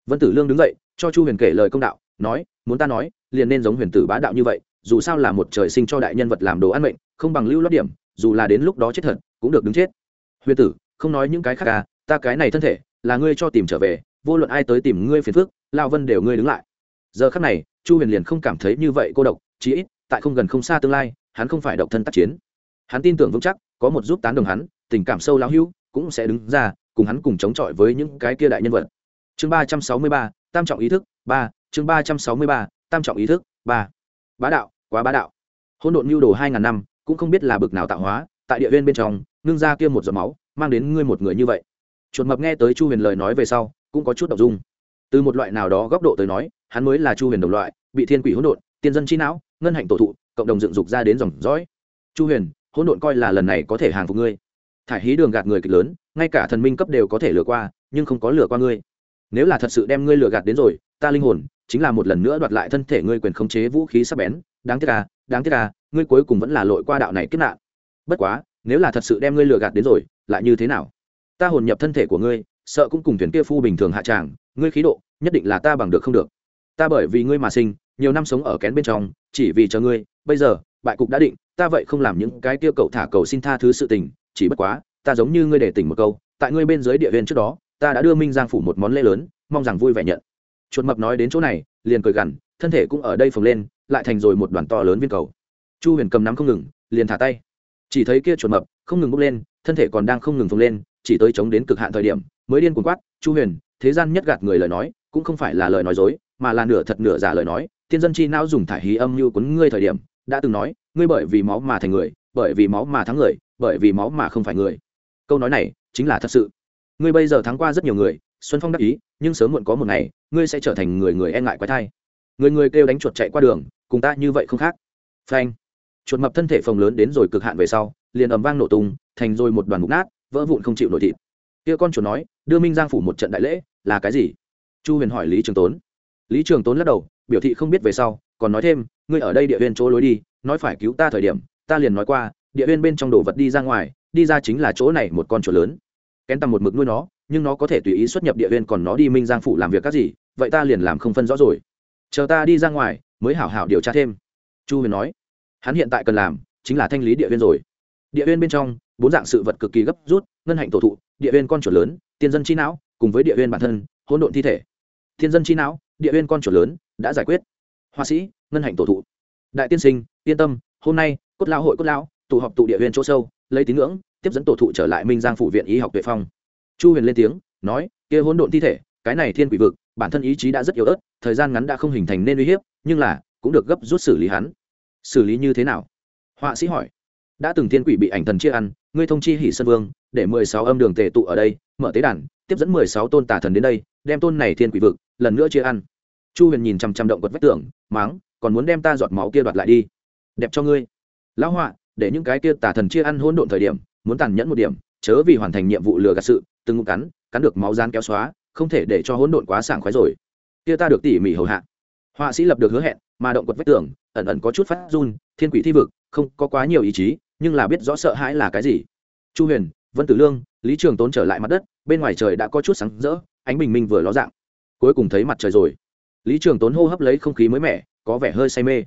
Vân tử lương đứng dậy, cho chu huyền kể lời công đạo, nói, muốn ta nói, liền nên giống huyền tử bá đạo như vậy, dù sao là một trời sinh cho đại nhân vật làm đồ ăn mệnh, không bằng lưu lót điểm dù là đến lúc đó chết thật, cũng được đứng chết. Huyền tử, không nói những cái khác à ta cái này thân thể, là ngươi cho tìm trở về, vô luận ai tới tìm ngươi phiền phước lao vân đều ngươi đứng lại. Giờ khắc này, chu huyền liền không cảm thấy như vậy cô độc, chí ít, tại không gần không xa tương lai, hắn không phải độc thân tác chiến. Hắn tin tưởng vững chắc, có một giúp tán đồng hắn, tình cảm sâu lão hữu, cũng sẽ đứng ra, cùng hắn cùng chống chọi với những cái kia đại nhân vật. Chương ba trăm sáu mươi ba, tam trọng ý thức, ba, chương ba trăm sáu mươi ba, tam trọng ý thức, ba. Bá đạo, quá bá đạo. Hôn độn mưu đồ hai ngàn năm cũng không biết là bực nào tạo hóa, tại địa viên bên trong, ngưng ra kia một giọt máu, mang đến ngươi một người như vậy. Chuột mập nghe tới chu huyền lời nói về sau, cũng có chút đ ộ n g dung. Từ một loại nào đó góc độ tới nói, hắn mới là chu huyền đồng loại, bị thiên quỷ hỗn độn, tiên dân chi não, ngân hạnh tổ thụ, cộng đồng dựng dục ra đến dòng dõi. Chu huyền, hỗn độn coi là lần này có thể hàng phục ngươi. Thải hí đường gạt người kịch lớn, ngay cả thần minh cấp đều có thể lừa qua, nhưng không có lừa qua ngươi. Nếu là thật sự đem ngươi lừa gạt đến rồi, ta linh hồn, chính là một lần nữa đoạt lại thân thể ngươi quyền khống chế vũ khí sắp bén. Đáng tiếc à đáng tiếc à ngươi cuối cùng vẫn là lội qua đạo này kết nạn. Bất quá, nếu là thật sự đem ngươi lừa gạt đến rồi, lại như thế nào? Ta hồn nhập thân thể của ngươi, sợ cũng cùng thuyền kia phu bình thường hạ tràng, ngươi khí độ, nhất định là ta bằng được không được. Ta bởi vì ngươi mà sinh, nhiều năm sống ở kén bên trong, chỉ vì chờ ngươi, bây giờ, bại cục đã định, ta vậy không làm những cái kia cậu thả cầu xin tha thứ sự tình, chỉ bất quá, ta giống như ngươi để tỉnh một câu, tại ngươi bên dưới địa viên trước đó, ta đã đưa minh giang phủ một món lễ lớn, mong rằng vui vẻ nhận. Chuột mập nói đến chỗ này, liền cười gằn, thân thể cũng ở đây phồng lên, lại thành rồi một đoàn to lớn viên cầu chu huyền cầm nắm không ngừng, liền thả tay. Chỉ thấy kia chuột mập, không ngừng bốc lên, thân thể còn đang không ngừng phồng lên, chỉ tới chống đến cực hạn thời điểm, mới điên cuồng quát, chu huyền, thế gian nhất gạt người lời nói, cũng không phải là lời nói dối, mà là nửa thật nửa giả lời nói. Tiên dân chi não dùng thải hí âm như quấn ngươi thời điểm, đã từng nói, ngươi bởi vì máu mà thành người, bởi vì máu mà thắng người, bởi vì máu mà không phải người. Câu nói này chính là thật sự. Ngươi bây giờ thắng qua rất nhiều người, xuân phong đắc ý, nhưng sớm muộn có một ngày, ngươi sẽ trở thành người người e ngại quái thai. Người người kêu đánh chuột chạy qua đường, cùng ta như vậy không khác. Phanh chuột mập thân thể phồng lớn đến rồi cực hạn về sau, liền ầm vang nổ tung, thành rồi một đoàn mục nát, vỡ vụn không chịu nổi thịt. Kia con chuột nói, đưa minh giang phủ một trận đại lễ, là cái gì? Chu huyền hỏi lý trường tốn. Lý trường tốn lắc đầu, biểu thị không biết về sau, còn nói thêm, ngươi ở đây địa viên chỗ lối đi, nói phải cứu ta thời điểm, ta liền nói qua, địa viên bên trong đồ vật đi ra ngoài, đi ra chính là chỗ này một con chuột lớn. Kén tầm một mực nuôi nó, nhưng nó có thể tùy ý xuất nhập địa viên còn nó đi minh giang phủ làm việc các gì, vậy ta liền làm không phân rõ rồi. Chờ ta đi ra ngoài, mới hảo hảo điều tra thêm. Chu huyền nói hắn hiện tại cần làm chính là thanh lý địa viên rồi. Địa viên bên trong, bốn dạng sự vật cực kỳ gấp rút, ngân hạnh tổ thụ, địa viên con chuột lớn, tiên dân chi não, cùng với địa viên bản thân, hỗn độn thi thể. Thiên dân chi não, địa viên con chuột lớn, đã giải quyết. Họa sĩ, ngân hạnh tổ thụ. Đại tiên sinh, yên tâm, hôm nay, cốt lao hội cốt lão, tụ họp tụ địa viên chỗ sâu, lấy tín ngưỡng, tiếp dẫn tổ thụ trở lại minh giang phủ viện y học tuệ phong. Chu huyền lên tiếng, nói, kia hỗn độn thi thể, cái này thiên quỷ vực, bản thân ý chí đã rất yếu ớt, thời gian ngắn đã không hình thành nên uy hiếp, nhưng là, cũng được gấp rút xử lý hắn xử lý như thế nào? Họa sĩ hỏi. Đã từng thiên quỷ bị ảnh thần chia ăn ngươi thông chi hỷ sơn vương để mười sáu âm đường tề tụ ở đây mở tế đàn tiếp dẫn mười sáu tôn tà thần đến đây đem tôn này thiên quỷ vực lần nữa chia ăn. Chu huyền nhìn chằm chằm động quật vách tưởng, máng còn muốn đem ta giọt máu kia đoạt lại đi. Đẹp cho ngươi. Lão họa để những cái kia tà thần chia ăn hỗn độn thời điểm muốn tàn nhẫn một điểm chớ vì hoàn thành nhiệm vụ lừa gạt sự từng ngụm cắn cắn được máu rán kéo xóa không thể để cho hỗn độn quá sảng khoái rồi. Kia ta được tỉ mỉ hầu hạ. Họa sĩ lập được hứa hẹn mà động quật vách tường, ẩn ẩn có chút phát run, thiên quỷ thi vực, không có quá nhiều ý chí, nhưng là biết rõ sợ hãi là cái gì. Chu huyền, vân tử lương, lý trường tốn trở lại mặt đất, bên ngoài trời đã có chút sáng rỡ, ánh bình minh vừa ló dạng. Cuối cùng thấy mặt trời rồi. Lý trường tốn hô hấp lấy không khí mới mẻ, có vẻ hơi say mê.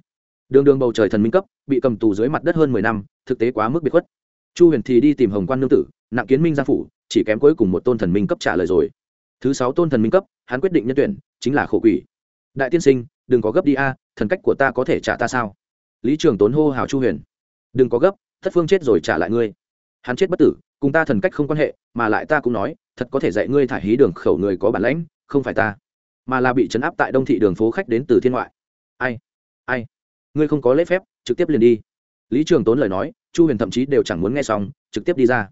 Đường đường bầu trời thần minh cấp, bị cầm tù dưới mặt đất hơn mười năm, thực tế quá mức biệt khuất. Chu huyền thì đi tìm hồng quan nương tử, nặng kiến minh gia phủ, chỉ kém cuối cùng một tôn thần minh cấp trả lời rồi. Thứ sáu tôn thần minh cấp, hắn quyết định nhân tuyển, chính là khổ quỷ. Đại tiên sinh đừng có gấp đi a, thần cách của ta có thể trả ta sao? Lý trường tốn hô hào chu huyền. Đừng có gấp, thất phương chết rồi trả lại ngươi. Hắn chết bất tử, cùng ta thần cách không quan hệ, mà lại ta cũng nói, thật có thể dạy ngươi thải hí đường khẩu người có bản lãnh, không phải ta, mà là bị chấn áp tại đông thị đường phố khách đến từ thiên ngoại. Ai? Ai? Ngươi không có lễ phép, trực tiếp liền đi. Lý trường tốn lời nói, chu huyền thậm chí đều chẳng muốn nghe xong, trực tiếp đi ra.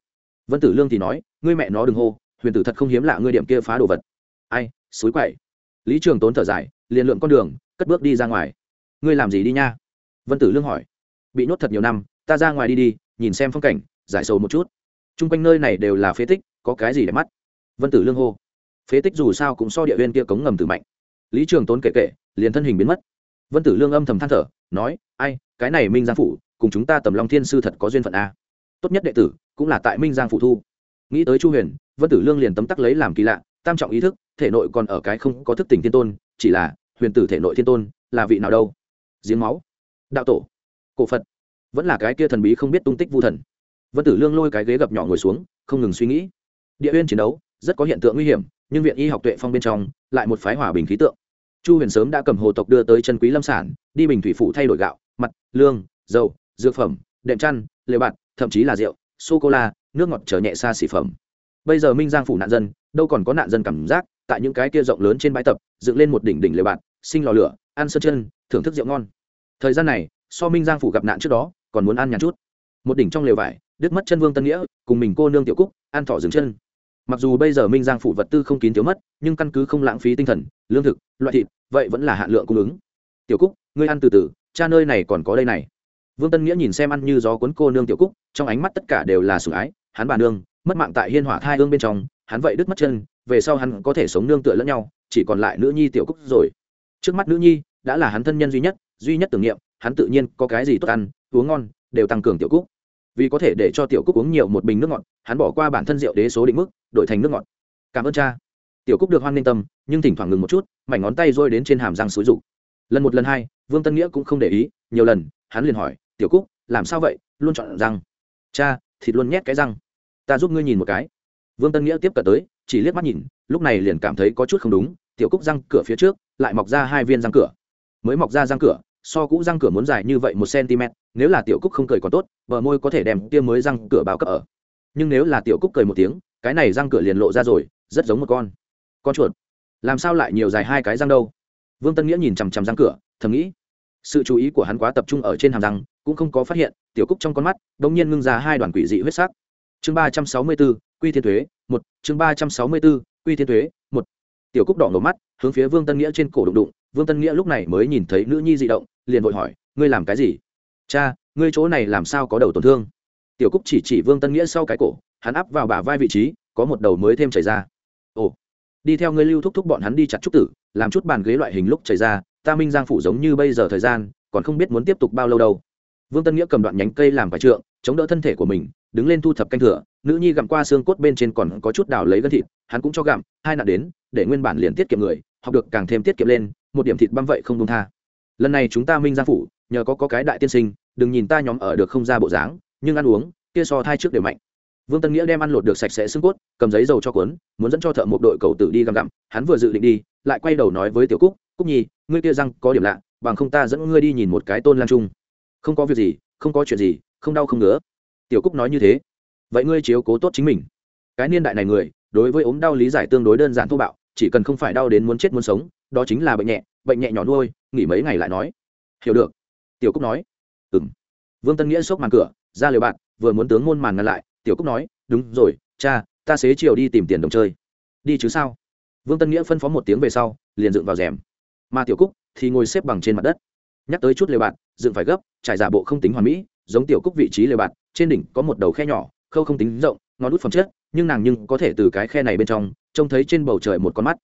Vân tử lương thì nói, ngươi mẹ nó đừng hô, huyền tử thật không hiếm lạ ngươi điểm kia phá đồ vật. Ai? Xối quậy. Lý trường tốn thở dài, liền lượn con đường cất bước đi ra ngoài. Ngươi làm gì đi nha? Vân tử lương hỏi. Bị nhốt thật nhiều năm, ta ra ngoài đi đi, nhìn xem phong cảnh, giải sầu một chút. T r u n g quanh nơi này đều là phế tích, có cái gì để mắt? Vân tử lương hô. Phế tích dù sao cũng so địa viên kia cống ngầm từ mạnh. Lý trường tốn kể kể, liền thân hình biến mất. Vân tử lương âm thầm than thở, nói, ai, cái này minh giang phủ, cùng chúng ta tầm long thiên sư thật có duyên phận a. Tốt nhất đệ tử, cũng là tại minh giang phủ thu. Nghĩ tới chu huyền, vân tử lương liền tấm tắc lấy làm kỳ lạ, tam trọng ý thức, thể nội còn ở cái không có thức tỉnh thiên tôn, chỉ là huyền tử thể nội thiên tôn là vị nào đâu? Giếng máu. Đạo tổ. Cổ phật. Vẫn là cái kia thần bí không biết tung tích vu thần. Vân tử lương lôi cái ghế gập nhỏ ngồi xuống, không ngừng suy nghĩ. Địa huyên chiến đấu, rất có hiện tượng nguy hiểm, nhưng viện y học tuệ phong bên trong lại một phái hòa bình khí tượng. Chu huyền sớm đã cầm hồ tộc đưa tới chân quý lâm sản, đi bình thủy phủ thay đổi gạo mặt lương, dầu, dược phẩm, đệm chăn, lều bạt, thậm chí là rượu sô cô la nước ngọt trở nhẹ xa xỉ phẩm. Bây giờ minh giang phủ nạn dân, đâu còn có nạn dân cảm giác, tại những cái kia rộng lớn trên bãi tập, dựng lên một đỉnh đỉnh lều bạt sinh lò lửa, ăn sơn chân, thưởng thức rượu ngon. Thời gian này, so minh giang phủ gặp nạn trước đó, còn muốn ăn nhàn chút. Một đỉnh trong lều vải đứt mất chân vương tân nghĩa, cùng mình cô nương tiểu cúc, ăn thỏ dừng chân. Mặc dù bây giờ minh giang phủ vật tư không kín thiếu mất, nhưng căn cứ không lãng phí tinh thần, lương thực, loại thịt, vậy vẫn là hạn lượng cung ứng. Tiểu cúc, ngươi ăn từ từ, cha nơi này còn có đây này. Vương tân nghĩa nhìn xem ăn như gió cuốn cô nương tiểu cúc, trong ánh mắt tất cả đều là sủng ái, hắn bà nương, mất mạng tại hiên hỏa thai hương bên trong, hắn vậy đứt mất chân, về sau hắn có thể sống nương tựa lẫn nhau, chỉ còn lại nữ nhi tiểu cúc rồi trước mắt nữ nhi, đã là hắn thân nhân duy nhất duy nhất tưởng niệm, hắn tự nhiên có cái gì tốt ăn, uống ngon, đều tăng cường tiểu cúc. Vì có thể để cho tiểu cúc uống nhiều một bình nước ngọt, hắn bỏ qua bản thân rượu đế số định mức, đổi thành nước ngọt. Cảm ơn cha. Tiểu cúc được hoan n tâm, nhưng thỉnh thoảng ngừng một chút, mảnh ngón tay rôi đến trên hàm răng xúi rụng. Lần một lần hai, vương tân nghĩa cũng không để ý, nhiều lần, hắn liền hỏi, tiểu cúc, làm sao vậy? Luôn chọn răng. Cha, thịt luôn nhét cái răng. Ta giúp ngươi nhìn một cái. Vương tân nghĩa tiếp cận tới, chỉ liếc mắt nhìn, lúc này liền cảm thấy có chút không đúng, tiểu cúc răng cửa phía trước lại mọc ra hai viên răng cửa. Mới mọc ra răng cửa, so cũ răng cửa muốn dài như vậy một cm, nếu là tiểu cúc không cười còn tốt, bờ môi có thể đem tiêm mới răng cửa bao cấp ở. Nhưng nếu là tiểu cúc cười một tiếng, cái này răng cửa liền lộ ra rồi, rất giống một con. Con chuột. Làm sao lại nhiều dài hai cái răng đâu? Vương tân nghĩa nhìn chằm chằm răng cửa, thầm nghĩ. Sự chú ý của hắn quá tập trung ở trên hàm răng, cũng không có phát hiện, tiểu cúc trong con mắt đ ỗ n g nhiên ngưng ra hai đoàn quỷ dị huyết sắc. Chương ba trăm sáu mươi b ố quy thiên thuế, một. Chương ba trăm sáu mươi b ố quy thiên thuế, một tiểu cúc đỏ ngầu mắt, hướng phía vương tân nghĩa trên cổ đụng đụng. Vương tân nghĩa lúc này mới nhìn thấy nữ nhi di động, liền vội hỏi, ngươi làm cái gì? Cha, ngươi chỗ này làm sao có đầu tổn thương? Tiểu cúc chỉ chỉ vương tân nghĩa sau cái cổ, hắn áp vào bả vai vị trí, có một đầu mới thêm chảy ra. Ồ, đi theo ngươi lưu thúc thúc bọn hắn đi chặt trúc tử, làm chút bàn ghế loại hình lúc chảy ra, ta minh giang phủ giống như bây giờ thời gian, còn không biết muốn tiếp tục bao lâu đâu. Vương tân nghĩa cầm đoạn nhánh cây làm vải trượng, chống đỡ thân thể của mình, đứng lên thu thập canh thừa nữ nhi gặm qua xương cốt bên trên còn có chút đào lấy gân thịt hắn cũng cho gặm hai nạn đến để nguyên bản liền tiết kiệm người học được càng thêm tiết kiệm lên một điểm thịt băm vậy không công tha. Lần này chúng ta minh gia phủ nhờ có, có cái đại tiên sinh đừng nhìn ta nhóm ở được không ra bộ dáng nhưng ăn uống kia so thai trước đều mạnh. Vương tân nghĩa đem ăn lột được sạch sẽ xương cốt cầm giấy dầu cho cuốn muốn dẫn cho thợ một đội cầu tử đi gặm gặm hắn vừa dự định đi lại quay đầu nói với tiểu cúc cúc nhi ngươi kia răng có điểm lạ bằng không ta dẫn ngươi đi nhìn một cái tôn lan trung. Không có việc gì không có chuyện gì không đau không ngứa. Tiểu cúc nói như thế vậy ngươi chiếu cố tốt chính mình. Cái niên đại này người, đối với ốm đau lý giải tương đối đơn giản thô bạo, chỉ cần không phải đau đến muốn chết muốn sống, đó chính là bệnh nhẹ bệnh nhẹ nhỏ nuôi, nghỉ mấy ngày lại nói. Hiểu được. Tiểu cúc nói. Ừ m vương tân nghĩa xốc màn cửa, ra liều bạn, vừa muốn tướng môn màn ngăn lại, tiểu cúc nói, đúng rồi, cha, ta xế chiều đi tìm tiền đồng chơi. Đi chứ sao? Vương tân nghĩa phân phó một tiếng về sau, liền dựng vào rèm. Mà tiểu cúc thì ngồi xếp bằng trên mặt đất. Nhắc tới chút liều bạn, dựng phải gấp, trải giả bộ không tính hoàn mỹ, giống tiểu cúc vị trí liều bạn, trên đỉnh có một đầu khe nhỏ khâu không tính rộng, ngón đút phẩm chất, nhưng nàng nhưng có thể từ cái khe này bên trong, trông thấy trên bầu trời một con mắt.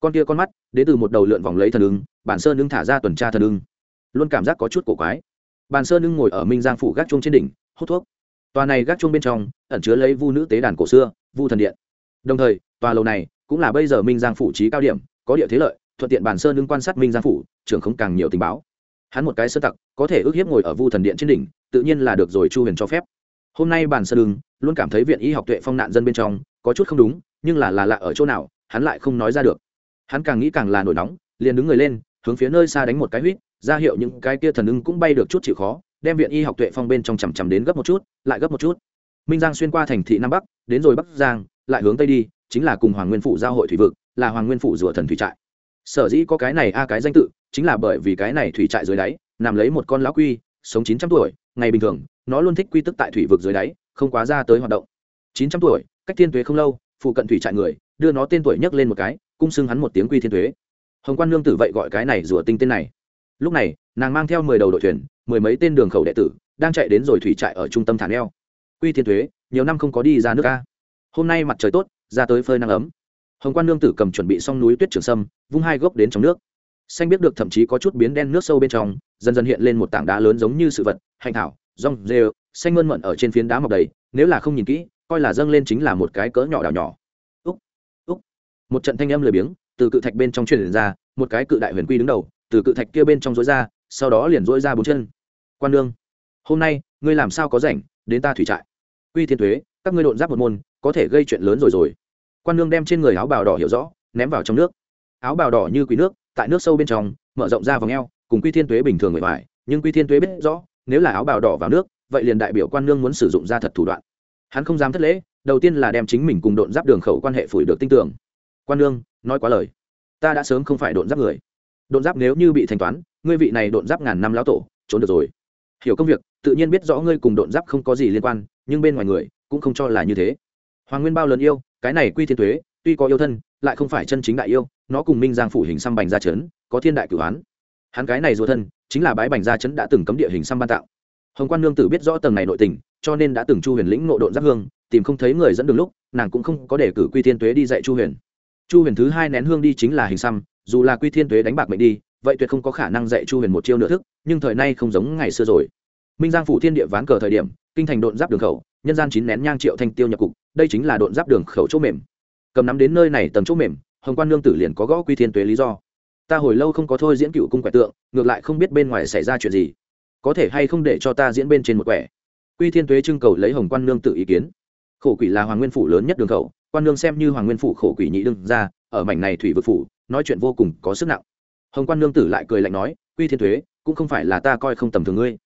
Con kia con mắt, đến từ một đầu lượn vòng lấy thần ưng, bản sơn ưng thả ra tuần tra thần ưng. Luôn cảm giác có chút cổ quái. Bàn sơn ưng ngồi ở minh giang phủ gác chuông trên đỉnh, hút thuốc. Tòa này gác chuông bên trong, ẩn chứa lấy vu nữ tế đàn cổ xưa, vu thần điện. Đồng thời, tòa lầu này cũng là bây giờ minh giang phủ trí cao điểm, có địa thế lợi, thuận tiện bàn sơn ưng quan sát minh giang phủ, trưởng không càng nhiều tình báo. Hắn một cái sơ tặc, có thể ước hiếp ngồi ở vu thần điện trên đỉnh, tự nhiên là được rồi chu huyền cho phép. Hôm nay bàn sơn ưng luôn cảm thấy viện y học tuệ phong nạn dân bên trong có chút không đúng, nhưng là là lạ ở chỗ nào, hắn lại không nói ra được. Hắn càng nghĩ càng là nổi nóng, liền đứng người lên, hướng phía nơi xa đánh một cái huýt ra hiệu những cái kia thần ưng cũng bay được chút chịu khó, đem viện y học tuệ phong bên trong chằm chằm đến gấp một chút, lại gấp một chút. Minh giang xuyên qua thành thị nam bắc, đến rồi bắc giang, lại hướng tây đi, chính là cùng hoàng nguyên phủ giao hội thủy vực, là hoàng nguyên phủ rùa thần thủy trại. Sở dĩ có cái này a cái danh tự, chính là bởi vì cái này thủy trại dưới đáy, nằm lấy một con lão quy, sống chín trăm tuổi, ngày bình thường, nó luôn thích quy tức tại thủy vực dưới đáy không quá ra tới hoạt động. Chín trăm tuổi, cách thiên tuế không lâu, phụ cận thủy trại người, đưa nó tên tuổi nhấc lên một cái, cung xưng hắn một tiếng quy thiên tuế. Hồng quan lương tử vậy gọi cái này rùa tinh tên này. Lúc này, nàng mang theo mười đầu đội thuyền, mười mấy tên đường khẩu đệ tử, đang chạy đến rồi thủy trại ở trung tâm thả neo. Quy thiên thuế nhiều năm không có đi ra nước ca hôm nay mặt trời tốt, ra tới phơi nắng ấm. Hồng quan nương tử cầm chuẩn bị xong núi tuyết trường sâm, vung hai gốc đến trong nước. Xanh biết được thậm chí có chút biến đen nước sâu bên trong, dần dần hiện lên một tảng đá lớn giống như sự vật, hành thảo, rong rêu xanh mơn mận ở trên phiến đá mọc đầy, nếu là không nhìn kỹ, coi là dâng lên chính là một cái cỡ nhỏ đảo nhỏ. Úc úc. Một trận thanh âm lười biếng từ cự thạch bên trong truyền ra, một cái cự đại huyền quy đứng đầu, từ cự thạch kia bên trong rối ra, sau đó liền rối ra bốn chân. Quan lương hôm nay, ngươi làm sao có rảnh, đến ta thủy trại? Quy thiên thuế các ngươi độn giáp một môn, có thể gây chuyện lớn rồi rồi. Quan lương đem trên người áo bào đỏ hiểu rõ, ném vào trong nước. Áo bào đỏ như quý nước, tại nước sâu bên trong, mở rộng ra vòng eo, cùng quy thiên thuế bình thường người ngoài, nhưng quy thiên thuế biết rõ, nếu là áo bào đỏ vào nước vậy liền đại biểu quan nương muốn sử dụng ra thật thủ đoạn. Hắn không dám thất lễ, đầu tiên là đem chính mình cùng độn giáp đường khẩu quan hệ phủi được tin tưởng quan nương, nói quá lời. Ta đã sớm không phải độn giáp người. Độn giáp nếu như bị thanh toán, ngươi vị này độn giáp ngàn năm lão tổ, trốn được rồi. Hiểu công việc, tự nhiên biết rõ ngươi cùng độn giáp không có gì liên quan, nhưng bên ngoài người cũng không cho là như thế. Hoàng nguyên bao lớn yêu, cái này quy thiên thuế tuy có yêu thân, lại không phải chân chính đại yêu, nó cùng minh giang phủ hình xăm bành ra chấn, có thiên đại cử án hắn cái này dù thân, chính là bái bành ra chấn đã từng cấm địa hình xăm ban tạo hồng quan nương tử biết rõ tầng này nội tình, cho nên đã từng chu huyền lĩnh nộ độn giáp hương, tìm không thấy người dẫn đường lúc, nàng cũng không có để cử quy thiên tuế đi dạy chu huyền. Chu huyền thứ hai nén hương đi chính là hình xăm, dù là quy thiên tuế đánh bạc mệnh đi, vậy tuyệt không có khả năng dạy chu huyền một chiêu nửa thức, nhưng thời nay không giống ngày xưa rồi. Minh giang phủ thiên địa ván cờ thời điểm, kinh thành độn giáp đường khẩu, nhân gian chín nén nhang triệu thanh tiêu nhập cục, đây chính là độn giáp đường khẩu chỗ mềm. Cầm nắm đến nơi này tầng chỗ mềm, hồng quan nương tử liền có gõ quy thiên tuế lý do. Ta hồi lâu không có thôi diễn cựu cung quẻ tượng, ngược lại không biết bên ngoài xảy ra chuyện gì có thể hay không để cho ta diễn bên trên một quẻ? Quy thiên tuế trưng cầu lấy hồng quan nương tự ý kiến. Khổ quỷ là hoàng nguyên phủ lớn nhất đường khẩu, quan nương xem như hoàng nguyên phủ khổ quỷ nhị đương ra ở mảnh này thủy vực phủ, nói chuyện vô cùng có sức nặng. Hồng quan nương tử lại cười lạnh nói, quy thiên thuế cũng không phải là ta coi không tầm thường ngươi.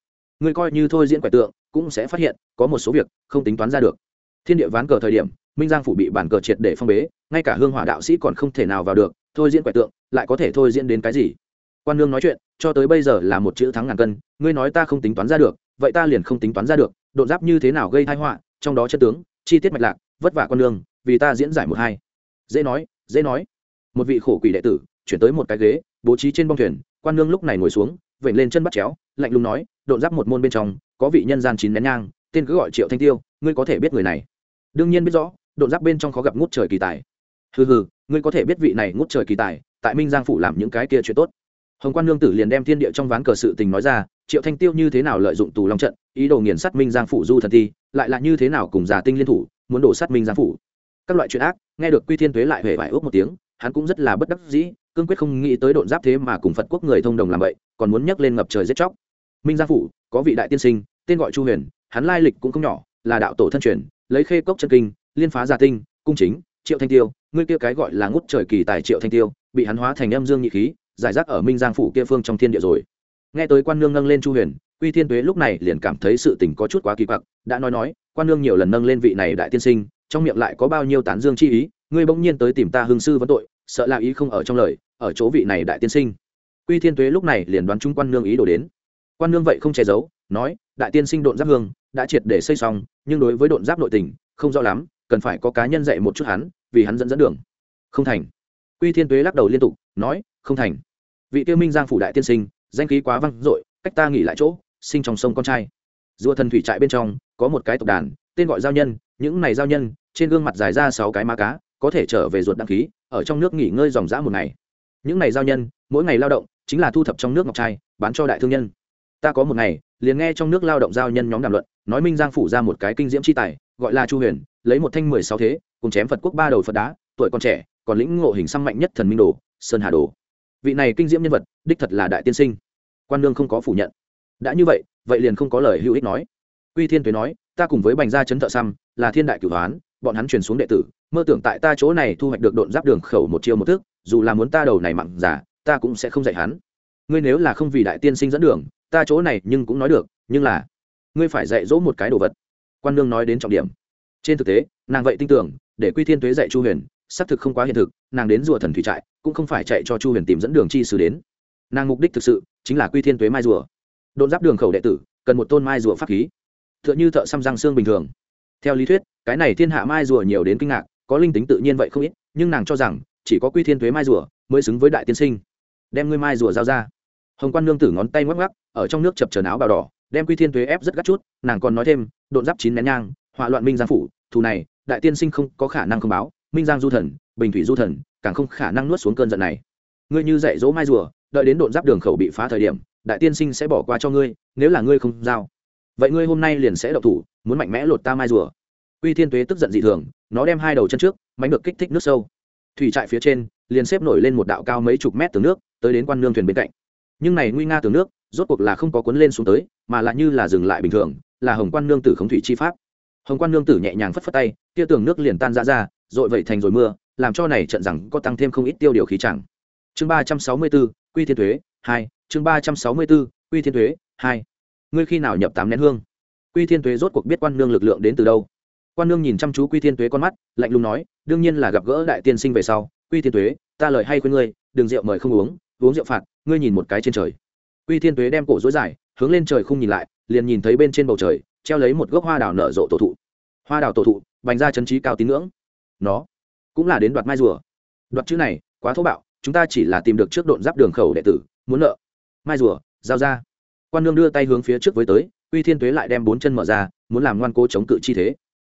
Ngươi coi như thôi diễn quẻ tượng, cũng sẽ phát hiện, có một số việc, không tính toán ra được. Thiên địa ván cờ thời điểm, minh giang phủ bị bản cờ triệt để phong bế, ngay cả hương hỏa đạo sĩ còn không thể nào vào được, thôi diễn quẻ tượng, lại có thể thôi diễn đến cái gì? Quan nương nói chuyện, cho tới bây giờ là một chữ thắng ngàn cân, ngươi nói ta không tính toán ra được, vậy ta liền không tính toán ra được, độn giáp như thế nào gây thai họa, trong đó chất tướng, chi tiết mạch lạc, vất vả quan nương, vì ta diễn giải một hai. Dễ nói dễ nói. Một vị khổ quỷ đệ tử, chuyển tới một cái ghế, bố trí trên bong thuyền, quan nương lúc này ngồi xuống, vểnh lên chân bắt chéo, lạnh lùng nói, độn giáp một môn bên trong, có vị nhân gian chín nén nhang, tên cứ gọi triệu thanh tiêu, ngươi có thể biết người này. Đương nhiên biết rõ, độn giáp bên trong khó gặp ngút trời kỳ tài. Hừ hừ, ngươi có thể biết vị này ngút trời kỳ tài, tại minh giang phủ làm những cái kia chuyện tốt hồng quan nương tử liền đem thiên địa trong ván cờ sự tình nói ra, triệu thanh tiêu như thế nào lợi dụng tù long trận, ý đồ nghiền sát minh giang phủ du thần thi lại là như thế nào cùng giả tinh liên thủ, muốn đổ sát minh giang phủ. Các loại chuyện ác, nghe được quy thiên tuế lại hề vải ước một tiếng, hắn cũng rất là bất đắc dĩ, cương quyết không nghĩ tới độn giáp thế mà cùng phật quốc người thông đồng làm vậy, còn muốn nhắc lên ngập trời giết chóc. Minh giang phủ, có vị đại tiên sinh, tên gọi chu huyền, hắn lai lịch cũng không nhỏ, là đạo tổ thân truyền, lấy khê cốc chân kinh, liên phá gia tinh, cung chính, triệu thanh tiêu, ngươi kia cái gọi là ngút trời kỳ tài triệu thanh tiêu, bị hắn hóa thành âm dương nhị khí giải rác ở minh giang phủ kia phương trong thiên địa rồi. Nghe tới quan nương nâng lên chu huyền, quy thiên tuế lúc này liền cảm thấy sự tình có chút quá kỳ quặc, đã nói nói, quan nương nhiều lần nâng lên vị này đại tiên sinh, trong miệng lại có bao nhiêu tán dương chi ý, ngươi bỗng nhiên tới tìm ta hương sư vấn tội, sợ là ý không ở trong lời, ở chỗ vị này đại tiên sinh. Quy thiên tuế lúc này liền đoán chung quan nương ý đồ đến. Quan nương vậy không che giấu, nói, đại tiên sinh độn giáp hương, đã triệt để xây xong, nhưng đối với độn giáp nội tình, không rõ lắm, cần phải có cá nhân dạy một chút hắn, vì hắn dẫn dẫn đường. Không thành uy thiên tuế lắc đầu liên tục, nói, không thành. Vị tiêu minh giang phủ đại tiên sinh, danh khí quá văng dội, cách ta nghỉ lại chỗ, sinh trong sông con trai. Rùa thần thủy trại bên trong, có một cái tộc đàn, tên gọi giao nhân, những này giao nhân, trên gương mặt dài ra sáu cái má cá, có thể trở về ruột đăng ký, ở trong nước nghỉ ngơi dòng dã một ngày. Những này giao nhân, mỗi ngày lao động, chính là thu thập trong nước ngọc trai, bán cho đại thương nhân. Ta có một ngày, liền nghe trong nước lao động giao nhân nhóm đàm luận, nói minh giang phủ ra một cái kinh diễm c h i tài, gọi là chu huyền, lấy một thanh mười sáu thế, cùng chém phật quốc ba đầu phật đá tuổi còn trẻ, còn lĩnh ngộ hình xăm mạnh nhất thần minh đồ, sơn hà đồ. Vị này kinh diễm nhân vật, đích thật là đại tiên sinh. Quan lương không có phủ nhận. Đã như vậy vậy liền không có lời hữu ích nói. Quy thiên tuế nói, ta cùng với bành gia chấn thợ xăm là thiên đại cửu hoán bọn hắn truyền xuống đệ tử, mơ tưởng tại ta chỗ này thu hoạch được độn giáp đường khẩu một chiêu một thức, dù là muốn ta đầu này mặn giả, ta cũng sẽ không dạy hắn. Ngươi nếu là không vì đại tiên sinh dẫn đường, ta chỗ này nhưng cũng nói được, nhưng là, ngươi phải dạy dỗ một cái đồ vật. Quan lương nói đến trọng điểm. Trên thực tế, nàng vậy tin tưởng, để quy thiên tuế dạy chu huyền xác thực không quá hiện thực, nàng đến rùa thần thủy trại, cũng không phải chạy cho chu huyền tìm dẫn đường chi sứ đến. Nàng mục đích thực sự, chính là quy thiên tuế mai rùa. Độn giáp đường khẩu đệ tử, cần một tôn mai rùa pháp khí. T h ư ợ n h ư thợ xăm răng xương bình thường. Theo lý thuyết, cái này thiên hạ mai rùa nhiều đến kinh ngạc, có linh tính tự nhiên vậy không ít, nhưng nàng cho rằng, chỉ có quy thiên tuế mai rùa mới xứng với đại tiên sinh. Đem ngươi mai rùa giao ra. Hồng quan nương tử ngón tay ngoắc ngoắc, ở trong nước chập trờn áo bào đỏ, đem quy thiên tuế ép rất gắt chút, nàng còn nói thêm, độn giáp chín nén nhang họa loạn minh giang phủ, thù này, đại tiên sinh không có khả năng không báo minh giang du thần, bình thủy du thần, càng không khả năng nuốt xuống cơn giận này. Ngươi như dạy dỗ mai rùa, đợi đến độn giáp đường khẩu bị phá thời điểm, đại tiên sinh sẽ bỏ qua cho ngươi, nếu là ngươi không giao. Vậy ngươi hôm nay liền sẽ đậu thủ, muốn mạnh mẽ lột ta mai rùa. Uy thiên tuế tức giận dị thường, nó đem hai đầu chân trước, mánh được kích thích nước sâu. Thủy trại phía trên, liền xếp nổi lên một đạo cao mấy chục mét từ nước, tới đến quan nương thuyền bên cạnh. Nhưng này nguy nga từ nước, rốt cuộc là không có cuốn lên xuống tới, mà lại như là dừng lại bình thường, là hồng quan nương tử khống thủy chi pháp. Hồng quan nương tử nhẹ nhàng phất phất tay kia tường nước liền tan ra ra dội vậy thành rồi mưa, làm cho này trận rằng có tăng thêm không ít tiêu điều khí chẳng. Chương ba trăm sáu mươi bốn quy thiên thuế, hai. Chương ba trăm sáu mươi bốn quy thiên thuế, hai. Ngươi khi nào nhập tám nén hương? Quy thiên thuế rốt cuộc biết quan nương lực lượng đến từ đâu. Quan nương nhìn chăm chú quy thiên thuế con mắt, lạnh lùng nói, đương nhiên là gặp gỡ đại tiên sinh về sau. Quy thiên thuế, ta lời hay khuyên ngươi, đừng rượu mời không uống uống rượu phạt, ngươi nhìn một cái trên trời. Quy thiên thuế đem cổ dối dài, hướng lên trời không nhìn lại, liền nhìn thấy bên trên bầu trời, treo lấy một gốc hoa đào nở rộ tổ thụ. Hoa đào tổ thụ, bành ra chấn trí cao tín ngưỡng nó cũng là đến đoạt mai rùa. Đoạt chữ này quá thô bạo chúng ta chỉ là tìm được trước độn giáp đường khẩu đệ tử muốn nợ. Mai rùa giao ra. Quan nương đưa tay hướng phía trước với tới uy thiên tuế lại đem bốn chân mở ra muốn làm ngoan cố chống cự chi thế.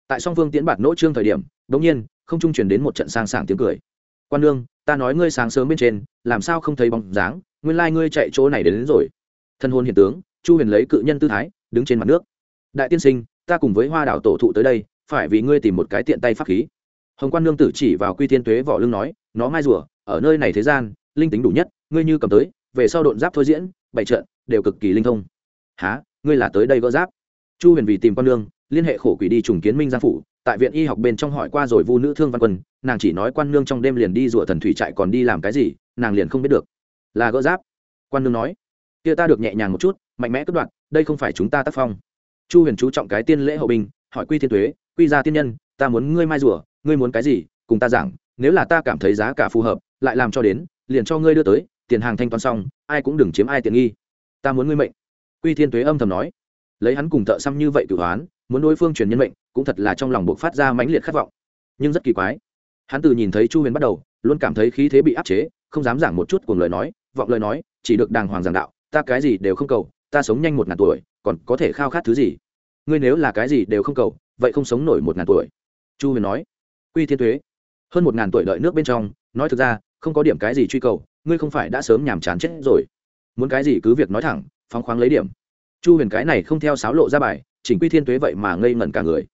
Tại song phương tiễn bạt nỗ trương thời điểm đống nhiên không trung truyền đến một trận sang sảng tiếng cười. Quan nương ta nói ngươi sáng sớm bên trên làm sao không thấy bóng dáng nguyên lai ngươi chạy chỗ này đến, đến rồi. Thân hôn hiện tướng chu huyền lấy cự nhân tư thái đứng trên mặt nước. Đại tiên sinh ta cùng với hoa đảo tổ thụ tới đây phải vì ngươi tìm một cái tiện tay pháp khí hồng quan nương tử chỉ vào quy thiên tuế vỏ lưng nói nó mai rùa ở nơi này thế gian linh tính đủ nhất ngươi như cầm tới về sau độn giáp thôi diễn bày trận đều cực kỳ linh thông. Há ngươi là tới đây gỡ giáp? Chu huyền vì tìm con nương liên hệ khổ quỷ đi trùng kiến minh giang phủ tại viện y học bên trong hỏi qua rồi vu nữ thương văn quân nàng chỉ nói quan nương trong đêm liền đi rủa thần thủy trại còn đi làm cái gì nàng liền không biết được. Là gỡ giáp? Quan nương nói. Kia ta được nhẹ nhàng một chút mạnh mẽ cất đoạn đây không phải chúng ta tác phong. Chu huyền chú trọng cái tiên lễ hậu bình, hỏi quy thiên thuế quy gia tiên nhân ta muốn ngươi mai rủa ngươi muốn cái gì, cùng ta giảng, nếu là ta cảm thấy giá cả phù hợp, lại làm cho đến, liền cho ngươi đưa tới, tiền hàng thanh toán xong, ai cũng đừng chiếm ai tiện nghi. Ta muốn ngươi mệnh. Quy thiên tuế âm thầm nói. Lấy hắn cùng thợ xăm như vậy cửu hoán muốn đối phương truyền nhân mệnh, cũng thật là trong lòng buộc phát ra mãnh liệt khát vọng. Nhưng rất kỳ quái, hắn từ nhìn thấy chu huyền bắt đầu, luôn cảm thấy khí thế bị áp chế, không dám giảng một chút cùng lời nói, vọng lời nói, chỉ được đàng hoàng giảng đạo, ta cái gì đều không cầu, ta sống nhanh một ngàn tuổi, còn có thể khao khát thứ gì? Ngươi nếu là cái gì đều không cầu, vậy không sống nổi một ngàn tuổi. Chu huyền nói quy thiên thuế. Hơn một ngàn tuổi đợi nước bên trong, nói thực ra, không có điểm cái gì truy cầu, ngươi không phải đã sớm nhàm chán chết rồi. Muốn cái gì cứ việc nói thẳng, phóng khoáng lấy điểm. Chu huyền cái này không theo sáo lộ ra bài, chỉnh quy thiên tuế vậy mà ngây ngẩn cả người.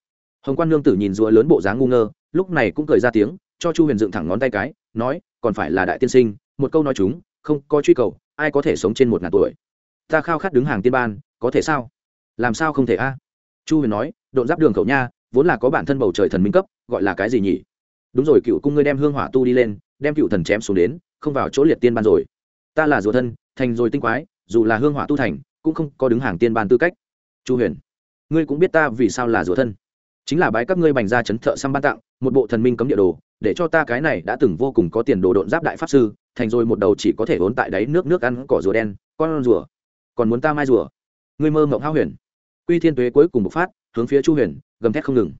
Hồng quan nương tử nhìn rùa lớn bộ dáng ngu ngơ, lúc này cũng cười ra tiếng, cho chu huyền dựng thẳng ngón tay cái, nói, còn phải là đại tiên sinh, một câu nói chúng, không có truy cầu, ai có thể sống trên một ngàn tuổi? Ta khao khát đứng hàng tiên ban, có thể sao? Làm sao không thể a? Chu huyền nói, độn giáp đường khẩu nha, vốn là có bản thân bầu trời thần minh cấp gọi là cái gì nhỉ? Đúng rồi, cựu cung ngươi đem hương hỏa tu đi lên, đem cựu thần chém xuống đến, không vào chỗ liệt tiên ban rồi. Ta là rùa thân, thành rồi tinh quái, dù là hương hỏa tu thành, cũng không có đứng hàng tiên ban tư cách. Chu huyền, ngươi cũng biết ta vì sao là rùa thân. Chính là bái các ngươi bành ra chấn thợ xăm ban tặng, một bộ thần minh cấm địa đồ, để cho ta cái này đã từng vô cùng có tiền đồ độn giáp đại pháp sư, thành rồi một đầu chỉ có thể vốn tại đáy nước nước ăn cỏ rùa đen, con rùa. Còn muốn ta mai rùa? Ngươi mơ mộng hao huyền. Quy thiên tuế cuối cùng bộc phát, hướng phía chu huyền, gầm thét không ngừng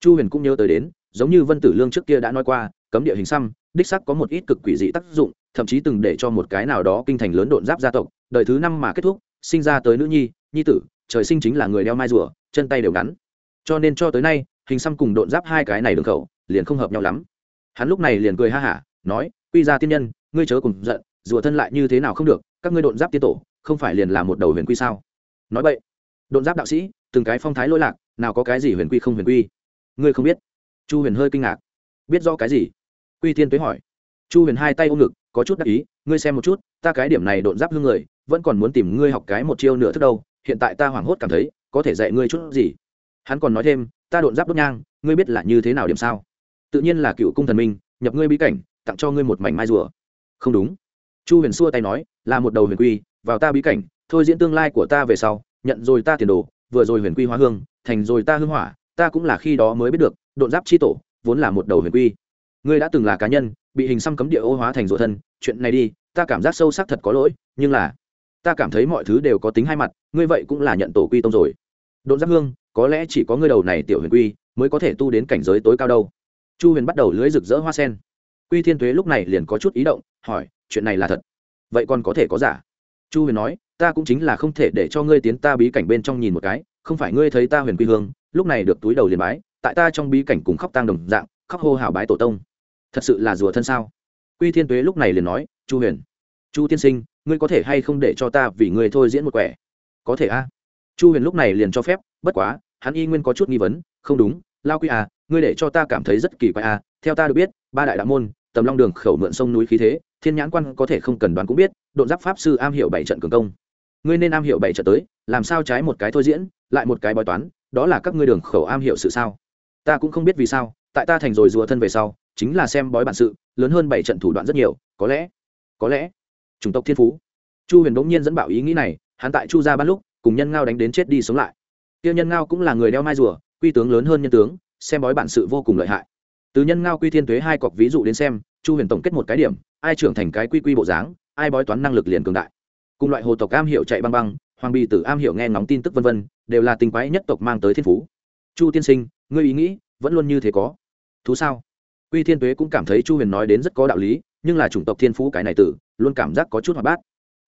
chu huyền cũng nhớ tới đến, giống như vân tử lương trước kia đã nói qua, cấm địa hình xăm, đích sắc có một ít cực quỷ dị tác dụng, thậm chí từng để cho một cái nào đó kinh thành lớn độn giáp gia tộc, đời thứ năm mà kết thúc, sinh ra tới nữ nhi nhi tử, trời sinh chính là người đeo mai rùa, chân tay đều ngắn. Cho nên cho tới nay, hình xăm cùng độn giáp hai cái này đường khẩu, liền không hợp nhau lắm. Hắn lúc này liền cười ha hả, nói, quy ra tiên nhân, ngươi chớ cùng giận, rùa thân lại như thế nào không được, các ngươi độn giáp tiên tổ, không phải liền là một đầu huyền quy sao? Nói vậy, độn giáp đạo sĩ, từng cái phong thái lỗi lạc, nào có cái gì huyền quy không huyền quy ngươi không biết? Chu huyền hơi kinh ngạc. Biết do cái gì? Quy tiên tuế hỏi. Chu huyền hai tay ôm ngực, có chút đắc ý, ngươi xem một chút, ta cái điểm này độn giáp hương người, vẫn còn muốn tìm ngươi học cái một chiêu nửa thức đâu, hiện tại ta hoảng hốt cảm thấy, có thể dạy ngươi chút gì. Hắn còn nói thêm, ta độn giáp đốt nhang, ngươi biết là như thế nào điểm sao? Tự nhiên là cựu cung thần minh, nhập ngươi bí cảnh, tặng cho ngươi một mảnh mai rùa. Không đúng. Chu huyền xua tay nói, là một đầu huyền quy, vào ta bí cảnh, thôi diễn tương lai của ta về sau, nhận rồi ta tiền đồ, vừa rồi huyền quy hóa hương, thành rồi ta hương hỏa ta cũng là khi đó mới biết được, độn giáp chi tổ vốn là một đầu huyền quy. Ngươi đã từng là cá nhân, bị hình xăm cấm địa ô hóa thành rủa thân, chuyện này đi, ta cảm giác sâu sắc thật có lỗi, nhưng là, ta cảm thấy mọi thứ đều có tính hai mặt, ngươi vậy cũng là nhận tổ quy tông rồi. Độn giáp hương, có lẽ chỉ có ngươi đầu này tiểu huyền quy mới có thể tu đến cảnh giới tối cao đâu. Chu huyền bắt đầu lưới rực rỡ hoa sen. Quy thiên tuế lúc này liền có chút ý động, hỏi, chuyện này là thật? Vậy còn có thể có giả? Chu huyền nói, ta cũng chính là không thể để cho ngươi tiến ta bí cảnh bên trong nhìn một cái, không phải ngươi thấy ta huyền quy hương lúc này được túi đầu liền bái, tại ta trong bí cảnh cùng khóc tang đồng dạng, khóc hô hào bái tổ tông. Thật sự là rùa thân sao? Quy thiên tuế lúc này liền nói, chu huyền, chu tiên sinh, ngươi có thể hay không để cho ta vì ngươi thôi diễn một quẻ? Có thể a. Chu huyền lúc này liền cho phép, bất quá, hắn y nguyên có chút nghi vấn, không đúng, lao quy à ngươi để cho ta cảm thấy rất kỳ quái à theo ta được biết, ba đại đạo môn, tầm long đường, khẩu mượn, sông núi khí thế, thiên nhãn quan có thể không cần đoán cũng biết, độn giáp pháp sư am hiểu bảy trận cường công. Ngươi nên am hiểu bảy trận tới, làm sao trái một cái thôi diễn, lại một cái bói toán đó là các ngươi đường khẩu am hiểu sự sao? Ta cũng không biết vì sao, tại ta thành rồi rùa thân về sau, chính là xem bói bản sự, lớn hơn bảy trận thủ đoạn rất nhiều, có lẽ có lẽ, chủng tộc thiên phú. Chu huyền bỗng nhiên dẫn bảo ý nghĩ này, hắn tại chu ra ban lúc, cùng nhân ngao đánh đến chết đi sống lại. Tiêu nhân ngao cũng là người đeo mai rùa, quy tướng lớn hơn nhân tướng, xem bói bản sự vô cùng lợi hại. Từ nhân ngao quy thiên tuế hai cọc ví dụ đến xem, chu huyền tổng kết một cái điểm, ai trưởng thành cái quy quy bộ dáng, ai bói toán năng lực liền cường đại. Cùng loại hồ tộc am hiểu chạy băng băng, hoàng bì tử am hiểu nghe ngóng tin tức vân vân đều là tình quái nhất tộc mang tới thiên phú. Chu tiên sinh, ngươi ý nghĩ vẫn luôn như thế có. Thú sao? Uy thiên tuế cũng cảm thấy chu huyền nói đến rất có đạo lý, nhưng là chủng tộc thiên phú cái này tử, luôn cảm giác có chút hoạt bát.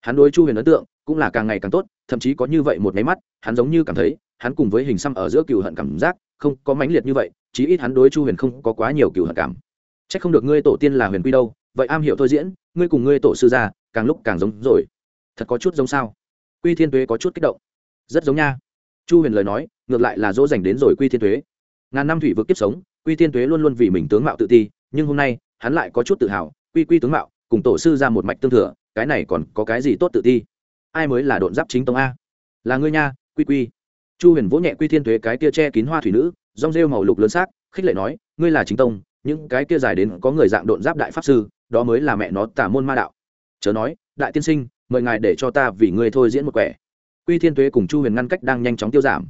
Hắn đối chu huyền ấn tượng cũng là càng ngày càng tốt, thậm chí có như vậy một máy mắt, hắn giống như cảm thấy, hắn cùng với hình xăm ở giữa cựu hận cảm giác không có mãnh liệt như vậy, chí ít hắn đối chu huyền không có quá nhiều cựu hận cảm. C h ắ c không được ngươi tổ tiên là huyền quy đâu, vậy am hiểu thôi diễn, ngươi cùng ngươi tổ sư gia càng lúc càng giống rồi. Thật có chút giống sao? Quy thiên tuế có chút kích động. Rất giống nha chu huyền lời nói, ngược lại là dỗ dành đến rồi quy thiên tuế. Ngàn năm thủy vực kiếp sống, quy thiên tuế luôn luôn vì mình tướng mạo tự ti, nhưng hôm nay, hắn lại có chút tự hào, quy quy tướng mạo, cùng tổ sư ra một mạch tương thừa, cái này còn có cái gì tốt tự ti? Ai mới là độn giáp chính tông a? Là ngươi nha, quy quy. Chu huyền vỗ nhẹ quy thiên thuế cái kia che kín hoa thủy nữ, rong rêu màu lục lớn xác, khích lệ nói, ngươi là chính tông, những cái kia dài đến có người dạng độn giáp đại pháp sư, đó mới là mẹ nó tả môn ma đạo. Chớ nói, đại tiên sinh, mời ngài để cho ta vì ngươi thôi diễn một quẻ quy thiên thuế cùng chu huyền ngăn cách đang nhanh chóng tiêu giảm.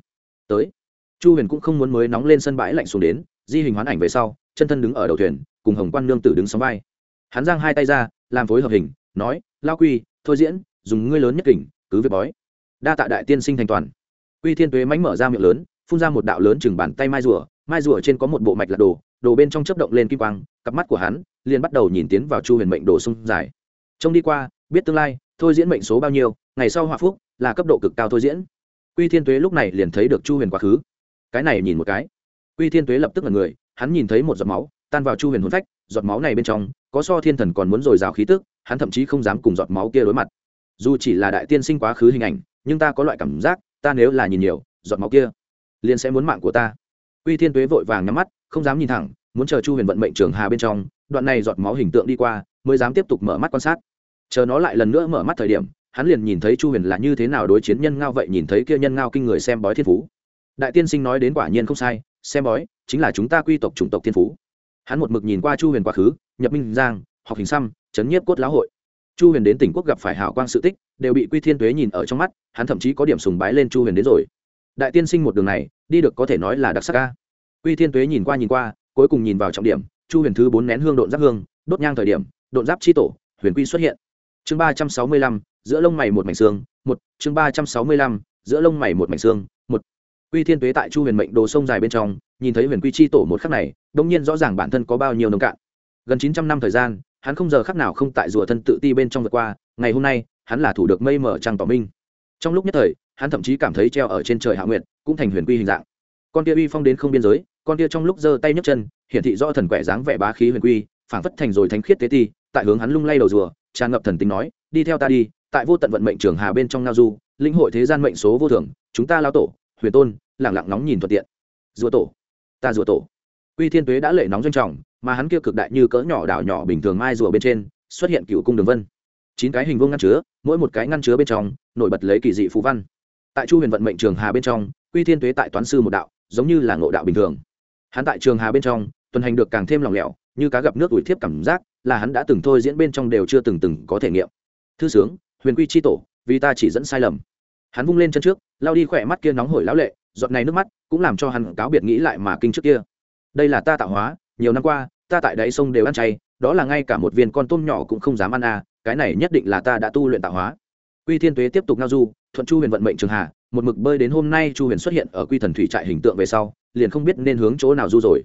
Tới, chu huyền cũng không muốn mới nóng lên sân bãi lạnh xuống đến, di hình hoán ảnh về sau, chân thân đứng ở đầu thuyền, cùng hồng quan nương tử đứng sóng vai. Hắn giang hai tay ra, làm phối hợp hình, nói, lao quy, thôi diễn, dùng ngươi lớn nhất kỉnh cứ việc bói. Đa tạ đại tiên sinh thành toàn. Quy thiên tuế mánh mở ra miệng lớn, phun ra một đạo lớn chừng bàn tay mai rùa mai rùa trên có một bộ mạch là đồ đồ bên trong chớp động lên kim quang, cặp mắt của hắn liền bắt đầu nhìn tiến vào chu huyền mệnh đồ sung dài. Trông đi qua, biết tương lai, thôi diễn mệnh số bao nhiêu, ngày sau hòa phúc là cấp độ cực cao thôi diễn. Quy thiên tuế lúc này liền thấy được chu huyền quá khứ. Cái này nhìn một cái. Quy thiên tuế lập tức là người, hắn nhìn thấy một giọt máu tan vào chu huyền hồn phách, giọt máu này bên trong, có so thiên thần còn muốn dồi dào khí tức, hắn thậm chí không dám cùng giọt máu kia đối mặt. Dù chỉ là đại tiên sinh quá khứ hình ảnh, nhưng ta có loại cảm giác, ta nếu là nhìn nhiều, giọt máu kia liền sẽ muốn mạng của ta. Quy thiên tuế vội vàng nhắm mắt, không dám nhìn thẳng, muốn chờ chu huyền vận mệnh trường hà bên trong, đoạn này giọt máu hình tượng đi qua, mới dám tiếp tục mở mắt quan sát. Chờ nó lại lần nữa mở mắt thời điểm hắn liền nhìn thấy chu huyền là như thế nào đối chiến nhân ngao vậy, nhìn thấy kia nhân ngao kinh người xem bói thiên phú. Đại tiên sinh nói đến quả nhiên không sai, xem bói, chính là chúng ta quy tộc chủng tộc thiên phú. Hắn một mực nhìn qua chu huyền quá khứ, nhập minh giang, học hình xăm, chấn nhiếp cốt lão hội. Chu huyền đến tỉnh quốc gặp phải hảo quang sự tích, đều bị quy thiên tuế nhìn ở trong mắt, hắn thậm chí có điểm sùng bái lên chu huyền đến rồi. Đại tiên sinh một đường này, đi được có thể nói là đặc sắc ca quy thiên tuế nhìn qua nhìn qua, cuối cùng nhìn vào trọng điểm, chu huyền thứ bốn nén hương độn giáp hương, đốt nhang thời điểm, độn giáp chi tổ, huyền quy xuất hiện. Chương ba trăm sáu mươi lăm giữa lông mày một mảnh xương, một, chương ba trăm sáu mươi lăm, giữa lông mày một mảnh xương, một. Quy thiên tuế tại chu huyền mệnh đồ sông dài bên trong, nhìn thấy huyền quy chi tổ một khắc này đông nhiên rõ ràng bản thân có bao nhiêu nông cạn. Gần chín trăm năm thời gian, hắn không giờ khắc nào không tại rùa thân tự ti bên trong vượt qua, ngày hôm nay, hắn là thủ được mây mở trăng tỏ minh. Trong lúc nhất thời, hắn thậm chí cảm thấy treo ở trên trời hạ nguyện cũng thành huyền quy hình dạng. Con kia uy phong đến không biên giới, con kia trong lúc giơ tay nhấc chân, hiển thị do thần quẻ dáng vẻ bá khí huyền quy, phảng phất thành rồi thánh khiết tế ti, tại hướng hắn lung lay đầu rùa, tràn ngập thần tính nói, đi theo ta đi tại vô tận vận mệnh trường hà bên trong ngao du linh hội thế gian mệnh số vô thường, chúng ta lao tổ, huyền tôn lẳng lặng nóng nhìn thuận tiện. Rùa tổ, ta rùa tổ. Uy thiên tuế đã lệ nóng doanh trọng, mà hắn kia cực đại như cỡ nhỏ đảo nhỏ bình thường mai rùa bên trên, xuất hiện cựu cung đường vân. Chín cái hình vuông ngăn chứa, mỗi một cái ngăn chứa bên trong, nổi bật lấy kỳ dị phú văn. Tại chu huyền vận mệnh trường hà bên trong uy thiên tuế tại toán sư một đạo, giống như là ngộ đạo bình thường. Hắn tại trường hà bên trong, tuần hành được càng thêm lòng lẻo, như cá gặp nước ủi thiếp cảm giác, là hắn đã từng thôi diễn bên trong đều chưa từng từng có thể nghiệm. Thư sướng huyền quy c h i tổ, vì ta chỉ dẫn sai lầm. Hắn vung lên chân trước, lao đi khỏe mắt kia nóng hổi lão lệ, giọt này nước mắt cũng làm cho hắn cáo biệt nghĩ lại mà kinh trước kia. Đây là ta tạo hóa, nhiều năm qua, ta tại đáy sông đều ăn chay, đó là ngay cả một viên con tôm nhỏ cũng không dám ăn à cái này nhất định là ta đã tu luyện tạo hóa. Quy thiên tuế tiếp tục ngao du, thuận chu huyền vận mệnh trường hà một mực bơi đến hôm nay chu huyền xuất hiện ở quy thần thủy trại hình tượng về sau, liền không biết nên hướng chỗ nào du rồi.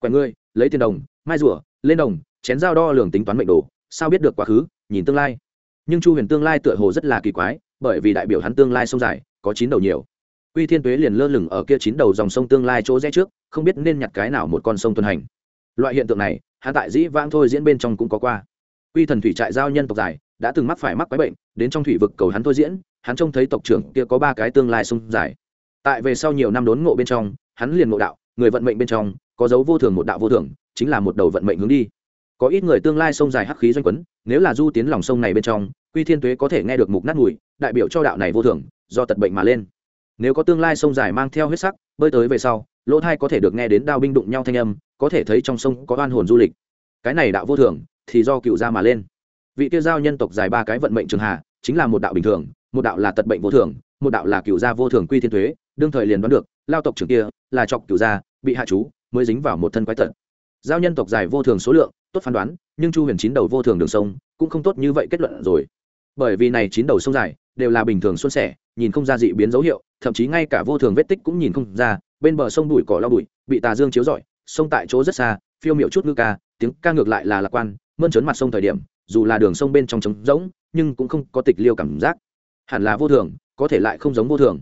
Quẹn ngươi, lấy tiền đồng, mai rùa, lên đồng, chén dao đo lường tính toán mệnh đồ, sao biết được quá khứ, nhìn tương lai nhưng chu huyền tương lai tựa hồ rất là kỳ quái bởi vì đại biểu hắn tương lai sông dài có chín đầu nhiều Quy Thiên Tuế liền lơ lửng ở kia chín đầu dòng sông tương lai chỗ rẽ trước, không biết nên nhặt cái nào một con sông tuần hành. Loại hiện tượng này, hắn tại dĩ vãng thôi diễn bên trong cũng có qua. Quy Thần thủy trại giao nhân tộc dài, đã từng mắc phải mắc quái bệnh, đến trong thủy vực cầu hắn thôi diễn, hắn trông thấy tộc trưởng kia có ba cái tương lai sông dài. Tại về sau nhiều năm đốn ngộ bên trong, hắn liền ngộ đạo, người vận mệnh bên trong, có dấu vô thường một đạo vô thường, chính là một đầu vận mệnh hướng đi. Có ít người tương lai sông dài hắc khí doanh quấn, nếu là du tiến lòng sông này bên trong, Quy Thiên Tuế có thể nghe được mục nát mùi, đại biểu cho đạo này vô thường, do tật bệnh mà lên. Nếu có tương lai sông dài mang theo huyết sắc bơi tới về sau lỗ thai có thể được nghe đến đao binh đụng nhau thanh âm có thể thấy trong sông có oan hồn du lịch. Cái này đạo vô thường thì do cựu gia mà lên. Vị tiêu giao nhân tộc dài ba cái vận mệnh trường hà chính là một đạo bình thường một đạo là tật bệnh vô thường một đạo là cựu gia vô thường quy thiên thuế đương thời liền đoán được lao tộc trưởng kia là chọc cựu gia bị hạ chú mới dính vào một thân quái tật. Giao nhân tộc dài vô thường số lượng tốt phán đoán nhưng chu huyền chín đầu vô thường đường sông cũng không tốt như vậy kết luận rồi. Bởi vì này chín đầu sông dài đều là bình thường xuân sẻ nhìn không ra dị biến dấu hiệu thậm chí ngay cả vô thường vết tích cũng nhìn không ra bên bờ sông bụi cỏ lau bụi bị tà dương chiếu rọi sông tại chỗ rất xa phiêu miệu chút ngư ca tiếng ca ngược lại là lạc quan mơn trớn mặt sông thời điểm dù là đường sông bên trong trống rỗng nhưng cũng không có tịch liêu cảm giác. Hẳn là vô thường có thể lại không giống vô thường.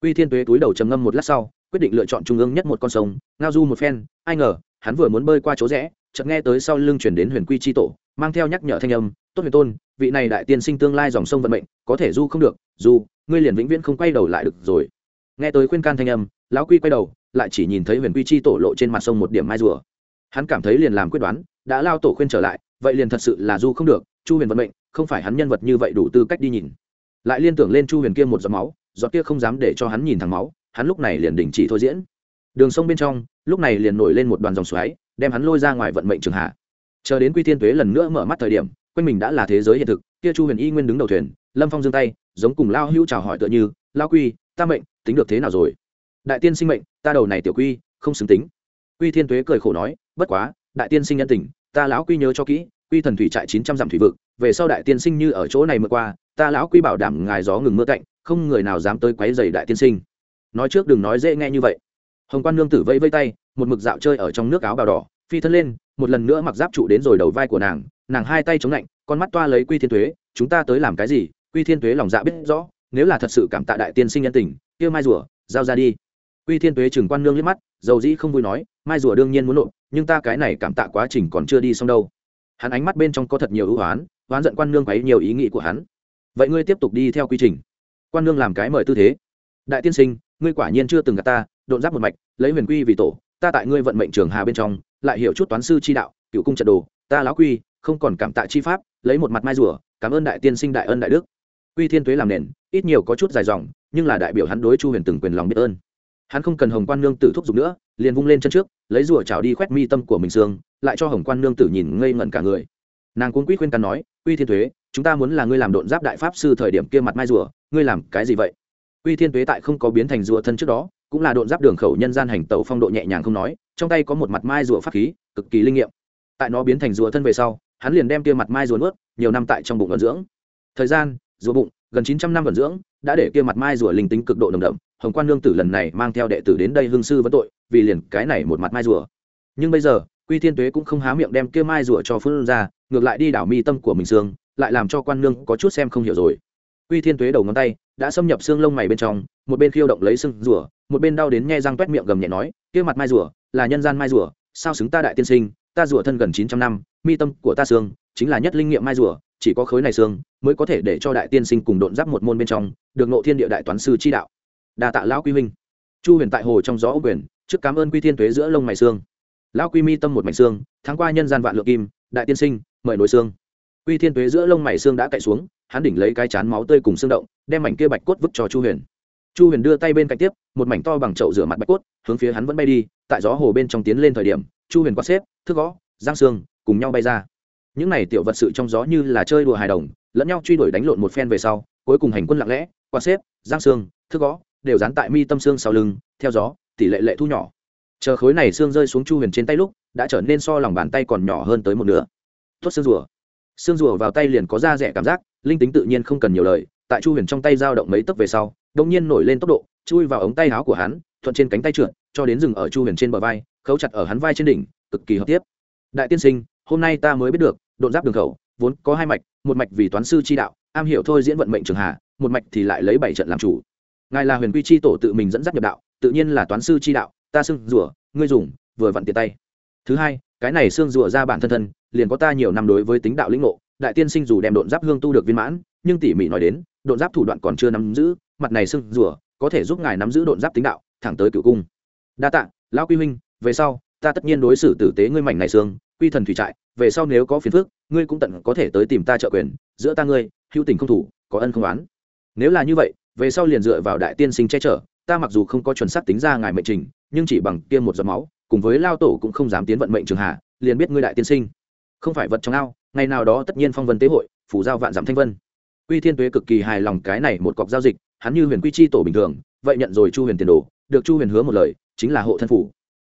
Quy Thiên Tuế túi đầu trầm ngâm một lát sau, quyết định lựa chọn trung ương nhất một con sông, ngao du một phen, ai ngờ, hắn vừa muốn bơi qua chỗ rẽ, chợt nghe tới sau lưng truyền đến Huyền Quy chi tổ, mang theo nhắc nhở thanh âm, "Tốt huyền tôn, vị này đại tiên sinh tương lai dòng sông vận mệnh, có thể du không được, du, ngươi liền vĩnh viễn không quay đầu lại được rồi." nghe tới khuyên can thanh âm lão quy quay đầu lại chỉ nhìn thấy huyền quy chi tổ lộ trên mặt sông một điểm mai rùa. Hắn cảm thấy liền làm quyết đoán đã lao tổ khuyên trở lại vậy liền thật sự là du không được chu huyền vận mệnh không phải hắn nhân vật như vậy đủ tư cách đi nhìn. Lại liên tưởng lên chu huyền kia một giọt máu giọt kia không dám để cho hắn nhìn thẳng máu hắn lúc này liền đình chỉ thôi diễn. Đường sông bên trong lúc này liền nổi lên một đoàn dòng xoáy đem hắn lôi ra ngoài vận mệnh trường hạ. Chờ đến quy thiên tuế lần nữa mở mắt thời điểm, quanh mình đã là thế giới hiện thực, kia chu huyền y nguyên đứng đầu thuyền, lâm phong giương tay, giống cùng lao hữu chào hỏi tựa như, lao quy, ta mệnh, tính được thế nào rồi? Đại tiên sinh mệnh, ta đầu này tiểu quy, không xứng tính. Quy thiên tuế cười khổ nói, bất quá, đại tiên sinh nhân tình, ta lão quy nhớ cho kỹ, quy thần thủy trại chín trăm dặm thủy vực, về sau đại tiên sinh như ở chỗ này mưa qua, ta lão quy bảo đảm ngài gió ngừng mưa cạnh, không người nào dám tới quấy dày đại tiên sinh. Nói trước đừng nói dễ nghe như vậy hồng quan nương tử vẫy vây tay, một mực dạo chơi ở trong nước áo bào đỏ, phi thân lên, một lần nữa mặc giáp trụ đến rồi đầu vai của nàng nàng hai tay chống lạnh, con mắt toa lấy quy thiên tuế, chúng ta tới làm cái gì? Quy thiên tuế lòng dạ biết rõ, nếu là thật sự cảm tạ đại tiên sinh nhân tình, kia mai rùa, giao ra đi. Quy thiên tuế chừng quan nương liếc mắt, dầu dĩ không vui nói, mai rùa đương nhiên muốn nộp, nhưng ta cái này cảm tạ quá trình còn chưa đi xong đâu. Hắn ánh mắt bên trong có thật nhiều ưu hoán hoán giận quan nương quấy nhiều ý nghĩ của hắn. Vậy ngươi tiếp tục đi theo quy trình. Quan nương làm cái mời tư thế. Đại tiên sinh, ngươi quả nhiên chưa từng gặp ta độn giáp một mạch, lấy huyền quy vì tổ, ta tại ngươi vận mệnh trường hà bên trong, lại hiểu chút toán sư chi đạo cựu cung trận đồ, ta lão quy, không còn cảm tạ chi pháp, lấy một mặt mai rùa, cảm ơn đại tiên sinh đại ân đại đức. Quy thiên tuế làm nền, ít nhiều có chút dài dòng, nhưng là đại biểu hắn đối chu huyền từng quyền lòng biết ơn. Hắn không cần hồng quan nương tử thúc giục nữa, liền vung lên chân trước, lấy rùa chảo đi khoét mi tâm của mình xương, lại cho hồng quan nương tử nhìn ngây ngẩn cả người. Nàng cuốn quýt khuyên can nói uy thiên thuế chúng ta muốn là ngươi làm độn giáp đại pháp sư thời điểm kia mặt mai rùa, ngươi làm cái gì vậy? Uy thiên thuế tại không có biến thành rùa thân trước đó cũng là độn giáp đường khẩu nhân gian hành tẩu phong độ nhẹ nhàng không nói, trong tay có một mặt mai rùa pháp khí, cực kỳ linh nghiệm. Tại nó biến thành rùa thân về sau, hắn liền đem kia mặt mai rùa nuốt, nhiều năm tại trong bụng vận dưỡng. Thời gian, rùa bụng, gần chín trăm năm vận dưỡng, đã để kia mặt mai rùa linh tính cực độ nồng đậm. Hồng quan lương tử lần này mang theo đệ tử đến đây hương sư vấn tội, vì liền cái này một mặt mai rùa. Nhưng bây giờ, quy thiên tuế cũng không há miệng đem kia mai rùa cho phương ra, ngược lại đi đảo mi tâm của mình sương lại làm cho quan lương có chút xem không hiểu rồi quy thiên tuế đầu ngón tay đã xâm nhập xương lông mày bên trong, một bên khiêu động lấy xương rùa, một bên đau đến nghe răng toét miệng gầm nhẹ nói, kia mặt mai rùa, là nhân gian mai rùa, sao xứng ta đại tiên sinh, ta rùa thân gần chín trăm năm, mi tâm của ta xương chính là nhất linh nghiệm mai rùa, chỉ có khối này xương mới có thể để cho đại tiên sinh cùng độn giáp một môn bên trong, được nộ thiên địa đại toán sư chi đạo. Đa tạ lão quy minh. Chu huyền tại hồ trong gió quyền, trước cảm ơn quy thiên tuế giữa lông mày xương. Lão quy mi tâm một mảnh xương tháng qua nhân gian vạn lượng kim, đại tiên sinh, mời nối xương. Quy thiên tuế giữa lông mày xương đã cậy xuống hắn đỉnh lấy cái chán máu tươi cùng xương động, đem mảnh kia bạch cốt vứt cho chu huyền. Chu huyền đưa tay bên cạnh tiếp, một mảnh to bằng chậu rửa mặt bạch cốt, hướng phía hắn vẫn bay đi, tại gió hồ bên trong tiến lên thời điểm, chu huyền quát xếp, thức gõ, giang xương cùng nhau bay ra. Những này tiểu vật sự trong gió như là chơi đùa hài đồng, lẫn nhau truy đuổi đánh lộn một phen về sau, cuối cùng hành quân lặng lẽ quát xếp, giang xương thức gõ, đều dán tại mi tâm xương sau lưng, theo gió, tỷ lệ lệ thu nhỏ. Chờ khối này xương rơi xuống chu huyền trên tay lúc, đã trở nên so lòng bàn tay còn nhỏ hơn tới một nửa. Tuốt xương rùa. Xương rùa vào tay liền có da rẻ cảm giác linh tính tự nhiên không cần nhiều lời, tại chu huyền trong tay dao động mấy tấc về sau đông nhiên nổi lên tốc độ, chui vào ống tay áo của hắn, thuận trên cánh tay trượt, cho đến rừng ở chu huyền trên bờ vai, khấu chặt ở hắn vai trên đỉnh, cực kỳ hợp tiếp. Đại tiên sinh, hôm nay ta mới biết được, độn giáp đường khẩu, vốn có hai mạch, một mạch vì toán sư chi đạo, am hiểu thôi diễn vận mệnh trường hạ một mạch thì lại lấy bảy trận làm chủ. Ngài là huyền quy chi tổ tự mình dẫn dắt nhập đạo, tự nhiên là toán sư chi đạo, ta xưng rủa ngươi dùng, vừa vặn tiện tay. Thứ hai, cái này xương rủa ra bản thân thân, liền có ta nhiều năm đối với tính đạo lĩnh ngộ đại tiên sinh dù đem độn giáp hương tu được viên mãn nhưng tỉ mỉ nói đến độn giáp thủ đoạn còn chưa nắm giữ mặt này sưng rùa, có thể giúp ngài nắm giữ độn giáp tính đạo thẳng tới cựu cung. Đa tạ lão quy huynh về sau ta tất nhiên đối xử tử tế ngươi mảnh này xương quy thần thủy trại về sau nếu có phiền phức ngươi cũng tận có thể tới tìm ta trợ quyền giữa ta ngươi hữu tình không thủ có ân không oán. Nếu là như vậy về sau liền dựa vào đại tiên sinh che chở ta mặc dù không có chuẩn xác tính ra ngài mệnh trình nhưng chỉ bằng kia một giọt máu cùng với lao tổ cũng không dám tiến vận mệnh trường hạ liền biết ngươi đại tiên sinh. Không phải vật trong ao ngày nào đó tất nhiên phong vân tế hội, phủ giao vạn giảm thanh vân. Quy thiên tuế cực kỳ hài lòng cái này một cọc giao dịch, hắn như huyền quy chi tổ bình thường, vậy nhận rồi chu huyền tiền đồ, được chu huyền hứa một lời, chính là hộ thân phủ.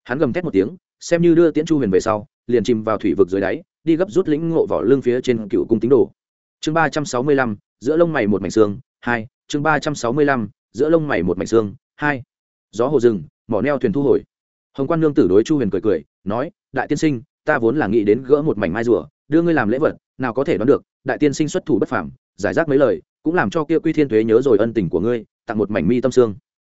Hắn gầm thét một tiếng, xem như đưa tiễn chu huyền về sau, liền chìm vào thủy vực dưới đáy, đi gấp rút lĩnh ngộ vỏ lưng phía trên cựu cung tín đồ. Chương ba trăm sáu mươi lăm, giữa lông mày một mảnh xương, hai, chương ba trăm sáu mươi lăm, giữa lông mày một mảnh xương, hai. Gió hồ rừng, mỏ neo thuyền thu hồi. Hồng quan nương tử đối chu huyền cười cười, nói, đại tiên sinh, ta vốn là nghĩ đến gỡ một mảnh mai rùa đưa ngươi làm lễ vật, nào có thể đoán được, đại tiên sinh xuất thủ bất phàm, giải rác mấy lời, cũng làm cho kia quy thiên thuế nhớ rồi ân tình của ngươi, tặng một mảnh mi tâm xương.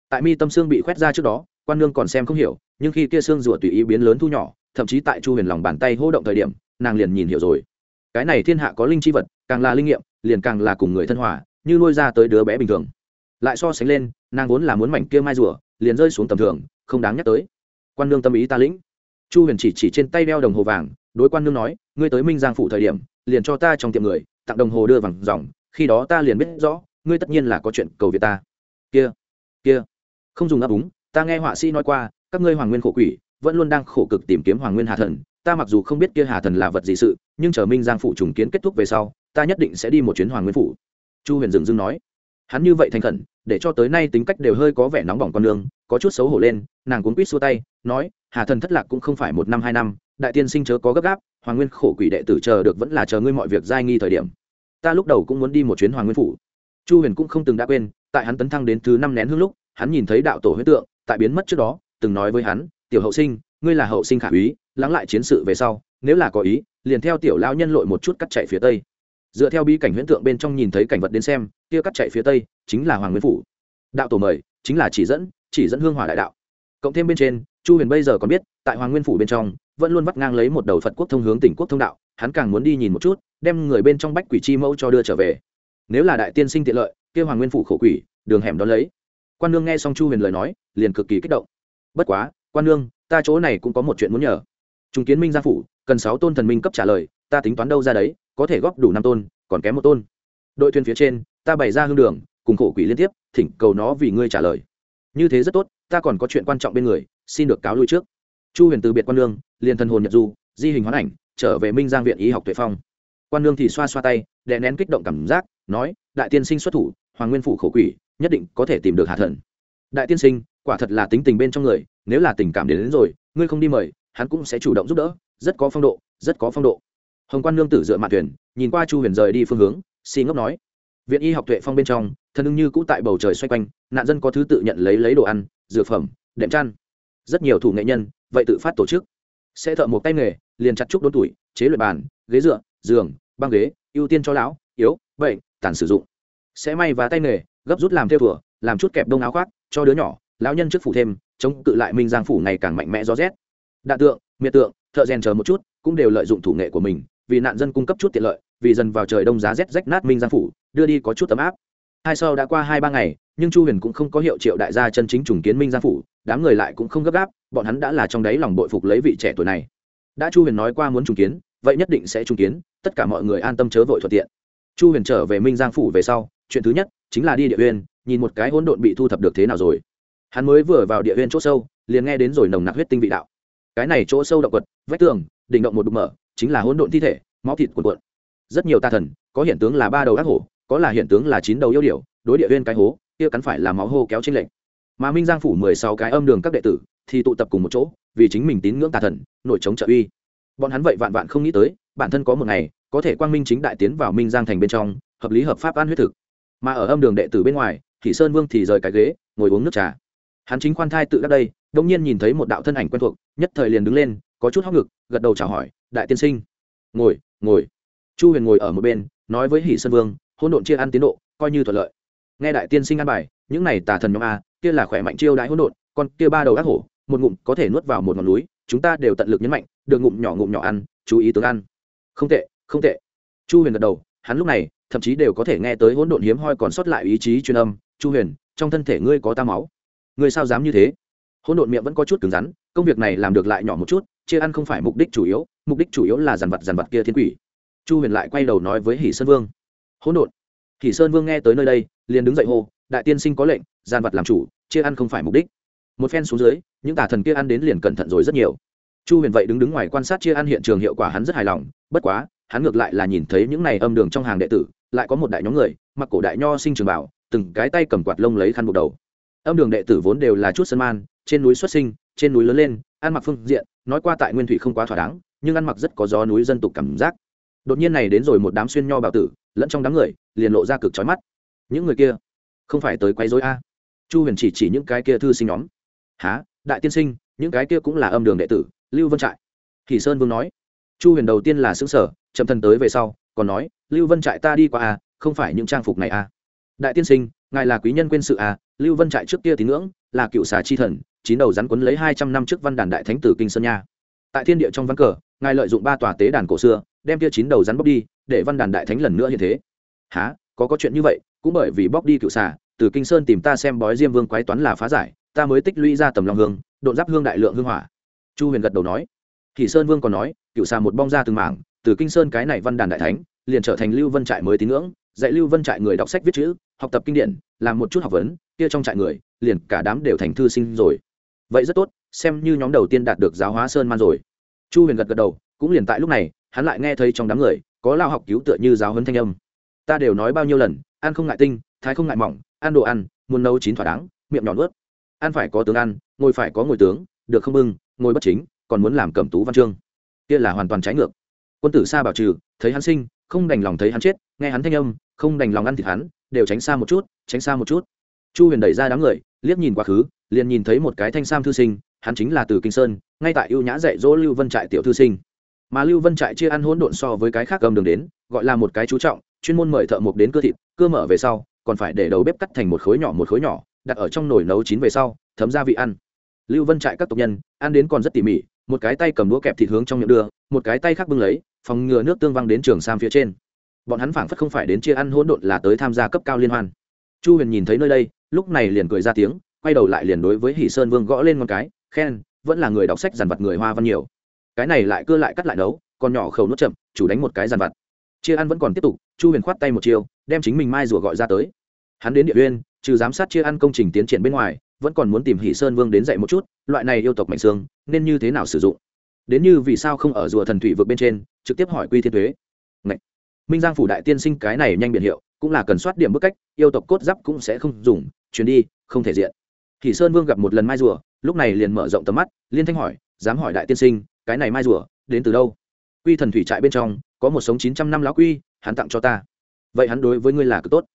Tại mi tâm xương bị khoét ra trước đó, quan nương còn xem không hiểu, nhưng khi kia xương rùa tùy ý biến lớn thu nhỏ, thậm chí tại chu huyền lòng bàn tay hô động thời điểm, nàng liền nhìn hiểu rồi. Cái này thiên hạ có linh chi vật, càng là linh nghiệm, liền càng là cùng người thân hòa, như nuôi ra tới đứa bé bình thường. Lại so sánh lên, nàng vốn là muốn mảnh kia mai rùa, liền rơi xuống tầm thường, không đáng nhắc tới. Quan nương tâm ý ta lĩnh. Chu huyền chỉ chỉ trên tay đeo đồng hồ vàng đối quan nương nói, ngươi tới minh giang phủ thời điểm, liền cho ta trong tiệm người, tặng đồng hồ đưa vàng dòng, khi đó ta liền biết rõ, ngươi tất nhiên là có chuyện cầu việt ta. Kia kia. Không dùng ấp úng ta nghe họa sĩ nói qua, các ngươi hoàng nguyên khổ quỷ, vẫn luôn đang khổ cực tìm kiếm hoàng nguyên hà thần, ta mặc dù không biết kia hà thần là vật gì sự, nhưng chờ minh giang phủ trùng kiến kết thúc về sau, ta nhất định sẽ đi một chuyến hoàng nguyên phủ. Chu huyền dừng dưng nói. Hắn như vậy thành khẩn, để cho tới nay tính cách đều hơi có vẻ nóng bỏng con đường có chút xấu hổ lên, nàng cuốn quýt xua tay, nói, hà thần thất lạc cũng không phải một năm hai năm đại tiên sinh chớ có gấp gáp, hoàng nguyên khổ quỷ đệ tử chờ được vẫn là chờ ngươi mọi việc giai nghi thời điểm. Ta lúc đầu cũng muốn đi một chuyến hoàng nguyên phủ. Chu huyền cũng không từng đã quên, tại hắn tấn thăng đến thứ năm nén hương lúc, hắn nhìn thấy đạo tổ huyết tượng, tại biến mất trước đó, từng nói với hắn, tiểu hậu sinh, ngươi là hậu sinh khả úy, lắng lại chiến sự về sau, nếu là có ý, liền theo tiểu lao nhân lội một chút cắt chạy phía tây. Dựa theo bi cảnh huyễn tượng bên trong nhìn thấy cảnh vật đến xem, kia cắt chạy phía tây chính là hoàng nguyên phủ. Đạo tổ mời, chính là chỉ dẫn chỉ dẫn hương hỏa đại đạo. Cộng thêm bên trên, chu huyền bây giờ còn biết, tại hoàng nguyên phủ bên trong vẫn luôn vắt ngang lấy một đầu phật quốc thông hướng tỉnh quốc thông đạo, hắn càng muốn đi nhìn một chút, đem người bên trong bách quỷ chi mẫu cho đưa trở về. Nếu là đại tiên sinh tiện lợi kêu hoàng nguyên phủ khổ quỷ, đường hẻm đó lấy. Quan nương nghe xong chu huyền lời nói, liền cực kỳ kích động. Bất quá, quan nương, ta chỗ này cũng có một chuyện muốn nhờ. Trung kiến minh gia phủ, cần sáu tôn thần minh cấp trả lời, ta tính toán đâu ra đấy, có thể góp đủ năm tôn, còn kém một tôn. Đội thuyền phía trên, ta bày ra hương đường, cùng khổ quỷ liên tiếp, thỉnh cầu nó vì ngươi trả lời. Như thế rất tốt, ta còn có chuyện quan trọng bên người, xin được cáo lui trước. Chu huyền từ biệt quan lương liền thần hồn nhật du di hình hoán ảnh trở về minh giang viện y học tuệ phong. Quan lương thì xoa xoa tay đè nén kích động cảm giác nói đại tiên sinh xuất thủ hoàng nguyên phủ khổ quỷ nhất định có thể tìm được hạ thần. Đại tiên sinh quả thật là tính tình bên trong người nếu là tình cảm đến, đến rồi ngươi không đi mời hắn cũng sẽ chủ động giúp đỡ rất có phong độ rất có phong độ. Hồng quan nương tử dựa mạn thuyền nhìn qua chu huyền rời đi phương hướng xi ngốc nói viện y học tuệ phong bên trong thần ưng như cũ tại bầu trời xoay quanh nạn dân có thứ tự nhận lấy lấy đồ ăn dược phẩm đệm chăn rất nhiều thủ nghệ nhân vậy tự phát tổ chức sẽ thợ một tay nghề, liền chặt trúc đốn tuổi, chế luyện bàn, ghế dựa, giường, băng ghế, ưu tiên cho lão, yếu, bệnh, tàn sử dụng. Sẽ may và tay nghề, gấp rút làm theo thùa làm chút kẹp đông áo khoác, cho đứa nhỏ, lão nhân trước phủ thêm, chống cự lại minh giang phủ ngày càng mạnh mẽ gió rét. Đạn tượng, miệt tượng, thợ rèn chờ một chút, cũng đều lợi dụng thủ nghệ của mình, vì nạn dân cung cấp chút tiện lợi, vì dần vào trời đông giá rét rách nát minh giang phủ, đưa đi có chút ấm áp. Hai sau đã qua hai ba ngày, nhưng chu huyền cũng không có hiệu triệu đại gia chân chính trùng kiến minh giang phủ, đám người lại cũng không gấp gáp bọn hắn đã là trong đáy lòng bội phục lấy vị trẻ tuổi này. Đã chu huyền nói qua muốn trùng kiến, vậy nhất định sẽ trùng kiến, tất cả mọi người an tâm chớ vội thuận tiện. Chu huyền trở về minh giang phủ về sau, chuyện thứ nhất chính là đi địa huyên nhìn một cái hỗn độn bị thu thập được thế nào rồi. Hắn mới vừa vào địa huyên chỗ sâu, liền nghe đến rồi nồng nặc huyết tinh vị đạo. Cái này chỗ sâu động quật, vách tường, đỉnh động một đục mở, chính là hỗn độn thi thể, máu thịt cuộn cuộn. Rất nhiều tà thần, có hiện tướng là ba đầu ác hổ, có là hiện tướng là chín đầu yêu điểu, đối địa huyên cái hố, kia cắn phải là máu hô kéo trên lệnh mà minh giang phủ mười sáu cái âm đường các đệ tử thì tụ tập cùng một chỗ, vì chính mình tín ngưỡng tà thần, nổi chống trợ uy. Bọn hắn vậy vạn vạn không nghĩ tới, bản thân có một ngày, có thể quang minh chính đại tiến vào minh giang thành bên trong, hợp lý hợp pháp an huyết thực. Mà ở âm đường đệ tử bên ngoài, thì sơn vương thì rời cái ghế, ngồi uống nước trà. Hắn chính khoan thai tự đắc đây, đông nhiên nhìn thấy một đạo thân ảnh quen thuộc, nhất thời liền đứng lên, có chút hóc ngực, gật đầu chào hỏi, đại tiên sinh. Ngồi ngồi. Chu huyền ngồi ở một bên, nói với hỷ sơn vương hôn độn chia ăn tiến độ, coi như thuận lợi. Nghe đại tiên sinh ăn bài, những này tà thần nhóm a, kia là khỏe mạnh chiêu đãi hỗn độn còn kia ba đầu ác hổ một ngụm có thể nuốt vào một ngọn núi, chúng ta đều tận lực nhấn mạnh, được ngụm nhỏ ngụm nhỏ ăn, chú ý tướng ăn. Không tệ không tệ. Chu huyền gật đầu, hắn lúc này, thậm chí đều có thể nghe tới hỗn độn hiếm hoi còn sót lại ý chí truyền âm. Chu huyền, trong thân thể ngươi có ta máu. Ngươi sao dám như thế? Hỗn độn miệng vẫn có chút cứng rắn, công việc này làm được lại nhỏ một chút, chia ăn không phải mục đích chủ yếu, mục đích chủ yếu là dàn vật dàn vật kia thiên quỷ. Chu huyền lại quay đầu nói với hỷ sơn vương. Hỗn độn. Hỷ sơn vương nghe tới nơi đây, liền đứng dậy hô, đại tiên sinh có lệnh dàn vật làm chủ, chia ăn không phải mục đích một phen xuống dưới, những tà thần kia ăn đến liền cẩn thận rồi rất nhiều. Chu huyền vậy đứng đứng ngoài quan sát chia ăn hiện trường hiệu quả hắn rất hài lòng, bất quá, hắn ngược lại là nhìn thấy những này âm đường trong hàng đệ tử, lại có một đại nhóm người, mặc cổ đại nho sinh trường bảo, từng cái tay cầm quạt lông lấy khăn buộc đầu. Âm đường đệ tử vốn đều là chút sân man, trên núi xuất sinh, trên núi lớn lên, ăn mặc phương diện, nói qua tại nguyên thủy không quá thỏa đáng, nhưng ăn mặc rất có gió núi dân tục cảm giác. Đột nhiên này đến rồi một đám xuyên nho bảo tử, lẫn trong đám người, liền lộ ra cực trói mắt. Những người kia, không phải tới quấy rối a? Chu huyền chỉ chỉ những cái kia thư sinh nhóm há đại tiên sinh những cái kia cũng là âm đường đệ tử lưu vân trại kỳ sơn vương nói chu huyền đầu tiên là xứng sở chậm thân tới về sau còn nói lưu vân trại ta đi qua à, không phải những trang phục này à? đại tiên sinh ngài là quý nhân quên sự à? lưu vân trại trước kia tín ngưỡng là cựu xà chi thần chín đầu rắn quấn lấy hai trăm năm trước văn đàn đại thánh tử kinh sơn nha tại thiên địa trong văn cờ ngài lợi dụng ba tòa tế đàn cổ xưa đem kia chín đầu rắn bóc đi để văn đàn đại thánh lần nữa như thế há có có chuyện như vậy cũng bởi vì bóc đi cựu xà từ kinh sơn tìm ta xem bói diêm vương quái toán là phá giải ta mới tích lũy ra tầm lòng hương, độn giáp hương đại lượng hương hỏa. Chu huyền gật đầu nói. Thì sơn vương còn nói cựu xà một bong ra từng mảng, từ kinh sơn cái này văn đàn đại thánh, liền trở thành lưu vân trại mới tín ngưỡng, dạy lưu vân trại người đọc sách viết chữ, học tập kinh điển, làm một chút học vấn, kia trong trại người, liền cả đám đều thành thư sinh rồi. Vậy rất tốt, xem như nhóm đầu tiên đạt được giáo hóa sơn man rồi. Chu huyền gật gật đầu, cũng liền tại lúc này, hắn lại nghe thấy trong đám người, có lao học cứu tựa như giáo huấn thanh âm. Ta đều nói bao nhiêu lần, ăn không ngại tinh, thái không ngại mỏng, ăn đồ ăn, muốn nấu chín thỏa đáng, miệng nhỏ nuốt ăn phải có tướng ăn, ngồi phải có ngồi tướng, được không bưng, ngồi bất chính, còn muốn làm cẩm tú văn chương. Kia là hoàn toàn trái ngược. Quân tử xa bảo trừ, thấy hắn sinh, không đành lòng thấy hắn chết, nghe hắn thanh âm, không đành lòng ăn thịt hắn, đều tránh xa một chút, tránh xa một chút. Chu huyền đẩy ra đám người, liếc nhìn quá khứ, liền nhìn thấy một cái thanh sam thư sinh, hắn chính là từ kinh sơn, ngay tại ưu nhã dạy dỗ lưu vân trại tiểu thư sinh. Mà lưu vân trại chia ăn hỗn độn so với cái khác cầm đường đến, gọi là một cái chú trọng, chuyên môn mời thợ mộc đến cơ thịt cơ mở về sau, còn phải để đầu bếp cắt thành một khối nhỏ một khối nhỏ đặt ở trong nồi nấu chín về sau, thấm gia vị ăn. Lưu vân trại các tộc nhân, ăn đến còn rất tỉ mỉ, một cái tay cầm đũa kẹp thịt hướng trong miệng đưa, một cái tay khác bưng lấy, phòng ngừa nước tương văng đến trường sam phía trên. Bọn hắn phảng phất không phải đến chia ăn hỗn độn là tới tham gia cấp cao liên hoan. Chu huyền nhìn thấy nơi đây, lúc này liền cười ra tiếng, quay đầu lại liền đối với hỷ sơn vương gõ lên một cái, khen, vẫn là người đọc sách dàn vật người hoa văn nhiều. Cái này lại cưa lại cắt lại nấu, còn nhỏ khẩu nuốt chậm, chủ đánh một cái dàn vật chia ăn vẫn còn tiếp tục, chu huyền khoát tay một chiều, đem chính mình mai rùa gọi ra tới. Hắn đến địa uyên trừ giám sát chia ăn công trình tiến triển bên ngoài, vẫn còn muốn tìm hỷ sơn vương đến dạy một chút, loại này yêu tộc mạnh xương, nên như thế nào sử dụng? Đến như vì sao không ở rùa thần thủy vượt bên trên, trực tiếp hỏi quy thiên thuế. Ngậy. minh giang phủ đại tiên sinh cái này nhanh biện hiệu, cũng là cần soát điểm bức cách, yêu tộc cốt giáp cũng sẽ không dùng chuyến đi, không thể diện. Hỷ sơn vương gặp một lần mai rùa, lúc này liền mở rộng tầm mắt, liên thanh hỏi, dám hỏi đại tiên sinh, cái này mai rùa, đến từ đâu? Quy thần thủy trại bên trong, có một sống chín trăm năm lá quy, hắn tặng cho ta. Vậy hắn đối với ngươi là cực tốt.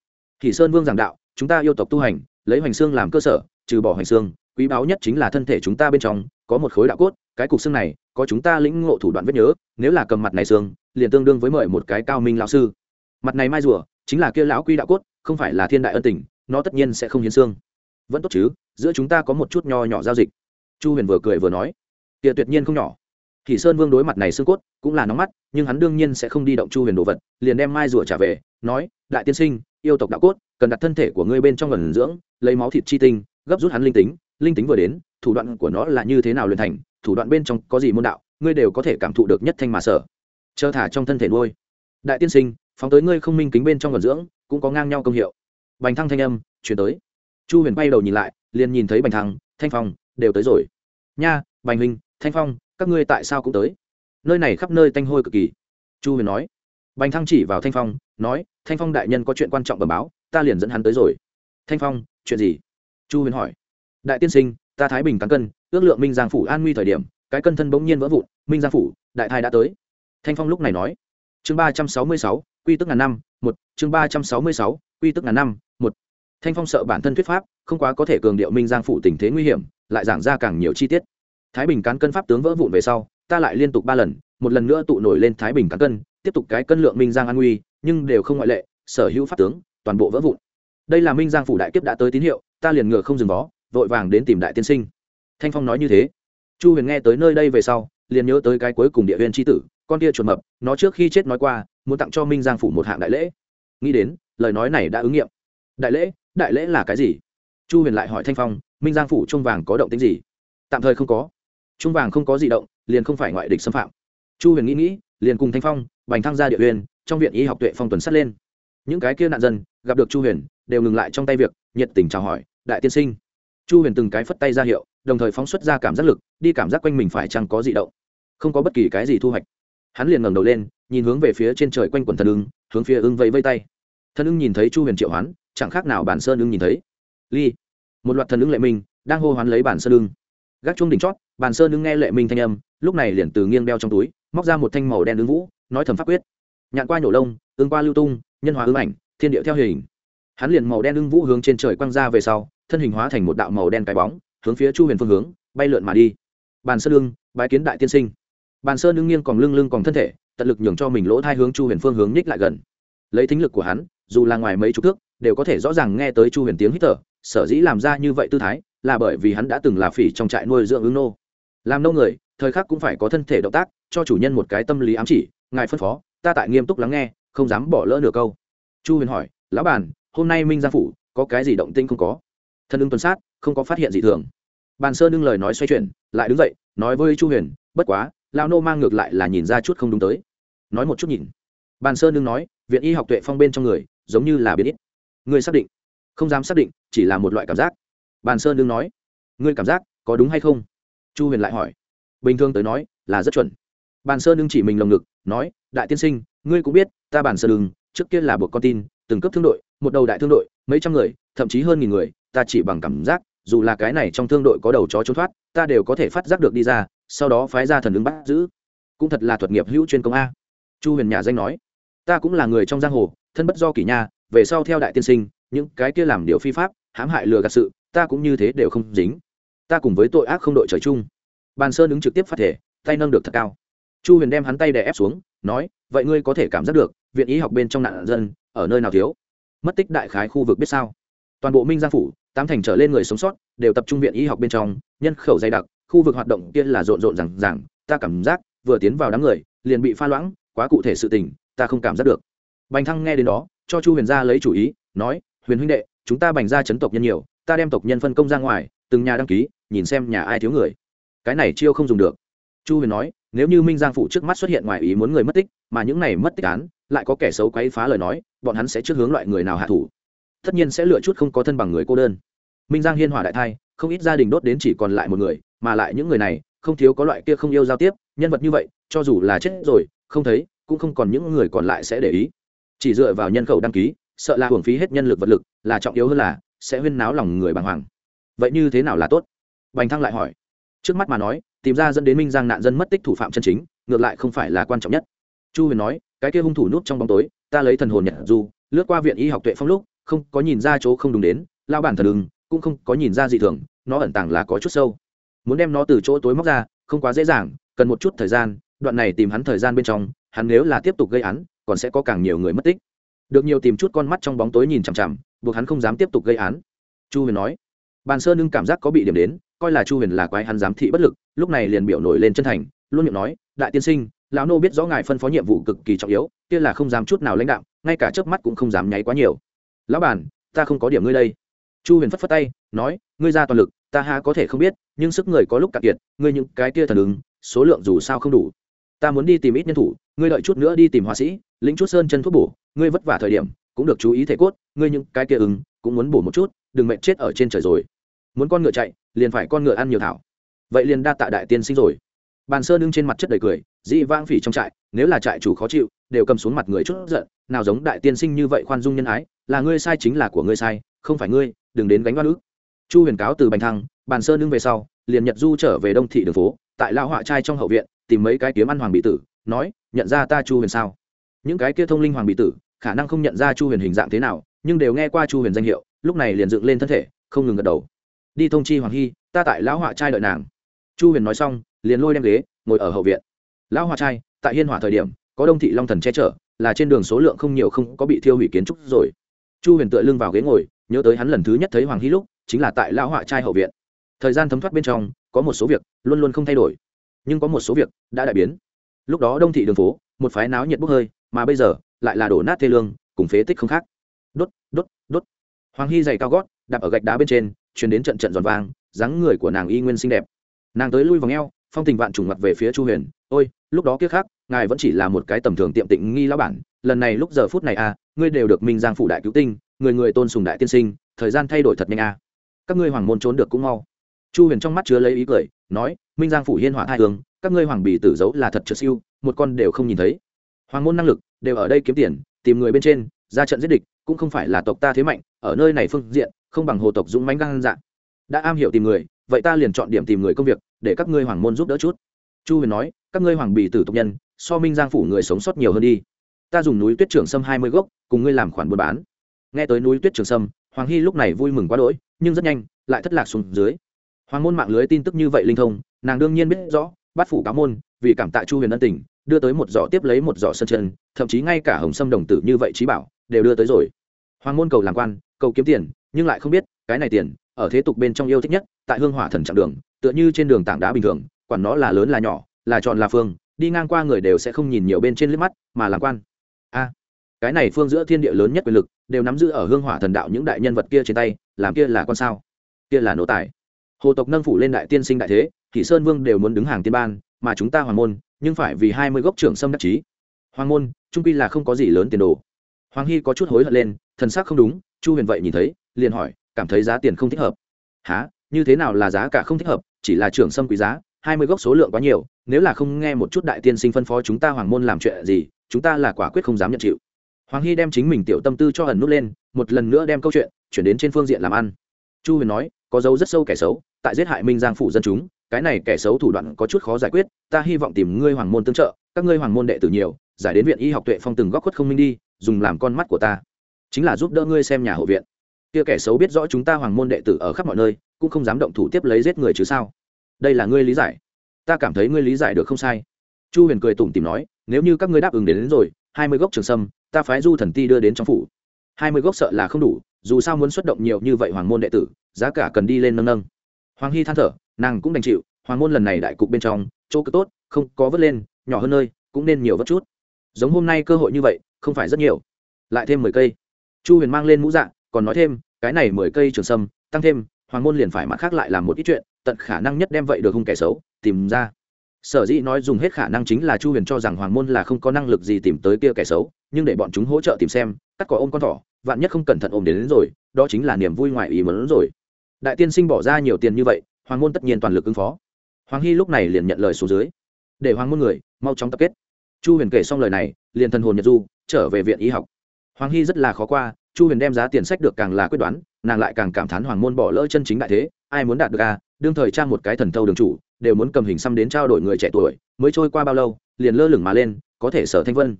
Hỷ sơn vương giảng đạo chúng ta yêu tộc tu hành, lấy hoành xương làm cơ sở, trừ bỏ hoành xương, quý báu nhất chính là thân thể chúng ta bên trong, có một khối đạo cốt, cái cục xương này, có chúng ta lĩnh ngộ thủ đoạn vết nhớ, nếu là cầm mặt này xương, liền tương đương với mời một cái cao minh lão sư. Mặt này mai rùa, chính là kia lão quy đạo cốt, không phải là thiên đại ân tình, nó tất nhiên sẽ không hiến xương. Vẫn tốt chứ, giữa chúng ta có một chút nho nhỏ giao dịch. Chu huyền vừa cười vừa nói, kia tuyệt nhiên không nhỏ. Thì sơn vương đối mặt này xương cốt, cũng là nóng mắt, nhưng hắn đương nhiên sẽ không đi động chu huyền đồ vật, liền đem mai rùa trả về, nói, đại tiên sinh yêu tộc đạo cốt, cần đặt thân thể của ngươi bên trong gần dưỡng, lấy máu thịt chi tinh, gấp rút hắn linh tính linh tính vừa đến, thủ đoạn của nó là như thế nào luyện thành, thủ đoạn bên trong có gì môn đạo, ngươi đều có thể cảm thụ được nhất thanh mà sở. Chờ thả trong thân thể nuôi. Đại tiên sinh, phóng tới ngươi không minh kính bên trong gần dưỡng, cũng có ngang nhau công hiệu. Bành thăng thanh âm, chuyển tới. Chu huyền bay đầu nhìn lại, liền nhìn thấy bành thăng, thanh phong, đều tới rồi. Nha, bành huynh, thanh phong, các ngươi tại sao cũng tới? Nơi này khắp nơi tanh hôi cực kỳ. Chu huyền nói bành thăng chỉ vào thanh phong, nói, thanh phong đại nhân có chuyện quan trọng bẩm báo, ta liền dẫn hắn tới rồi. Thanh phong, chuyện gì? Chu huyền hỏi. Đại tiên sinh, ta thái bình cán cân, ước lượng minh giang phủ an nguy thời điểm, cái cân thân bỗng nhiên vỡ vụn, minh giang phủ, đại thai đã tới. Thanh phong lúc này nói. Chương ba trăm sáu mươi sáu, quy tức ngàn năm, một, chương ba trăm sáu mươi sáu, quy tức ngàn năm, một. Thanh phong sợ bản thân thuyết pháp, không quá có thể cường điệu minh giang phủ tình thế nguy hiểm, lại giảng ra càng nhiều chi tiết. Thái bình cán cân pháp tướng vỡ vụn về sau, ta lại liên tục ba lần, một lần nữa tụ nổi lên thái bình cán cân tiếp tục cái cân lượng minh giang an nguy, nhưng đều không ngoại lệ, sở hữu pháp tướng, toàn bộ vỡ vụn. Đây là minh giang phủ đại kiếp đã tới tín hiệu, ta liền ngựa không dừng vó, vội vàng đến tìm đại tiên sinh. Thanh phong nói như thế. Chu huyền nghe tới nơi đây về sau, liền nhớ tới cái cuối cùng địa huyền tri tử, con kia chuột mập, nó trước khi chết nói qua, muốn tặng cho minh giang phủ một hạng đại lễ. Nghĩ đến, lời nói này đã ứng nghiệm. Đại lễ? Đại lễ là cái gì? Chu huyền lại hỏi thanh phong, minh giang phủ trung vàng có động tính gì? Tạm thời không có. Trung vàng không có gì động, liền không phải ngoại địch xâm phạm. Chu huyền nghĩ nghĩ liền cùng thanh phong, bành thăng ra địa huyền trong viện y học tuệ phong tuần sắt lên. Những cái kia nạn dân, gặp được chu huyền, đều ngừng lại trong tay việc, nhiệt tình chào hỏi, đại tiên sinh. Chu huyền từng cái phất tay ra hiệu, đồng thời phóng xuất ra cảm giác lực, đi cảm giác quanh mình phải chăng có gì động. Không có bất kỳ cái gì thu hoạch. Hắn liền ngẩng đầu lên, nhìn hướng về phía trên trời quanh quần thần ưng, hướng phía ưng vẫy vây tay. Thần ưng nhìn thấy chu huyền triệu hoán, chẳng khác nào bản sơn ưng nhìn thấy. Ly, một loạt thần ưng lệ minh, đang hô hoán lấy bản sơn ưng. Gác chuông đỉnh chót, bản sơn ưng nghe lệ minh thanh âm, lúc này liền từ nghiêng đeo trong túi móc ra một thanh màu đen ứng vũ nói thầm pháp quyết. Nhạn qua nhổ lông ưng qua lưu tung nhân hóa ưng ảnh thiên điệu theo hình. Hắn liền màu đen ưng vũ hướng trên trời quăng ra về sau thân hình hóa thành một đạo màu đen cái bóng hướng phía chu huyền phương hướng bay lượn mà đi. Bàn sơn lưng, bái kiến đại tiên sinh. Bàn sơn lương nghiêng còn lưng lưng còn thân thể tận lực nhường cho mình lỗ thai hướng chu huyền phương hướng nhích lại gần. Lấy thính lực của hắn dù là ngoài mấy chục thước đều có thể rõ ràng nghe tới chu huyền tiếng hít thở sở dĩ làm ra như vậy tư thái là bởi vì hắn đã từng là phỉ trong trại nuôi dưỡng ứng nô. Làm nô người thời khắc cũng phải có thân thể động tác, cho chủ nhân một cái tâm lý ám chỉ, ngài phân phó, ta tại nghiêm túc lắng nghe, không dám bỏ lỡ nửa câu. Chu huyền hỏi, lão bản, hôm nay minh gia phủ, có cái gì động tinh không có? Thân ưng tuần sát, không có phát hiện gì thường. Bàn sơn ưng lời nói xoay chuyển, lại đứng dậy, nói với chu huyền, bất quá, lão nô mang ngược lại là nhìn ra chút không đúng tới. Nói một chút nhìn. Bàn sơn ưng nói, viện y học tuệ phong bên trong người, giống như là biến ít. Người xác định? Không dám xác định, chỉ là một loại cảm giác. Bàn sơn ưng nói, ngươi cảm giác có đúng hay không? Chu huyền lại hỏi bình thường tới nói là rất chuẩn. Bàn sơn đương chỉ mình lồng ngực, nói, đại tiên sinh, ngươi cũng biết, ta bàn sơn đường trước kia là buộc con tin, từng cấp thương đội, một đầu đại thương đội, mấy trăm người, thậm chí hơn nghìn người, ta chỉ bằng cảm giác, dù là cái này trong thương đội có đầu chó trốn thoát, ta đều có thể phát giác được đi ra, sau đó phái ra thần ứng bắt giữ. Cũng thật là thuật nghiệp hữu chuyên công a. Chu huyền nhà danh nói, ta cũng là người trong giang hồ, thân bất do kỷ nha, về sau theo đại tiên sinh, những cái kia làm điều phi pháp, hãm hại lừa gạt sự, ta cũng như thế đều không dính. Ta cùng với tội ác không đội trời chung bàn sơn ứng trực tiếp phát thể, tay nâng được thật cao. Chu huyền đem hắn tay đè ép xuống, nói, vậy ngươi có thể cảm giác được, viện y học bên trong nạn dân, ở nơi nào thiếu? Mất tích đại khái khu vực biết sao? Toàn bộ minh giang phủ, tám thành trở lên người sống sót, đều tập trung viện y học bên trong, nhân khẩu dày đặc, khu vực hoạt động kia là rộn rộn rằng rằng ta cảm giác, vừa tiến vào đám người, liền bị pha loãng, quá cụ thể sự tình, ta không cảm giác được. Bành thăng nghe đến đó, cho chu huyền gia lấy chủ ý, nói, huyền huynh đệ, chúng ta bành ra chấn tộc nhân nhiều, ta đem tộc nhân phân công ra ngoài, từng nhà đăng ký, nhìn xem nhà ai thiếu người cái này chiêu không dùng được. Chu huyền nói, nếu như minh giang phủ trước mắt xuất hiện ngoài ý muốn người mất tích, mà những này mất tích án, lại có kẻ xấu quấy phá lời nói, bọn hắn sẽ trước hướng loại người nào hạ thủ? Tất nhiên sẽ lựa chút không có thân bằng người cô đơn. Minh giang hiên hỏa đại thai, không ít gia đình đốt đến chỉ còn lại một người, mà lại những người này, không thiếu có loại kia không yêu giao tiếp, nhân vật như vậy, cho dù là chết rồi, không thấy, cũng không còn những người còn lại sẽ để ý. Chỉ dựa vào nhân khẩu đăng ký, sợ là hưởng phí hết nhân lực vật lực, là trọng yếu hơn là sẽ huyên náo lòng người bàng hoàng. Vậy như thế nào là tốt? Bành thăng lại hỏi trước mắt mà nói, tìm ra dẫn đến minh giang nạn dân mất tích thủ phạm chân chính, ngược lại không phải là quan trọng nhất. Chu huyền nói, cái kia hung thủ núp trong bóng tối, ta lấy thần hồn nhật du lướt qua viện y học tuệ phong lúc, không có nhìn ra chỗ không đúng đến lao bản thần đừng cũng không có nhìn ra gì thường, nó ẩn tàng là có chút sâu. Muốn đem nó từ chỗ tối móc ra, không quá dễ dàng, cần một chút thời gian, đoạn này tìm hắn thời gian bên trong, hắn nếu là tiếp tục gây án, còn sẽ có càng nhiều người mất tích. Được nhiều tìm chút con mắt trong bóng tối nhìn chằm chằm, buộc hắn không dám tiếp tục gây án. Chu huyền nói, bàn sơn ưng cảm giác có bị điểm đến coi là chu huyền là quái hắn giám thị bất lực, lúc này liền biểu nổi lên chân thành, luôn miệng nói, đại tiên sinh, lão nô biết rõ ngài phân phó nhiệm vụ cực kỳ trọng yếu, kia là không dám chút nào lãnh đạo, ngay cả chớp mắt cũng không dám nháy quá nhiều. Lão bản, ta không có điểm ngươi đây. Chu huyền phất phất tay, nói, ngươi ra toàn lực, ta ha có thể không biết, nhưng sức người có lúc cạn kiệt, ngươi những cái kia thần ứng, số lượng dù sao không đủ. Ta muốn đi tìm ít nhân thủ, ngươi đợi chút nữa đi tìm họa sĩ, lĩnh chút sơn chân thuốc bổ, ngươi vất vả thời điểm, cũng được chú ý thể cốt, ngươi những cái kia ứng, cũng muốn bổ một chút, đừng mệt chết ở trên trời rồi muốn con ngựa chạy, liền phải con ngựa ăn nhiều thảo. Vậy liền đa tạ đại tiên sinh rồi. Bàn sơn ưng trên mặt chất đầy cười, dĩ vãng phỉ trong trại, nếu là trại chủ khó chịu, đều cầm xuống mặt người chút giận, nào giống đại tiên sinh như vậy khoan dung nhân ái, là ngươi sai chính là của ngươi sai, không phải ngươi, đừng đến gánh oan ức. Chu huyền cáo từ bành thăng, bàn sơn ưng về sau, liền nhật du trở về đông thị đường phố, tại lao họa trai trong hậu viện, tìm mấy cái kiếm ăn hoàng bị tử, nói, nhận ra ta chu huyền sao? Những cái kia thông linh hoàng bị tử, khả năng không nhận ra chu huyền hình dạng thế nào, nhưng đều nghe qua chu huyền danh hiệu, lúc này liền dựng lên thân thể, không ngừng gật đầu đi thông chi hoàng hy, ta tại lão họa trai đợi nàng. Chu huyền nói xong, liền lôi đem ghế, ngồi ở hậu viện. Lão họa trai, tại hiên hỏa thời điểm, có đông thị long thần che chở, là trên đường số lượng không nhiều không có bị thiêu hủy kiến trúc rồi. Chu huyền tựa lưng vào ghế ngồi, nhớ tới hắn lần thứ nhất thấy hoàng hy lúc, chính là tại lão họa trai hậu viện. Thời gian thấm thoát bên trong, có một số việc, luôn luôn không thay đổi. Nhưng có một số việc, đã đại biến. Lúc đó đông thị đường phố, một phái náo nhiệt bốc hơi, mà bây giờ, lại là đổ nát thê lương, cùng phế tích không khác. Đốt đốt đốt. Hoàng hy dày cao gót, đạp ở gạch đá bên trên chuyển đến trận trận giòn vàng dáng người của nàng y nguyên xinh đẹp. Nàng tới lui vòng eo phong tình vạn trùng mặt về phía chu huyền ôi lúc đó kia khác ngài vẫn chỉ là một cái tầm thường tiệm tịnh nghi lão bản lần này lúc giờ phút này a à, ngươi đều được minh giang phủ đại cứu tinh người người tôn sùng đại tiên sinh thời gian thay đổi thật nhanh a à. các ngươi hoàng môn trốn được cũng mau. Chu huyền trong mắt chứa lấy ý cười nói minh giang phủ hiên hỏa hai hướng các ngươi hoàng bì tử giấu là thật trượt siêu một con đều không nhìn thấy. Hoàng môn năng lực đều ở đây kiếm tiền tìm người bên trên ra trận giết địch cũng không phải là tộc ta thế mạnh ở nơi này phương diện, không bằng hồ tộc dũng mãnh gan dạng đã am hiểu tìm người, vậy ta liền chọn điểm tìm người công việc, để các ngươi hoàng môn giúp đỡ chút. Chu huyền nói, các ngươi hoàng bì tử tộc nhân, so minh giang phủ người sống sót nhiều hơn đi. Ta dùng núi tuyết trường sâm hai mươi gốc, cùng ngươi làm khoản buôn bán. Nghe tới núi tuyết trường sâm, hoàng hy lúc này vui mừng quá đỗi, nhưng rất nhanh, lại thất lạc xuống dưới. Hoàng môn mạng lưới tin tức như vậy linh thông, nàng đương nhiên biết rõ, bắt phủ cáo môn, vì cảm tạ chu huyền ân tình, đưa tới một giỏ tiếp lấy một giỏ sân chân thậm chí ngay cả hồng sâm đồng tử như vậy trí bảo, đều đưa tới rồi. Hoàng môn cầu làm quan cầu kiếm tiền, nhưng lại không biết, cái này tiền, ở thế tục bên trong yêu thích nhất, tại hương hỏa thần chặng đường, tựa như trên đường tảng đá bình thường, quản nó là lớn là nhỏ, là tròn là phương, đi ngang qua người đều sẽ không nhìn nhiều bên trên liếc mắt, mà làm quan. A, cái này phương giữa thiên địa lớn nhất quyền lực, đều nắm giữ ở hương hỏa thần đạo những đại nhân vật kia trên tay, làm kia là con sao? Kia là nổ tài. Hồ tộc nâng phủ lên đại tiên sinh đại thế thì sơn vương đều muốn đứng hàng tiên ban, mà chúng ta hoàng môn, nhưng phải vì hai mươi gốc trưởng sâm đắc chí. Hoàng môn, trung quy là không có gì lớn tiền đồ. Hoàng hy có chút hối hận lên thần sắc không đúng, chu huyền vậy nhìn thấy, liền hỏi, cảm thấy giá tiền không thích hợp? Há như thế nào là giá cả không thích hợp? Chỉ là trưởng sâm quý giá, hai mươi gốc số lượng quá nhiều, nếu là không nghe một chút đại tiên sinh phân phó chúng ta hoàng môn làm chuyện gì, chúng ta là quả quyết không dám nhận chịu. Hoàng hy đem chính mình tiểu tâm tư cho ẩn nút lên, một lần nữa đem câu chuyện chuyển đến trên phương diện làm ăn. Chu huyền nói, có dấu rất sâu kẻ xấu, tại giết hại minh giang phủ dân chúng, cái này kẻ xấu thủ đoạn có chút khó giải quyết, ta hy vọng tìm ngươi hoàng môn tương trợ, các ngươi hoàng môn đệ tử nhiều, giải đến viện y học tuệ phong từng góc khuất không minh đi, dùng làm con mắt của ta chính là giúp đỡ ngươi xem nhà hộ viện. Kia kẻ xấu biết rõ chúng ta hoàng môn đệ tử ở khắp mọi nơi cũng không dám động thủ tiếp lấy giết người chứ sao? Đây là ngươi lý giải. Ta cảm thấy ngươi lý giải được không sai. Chu huyền cười tủm tìm nói nếu như các ngươi đáp ứng đến, đến rồi hai mươi gốc trường sâm ta phái du thần ti đưa đến trong phủ. Hai mươi gốc sợ là không đủ dù sao muốn xuất động nhiều như vậy hoàng môn đệ tử giá cả cần đi lên nâng nâng. Hoàng hy than thở nàng cũng đành chịu hoàng môn lần này đại cục bên trong chỗ cứ tốt không có vớt lên nhỏ hơn nơi cũng nên nhiều vớt chút. Giống hôm nay cơ hội như vậy không phải rất nhiều. Lại thêm mười cây chu huyền mang lên mũ dạ còn nói thêm cái này mười cây trường sâm tăng thêm hoàng môn liền phải mặt khác lại làm một ít chuyện tận khả năng nhất đem vậy được hung kẻ xấu tìm ra. Sở dĩ nói dùng hết khả năng chính là chu huyền cho rằng hoàng môn là không có năng lực gì tìm tới kia kẻ xấu nhưng để bọn chúng hỗ trợ tìm xem cắt cỏ ôm con thỏ vạn nhất không cẩn thận ôm đến, đến rồi đó chính là niềm vui ngoài ý mớn rồi. Đại tiên sinh bỏ ra nhiều tiền như vậy hoàng môn tất nhiên toàn lực ứng phó. Hoàng hy lúc này liền nhận lời xuống dưới. Để hoàng môn người mau chóng tập kết. Chu huyền kể xong lời này liền thần hồn nhật du trở về viện y học hoàng hy rất là khó qua, chu huyền đem giá tiền sách được càng là quyết đoán, nàng lại càng cảm thán hoàng môn bỏ lỡ chân chính đại thế, ai muốn đạt được à đương thời trang một cái thần thâu đường chủ, đều muốn cầm hình xăm đến trao đổi người trẻ tuổi, mới trôi qua bao lâu, liền lơ lửng mà lên, có thể sở thanh vân.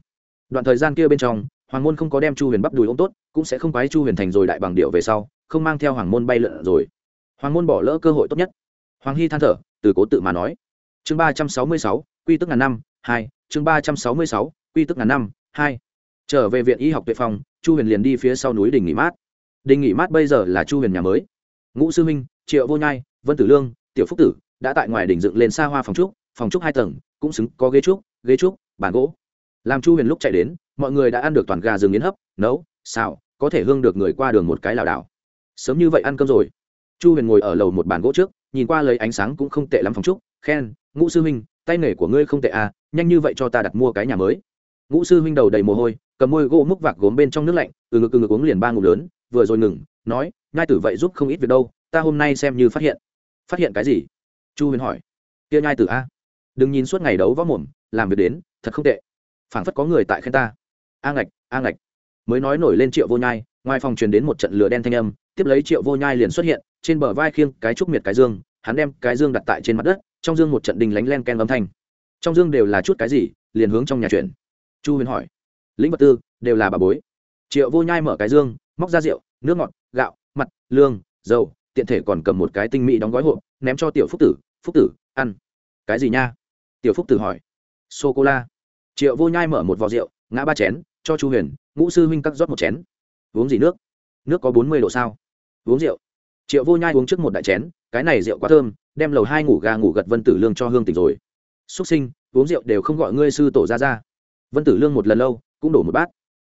Đoạn thời gian kia bên trong, hoàng môn không có đem chu huyền bắp đùi ôm tốt, cũng sẽ không quái chu huyền thành rồi đại bằng điệu về sau, không mang theo hoàng môn bay lượn rồi. Hoàng môn bỏ lỡ cơ hội tốt nhất. Hoàng hy than thở, từ cố tự mà nói. Chương ba trăm sáu mươi sáu, quy tức ngàn năm, hai, chương ba trăm sáu mươi sáu, quy tức ngàn năm, hai trở về viện y học tuệ phong, chu huyền liền đi phía sau núi đình nghỉ mát. Đình nghỉ mát bây giờ là chu huyền nhà mới. Ngũ sư minh triệu vô nhai, vân tử lương, tiểu phúc tử đã tại ngoài đỉnh dựng lên xa hoa phòng trúc phòng trúc hai tầng, cũng xứng có ghế trúc ghế trúc, bàn gỗ. Làm chu huyền lúc chạy đến, mọi người đã ăn được toàn gà rừng yến hấp, nấu, xào, có thể hương được người qua đường một cái lảo đảo. Sớm như vậy ăn cơm rồi. Chu huyền ngồi ở lầu một bàn gỗ trước, nhìn qua lấy ánh sáng cũng không tệ lắm phòng trúc, khen, ngũ sư huynh, tay nghề của ngươi không tệ à nhanh như vậy cho ta đặt mua cái nhà mới. Ngũ sư huynh đầu đầy mồ hôi cầm môi gỗ múc vạc gốm bên trong nước lạnh, từ ngực từ ngực uống liền ba ngụm lớn, vừa rồi ngừng, nói, nhai tử vậy giúp không ít việc đâu, ta hôm nay xem như phát hiện. Phát hiện cái gì? Chu huyền hỏi. Kia nhai tử a, đừng nhìn suốt ngày đấu võ mồm, làm việc đến, thật không tệ. Phảng phất có người tại khen ta. A ngạch a ngạch. Mới nói nổi lên triệu vô nhai, ngoài phòng truyền đến một trận lửa đen thanh âm, tiếp lấy triệu vô nhai liền xuất hiện, trên bờ vai khiêng cái trúc miệt cái dương, hắn đem cái dương đặt tại trên mặt đất, trong dương một trận đình lánh len ken âm thanh. Trong dương đều là chút cái gì, liền hướng trong nhà chuyển. Chu huyền hỏi lĩnh vật tư đều là bà bối. Triệu vô nhai mở cái dương, móc ra rượu, nước ngọt, gạo, mặt, lương, dầu, tiện thể còn cầm một cái tinh mỹ đóng gói hộp, ném cho tiểu phúc tử phúc tử, ăn. Cái gì nha? Tiểu phúc tử hỏi. Sô cô la triệu vô nhai mở một vò rượu, ngã ba chén, cho chu huyền, ngũ sư huynh cắt rót một chén. Uống gì nước? Nước có bốn mươi độ sao? Uống rượu. Triệu vô nhai uống trước một đại chén, cái này rượu quá thơm, đem lầu hai ngủ gà ngủ gật vân tử lương cho hương tỉnh rồi. Xuất sinh, uống rượu đều không gọi ngươi sư tổ ra ra. Vân tử lương một lần lâu cũng đổ một bát.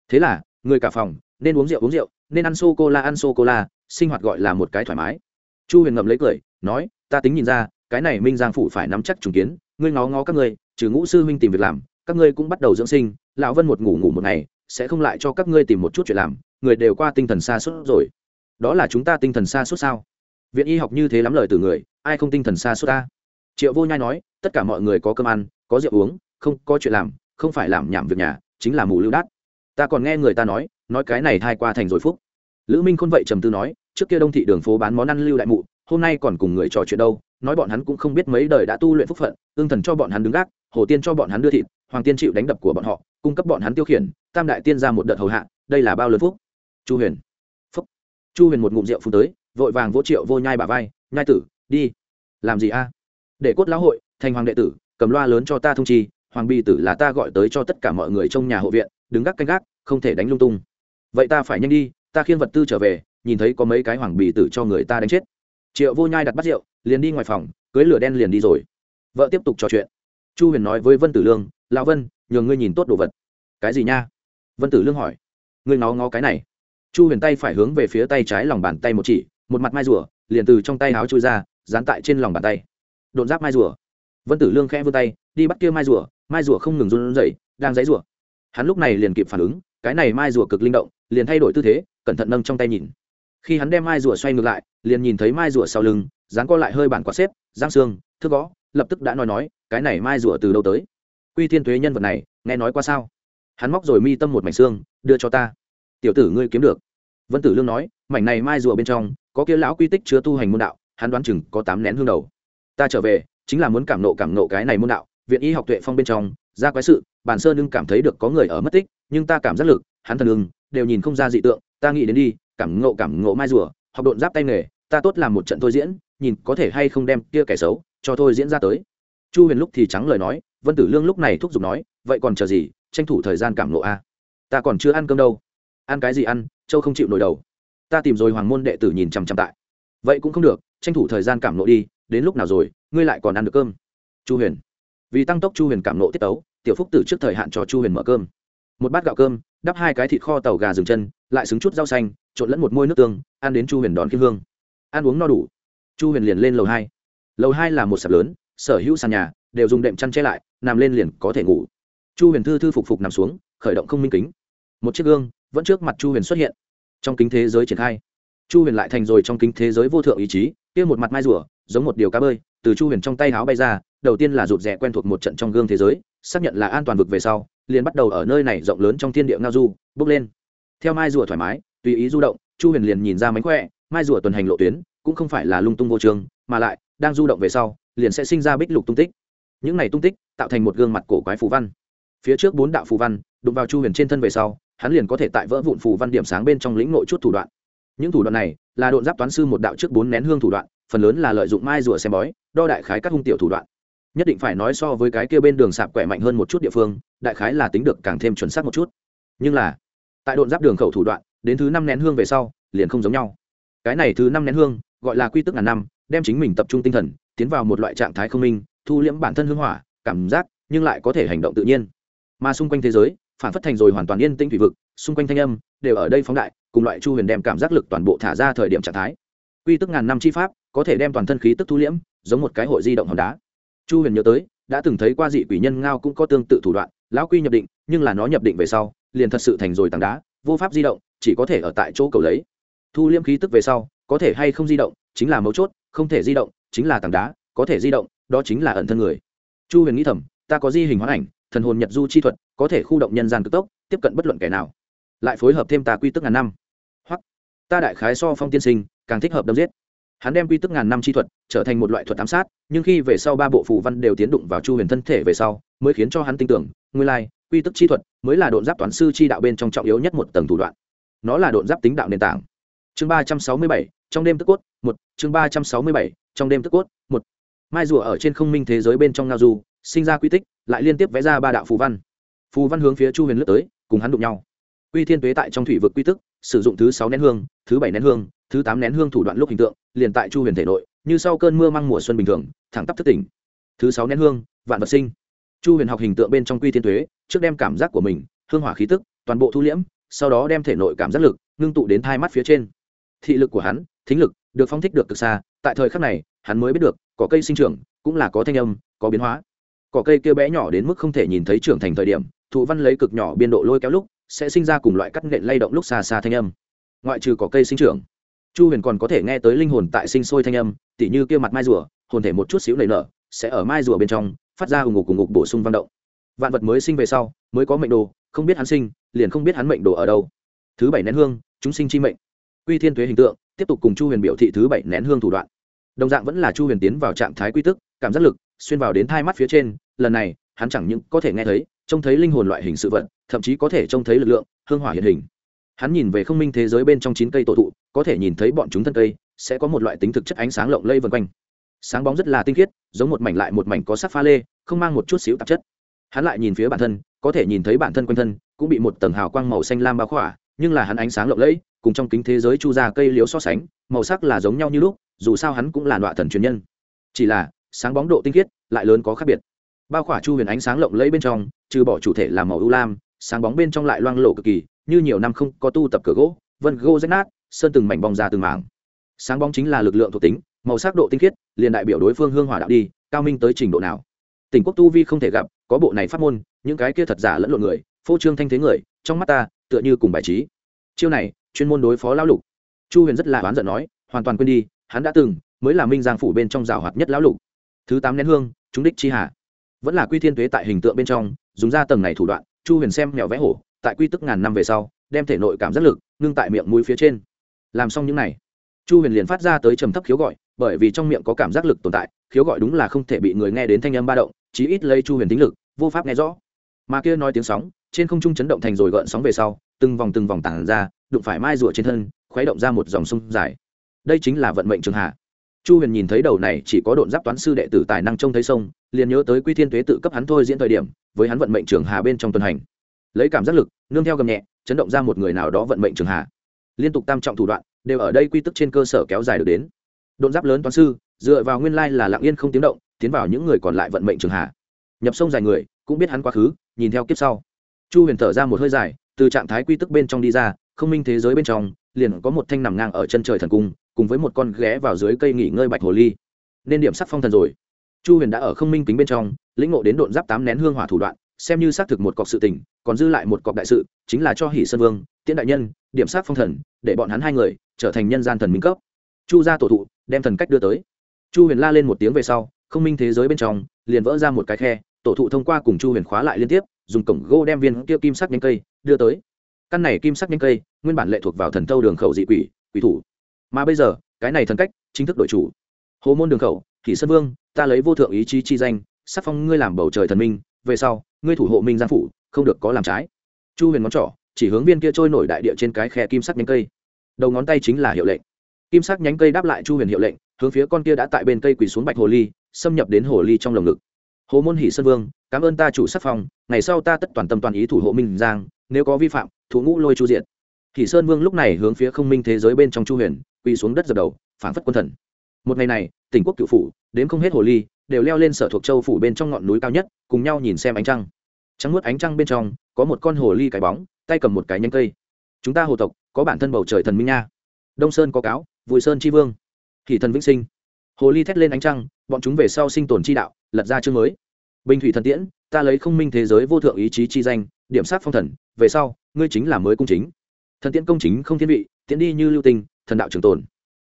Thế là, người cả phòng, nên uống rượu uống rượu, nên ăn sô cô la ăn sô cô la sinh hoạt gọi là một cái thoải mái. Chu huyền ngậm lấy cười, nói, ta tính nhìn ra, cái này minh giang phủ phải nắm chắc trùng kiến, ngươi ngó ngó các ngươi, trừ ngũ sư huynh tìm việc làm, các ngươi cũng bắt đầu dưỡng sinh, lão vân một ngủ ngủ một ngày, sẽ không lại cho các ngươi tìm một chút chuyện làm, người đều qua tinh thần xa suốt rồi. Đó là chúng ta tinh thần xa suốt sao? Viện y học như thế lắm lời từ người, ai không tinh thần xa suốt ta? Triệu vô nhai nói, tất cả mọi người có cơm ăn, có rượu uống, không có chuyện làm, không phải làm nhảm việc nhà chính là mù lưu đát. Ta còn nghe người ta nói nói cái này thai qua thành rồi phúc. Lữ minh khôn vậy trầm tư nói, trước kia đông thị đường phố bán món ăn lưu đại mụ, hôm nay còn cùng người trò chuyện đâu, nói bọn hắn cũng không biết mấy đời đã tu luyện phúc phận, ương thần cho bọn hắn đứng gác, hồ tiên cho bọn hắn đưa thịt, hoàng tiên chịu đánh đập của bọn họ, cung cấp bọn hắn tiêu khiển, tam đại tiên ra một đợt hầu hạ, đây là bao lớn phúc? Chu huyền. Phúc. Chu huyền một ngụm rượu phú tới, vội vàng vỗ triệu vô nhai bà vai, nhai tử, đi. Làm gì a? Để cốt lão hội, thành hoàng đệ tử, cầm loa lớn cho ta thông chi hoàng bi tử là ta gọi tới cho tất cả mọi người trong nhà hộ viện, đứng gác canh gác, không thể đánh lung tung. Vậy ta phải nhanh đi, ta khiêng vật tư trở về, nhìn thấy có mấy cái hoàng bì tử cho người ta đánh chết. Triệu vô nhai đặt bắt rượu, liền đi ngoài phòng, cưới lửa đen liền đi rồi. Vợ tiếp tục trò chuyện. Chu huyền nói với vân tử lương, lão vân, nhường ngươi nhìn tốt đồ vật. Cái gì nha? Vân tử lương hỏi. Ngươi ngó ngó cái này. Chu huyền tay phải hướng về phía tay trái lòng bàn tay một chỉ, một mặt mai rùa, liền từ trong tay áo chui ra, dán tại trên lòng bàn tay. Đột giáp mai rùa. Vân tử lương khẽ vươn tay, đi bắt kia mai rùa mai rùa không ngừng run rẩy, đang dãy rùa. Hắn lúc này liền kịp phản ứng, cái này mai rùa cực linh động, liền thay đổi tư thế, cẩn thận nâng trong tay nhìn. Khi hắn đem mai rùa xoay ngược lại, liền nhìn thấy mai rùa sau lưng dán co lại hơi bản quạt xếp, giang xương, thước gõ, lập tức đã nói nói, cái này mai rùa từ đâu tới? Quy thiên thuế nhân vật này, nghe nói qua sao? Hắn móc rồi mi tâm một mảnh xương, đưa cho ta. Tiểu tử ngươi kiếm được. Vân tử lương nói, mảnh này mai rùa bên trong, có kia lão quy tích chứa tu hành môn đạo, hắn đoán chừng có tám nén hương đầu. Ta trở về, chính là muốn cảm nộ cảm nộ cái này môn đạo viện y học tuệ phong bên trong, ra quái sự bản sơn ưng cảm thấy được có người ở mất tích, nhưng ta cảm giác lực, hắn thần ưng, đều nhìn không ra dị tượng, ta nghĩ đến đi, cảm ngộ cảm ngộ mai rùa, học độn giáp tay nghề, ta tốt làm một trận thôi diễn, nhìn có thể hay không đem kia kẻ xấu, cho thôi diễn ra tới. Chu huyền lúc thì trắng lời nói, vân tử lương lúc này thúc giục nói, vậy còn chờ gì, tranh thủ thời gian cảm ngộ a. Ta còn chưa ăn cơm đâu. Ăn cái gì ăn, châu không chịu nổi đầu. Ta tìm rồi hoàng môn đệ tử nhìn chằm chằm tại. Vậy cũng không được, tranh thủ thời gian cảm ngộ đi, đến lúc nào rồi, ngươi lại còn ăn được cơm. Chu huyền vì tăng tốc chu huyền cảm nộ tiết tấu, tiểu phúc tử trước thời hạn cho chu huyền mở cơm. Một bát gạo cơm, đắp hai cái thịt kho tàu gà rừng chân, lại xứng chút rau xanh, trộn lẫn một môi nước tương, ăn đến chu huyền đón kim hương. Ăn uống no đủ, chu huyền liền lên lầu hai. Lầu hai là một sạp lớn, sở hữu sàn nhà, đều dùng đệm chăn che lại, nằm lên liền có thể ngủ. Chu huyền thư thư phục phục nằm xuống, khởi động không minh kính. Một chiếc gương, vẫn trước mặt chu huyền xuất hiện. Trong kính thế giới triển khai. Chu huyền lại thành rồi trong kính thế giới vô thượng ý chí, kia một mặt mai rùa giống một điều cá bơi, từ chu huyền trong tay háo bay ra, đầu tiên là rụt rè quen thuộc một trận trong gương thế giới, xác nhận là an toàn vực về sau, liền bắt đầu ở nơi này rộng lớn trong thiên địa ngao du, bước lên. Theo mai rùa thoải mái, tùy ý du động, chu huyền liền nhìn ra mánh khỏe, mai rùa tuần hành lộ tuyến, cũng không phải là lung tung vô trường, mà lại, đang du động về sau, liền sẽ sinh ra bích lục tung tích. Những này tung tích, tạo thành một gương mặt cổ quái phù văn. Phía trước bốn đạo phù văn, đụng vào chu huyền trên thân về sau, hắn liền có thể tại vỡ vụn phù văn điểm sáng bên trong lĩnh nội chút thủ đoạn. Những thủ đoạn này, là độn giáp toán sư một đạo trước bốn nén hương thủ đoạn phần lớn là lợi dụng mai rùa xem bói, đo đại khái các hung tiểu thủ đoạn. Nhất định phải nói so với cái kia bên đường sạp quẻ mạnh hơn một chút địa phương, đại khái là tính được càng thêm chuẩn xác một chút. Nhưng là, tại độn giáp đường khẩu thủ đoạn, đến thứ năm nén hương về sau, liền không giống nhau. Cái này thứ năm nén hương, gọi là quy tức ngàn năm, đem chính mình tập trung tinh thần, tiến vào một loại trạng thái không minh, thu liễm bản thân hương hỏa, cảm giác, nhưng lại có thể hành động tự nhiên. Mà xung quanh thế giới, phản phất thành rồi hoàn toàn yên tĩnh thủy vực, xung quanh thanh âm, đều ở đây phóng đại, cùng loại chu huyền đem cảm giác lực toàn bộ thả ra thời điểm trạng thái. Quy tức ngàn năm chi pháp có thể đem toàn thân khí tức thu liễm, giống một cái hội di động hòn đá. Chu huyền nhớ tới, đã từng thấy qua dị quỷ nhân ngao cũng có tương tự thủ đoạn, lão quy nhập định, nhưng là nó nhập định về sau, liền thật sự thành rồi tảng đá, vô pháp di động, chỉ có thể ở tại chỗ cầu lấy. Thu liễm khí tức về sau, có thể hay không di động, chính là mấu chốt, không thể di động, chính là tảng đá, có thể di động, đó chính là ẩn thân người. Chu huyền nghĩ thầm, ta có di hình hóa ảnh, thần hồn nhật du chi thuật, có thể khu động nhân gian cực tốc, tiếp cận bất luận kẻ nào. Lại phối hợp thêm tà quy tức ngàn năm. Hoặc, ta đại khái so phong tiên sinh, càng thích hợp đâm giết hắn đem quy tức ngàn năm chi thuật trở thành một loại thuật ám sát, nhưng khi về sau ba bộ phù văn đều tiến đụng vào chu huyền thân thể về sau, mới khiến cho hắn tin tưởng, nguyên lai, quy tức chi thuật mới là độn giáp toán sư chi đạo bên trong trọng yếu nhất một tầng thủ đoạn. Nó là độn giáp tính đạo nền tảng. Chương ba trăm sáu mươi bảy, trong đêm tức cốt, một. Chương ba trăm sáu mươi bảy, trong đêm tức cốt, một. Mai rùa ở trên không minh thế giới bên trong ngao du, sinh ra quy tích, lại liên tiếp vẽ ra ba đạo phù văn. Phù văn hướng phía chu huyền lướt tới, cùng hắn đụng nhau. Quy thiên tuế tại trong thủy vực quy tức, sử dụng thứ sáu nén hương, thứ bảy nén hương, thứ tám nén hương thủ đoạn lúc hình tượng liền tại chu huyền thể nội, như sau cơn mưa mang mùa xuân bình thường, thẳng tắp thất tỉnh. Thứ sáu nén hương, vạn vật sinh. Chu huyền học hình tượng bên trong quy thiên tuế, trước đem cảm giác của mình, hương hỏa khí tức, toàn bộ thu liễm, sau đó đem thể nội cảm giác lực, ngưng tụ đến hai mắt phía trên. Thị lực của hắn, thính lực, được phong thích được từ xa, tại thời khắc này, hắn mới biết được, cỏ cây sinh trưởng, cũng là có thanh âm, có biến hóa. Cỏ cây kia bé nhỏ đến mức không thể nhìn thấy trưởng thành thời điểm, thụ văn lấy cực nhỏ biên độ lôi kéo lúc, sẽ sinh ra cùng loại cắt nện lay động lúc xa xa thanh âm. Ngoại trừ cỏ cây sinh trưởng chu huyền còn có thể nghe tới linh hồn tại sinh sôi thanh âm, tỉ như kia mặt mai rùa, hồn thể một chút xíu lầy nở, sẽ ở mai rùa bên trong, phát ra hùng ngục cùng ngục bổ sung văn động. Vạn vật mới sinh về sau, mới có mệnh đồ, không biết hắn sinh, liền không biết hắn mệnh đồ ở đâu. Thứ bảy nén hương, chúng sinh chi mệnh. Quy thiên thuế hình tượng, tiếp tục cùng chu huyền biểu thị thứ bảy nén hương thủ đoạn. Đồng dạng vẫn là chu huyền tiến vào trạng thái quy tức, cảm giác lực, xuyên vào đến thai mắt phía trên, lần này, hắn chẳng những có thể nghe thấy, trông thấy linh hồn loại hình sự vật, thậm chí có thể trông thấy lực lượng, hương hỏa hiện hình hắn nhìn về không minh thế giới bên trong chín cây tổ thụ, có thể nhìn thấy bọn chúng thân cây, sẽ có một loại tính thực chất ánh sáng lộng lây vân quanh. Sáng bóng rất là tinh khiết, giống một mảnh lại một mảnh có sắc pha lê, không mang một chút xíu tạp chất. Hắn lại nhìn phía bản thân, có thể nhìn thấy bản thân quanh thân, cũng bị một tầng hào quang màu xanh lam bao khỏa, nhưng là hắn ánh sáng lộng lẫy, cùng trong kính thế giới chu ra cây liếu so sánh, màu sắc là giống nhau như lúc, dù sao hắn cũng là loại thần truyền nhân. Chỉ là, sáng bóng độ tinh khiết, lại lớn có khác biệt. Bao khỏa chu huyền ánh sáng lộng lẫy bên trong, trừ bỏ chủ thể là màu ưu lam, sáng bóng bên trong lại loang lộ cực kỳ như nhiều năm không có tu tập cửa gỗ, vân gỗ rách nát, sơn từng mảnh bong ra từng mảng. Sáng bóng chính là lực lượng thuộc tính, màu sắc độ tinh khiết, liền đại biểu đối phương hương hỏa đạo đi, cao minh tới trình độ nào. Tỉnh quốc tu vi không thể gặp, có bộ này phát môn, những cái kia thật giả lẫn lộn người, phô trương thanh thế người, trong mắt ta, tựa như cùng bài trí. Chiêu này, chuyên môn đối phó lão lục. Chu huyền rất là oán giận nói, hoàn toàn quên đi, hắn đã từng mới là minh giang phủ bên trong rào hoạt nhất lão lục. Thứ tám nén hương, chúng đích chi hạ. Vẫn là quy thiên tuế tại hình tượng bên trong, dùng ra tầng này thủ đoạn, chu huyền xem mèo vẽ hổ tại quy tức ngàn năm về sau, đem thể nội cảm giác lực ngưng tại miệng mũi phía trên. Làm xong những này, chu huyền liền phát ra tới trầm thấp khiếu gọi, bởi vì trong miệng có cảm giác lực tồn tại, khiếu gọi đúng là không thể bị người nghe đến thanh âm ba động, chí ít lấy chu huyền tính lực, vô pháp nghe rõ. Mà kia nói tiếng sóng, trên không trung chấn động thành rồi gợn sóng về sau, từng vòng từng vòng tản ra, đụng phải mai rùa trên thân, khuấy động ra một dòng sông dài. Đây chính là vận mệnh trường hạ. Chu huyền nhìn thấy đầu này chỉ có độn giáp toán sư đệ tử tài năng trông thấy sông, liền nhớ tới quy thiên tuế tự cấp hắn thôi diễn thời điểm, với hắn vận mệnh trường hà bên trong tuần hành lấy cảm giác lực, nương theo gầm nhẹ, chấn động ra một người nào đó vận mệnh trường hạ. liên tục tam trọng thủ đoạn, đều ở đây quy tức trên cơ sở kéo dài được đến độn giáp lớn toán sư, dựa vào nguyên lai là lặng yên không tiếng động, tiến vào những người còn lại vận mệnh trường hạ. nhập sông dài người, cũng biết hắn quá khứ, nhìn theo kiếp sau chu huyền thở ra một hơi dài, từ trạng thái quy tức bên trong đi ra, không minh thế giới bên trong, liền có một thanh nằm ngang ở chân trời thần cung, cùng với một con ghé vào dưới cây nghỉ ngơi bạch hồ ly nên điểm sắc phong thần rồi chu huyền đã ở không minh kính bên trong, lĩnh ngộ đến độn giáp tám nén hương hỏa thủ đoạn xem như xác thực một cọc sự tình, còn dư lại một cọc đại sự, chính là cho hỷ sơn vương, tiễn đại nhân, điểm sát phong thần, để bọn hắn hai người trở thành nhân gian thần minh cấp. Chu ra tổ thụ, đem thần cách đưa tới. Chu huyền la lên một tiếng về sau, không minh thế giới bên trong, liền vỡ ra một cái khe, tổ thụ thông qua cùng chu huyền khóa lại liên tiếp, dùng cổng gỗ đem viên kia kim sắc nhanh cây đưa tới. Căn này kim sắc nhanh cây, nguyên bản lệ thuộc vào thần thâu đường khẩu dị quỷ quỷ thủ. Mà bây giờ, cái này thần cách chính thức đổi chủ. Hồ môn đường khẩu thị sơn vương, ta lấy vô thượng ý chí chi danh sắc phong ngươi làm bầu trời thần minh, về sau ngươi thủ hộ minh giang phủ, không được có làm trái. Chu huyền ngón trỏ, chỉ hướng viên kia trôi nổi đại địa trên cái khe kim sắc nhánh cây. Đầu ngón tay chính là hiệu lệnh. Kim sắc nhánh cây đáp lại chu huyền hiệu lệnh, hướng phía con kia đã tại bên cây quỳ xuống bạch hồ ly, xâm nhập đến hồ ly trong lồng ngực. Hồ môn hỷ sơn vương, cảm ơn ta chủ sắc phong, ngày sau ta tất toàn tâm toàn ý thủ hộ minh giang, nếu có vi phạm, thủ ngũ lôi chu diện hỷ sơn vương lúc này hướng phía không minh thế giới bên trong chu huyền, quỳ xuống đất dập đầu, phảng phất quân thần. Một ngày này, tỉnh quốc cựu phủ đến không hết hồ ly đều leo lên sở thuộc châu phủ bên trong ngọn núi cao nhất, cùng nhau nhìn xem ánh trăng. Trắng nuốt ánh trăng bên trong, có một con hồ ly cái bóng, tay cầm một cái nhánh cây. Chúng ta hồ tộc, có bản thân bầu trời thần minh nha. Đông sơn có cáo vùi sơn tri vương. Thì thần vĩnh sinh. Hồ ly thét lên ánh trăng, bọn chúng về sau sinh tồn chi đạo, lật ra chương mới. Bình thủy thần tiễn, ta lấy không minh thế giới vô thượng ý chí chi danh, điểm sát phong thần, về sau, ngươi chính là mới cung chính. Thần tiễn công chính không thiên vị, tiễn đi như lưu tinh, thần đạo trường tồn.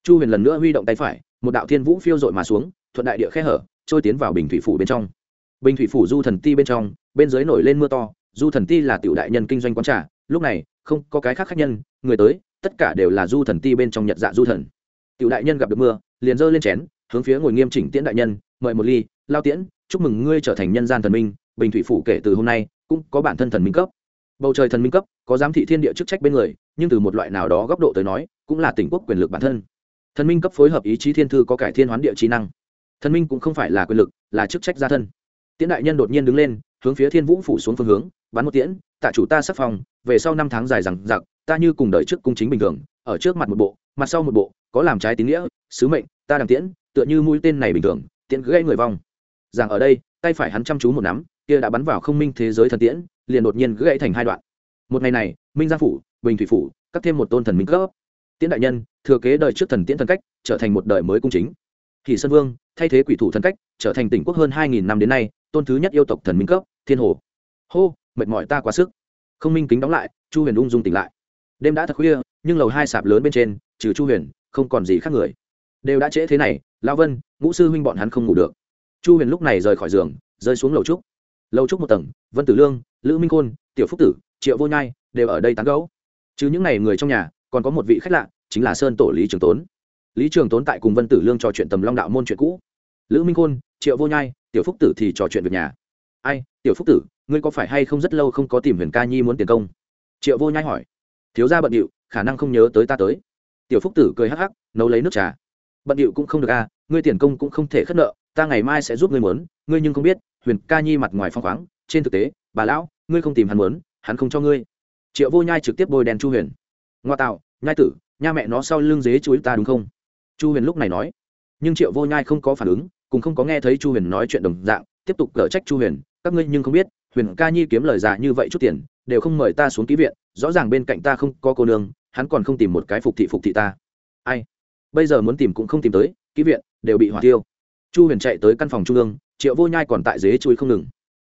Chu huyền lần nữa huy động tay phải, một đạo thiên vũ phiêu dội mà xuống, thuận đại địa khe hở trôi tiến vào bình thủy phủ bên trong. Bình thủy phủ du thần ti bên trong, bên dưới nổi lên mưa to, du thần ti là tiểu đại nhân kinh doanh quán trà, lúc này, không có cái khác khác nhân, người tới, tất cả đều là du thần ti bên trong nhật dạ du thần. Tiểu đại nhân gặp được mưa, liền giơ lên chén, hướng phía ngồi nghiêm chỉnh tiễn đại nhân, mời một ly, lao tiễn, chúc mừng ngươi trở thành nhân gian thần minh, bình thủy phủ kể từ hôm nay, cũng có bản thân thần minh cấp. Bầu trời thần minh cấp, có giám thị thiên địa chức trách bên người, nhưng từ một loại nào đó góc độ tới nói, cũng là tỉnh quốc quyền lực bản thân. Thần minh cấp phối hợp ý chí thiên thư có cải thiên hoán địa trí năng thần minh cũng không phải là quyền lực, là chức trách gia thân. Tiễn đại nhân đột nhiên đứng lên, hướng phía thiên vũ phủ xuống phương hướng, bắn một tiễn, tạ chủ ta sắc phòng, về sau năm tháng dài rằng giặc ta như cùng đợi trước cung chính bình thường, ở trước mặt một bộ, mặt sau một bộ, có làm trái tín nghĩa, sứ mệnh, ta đằng tiễn, tựa như mũi tên này bình thường, tiễn gây người vong. Rằng ở đây, tay phải hắn chăm chú một nắm, kia đã bắn vào không minh thế giới thần tiễn, liền đột nhiên gãy thành hai đoạn. Một ngày này, minh gia phủ, bình thủy phủ cắt thêm một tôn thần minh cấp. Tiễn đại nhân, thừa kế đời trước thần tiễn thần cách, trở thành một đời mới cung chính thì sơn vương, thay thế quỷ thủ thần cách, trở thành tỉnh quốc hơn hai nghìn năm đến nay, tôn thứ nhất yêu tộc thần minh cấp, thiên hồ. Hô, mệt mỏi ta quá sức. Không minh kính đóng lại, chu huyền ung dung tỉnh lại. Đêm đã thật khuya, nhưng lầu hai sạp lớn bên trên, trừ chu huyền, không còn gì khác người. Đều đã trễ thế này lao vân, ngũ sư huynh bọn hắn không ngủ được. Chu huyền lúc này rời khỏi giường, rơi xuống lầu trúc. Lầu trúc một tầng, vân tử lương, lữ minh khôn, tiểu phúc tử, triệu vô nhai, đều ở đây tán gấu chứ những n à y người trong nhà, còn có một vị khách lạ, chính là sơn tổ lý trường tốn lý trường tốn tại cùng vân tử lương trò chuyện tầm long đạo môn chuyện cũ. lữ minh khôn, triệu vô nhai, tiểu phúc tử thì trò chuyện việc nhà. ai, tiểu phúc tử, ngươi có phải hay không rất lâu không có tìm huyền ca nhi muốn tiền công? triệu vô nhai hỏi. thiếu gia bận điệu, khả năng không nhớ tới ta tới. tiểu phúc tử cười hắc hắc, nấu lấy nước trà. bận điệu cũng không được à ngươi tiền công cũng không thể khất nợ, ta ngày mai sẽ giúp ngươi muốn, ngươi nhưng không biết, huyền ca nhi mặt ngoài phong khoáng, trên thực tế, bà lão, ngươi không tìm hắn muốn, hắn không cho ngươi. triệu vô nhai trực tiếp bôi đèn chu huyền. ngoa tạo, nhai tử, nha mẹ nó sau lưng dế chuối ta đúng không? Chu huyền lúc này nói. Nhưng triệu vô nhai không có phản ứng cùng không có nghe thấy chu huyền nói chuyện đồng dạng, tiếp tục cở trách chu huyền, các ngươi nhưng không biết, huyền ca nhi kiếm lời giả như vậy chút tiền, đều không mời ta xuống ký viện, rõ ràng bên cạnh ta không có cô nương, hắn còn không tìm một cái phục thị phục thị ta. Ai? Bây giờ muốn tìm cũng không tìm tới, ký viện, đều bị hỏa tiêu. Chu huyền chạy tới căn phòng trung ương, triệu vô nhai còn tại dế chuối không ngừng.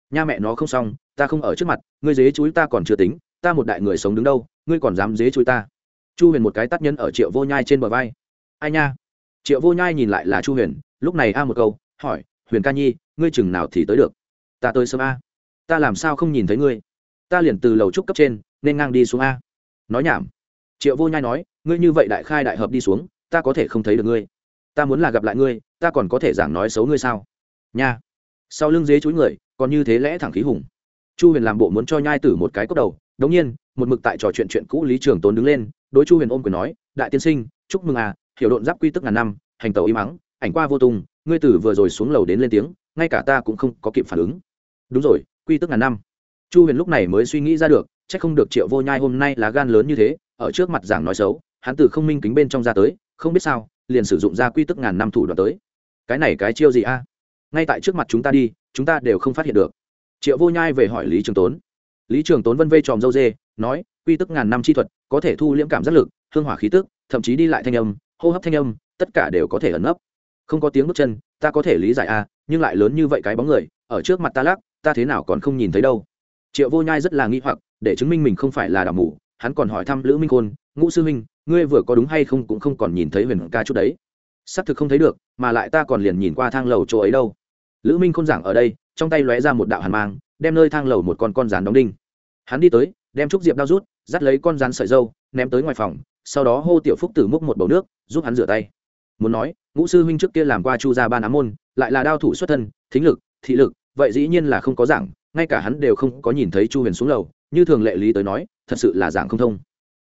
Nha mẹ nó không xong, ta không ở trước mặt, ngươi dế chuối ta còn chưa tính, ta một đại người sống đứng đâu, ngươi còn dám dế chuối ta. Chu huyền một cái tắt nhân ở triệu vô nhai trên bờ vai. Ai nha? Triệu vô nhai nhìn lại là chu huyền, lúc này a một câu, hỏi, huyền ca nhi, ngươi chừng nào thì tới được? Ta tới sớm a. Ta làm sao không nhìn thấy ngươi? Ta liền từ lầu trúc cấp trên, nên ngang đi xuống a. Nói nhảm. Triệu vô nhai nói, ngươi như vậy đại khai đại hợp đi xuống, ta có thể không thấy được ngươi. Ta muốn là gặp lại ngươi, ta còn có thể giảng nói xấu ngươi sao? Nha. Sau lưng dế chuối người, còn như thế lẽ thẳng khí hùng. Chu huyền làm bộ muốn cho nhai tử một cái cốc đầu, đống nhiên, một mực tại trò chuyện chuyện cũ lý trường tốn đứng lên, đối chu huyền ôm quyền nói, đại tiên sinh, chúc mừng à hiểu độn giáp quy tức ngàn năm, hành tàu im mắng, ảnh qua vô tung, ngươi tử vừa rồi xuống lầu đến lên tiếng, ngay cả ta cũng không có kịp phản ứng. Đúng rồi, quy tức ngàn năm. Chu huyền lúc này mới suy nghĩ ra được c h ắ c không được triệu vô nhai hôm nay là gan lớn như thế, ở trước mặt giảng nói xấu, hắn từ không minh kính bên trong ra tới, không biết sao, liền sử dụng ra quy tức ngàn năm thủ đoạn tới. Cái này cái chiêu gì a? Ngay tại trước mặt chúng ta đi, chúng ta đều không phát hiện được. Triệu vô nhai về hỏi lý trường tốn. Lý trường tốn vân vây tròm dâu dê, nói, quy tức ngàn năm chi thuật, có thể thu liễm cảm giác lực, hương hỏa khí tức, thậm chí đi lại thanh âm hô hấp thanh âm, tất cả đều có thể ẩn nấp. Không có tiếng bước chân, ta có thể lý giải a nhưng lại lớn như vậy cái bóng người, ở trước mặt ta lắc, ta thế nào còn không nhìn thấy đâu. Triệu vô nhai rất là nghi hoặc, để chứng minh mình không phải là đảo mù, hắn còn hỏi thăm lữ minh khôn, ngũ sư minh ngươi vừa có đúng hay không cũng không còn nhìn thấy huyền ca chút đấy. Xác thực không thấy được, mà lại ta còn liền nhìn qua thang lầu chỗ ấy đâu. Lữ minh khôn giảng ở đây, trong tay lóe ra một đạo hàn mang, đem nơi thang lầu một con con rán đóng đinh. Hắn đi tới, đem trúc diệp đao rút, dắt lấy con rán sợi dâu, ném tới ngoài phòng sau đó hô tiểu phúc tử múc một bầu nước, giúp hắn rửa tay. Muốn nói, ngũ sư huynh trước kia làm qua chu gia ban ám môn, lại là đao thủ xuất thân, thính lực, thị lực, vậy dĩ nhiên là không có giảng, ngay cả hắn đều không có nhìn thấy chu huyền xuống lầu, như thường lệ lý tới nói, thật sự là giảng không thông.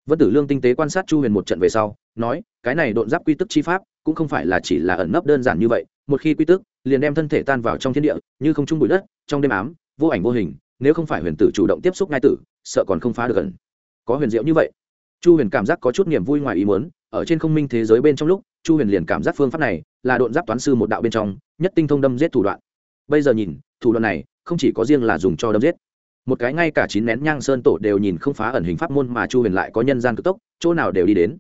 Vân tử lương tinh tế quan sát chu huyền một trận về sau, nói, cái này độn giáp quy tức chi pháp, cũng không phải là chỉ là ẩn nấp đơn giản như vậy, một khi quy tức, liền đem thân thể tan vào trong thiên địa, như không trung bụi đất, trong đêm ám, vô ảnh vô hình, nếu không phải huyền tử chủ động tiếp xúc ngay tử, sợ còn không phá được gần có huyền diệu như vậy chu huyền cảm giác có chút niềm vui ngoài ý muốn, ở trên không minh thế giới bên trong lúc, chu huyền liền cảm giác phương pháp này là độn giáp toán sư một đạo bên trong, nhất tinh thông đâm giết thủ đoạn. Bây giờ nhìn, thủ đoạn này không chỉ có riêng là dùng cho đâm giết. Một cái ngay cả chín nén nhang sơn tổ đều nhìn không phá ẩn hình pháp môn mà chu huyền lại có nhân gian cực tốc, chỗ nào đều đi đến.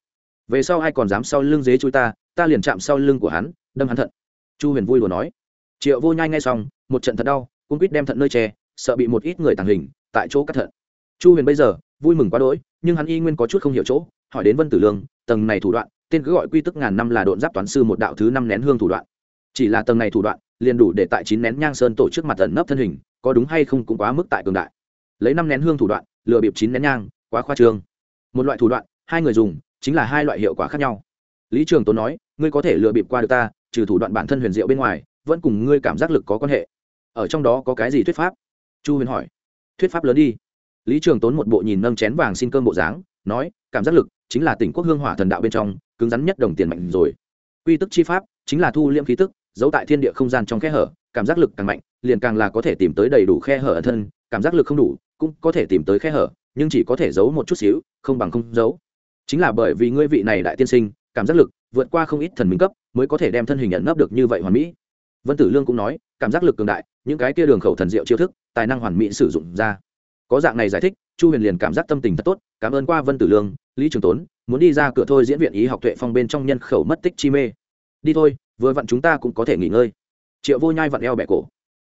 Về sau ai còn dám sau lưng dế chui ta ta liền chạm sau lưng của hắn, đâm hắn thận. Chu huyền vui đùa nói. Triệu vô nhai ngay xong, một trận thật đau cung quýt đem thận nơi tre sợ bị một ít người tàng hình, tại chỗ cắt thận. Chu huyền bây giờ vui mừng quá đỗi, nhưng hắn y nguyên có chút không hiểu chỗ, hỏi đến vân tử lương, tầng này thủ đoạn, tên cứ gọi quy tức ngàn năm là độn giáp toán sư một đạo thứ năm nén hương thủ đoạn. Chỉ là tầng này thủ đoạn, liền đủ để tại chín nén nhang sơn tổ trước mặt tận nấp thân hình, có đúng hay không cũng quá mức tại cường đại. Lấy năm nén hương thủ đoạn, lừa bịp chín nén nhang, quá khoa trương. Một loại thủ đoạn, hai người dùng, chính là hai loại hiệu quả khác nhau. Lý trường tốn nói, ngươi có thể lừa bịp qua được ta, trừ thủ đoạn bản thân huyền diệu bên ngoài, vẫn cùng ngươi cảm giác lực có quan hệ. Ở trong đó có cái gì thuyết pháp? Chu huyền hỏi. Thuyết pháp lớn đi lý trường tốn một bộ nhìn nâng chén vàng xin cơm bộ dáng, nói, cảm giác lực chính là tỉnh quốc hương hỏa thần đạo bên trong, cứng rắn nhất đồng tiền mạnh rồi. Quy tức chi pháp chính là thu liễm khí tức, giấu tại thiên địa không gian trong khe hở, cảm giác lực càng mạnh, liền càng là có thể tìm tới đầy đủ khe hở ở thân, cảm giác lực không đủ, cũng có thể tìm tới khe hở, nhưng chỉ có thể giấu một chút xíu, không bằng không giấu. Chính là bởi vì ngươi vị này đại tiên sinh, cảm giác lực vượt qua không ít thần minh cấp, mới có thể đem thân hình nhận nấp được như vậy hoàn mỹ. Vân tử lương cũng nói, cảm giác lực cường đại, những cái kia đường khẩu thần diệu chiêu thức, tài năng hoàn mỹ sử dụng ra có dạng này giải thích, chu huyền liền cảm giác tâm tình thật tốt, cảm ơn qua vân tử lương, lý trường tốn, muốn đi ra cửa thôi diễn viện ý học tuệ phong bên trong nhân khẩu mất tích chi mê. Đi thôi, vừa vặn chúng ta cũng có thể nghỉ ngơi. Triệu vô nhai vặn eo bẹ cổ.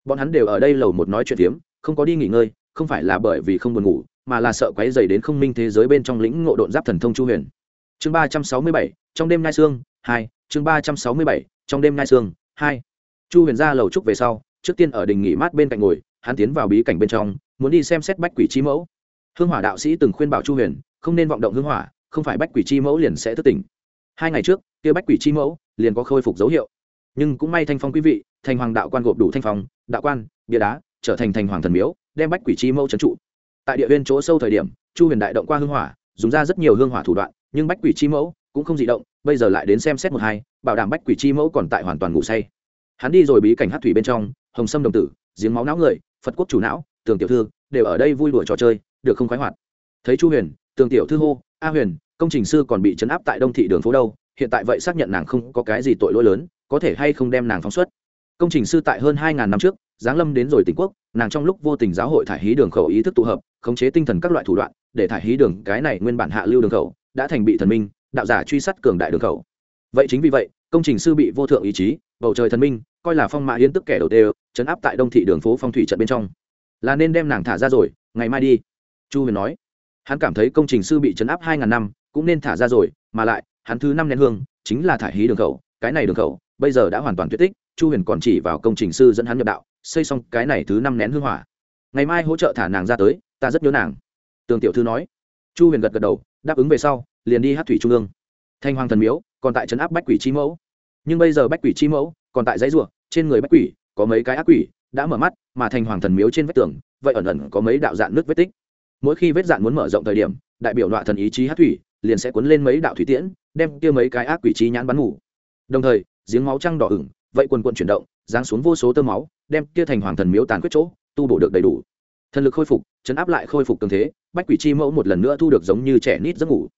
Bọn hắn đều ở đây lầu một nói chuyện tiếm không có đi nghỉ ngơi, không phải là bởi vì không buồn ngủ, mà là sợ quấy dày đến không minh thế giới bên trong lĩnh ngộ độn giáp thần thông chu huyền. Chương ba trăm sáu mươi bảy, trong đêm nai sương hai, chương ba trăm sáu mươi bảy, trong đêm nai sương hai. Chu huyền ra lầu trúc về sau, trước tiên ở đình nghỉ mát bên cạnh ngồi, hắn tiến vào bí cảnh bên trong muốn đi xem xét bách quỷ chi mẫu. Hương hỏa đạo sĩ từng khuyên bảo chu huyền, không nên vọng động hương hỏa, không phải bách quỷ chi mẫu liền sẽ thức tỉnh. Hai ngày trước, kia bách quỷ chi mẫu liền có khôi phục dấu hiệu. Nhưng cũng may thanh phong quý vị thành hoàng đạo quan gộp đủ thanh phong, đạo quan, bia đá, trở thành thành hoàng thần miếu, đem bách quỷ chi mẫu trấn trụ. Tại địa viên chỗ sâu thời điểm, chu huyền đại động qua hương hỏa, dùng ra rất nhiều hương hỏa thủ đoạn, nhưng bách quỷ chi mẫu cũng không dị động, bây giờ lại đến xem xét một hai, bảo đảm bách quỷ chi mẫu còn tại hoàn toàn ngủ say. Hắn đi rồi bí cảnh hát thủy bên trong, hồng sâm đồng tử, giếng máu não người, phật quốc chủ não tường tiểu thư, đều ở đây vui đùa trò chơi, được không khoái hoạt. Thấy chu huyền, tường tiểu thư hô, a huyền, công trình sư còn bị chấn áp tại đông thị đường phố đâu, hiện tại vậy xác nhận nàng không có cái gì tội lỗi lớn, có thể hay không đem nàng phóng xuất? Công trình sư tại hơn hai ngàn năm trước, giáng lâm đến rồi tỉnh quốc, nàng trong lúc vô tình giáo hội thải hí đường khẩu ý thức tụ hợp, khống chế tinh thần các loại thủ đoạn, để thải hí đường, cái này nguyên bản hạ lưu đường khẩu, đã thành bị thần minh, đạo giả truy sát cường đại đường khẩu. Vậy chính vì vậy, công trình sư bị vô thượng ý chí, bầu trời thần minh, coi là phong mạ hiến tức kẻ đầu tiên, chấn áp tại đông thị đường phố phong thủy trận bên trong là nên đem nàng thả ra rồi, ngày mai đi. Chu huyền nói. Hắn cảm thấy công trình sư bị chấn áp hai ngàn năm, cũng nên thả ra rồi, mà lại, hắn thứ năm nén hương, chính là thải hí đường khẩu, cái này đường khẩu, bây giờ đã hoàn toàn tuyệt tích, chu huyền còn chỉ vào công trình sư dẫn hắn nhập đạo, xây xong cái này thứ năm nén hương hỏa. Ngày mai hỗ trợ thả nàng ra tới, ta rất nhớ nàng. Tường tiểu thư nói. Chu huyền gật gật đầu, đáp ứng về sau, liền đi hát thủy trung ương. Thanh hoàng thần miếu, còn tại trấn áp bách quỷ chi mẫu. Nhưng bây giờ bách quỷ chi mẫu còn tại dãy ruộng trên người bách quỷ có mấy cái ác quỷ đã mở mắt, mà thành hoàng thần miếu trên vách tường, vậy ẩn ẩn có mấy đạo dạn nước vết tích. Mỗi khi vết dạn muốn mở rộng thời điểm, đại biểu loại thần ý chí hát thủy liền sẽ cuốn lên mấy đạo thủy tiễn, đem kia mấy cái ác quỷ chi nhãn bắn ngủ. Đồng thời, giếng máu trăng đỏ ửng, vậy quần quận chuyển động, giáng xuống vô số tơ máu, đem kia thành hoàng thần miếu tàn quyết chỗ, tu bổ được đầy đủ. Thần lực khôi phục, chấn áp lại khôi phục tương thế, bách quỷ chi mẫu một lần nữa thu được giống như trẻ nít giấc ngủ.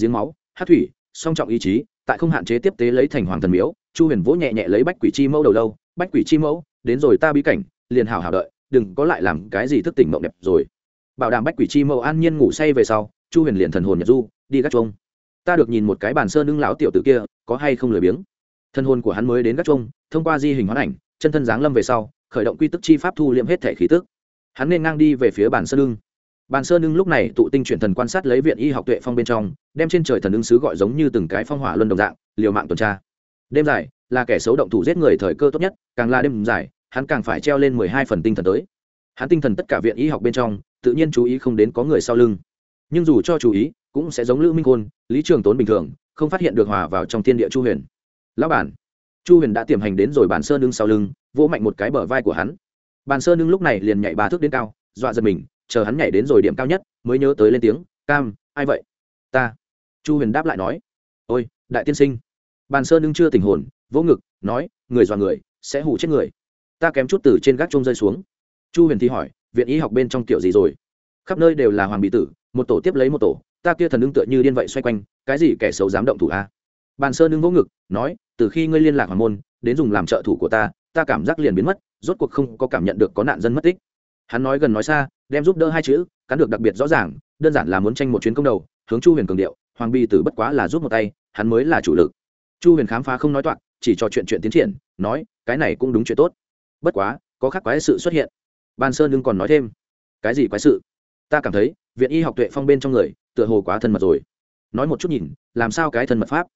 Giếng máu, hát thủy, song trọng ý chí, tại không hạn chế tiếp tế lấy thành hoàng thần miếu, chu huyền vỗ nhẹ nhẹ lấy bách quỷ chi mẫu đầu lâu, bách quỷ chi mẫu đến rồi ta bí cảnh, liền hào hào đợi, đừng có lại làm cái gì thức tỉnh mộng đẹp rồi. Bảo đảm bách quỷ chi mẫu an nhiên ngủ say về sau, chu huyền liền thần hồn nhật du, đi gác trông ta được nhìn một cái bàn sơn ưng lão tiểu tử kia, có hay không lười biếng? Thân hồn của hắn mới đến gác trông thông qua di hình hoán ảnh, chân thân giáng lâm về sau, khởi động quy tức chi pháp thu liệm hết thể khí tức. Hắn nên ngang đi về phía bàn sơn ưng bàn sơn ưng lúc này tụ tinh chuyển thần quan sát lấy viện y học tuệ phong bên trong, đem trên trời thần ưng sứ gọi giống như từng cái phong hỏa luân đồng dạng, liều mạng tuần tra. Đêm dài là kẻ xấu động thủ giết người thời cơ tốt nhất, càng là đêm dài, hắn càng phải treo lên mười hai phần tinh thần tới. Hắn tinh thần tất cả viện y học bên trong, tự nhiên chú ý không đến có người sau lưng. Nhưng dù cho chú ý, cũng sẽ giống lữ minh khôn, lý trường tốn bình thường, không phát hiện được hòa vào trong thiên địa chu huyền. Lão bản, chu huyền đã tiềm hành đến rồi bàn sơn Nương sau lưng, vỗ mạnh một cái bờ vai của hắn. Bàn sơn Nương lúc này liền nhảy ba thước đến cao, dọa giật mình, chờ hắn nhảy đến rồi điểm cao nhất, mới nhớ tới lên tiếng, cam, ai vậy? Ta. Chu huyền đáp lại nói, ôi, đại tiên sinh. Bàn sơn Nương chưa tình hồn vỗ ngực, nói, người dọa người, sẽ hủ chết người. Ta kém chút từ trên gác trông rơi xuống. Chu huyền Thi hỏi, viện y học bên trong kiểu gì rồi? Khắp nơi đều là hoàng bị tử, một tổ tiếp lấy một tổ, ta kia thần ưng tựa như điên vậy xoay quanh, cái gì kẻ xấu dám động thủ a? Bàn sơn ưng vỗ ngực, nói, từ khi ngươi liên lạc hoàng môn, đến dùng làm trợ thủ của ta ta cảm giác liền biến mất, rốt cuộc không có cảm nhận được có nạn dân mất tích. Hắn nói gần nói xa, đem giúp đỡ hai chữ, cắn được đặc biệt rõ ràng, đơn giản là muốn tranh một chuyến công đầu, hướng chu huyền cường điệu, hoàng bi tử bất quá là giúp một tay, hắn mới là chủ lực. Chu huyền khám phá không nói toạc chỉ trò chuyện chuyện tiến triển, nói, cái này cũng đúng chuyện tốt. Bất quá, có khác quái sự xuất hiện. Ban sơn đương còn nói thêm, cái gì quái sự? Ta cảm thấy, viện y học tuệ phong bên trong người, tựa hồ quá thân mật rồi. Nói một chút nhìn, làm sao cái thân mật pháp?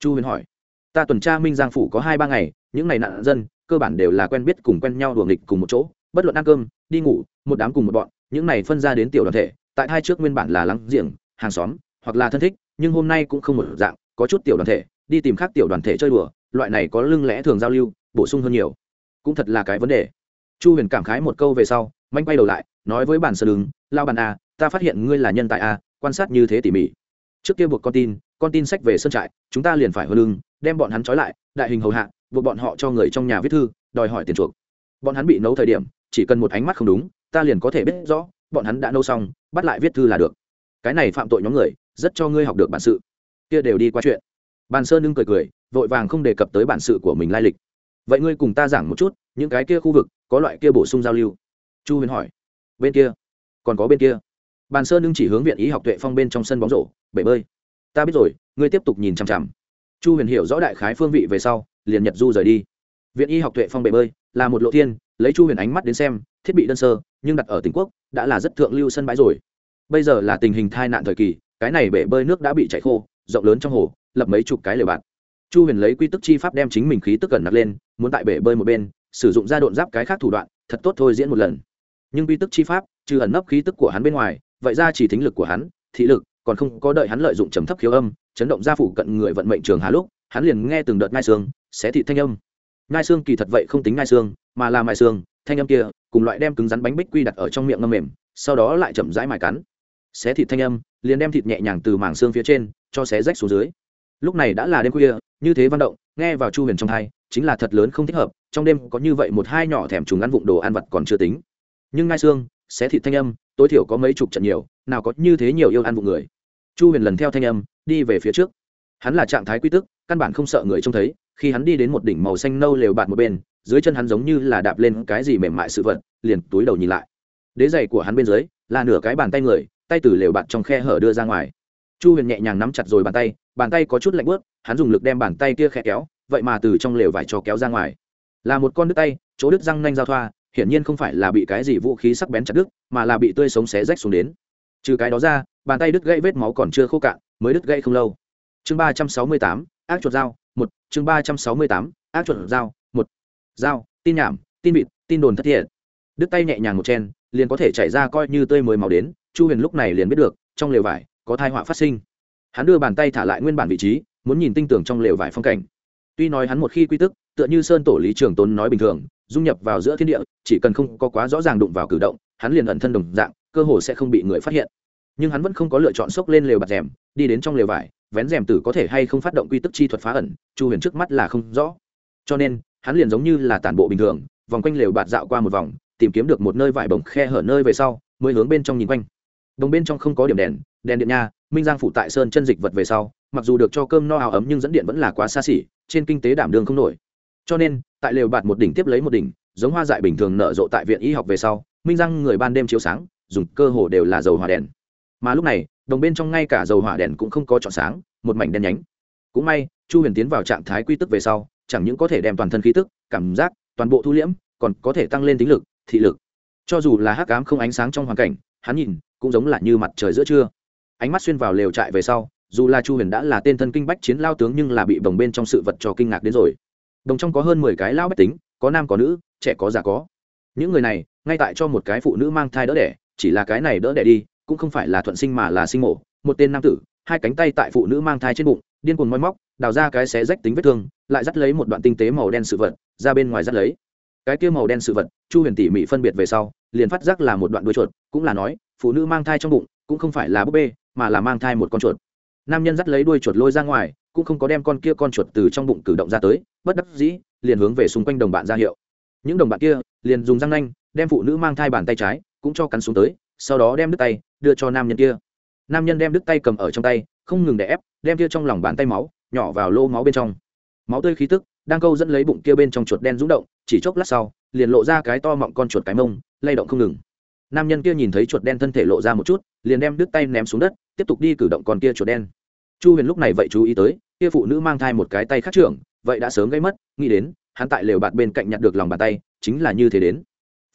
Chu huyền hỏi. Ta tuần tra minh giang phủ có hai ba ngày, những ngày nạn dân, cơ bản đều là quen biết cùng quen nhau đùa nghịch cùng một chỗ, bất luận ăn cơm, đi ngủ, một đám cùng một bọn, những này phân ra đến tiểu đoàn thể, tại hai trước nguyên bản là lắng giềng, hàng xóm, hoặc là thân thích, nhưng hôm nay cũng không một dạng, có chút tiểu đoàn thể, đi tìm khác tiểu đoàn thể chơi đùa loại này có lưng lẽ thường giao lưu, bổ sung hơn nhiều. Cũng thật là cái vấn đề. Chu huyền cảm khái một câu về sau, manh quay đầu lại, nói với bản sơ đứng lao bàn a à, ta phát hiện ngươi là nhân tài a quan sát như thế tỉ mỉ. Trước kia buộc con tin con tin sách về sân trại, chúng ta liền phải hơ lưng, đem bọn hắn trói lại, đại hình hầu hạ, buộc bọn họ cho người trong nhà viết thư, đòi hỏi tiền chuộc. Bọn hắn bị nấu thời điểm, chỉ cần một ánh mắt không đúng, ta liền có thể biết rõ, bọn hắn đã nấu xong, bắt lại viết thư là được. Cái này phạm tội nhóm người, rất cho ngươi học được bản sự. Kia đều đi qua chuyện. Bàn sơn nưng cười cười vội vàng không đề cập tới bản sự của mình lai lịch. Vậy ngươi cùng ta giảng một chút, những cái kia khu vực, có loại kia bổ sung giao lưu. Chu huyền hỏi. Bên kia. Còn có bên kia. Bàn sơn nưng chỉ hướng viện y học tuệ phong bên trong sân bóng rổ, bể bơi. Ta biết rồi, ngươi tiếp tục nhìn chằm chằm. Chu huyền hiểu rõ đại khái phương vị về sau, liền nhật du rời đi. Viện y học tuệ phong bể bơi, là một lộ thiên, lấy chu huyền ánh mắt đến xem, thiết bị đơn sơ, nhưng đặt ở tỉnh quốc, đã là rất thượng lưu sân bãi rồi. Bây giờ là tình hình thai nạn thời kỳ, cái này bể bơi nước đã bị chảy khô, rộng lớn trong hồ, lập mấy chục cái lều bạt chu huyền lấy quy tức chi pháp đem chính mình khí tức cẩn nặc lên, muốn tại bể bơi một bên, sử dụng ra độn giáp cái khác thủ đoạn, thật tốt thôi diễn một lần. Nhưng quy tức chi pháp, trừ ẩn nấp khí tức của hắn bên ngoài, vậy ra chỉ thính lực của hắn, thị lực, còn không có đợi hắn lợi dụng trầm thấp khiếu âm, chấn động ra phủ cận người vận mệnh trường hà lúc, hắn liền nghe từng đợt ngai xương, xé thị thanh âm. Ngai xương kỳ thật vậy không tính ngai xương, mà là mài xương, thanh âm kia, cùng loại đem cứng rắn bánh bích quy đặt ở trong miệng ngâm mềm, sau đó lại chậm rãi mài cắn. Xé thịt thanh âm, liền đem thịt nhẹ nhàng từ mảng xương phía trên, cho xé rách xuống dưới. Lúc này đã là đêm khuya như thế văn động, nghe vào chu huyền trong thai chính là thật lớn không thích hợp, trong đêm có như vậy một hai nhỏ thèm trùng ăn vụng đồ ăn vặt còn chưa tính. Nhưng ngai xương xé thịt thanh âm, tối thiểu có mấy chục trận nhiều, nào có như thế nhiều yêu ăn vụng người. Chu huyền lần theo thanh âm, đi về phía trước. Hắn là trạng thái quy tức căn bản không sợ người trông thấy, khi hắn đi đến một đỉnh màu xanh nâu lều bạt một bên, dưới chân hắn giống như là đạp lên cái gì mềm mại sự vật, liền túi đầu nhìn lại. Đế giày của hắn bên dưới, là nửa cái bàn tay người, tay từ lều bạt trong khe hở đưa ra ngoài. Chu huyền nhẹ nhàng nắm chặt rồi bàn tay bàn tay có chút lạnh bớt, hắn dùng lực đem bàn tay kia khẽ kéo, vậy mà từ trong lều vải cho kéo ra ngoài. Là một con đứt tay, chỗ đứt răng nanh giao thoa, hiển nhiên không phải là bị cái gì vũ khí sắc bén chặt đứt, mà là bị tươi sống xé rách xuống đến. Trừ cái đó ra, bàn tay đứt gãy vết máu còn chưa khô cạn, mới đứt gãy không lâu. Chương ba trăm sáu mươi tám, ác chuột dao, một. Chương ba trăm sáu mươi tám, ác chuột dao, một. Dao, tin nhảm, tin vịt, tin đồn thất thiệt. Đứt tay nhẹ nhàng một chen, liền có thể chảy ra coi như tươi mới máu đến, chu huyền lúc này liền biết được, trong lều vải có thai họa phát sinh hắn đưa bàn tay thả lại nguyên bản vị trí, muốn nhìn tinh tưởng trong lều vải phong cảnh. Tuy nói hắn một khi quy tức, tựa như sơn tổ lý trường tốn nói bình thường, dung nhập vào giữa thiên địa, chỉ cần không có quá rõ ràng đụng vào cử động, hắn liền ẩn thân đồng dạng, cơ hồ sẽ không bị người phát hiện. Nhưng hắn vẫn không có lựa chọn xốc lên lều bạt rèm, đi đến trong lều vải, vén rèm tử có thể hay không phát động quy tức chi thuật phá ẩn, chu huyền trước mắt là không rõ. Cho nên, hắn liền giống như là tản bộ bình thường, vòng quanh lều bạt dạo qua một vòng, tìm kiếm được một nơi vải bồng khe hở nơi về sau, mới hướng bên trong nhìn quanh đồng bên trong không có điểm đèn đèn điện nha, minh giang phụ tại sơn chân dịch vật về sau, mặc dù được cho cơm no áo ấm nhưng dẫn điện vẫn là quá xa xỉ, trên kinh tế đảm đường không nổi. Cho nên, tại lều bạt một đỉnh tiếp lấy một đỉnh, giống hoa dại bình thường nở rộ tại viện y học về sau, minh giang người ban đêm chiếu sáng, dùng cơ hồ đều là dầu hỏa đèn. Mà lúc này, đồng bên trong ngay cả dầu hỏa đèn cũng không có chọn sáng, một mảnh đen nhánh. Cũng may, chu huyền tiến vào trạng thái quy tức về sau, chẳng những có thể đem toàn thân khí tức, cảm giác, toàn bộ thu liễm, còn có thể tăng lên tính lực, thị lực. Cho dù là hắc ám không ánh sáng trong hoàn cảnh, hắn nhìn cũng giống là như mặt trời giữa trưa. Ánh mắt xuyên vào lều trại về sau, dù là chu huyền đã là tên thân kinh bách chiến lao tướng nhưng là bị bồng bên trong sự vật cho kinh ngạc đến rồi. Đồng trong có hơn mười cái lao bách tính, có nam có nữ, trẻ có già có. Những người này, ngay tại cho một cái phụ nữ mang thai đỡ đẻ, chỉ là cái này đỡ đẻ đi, cũng không phải là thuận sinh mà là sinh mổ. Một tên nam tử, hai cánh tay tại phụ nữ mang thai trên bụng, điên cuồng moi móc, đào ra cái xé rách tính vết thương, lại dắt lấy một đoạn tinh tế màu đen sự vật, ra bên ngoài dắt lấy. Cái kia màu đen sự vật, chu huyền tỉ mỉ phân biệt về sau, liền phát giác là một đoạn đuôi chuột, cũng là nói phụ nữ mang thai trong bụng, cũng không phải là búp bê, mà là mang thai một con chuột. Nam nhân dắt lấy đuôi chuột lôi ra ngoài, cũng không có đem con kia con chuột từ trong bụng cử động ra tới, bất đắc dĩ, liền hướng về xung quanh đồng bạn ra hiệu. Những đồng bạn kia liền dùng răng nanh, đem phụ nữ mang thai bàn tay trái cũng cho cắn xuống tới, sau đó đem đứt tay, đưa cho nam nhân kia. Nam nhân đem đứt tay cầm ở trong tay, không ngừng để ép, đem kia trong lòng bàn tay máu, nhỏ vào lô máu bên trong. Máu tươi khí tức đang câu dẫn lấy bụng kia bên trong chuột đen rúng động, chỉ chốc lát sau, liền lộ ra cái to mọng con chuột cái mông, lay động không ngừng nam nhân kia nhìn thấy chuột đen thân thể lộ ra một chút, liền đem đứt tay ném xuống đất, tiếp tục đi cử động con kia chuột đen. Chu huyền lúc này vậy chú ý tới, kia phụ nữ mang thai một cái tay khác trưởng, vậy đã sớm gây mất, nghĩ đến, hắn tại lều bạt bên cạnh nhặt được lòng bàn tay, chính là như thế đến.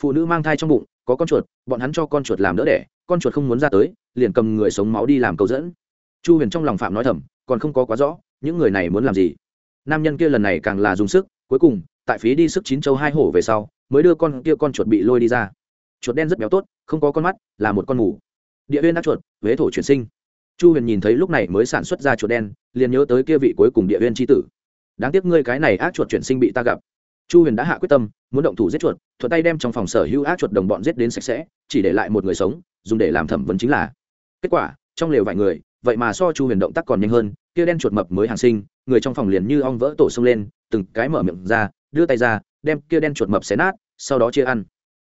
Phụ nữ mang thai trong bụng, có con chuột, bọn hắn cho con chuột làm đỡ đẻ, con chuột không muốn ra tới, liền cầm người sống máu đi làm câu dẫn. Chu huyền trong lòng phạm nói thầm, còn không có quá rõ, những người này muốn làm gì? Nam nhân kia lần này càng là dùng sức, cuối cùng, tại phí đi sức chín châu hai hổ về sau, mới đưa con kia con chuột bị lôi đi ra chuột đen rất béo tốt, không có con mắt, là một con mù. Địa huyên đắc chuột, huế thổ chuyển sinh. Chu huyền nhìn thấy lúc này mới sản xuất ra chuột đen, liền nhớ tới kia vị cuối cùng địa huyên tri tử. Đáng tiếc ngươi cái này ác chuột chuyển sinh bị ta gặp. Chu huyền đã hạ quyết tâm, muốn động thủ giết chuột, thuận tay đem trong phòng sở hữu ác chuột đồng bọn giết đến sạch sẽ, chỉ để lại một người sống, dùng để làm thẩm vấn chính là. Kết quả, trong lều vài người, vậy mà so chu huyền động tác còn nhanh hơn, kia đen chuột mập mới hàng sinh, người trong phòng liền như ong vỡ tổ xông lên, từng cái mở miệng ra, đưa tay ra, đem kia đen chuột mập xé nát, sau đó chia ăn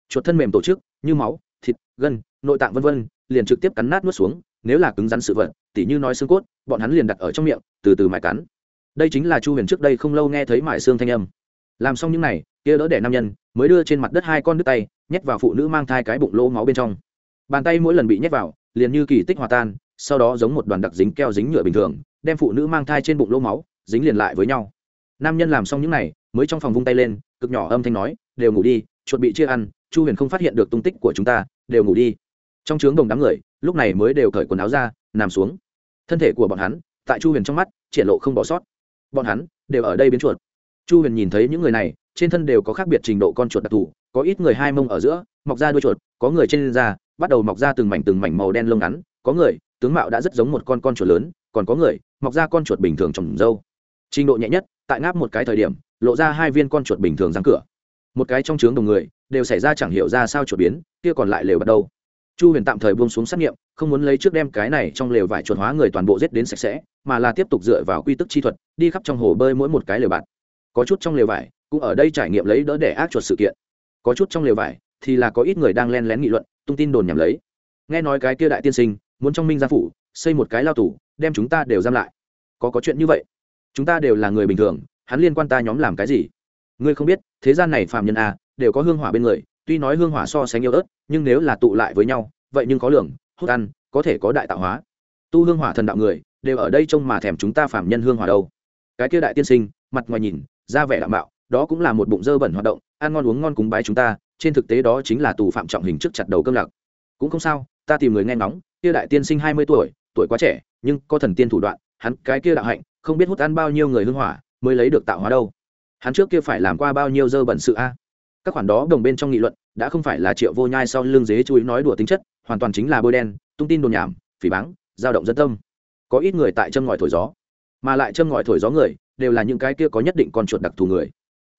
chuột thân mềm tổ chức, như máu, thịt, gân, nội tạng vân vân, liền trực tiếp cắn nát nuốt xuống, nếu là cứng rắn sự vật, tỉ như nói xương cốt, bọn hắn liền đặt ở trong miệng, từ từ mài cắn. Đây chính là chu huyền trước đây không lâu nghe thấy mải xương thanh âm. Làm xong những này, kia đỡ đẻ nam nhân, mới đưa trên mặt đất hai con đứt tay, nhét vào phụ nữ mang thai cái bụng lỗ máu bên trong. Bàn tay mỗi lần bị nhét vào, liền như kỳ tích hòa tan, sau đó giống một đoàn đặc dính keo dính nhựa bình thường, đem phụ nữ mang thai trên bụng lỗ máu, dính liền lại với nhau. Nam nhân làm xong những này, mới trong phòng vung tay lên, cực nhỏ âm thanh nói, đều ngủ đi, chuột bị chia ăn chu huyền không phát hiện được tung tích của chúng ta, đều ngủ đi. Trong trướng đồng đám người, lúc này mới đều cởi quần áo ra, nằm xuống. Thân thể của bọn hắn, tại chu huyền trong mắt, triển lộ không bỏ sót. Bọn hắn, đều ở đây biến chuột. Chu huyền nhìn thấy những người này, trên thân đều có khác biệt trình độ con chuột đặc thù, có ít người hai mông ở giữa, mọc ra đuôi chuột, có người trên da, bắt đầu mọc ra từng mảnh từng mảnh màu đen lông ngắn, có người, tướng mạo đã rất giống một con con chuột lớn, còn có người, mọc ra con chuột bình thường trồng dâu. Trình độ nhẹ nhất, tại ngáp một cái thời điểm, lộ ra hai viên con chuột bình thường răng cửa. Một cái trong trướng đồng người đều xảy ra chẳng hiểu ra sao chuột biến kia còn lại lều bắt đầu chu huyền tạm thời buông xuống xét nghiệm không muốn lấy trước đem cái này trong lều vải chuột hóa người toàn bộ giết đến sạch sẽ mà là tiếp tục dựa vào quy tức chi thuật đi khắp trong hồ bơi mỗi một cái lều bạt. Có chút trong lều vải cũng ở đây trải nghiệm lấy đỡ để ác chuột sự kiện. Có chút trong lều vải thì là có ít người đang len lén nghị luận tung tin đồn nhảm lấy. Nghe nói cái kia đại tiên sinh muốn trong minh gia phủ xây một cái lao tù đem chúng ta đều giam lại. Có có chuyện như vậy? Chúng ta đều là người bình thường hắn liên quan ta nhóm làm cái gì? Ngươi không biết thế gian này phàm nhân a à, đều có hương hỏa bên người, tuy nói hương hỏa so sánh yêu ớt, nhưng nếu là tụ lại với nhau, vậy nhưng có lượng hút ăn, có thể có đại tạo hóa. Tu hương hỏa thần đạo người, đều ở đây trông mà thèm chúng ta phạm nhân hương hỏa đâu. Cái kia đại tiên sinh, mặt ngoài nhìn, ra vẻ đạo mạo, đó cũng là một bụng dơ bẩn hoạt động, ăn ngon uống ngon cúng bái chúng ta, trên thực tế đó chính là tù phạm trọng hình trước chặt đầu cơm lặc. Cũng không sao, ta tìm người nghe ngóng, kia đại tiên sinh hai mươi tuổi tuổi quá trẻ, nhưng có thần tiên thủ đoạn, hắn cái kia đạo hạnh, không biết hút ăn bao nhiêu người hương hỏa, mới lấy được tạo hóa đâu. Hắn trước kia phải làm qua bao nhiêu dơ bẩn sự a? Các khoản đó đồng bên trong nghị luận, đã không phải là triệu vô nhai sau lưng dế chui nói đùa tính chất, hoàn toàn chính là bôi đen, tung tin đồn nhảm, phỉ báng, dao động dân tâm. Có ít người tại châm ngòi thổi gió, mà lại châm ngòi thổi gió người, đều là những cái kia có nhất định con chuột đặc thù người.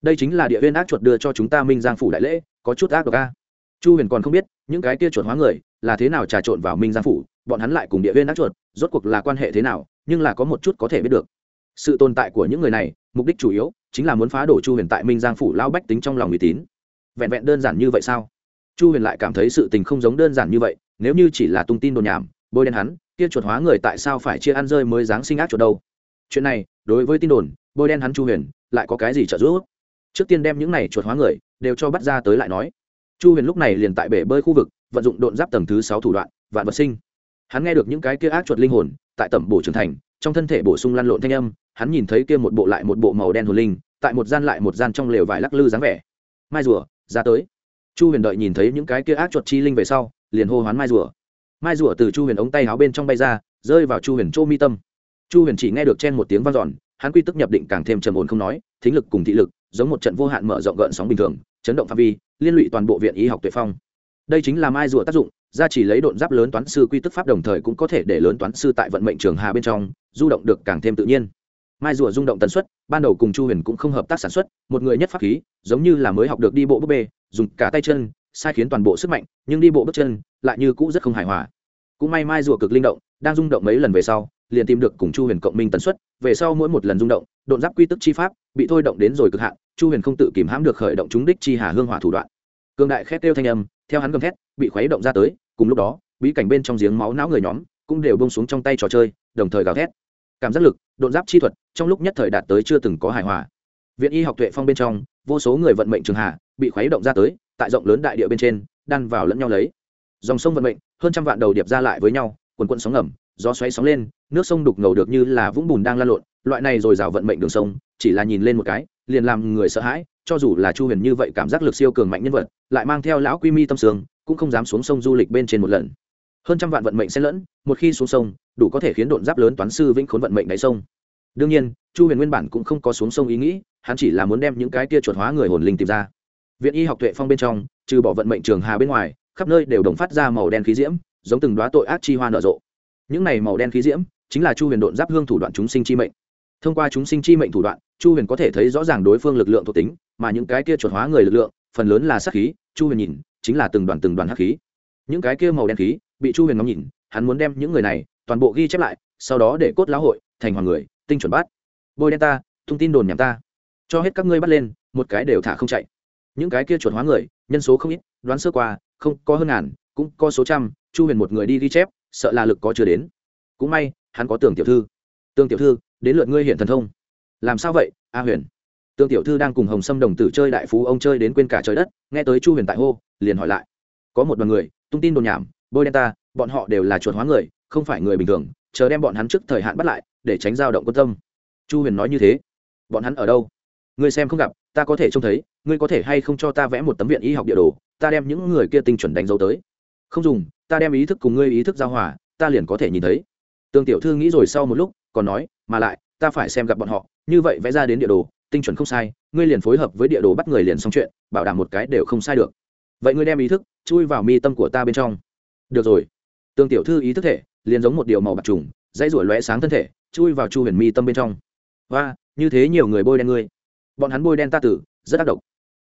Đây chính là địa viên ác chuột đưa cho chúng ta minh giang phủ đại lễ, có chút ác độc ca chu huyền còn không biết, những cái kia chuột hóa người, là thế nào trà trộn vào minh giang phủ, bọn hắn lại cùng địa viên ác chuột, rốt cuộc là quan hệ thế nào, nhưng là có một chút có thể biết được. Sự tồn tại của những người này, mục đích chủ yếu chính là muốn phá đổ chu huyền tại minh giang phủ lao bách tính trong lòng uy tín. Vẹn vẹn đơn giản như vậy sao? Chu huyền lại cảm thấy sự tình không giống đơn giản như vậy, nếu như chỉ là tung tin đồn nhảm, bôi đen hắn, kia chuột hóa người tại sao phải chia ăn rơi mới dáng sinh ác chuột đâu? Chuyện này, đối với tin đồn, bôi đen hắn chu huyền, lại có cái gì trợ giúp? Trước tiên đem những này chuột hóa người, đều cho bắt ra tới lại nói. Chu huyền lúc này liền tại bể bơi khu vực, vận dụng độn giáp tầng thứ sáu thủ đoạn, vạn vật sinh. Hắn nghe được những cái kia ác chuột linh hồn, tại tẩm bổ trưởng thành, trong thân thể bổ sung lăn lộn thanh âm hắn nhìn thấy kia một bộ lại một bộ màu đen hồn linh, tại một gian lại một gian trong lều vải lắc lư dáng vẻ. Mai rùa, ra tới. Chu huyền đợi nhìn thấy những cái kia ác chuột chi linh về sau, liền hô hoán mai rùa. Mai rùa từ chu huyền ống tay áo bên trong bay ra, rơi vào chu huyền chỗ mi tâm. Chu huyền chỉ nghe được chen một tiếng vang dọn, hắn quy tức nhập định càng thêm trầm ổn không nói, thính lực cùng thị lực, giống một trận vô hạn mở rộng gợn sóng bình thường, chấn động phạm vi, liên lụy toàn bộ viện y học tuệ phong. Đây chính là mai rùa tác dụng ra chỉ lấy độn giáp lớn toán sư quy tức pháp đồng thời cũng có thể để lớn toán sư tại vận mệnh trường hà bên trong, du động được càng thêm tự nhiên mai rùa rung động tần suất, ban đầu cùng chu huyền cũng không hợp tác sản xuất, một người nhất pháp khí, giống như là mới học được đi bộ búp bê, dùng cả tay chân, sai khiến toàn bộ sức mạnh, nhưng đi bộ bước chân lại như cũ rất không hài hòa. Cũng may mai rùa cực linh động, đang rung động mấy lần về sau, liền tìm được cùng chu huyền cộng minh tần suất, về sau mỗi một lần rung động, độn giáp quy tức chi pháp, bị thôi động đến rồi cực hạn, chu huyền không tự kìm hãm được khởi động chúng đích chi hà hương hỏa thủ đoạn. Cương đại khét kêu thanh âm, theo hắn gầm thét, bị khuấy động ra tới, cùng lúc đó, bí cảnh bên trong giếng máu não người nhóm cũng đều bông xuống trong tay trò chơi, đồng thời gào thét cảm giác lực, độn giáp chi thuật, trong lúc nhất thời đạt tới chưa từng có hài hòa. Viện y học tuệ phong bên trong, vô số người vận mệnh trường hạ, bị khuấy động ra tới, tại rộng lớn đại địa bên trên, đan vào lẫn nhau lấy. Dòng sông vận mệnh, hơn trăm vạn đầu điệp ra lại với nhau, quần quận sóng ngầm, gió xoáy sóng lên, nước sông đục ngầu được như là vũng bùn đang lan lộn, loại này rồi rào vận mệnh đường sông, chỉ là nhìn lên một cái, liền làm người sợ hãi, cho dù là chu huyền như vậy cảm giác lực siêu cường mạnh nhân vật, lại mang theo lão quy mi tâm sương, cũng không dám xuống sông du lịch bên trên một lần hơn trăm vạn vận mệnh xen lẫn, một khi xuống sông, đủ có thể khiến độn giáp lớn toán sư vĩnh khốn vận mệnh đáy sông. Đương nhiên, chu huyền nguyên bản cũng không có xuống sông ý nghĩ, hắn chỉ là muốn đem những cái kia chuột hóa người hồn linh tìm ra. Viện y học tuệ phong bên trong, trừ bỏ vận mệnh trường hà bên ngoài, khắp nơi đều đồng phát ra màu đen khí diễm, giống từng đoá tội ác chi hoa nở rộ. Những này màu đen khí diễm, chính là chu huyền độn giáp hương thủ đoạn chúng sinh chi mệnh. Thông qua chúng sinh chi mệnh thủ đoạn, chu huyền có thể thấy rõ ràng đối phương lực lượng thuộc tính, mà những cái kia chuột hóa người lực lượng, phần lớn là sắc khí, chu huyền nhìn, chính là từng đoàn từng đoàn hắc khí. Những cái kia màu đen khí bị chu huyền ngắm nhìn, hắn muốn đem những người này toàn bộ ghi chép lại, sau đó để cốt lão hội thành hoàng người, tinh chuẩn bắt. Bôi đen ta thông tin đồn nhảm ta. Cho hết các ngươi bắt lên, một cái đều thả không chạy. Những cái kia chuột hóa người, nhân số không ít, đoán sơ qua, không, có hơn ngàn, cũng có số trăm, chu huyền một người đi ghi chép, sợ là lực có chưa đến. Cũng may, hắn có tường tiểu thư. Tường tiểu thư, đến lượt ngươi hiện thần thông. Làm sao vậy, a huyền? Tương tiểu thư đang cùng hồng sâm đồng tử chơi đại phú, ông chơi đến quên cả trời đất, nghe tới chu huyền tại hô, liền hỏi lại. Có một đoàn người, tung tin đồn nhảm bôi đen ta, bọn họ đều là chuột hóa người, không phải người bình thường, chờ đem bọn hắn trước thời hạn bắt lại, để tránh dao động quân tâm. Chu huyền nói như thế. Bọn hắn ở đâu? Ngươi xem không gặp, ta có thể trông thấy, ngươi có thể hay không cho ta vẽ một tấm viện y học địa đồ, ta đem những người kia tinh chuẩn đánh dấu tới. Không dùng, ta đem ý thức cùng ngươi ý thức giao hòa, ta liền có thể nhìn thấy. Tương tiểu thư nghĩ rồi sau một lúc, còn nói, mà lại, ta phải xem gặp bọn họ, như vậy vẽ ra đến địa đồ, tinh chuẩn không sai, ngươi liền phối hợp với địa đồ bắt người liền xong chuyện, bảo đảm một cái đều không sai được. Vậy ngươi đem ý thức chui vào mi tâm của ta bên trong được rồi. Tương tiểu thư ý thức thể liền giống một điều màu bạc trùng dãy ruổi lóe sáng thân thể chui vào chu huyền mi tâm bên trong. Và như thế nhiều người bôi đen ngươi. Bọn hắn bôi đen ta tử rất tác động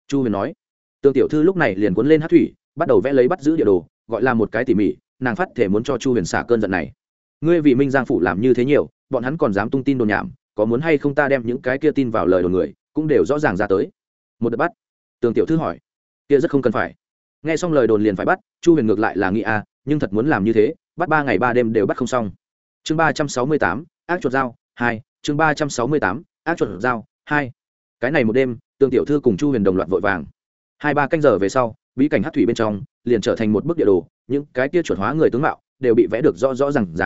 chu huyền nói. Tương tiểu thư lúc này liền cuốn lên hát thủy bắt đầu vẽ lấy bắt giữ địa đồ gọi là một cái tỉ mỉ nàng phát thể muốn cho chu huyền xả cơn giận này. Ngươi vì minh giang phủ làm như thế nhiều bọn hắn còn dám tung tin đồn nhảm có muốn hay không ta đem những cái kia tin vào lời đồn người cũng đều rõ ràng ra tới. Một đợt bắt tường tiểu thư hỏi. Kia rất không cần phải. Nghe xong lời đồn liền phải bắt chu huyền ngược lại là nghĩ a à, nhưng thật muốn làm như thế, bắt ba ngày ba đêm đều bắt không xong. Chương ba trăm sáu mươi tám, ác chuột dao hai, chương ba trăm sáu mươi tám, ác chuột dao hai. Cái này một đêm, tương tiểu thư cùng chu huyền đồng loạt vội vàng. Hai ba canh giờ về sau, bí cảnh hát thủy bên trong, liền trở thành một bức địa đồ, những cái kia chuột hóa người tướng mạo, đều bị vẽ được rõ rõ r à n g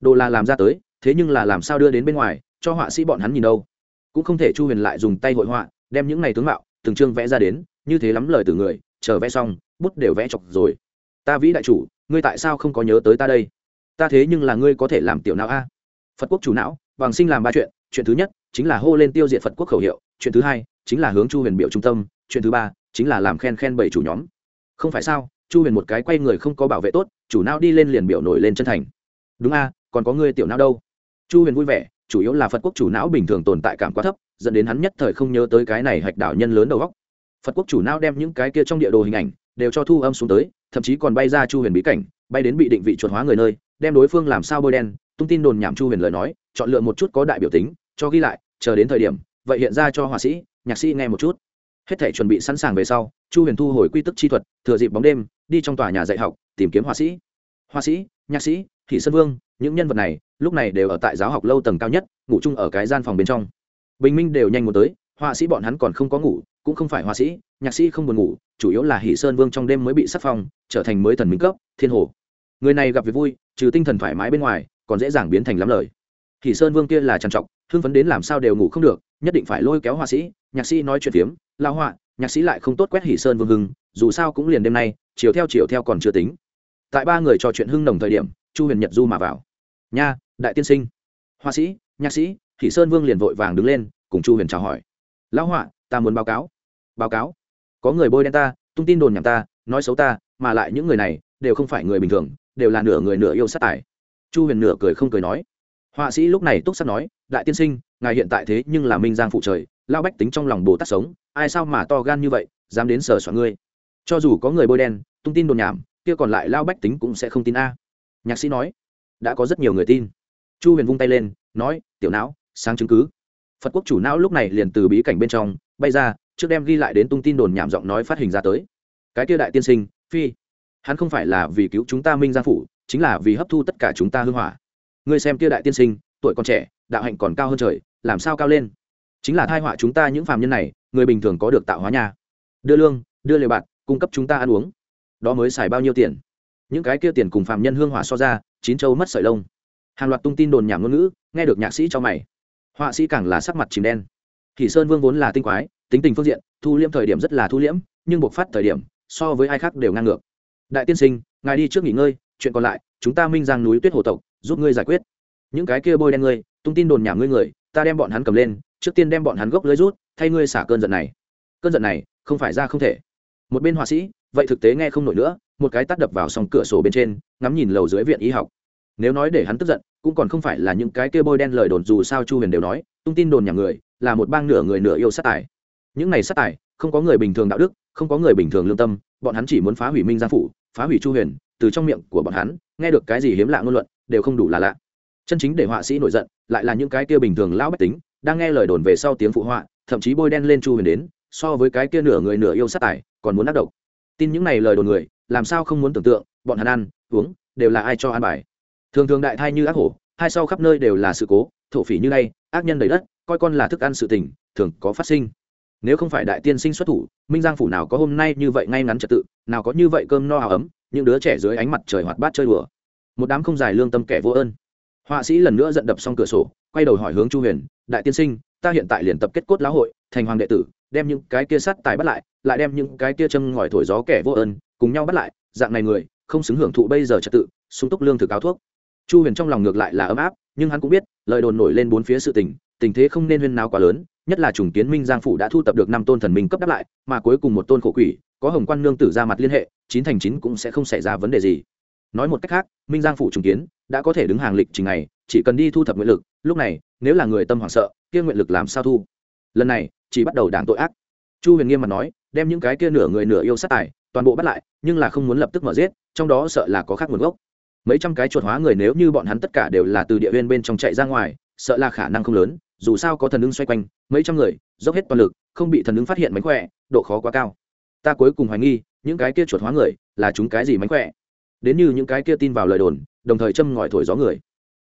đồ là làm ra tới, thế nhưng là làm sao đưa đến bên ngoài, cho họa sĩ bọn hắn nhìn đâu. Cũng không thể chu huyền lại dùng tay hội họa, đem những này tướng mạo, từng chương vẽ ra đến, như thế lắm lời từ người, chờ vẽ xong, bút đều vẽ chọc rồi ta vĩ đại chủ, ngươi tại sao không có nhớ tới ta đây? Ta thế nhưng là ngươi có thể làm tiểu não a. Phật quốc chủ não bằng sinh làm ba chuyện chuyện thứ nhất chính là hô lên tiêu diệt phật quốc khẩu hiệu, chuyện thứ hai chính là hướng chu huyền biểu trung tâm, chuyện thứ ba chính là làm khen khen bảy chủ nhóm. Không phải sao, chu huyền một cái quay người không có bảo vệ tốt, chủ não đi lên liền biểu nổi lên chân thành. Đúng a, còn có ngươi tiểu não đâu? Chu huyền vui vẻ, chủ yếu là phật quốc chủ não bình thường tồn tại cảm quá thấp, dẫn đến hắn nhất thời không nhớ tới cái này hạch đảo nhân lớn đầu góc phật quốc chủ não đem những cái kia trong địa đồ hình ảnh đều cho thu âm xuống tới thậm chí còn bay ra chu huyền bí cảnh, bay đến bị định vị chuột hóa người nơi, đem đối phương làm sao bôi đen, tung tin đồn nhảm chu huyền lời nói, chọn lựa một chút có đại biểu tính, cho ghi lại, chờ đến thời điểm, vậy hiện ra cho họa sĩ, nhạc sĩ nghe một chút. Hết thể chuẩn bị sẵn sàng về sau, chu huyền thu hồi quy tức chi thuật, thừa dịp bóng đêm, đi trong tòa nhà dạy học, tìm kiếm họa sĩ. Họa sĩ, nhạc sĩ, thị sơn vương, những nhân vật này, lúc này đều ở tại giáo học lâu tầng cao nhất, ngủ chung ở cái gian phòng bên trong. Bình minh đều nhanh một tới họa sĩ bọn hắn còn không có ngủ, cũng không phải họa sĩ, nhạc sĩ không buồn ngủ, chủ yếu là hỷ sơn vương trong đêm mới bị sắc phong, trở thành mới thần minh cấp, thiên hồ. Người này gặp việc vui, trừ tinh thần thoải mái bên ngoài, còn dễ dàng biến thành lắm lời. Hỷ sơn vương kia là trằn trọc, hưng phấn đến làm sao đều ngủ không được, nhất định phải lôi kéo họa sĩ, nhạc sĩ nói chuyện phiếm, lao họa, nhạc sĩ lại không tốt quét hỷ sơn vương hưng, dù sao cũng liền đêm nay, chiều theo chiều theo còn chưa tính. Tại ba người trò chuyện hưng đồng thời điểm, chu huyền nhật du mà vào. Nha, đại tiên sinh. Họa sĩ, nhạc sĩ. Hỷ sơn vương liền vội vàng đứng lên, cùng chu huyền chào hỏi lão họa, ta muốn báo cáo. Báo cáo? Có người bôi đen ta, tung tin đồn nhằm ta, nói xấu ta, mà lại những người này đều không phải người bình thường, đều là nửa người nửa yêu sát tài. Chu huyền nửa cười không cười nói. Họa sĩ lúc này túc sắc nói, đại tiên sinh, ngài hiện tại thế nhưng là minh giang phụ trời lao bách tính trong lòng bồ tát sống, ai sao mà to gan như vậy, dám đến sờ soạn ngươi? Cho dù có người bôi đen, tung tin đồn nhảm, kia còn lại lao bách tính cũng sẽ không tin a. Nhạc sĩ nói. Đã có rất nhiều người tin. Chu huyền vung tay lên, nói, tiểu não, sáng chứng cứ phật quốc chủ não lúc này liền từ bí cảnh bên trong bay ra, trước đem ghi lại đến tung tin đồn nhảm giọng nói phát hình ra tới. Cái kia đại tiên sinh, phi, hắn không phải là vì cứu chúng ta minh giang phủ, chính là vì hấp thu tất cả chúng ta hư hỏa. Ngươi xem kia đại tiên sinh, tuổi còn trẻ, đạo hạnh còn cao hơn trời, làm sao cao lên? Chính là thai họa chúng ta những phàm nhân này, người bình thường có được tạo hóa nhà đưa lương, đưa liều bạc cung cấp chúng ta ăn uống. Đó mới xài bao nhiêu tiền? Những cái kia tiền cùng phàm nhân hương hỏa so ra, chín châu mất sợi lông. Hàng loạt tung tin đồn nhảm ngôn ngữ, nghe được nhạc sĩ cho mày họa sĩ càng là sắc mặt chìm đen. Thì sơn vương vốn là tinh quái, tính tình phương diện, thu liễm thời điểm rất là thu liễm, nhưng buộc phát thời điểm, so với ai khác đều ngang ngược. Đại tiên sinh, ngài đi trước nghỉ ngơi, chuyện còn lại, chúng ta minh giang núi tuyết hồ tộc, giúp ngươi giải quyết. Những cái kia bôi đen ngươi, tung tin đồn nhảm ngươi người, ta đem bọn hắn cầm lên, trước tiên đem bọn hắn gốc lưới rút, thay ngươi xả cơn giận này. Cơn giận này, không phải ra không thể. Một bên họa sĩ, vậy thực tế nghe không nổi nữa, một cái tắt đập vào sòng cửa sổ bên trên, ngắm nhìn lầu dưới viện y học. Nếu nói để hắn tức giận cũng còn không phải là những cái kia bôi đen lời đồn dù sao chu huyền đều nói, tung tin đồn nhà người, là một bang nửa người nửa yêu sát tài. Những này sát tài, không có người bình thường đạo đức, không có người bình thường lương tâm, bọn hắn chỉ muốn phá hủy minh giang phủ, phá hủy chu huyền, từ trong miệng của bọn hắn, nghe được cái gì hiếm lạ ngôn luận, đều không đủ là lạ. Chân chính để họa sĩ nổi giận, lại là những cái kia bình thường lão bách tính, đang nghe lời đồn về sau tiếng phụ họa, thậm chí bôi đen lên chu huyền đến, so với cái kia nửa người nửa yêu sát tài, còn muốn ác độc. Tin những này lời đồn người, làm sao không muốn tưởng tượng, bọn hắn ăn, uống, đều là ai cho ăn bài thường thường đại thai như ác hổ, hai sau khắp nơi đều là sự cố, thổ phỉ như này ác nhân đầy đất, coi con là thức ăn sự tình, thường có phát sinh. Nếu không phải đại tiên sinh xuất thủ, minh giang phủ nào có hôm nay như vậy ngay ngắn trật tự, nào có như vậy cơm no ấm, những đứa trẻ dưới ánh mặt trời hoạt bát chơi đùa. Một đám không dài lương tâm kẻ vô ơn. Họa sĩ lần nữa giận đập xong cửa sổ, quay đầu hỏi hướng chu huyền, đại tiên sinh, ta hiện tại liền tập kết cốt lão hội, thành hoàng đệ tử, đem những cái kia sắt tài bắt lại lại đem những cái kia châm ngòi thổi gió kẻ vô ơn, cùng nhau bắt lại, dạng này người, không xứng hưởng thụ bây giờ trật tự, sung túc lương thực áo thuốc chu huyền trong lòng ngược lại là ấm áp, nhưng hắn cũng biết, lời đồn nổi lên bốn phía sự tình tình thế không nên huyên nào quá lớn, nhất là trùng kiến minh giang phủ đã thu tập được năm tôn thần minh cấp đáp lại, mà cuối cùng một tôn khổ quỷ, có hồng quan nương tử ra mặt liên hệ, chín thành chín cũng sẽ không xảy ra vấn đề gì. Nói một cách khác, minh giang phủ trùng kiến, đã có thể đứng hàng lịch trình này, chỉ cần đi thu thập nguyện lực, lúc này, nếu là người tâm hoảng sợ, kia nguyện lực làm sao thu? Lần này, chỉ bắt đầu đảng tội ác. Chu huyền nghiêm mặt nói, đem những cái kia nửa người nửa yêu sát tài, toàn bộ bắt lại, nhưng là không muốn lập tức mở giết, trong đó sợ là có khác nguồn gốc mấy trăm cái chuột hóa người nếu như bọn hắn tất cả đều là từ địa viên bên trong chạy ra ngoài, sợ là khả năng không lớn, dù sao có thần ứng xoay quanh, mấy trăm người, dốc hết toàn lực, không bị thần ứng phát hiện mánh khỏe, độ khó quá cao. Ta cuối cùng hoài nghi, những cái kia chuột hóa người, là chúng cái gì mánh khỏe? Đến như những cái kia tin vào lời đồn, đồng thời châm ngòi thổi gió người.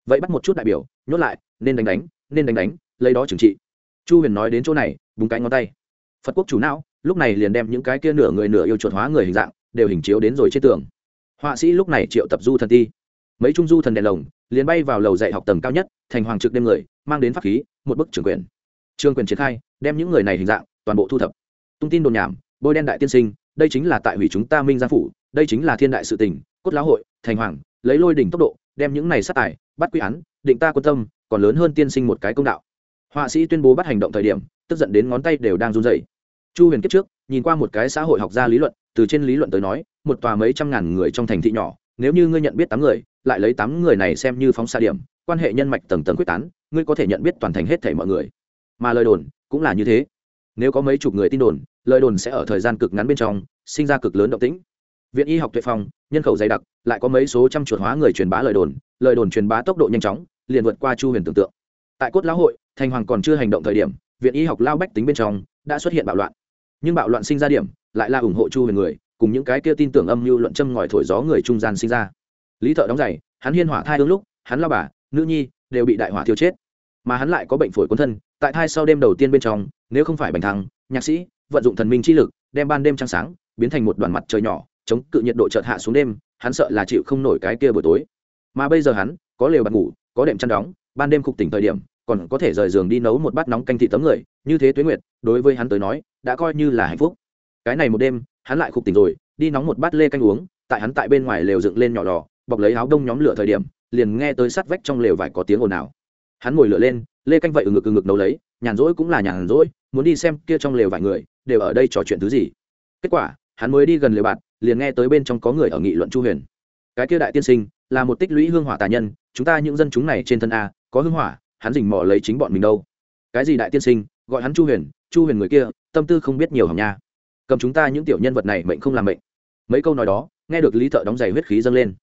Vậy bắt một chút đại biểu, nhốt lại, nên đánh đánh, nên đánh đánh, lấy đó trừng trị. Chu huyền nói đến chỗ này, búng cái ngón tay. Phật quốc chủ não, lúc này liền đem những cái kia nửa người nửa yêu chuột hóa người hình dạng, đều hình chiếu đến rồi trên tường họa sĩ lúc này triệu tập du thần ti. Mấy trung du thần đèn lồng liền bay vào lầu dạy học tầng cao nhất, thành hoàng trực đêm người, mang đến pháp khí, một bức trường quyền trường quyền triển khai, đem những người này hình dạng, toàn bộ thu thập. Tung tin đồn nhảm, bôi đen đại tiên sinh, đây chính là tại hủy chúng ta minh gia phủ, đây chính là thiên đại sự tình, cốt lão hội, thành hoàng, lấy lôi đỉnh tốc độ, đem những này sát tài, bắt quy án, định ta quan tâm, còn lớn hơn tiên sinh một cái công đạo. Họa sĩ tuyên bố bắt hành động thời điểm, tức giận đến ngón tay đều đang run rẩy. Chu huyền kiếp trước nhìn qua một cái xã hội học gia lý luận, từ trên lý luận tới nói, một tòa mấy trăm ngàn người trong thành thị nhỏ, nếu như ngươi nhận biết tám người, lại lấy tám người này xem như phóng xa điểm, quan hệ nhân mạch tầng tầng quyết tán, ngươi có thể nhận biết toàn thành hết thảy mọi người. Mà lời đồn cũng là như thế. Nếu có mấy chục người tin đồn, lời đồn sẽ ở thời gian cực ngắn bên trong, sinh ra cực lớn động tĩnh. Viện y học tuệ phong nhân khẩu dày đặc, lại có mấy số trăm chuột hóa người truyền bá lời đồn lời đồn truyền bá tốc độ nhanh chóng, liền vượt qua chu huyền tưởng tượng. Tại cốt lão hội, thành hoàng còn chưa hành động thời điểm, viện y học lao bách tính bên trong đã xuất hiện bạo loạn nhưng bạo loạn sinh ra điểm lại là ủng hộ chu huyền người cùng những cái kia tin tưởng âm mưu luận châm ngòi thổi gió người trung gian sinh ra lý thợ đóng giày hắn hiên hỏa thai đương lúc hắn lao bà nữ nhi đều bị đại hỏa thiêu chết mà hắn lại có bệnh phổi cuốn thân tại thai sau đêm đầu tiên bên trong nếu không phải bành thăng nhạc sĩ vận dụng thần minh chi lực đem ban đêm trăng sáng biến thành một đoàn mặt trời nhỏ chống cự nhiệt độ chợt hạ xuống đêm hắn sợ là chịu không nổi cái kia buổi tối mà bây giờ hắn có lều bạt ngủ có đệm chăn đóng ban đêm khục tỉnh thời điểm còn có thể rời giường đi nấu một bát nóng canh thị tấm người, như thế tuế nguyệt, đối với hắn tới nói, đã coi như là hạnh phúc. Cái này một đêm, hắn lại khục tỉnh rồi, đi nóng một bát lê canh uống, tại hắn tại bên ngoài lều dựng lên nhỏ lò, bọc lấy áo đông nhóm lửa thời điểm, liền nghe tới sát vách trong lều vải có tiếng ồn ào. Hắn ngồi lửa lên, lê canh vậy ừ ngực ừ ngực nấu lấy, nhàn rỗi cũng là nhàn rỗi, muốn đi xem kia trong lều vài người, đều ở đây trò chuyện thứ gì. Kết quả, hắn mới đi gần lều bạn, liền nghe tới bên trong có người ở nghị luận chu huyền. Cái kia đại tiên sinh, là một tích lũy hương hỏa tà nhân, chúng ta những dân chúng này trên thân a, có hương hỏa hắn dình mò lấy chính bọn mình đâu. Cái gì đại tiên sinh, gọi hắn chu huyền chu huyền người kia, tâm tư không biết nhiều hỏng nha. Cầm chúng ta những tiểu nhân vật này mệnh không làm mệnh. Mấy câu nói đó, nghe được lý thợ đóng giày huyết khí dâng lên.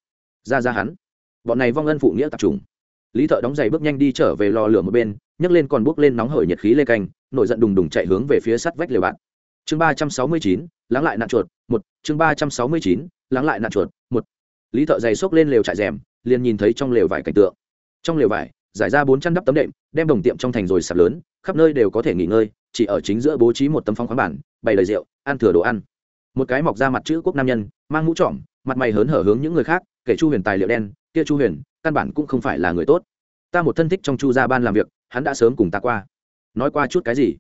Ra ra hắn. Bọn này vong ân phụ nghĩa tập trung lý thợ đóng giày bước nhanh đi trở về lò lửa một bên, nhấc lên còn bước lên nóng hởi nhiệt khí lê canh, nổi giận đùng đùng chạy hướng về phía sắt vách lều bạn. Chương ba trăm sáu mươi chín, lắng lại nạn chuột, một. Chương ba trăm sáu mươi chín, lắng lại nạn chuột, một. Lý thợ giày xốc lên lều trại rèm, liền nhìn thấy trong lều vải cảnh tượng. Trong lều vải giải ra bốn trăm đắp tấm đệm, đem đồng tiệm trong thành rồi sạp lớn, khắp nơi đều có thể nghỉ ngơi, chỉ ở chính giữa bố trí một tấm phong khoáng bản, bày đầy rượu, ăn thừa đồ ăn. Một cái mọc ra mặt chữ quốc nam nhân, mang mũ trỏm, mặt mày hớn hở hướng những người khác, kể chu huyền tài liệu đen, kia chu huyền, căn bản cũng không phải là người tốt. Ta một thân thích trong chu gia ban làm việc, hắn đã sớm cùng ta qua. Nói qua chút cái gì?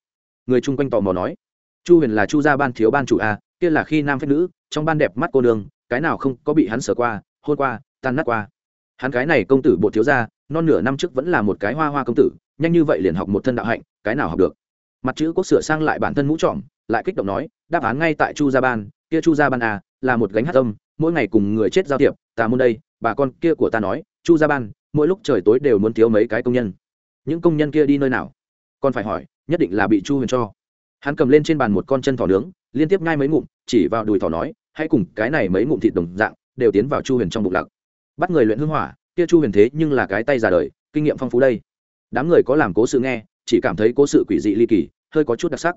Người chung quanh tò mò nói. Chu huyền là chu gia ban thiếu ban chủ a, kia là khi nam phép nữ, trong ban đẹp mắt cô nương, cái nào không có bị hắn sờ qua, hôn qua, tan nát qua hắn cái này công tử bộ thiếu gia, non nửa năm trước vẫn là một cái hoa hoa công tử, nhanh như vậy liền học một thân đạo hạnh, cái nào học được? Mặt chữ quốc sửa sang lại bản thân mũ trọm lại kích động nói, đáp án ngay tại chu gia ban, kia chu gia ban à là một gánh hát tâm mỗi ngày cùng người chết giao thiệp, ta muốn đây, bà con kia của ta nói, chu gia ban, mỗi lúc trời tối đều muốn thiếu mấy cái công nhân. Những công nhân kia đi nơi nào? Còn phải hỏi, nhất định là bị chu huyền cho. Hắn cầm lên trên bàn một con chân thỏ nướng, liên tiếp nhai mấy ngụm, chỉ vào đùi thỏ nói, hãy cùng cái này mấy ngụm thịt đồng dạng, đều tiến vào chu huyền trong bụng lặc bắt người luyện hưng hỏa, kia chu huyền thế nhưng là cái tay già đời, kinh nghiệm phong phú đây. Đám người có làm cố sự nghe, chỉ cảm thấy cố sự quỷ dị ly kỳ, hơi có chút đặc sắc.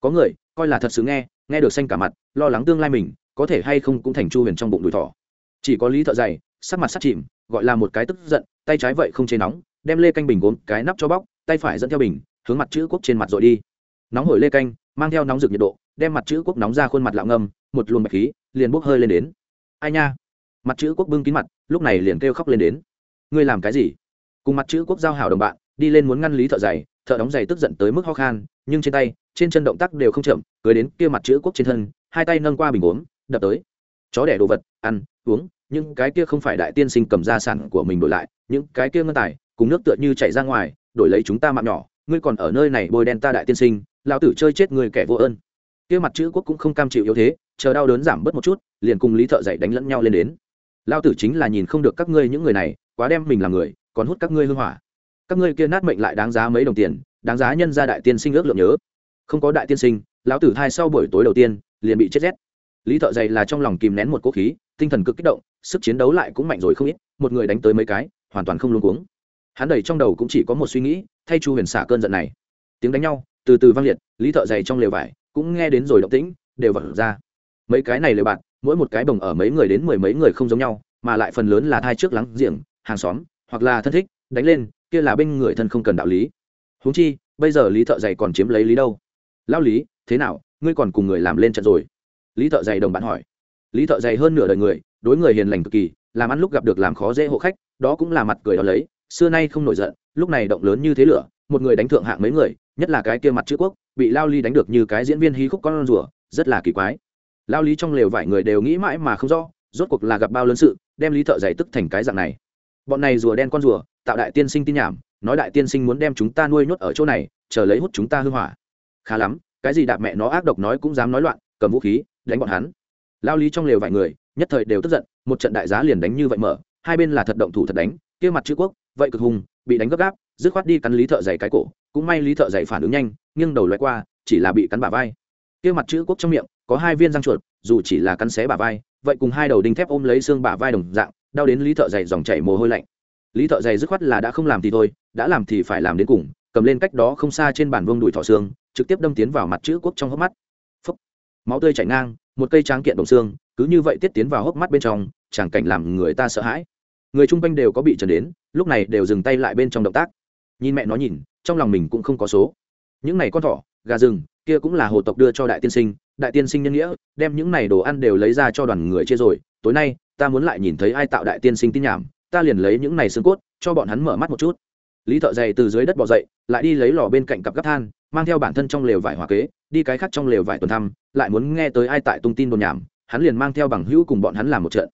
Có người, coi là thật sự nghe nghe được xanh cả mặt, lo lắng tương lai mình, có thể hay không cũng thành chu huyền trong bụng đùi thỏ. Chỉ có lý thợ dày sắc mặt sắc chìm, gọi là một cái tức giận, tay trái vậy không chế nóng, đem lê canh bình gốm cái nắp cho bóc, tay phải dẫn theo bình, hướng mặt chữ quốc trên mặt rồi đi. Nóng hổi lê canh, mang theo nóng rực nhiệt độ, đem mặt chữ quốc nóng ra khuôn mặt lạo ngâm, một luồng bạch khí, liền bốc hơi lên đến. Ai nha? Mặt chữ quốc bưng kín mặt, lúc này liền kêu khóc lên đến. Ngươi làm cái gì? Cùng mặt chữ quốc giao hảo đồng bạn, đi lên muốn ngăn lý thợ giày, thợ đóng giày tức giận tới mức ho khan, nhưng trên tay, trên chân động tác đều không chậm, cưới đến kia mặt chữ quốc trên thân, hai tay nâng qua bình uống đập tới. Chó đẻ đồ vật, ăn, uống nhưng cái kia không phải đại tiên sinh cầm gia sản của mình đổi lại, những cái kia ngân tài, cùng nước tựa như chạy ra ngoài, đổi lấy chúng ta mạng nhỏ, ngươi còn ở nơi này bôi đen ta đại tiên sinh, lão tử chơi chết người kẻ vô ơn. Kia mặt chữ quốc cũng không cam chịu yếu thế, chờ đau đớn giảm bớt một chút, liền cùng lý thợ dạy đánh lẫn nhau lên đến lao tử chính là nhìn không được các ngươi những người này, quá đem mình làm người, còn hút các ngươi hưng hỏa. Các ngươi kia nát mệnh lại đáng giá mấy đồng tiền, đáng giá nhân ra đại tiên sinh ước lượng nhớ. Không có đại tiên sinh, lão tử thai sau buổi tối đầu tiên, liền bị chết rét. Lý thợ dày là trong lòng kìm nén một cố khí, tinh thần cực kích động, sức chiến đấu lại cũng mạnh rồi không ít, một người đánh tới mấy cái, hoàn toàn không luôn cuống. Hắn đầy trong đầu cũng chỉ có một suy nghĩ, thay chu huyền xả cơn giận này. Tiếng đánh nhau, từ từ vang liệt, lý thợ dày trong lều vải, cũng nghe đến rồi động tĩnh, đều vật ra. Mấy cái này lều bạn mỗi một cái bồng ở mấy người đến mười mấy người không giống nhau, mà lại phần lớn là thai trước lắng giềng, hàng xóm, hoặc là thân thích, đánh lên, kia là bên người thân không cần đạo lý. Huống chi, bây giờ lý thợ dày còn chiếm lấy lý đâu? Lao lý, thế nào, ngươi còn cùng người làm lên trận rồi? Lý thợ dày đồng bạn hỏi. Lý thợ dày hơn nửa đời người, đối người hiền lành cực kỳ, làm ăn lúc gặp được làm khó dễ hộ khách, đó cũng là mặt cười đó lấy, xưa nay không nổi giận, lúc này động lớn như thế lửa, một người đánh thượng hạng mấy người, nhất là cái kia mặt chữ quốc, bị lao ly đánh được như cái diễn viên hí khúc con rùa, rất là kỳ quái lao lý trong lều vải người đều nghĩ mãi mà không rõ, rốt cuộc là gặp bao lớn sự, đem lý thợ dày tức thành cái dạng này. Bọn này rùa đen con rùa, tạo đại tiên sinh tin nhảm, nói đại tiên sinh muốn đem chúng ta nuôi nhốt ở chỗ này, chờ lấy hút chúng ta hư hỏa. Khá lắm, cái gì đạp mẹ nó ác độc nói cũng dám nói loạn, cầm vũ khí, đánh bọn hắn. Lao lý trong lều vài người, nhất thời đều tức giận, một trận đại giá liền đánh như vậy mở, hai bên là thật động thủ thật đánh, kia mặt chữ quốc, vậy cực hùng, bị đánh gấp gáp, dứt khoát đi cắn lý thợ dày cái cổ, cũng may lý thợ dày phản ứng nhanh, nghiêng đầu loại qua, chỉ là bị cắn bả vai. Kia mặt chữ quốc trong miệng có hai viên răng chuột, dù chỉ là cắn xé bả vai, vậy cùng hai đầu đinh thép ôm lấy xương bả vai đồng dạng, đau đến lý thợ dày dòng chảy mồ hôi lạnh. Lý thợ dày dứt khoát là đã không làm thì thôi, đã làm thì phải làm đến cùng, cầm lên cách đó không xa trên bàn vương đùi thỏ xương, trực tiếp đâm tiến vào mặt chữ quốc trong hốc mắt. Phúc. máu tươi chảy ngang, một cây tráng kiện đồng xương, cứ như vậy tiết tiến vào hốc mắt bên trong, chẳng cảnh làm người ta sợ hãi. Người chung quanh đều có bị trần đến, lúc này đều dừng tay lại bên trong động tác. Nhìn mẹ nó nhìn, trong lòng mình cũng không có số. Những này con thỏ, gà rừng, kia cũng là hồ tộc đưa cho đại tiên sinh đại tiên sinh nhân nghĩa, đem những này đồ ăn đều lấy ra cho đoàn người chia rồi, tối nay, ta muốn lại nhìn thấy ai tạo đại tiên sinh tin nhảm, ta liền lấy những này xương cốt, cho bọn hắn mở mắt một chút. Lý thợ dày từ dưới đất bỏ dậy, lại đi lấy lò bên cạnh cặp gấp than, mang theo bản thân trong lều vải hòa kế, đi cái khác trong lều vải tuần thăm, lại muốn nghe tới ai tại tung tin đồn nhảm, hắn liền mang theo bằng hữu cùng bọn hắn làm một trận.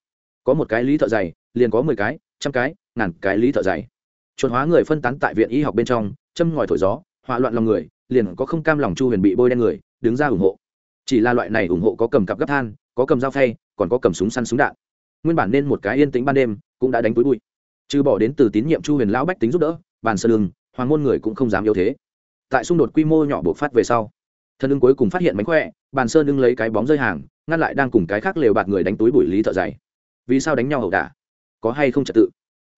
Có một cái lý thợ dày, liền có mười cái, trăm cái, ngàn cái lý thợ dày. Chuột hóa người phân tán tại viện y học bên trong, châm ngòi thổi gió, hỏa loạn lòng người, liền có không cam lòng chu huyền bị bôi đen người, đứng ra ủng hộ chỉ là loại này ủng hộ có cầm cặp gấp than, có cầm dao phay, còn có cầm súng săn súng đạn. Nguyên bản nên một cái yên tĩnh ban đêm, cũng đã đánh túi bụi. Trừ bỏ đến từ tín nhiệm chu huyền lão bách tính giúp đỡ, bàn sơ đường hoàng môn người cũng không dám yếu thế. Tại xung đột quy mô nhỏ buộc phát về sau thân ưng cuối cùng phát hiện mánh khỏe, bàn sơn ưng lấy cái bóng rơi hàng, ngăn lại đang cùng cái khác lều bạt người đánh túi bụi lý thợ dày. Vì sao đánh nhau ẩu đả? Có hay không trật tự?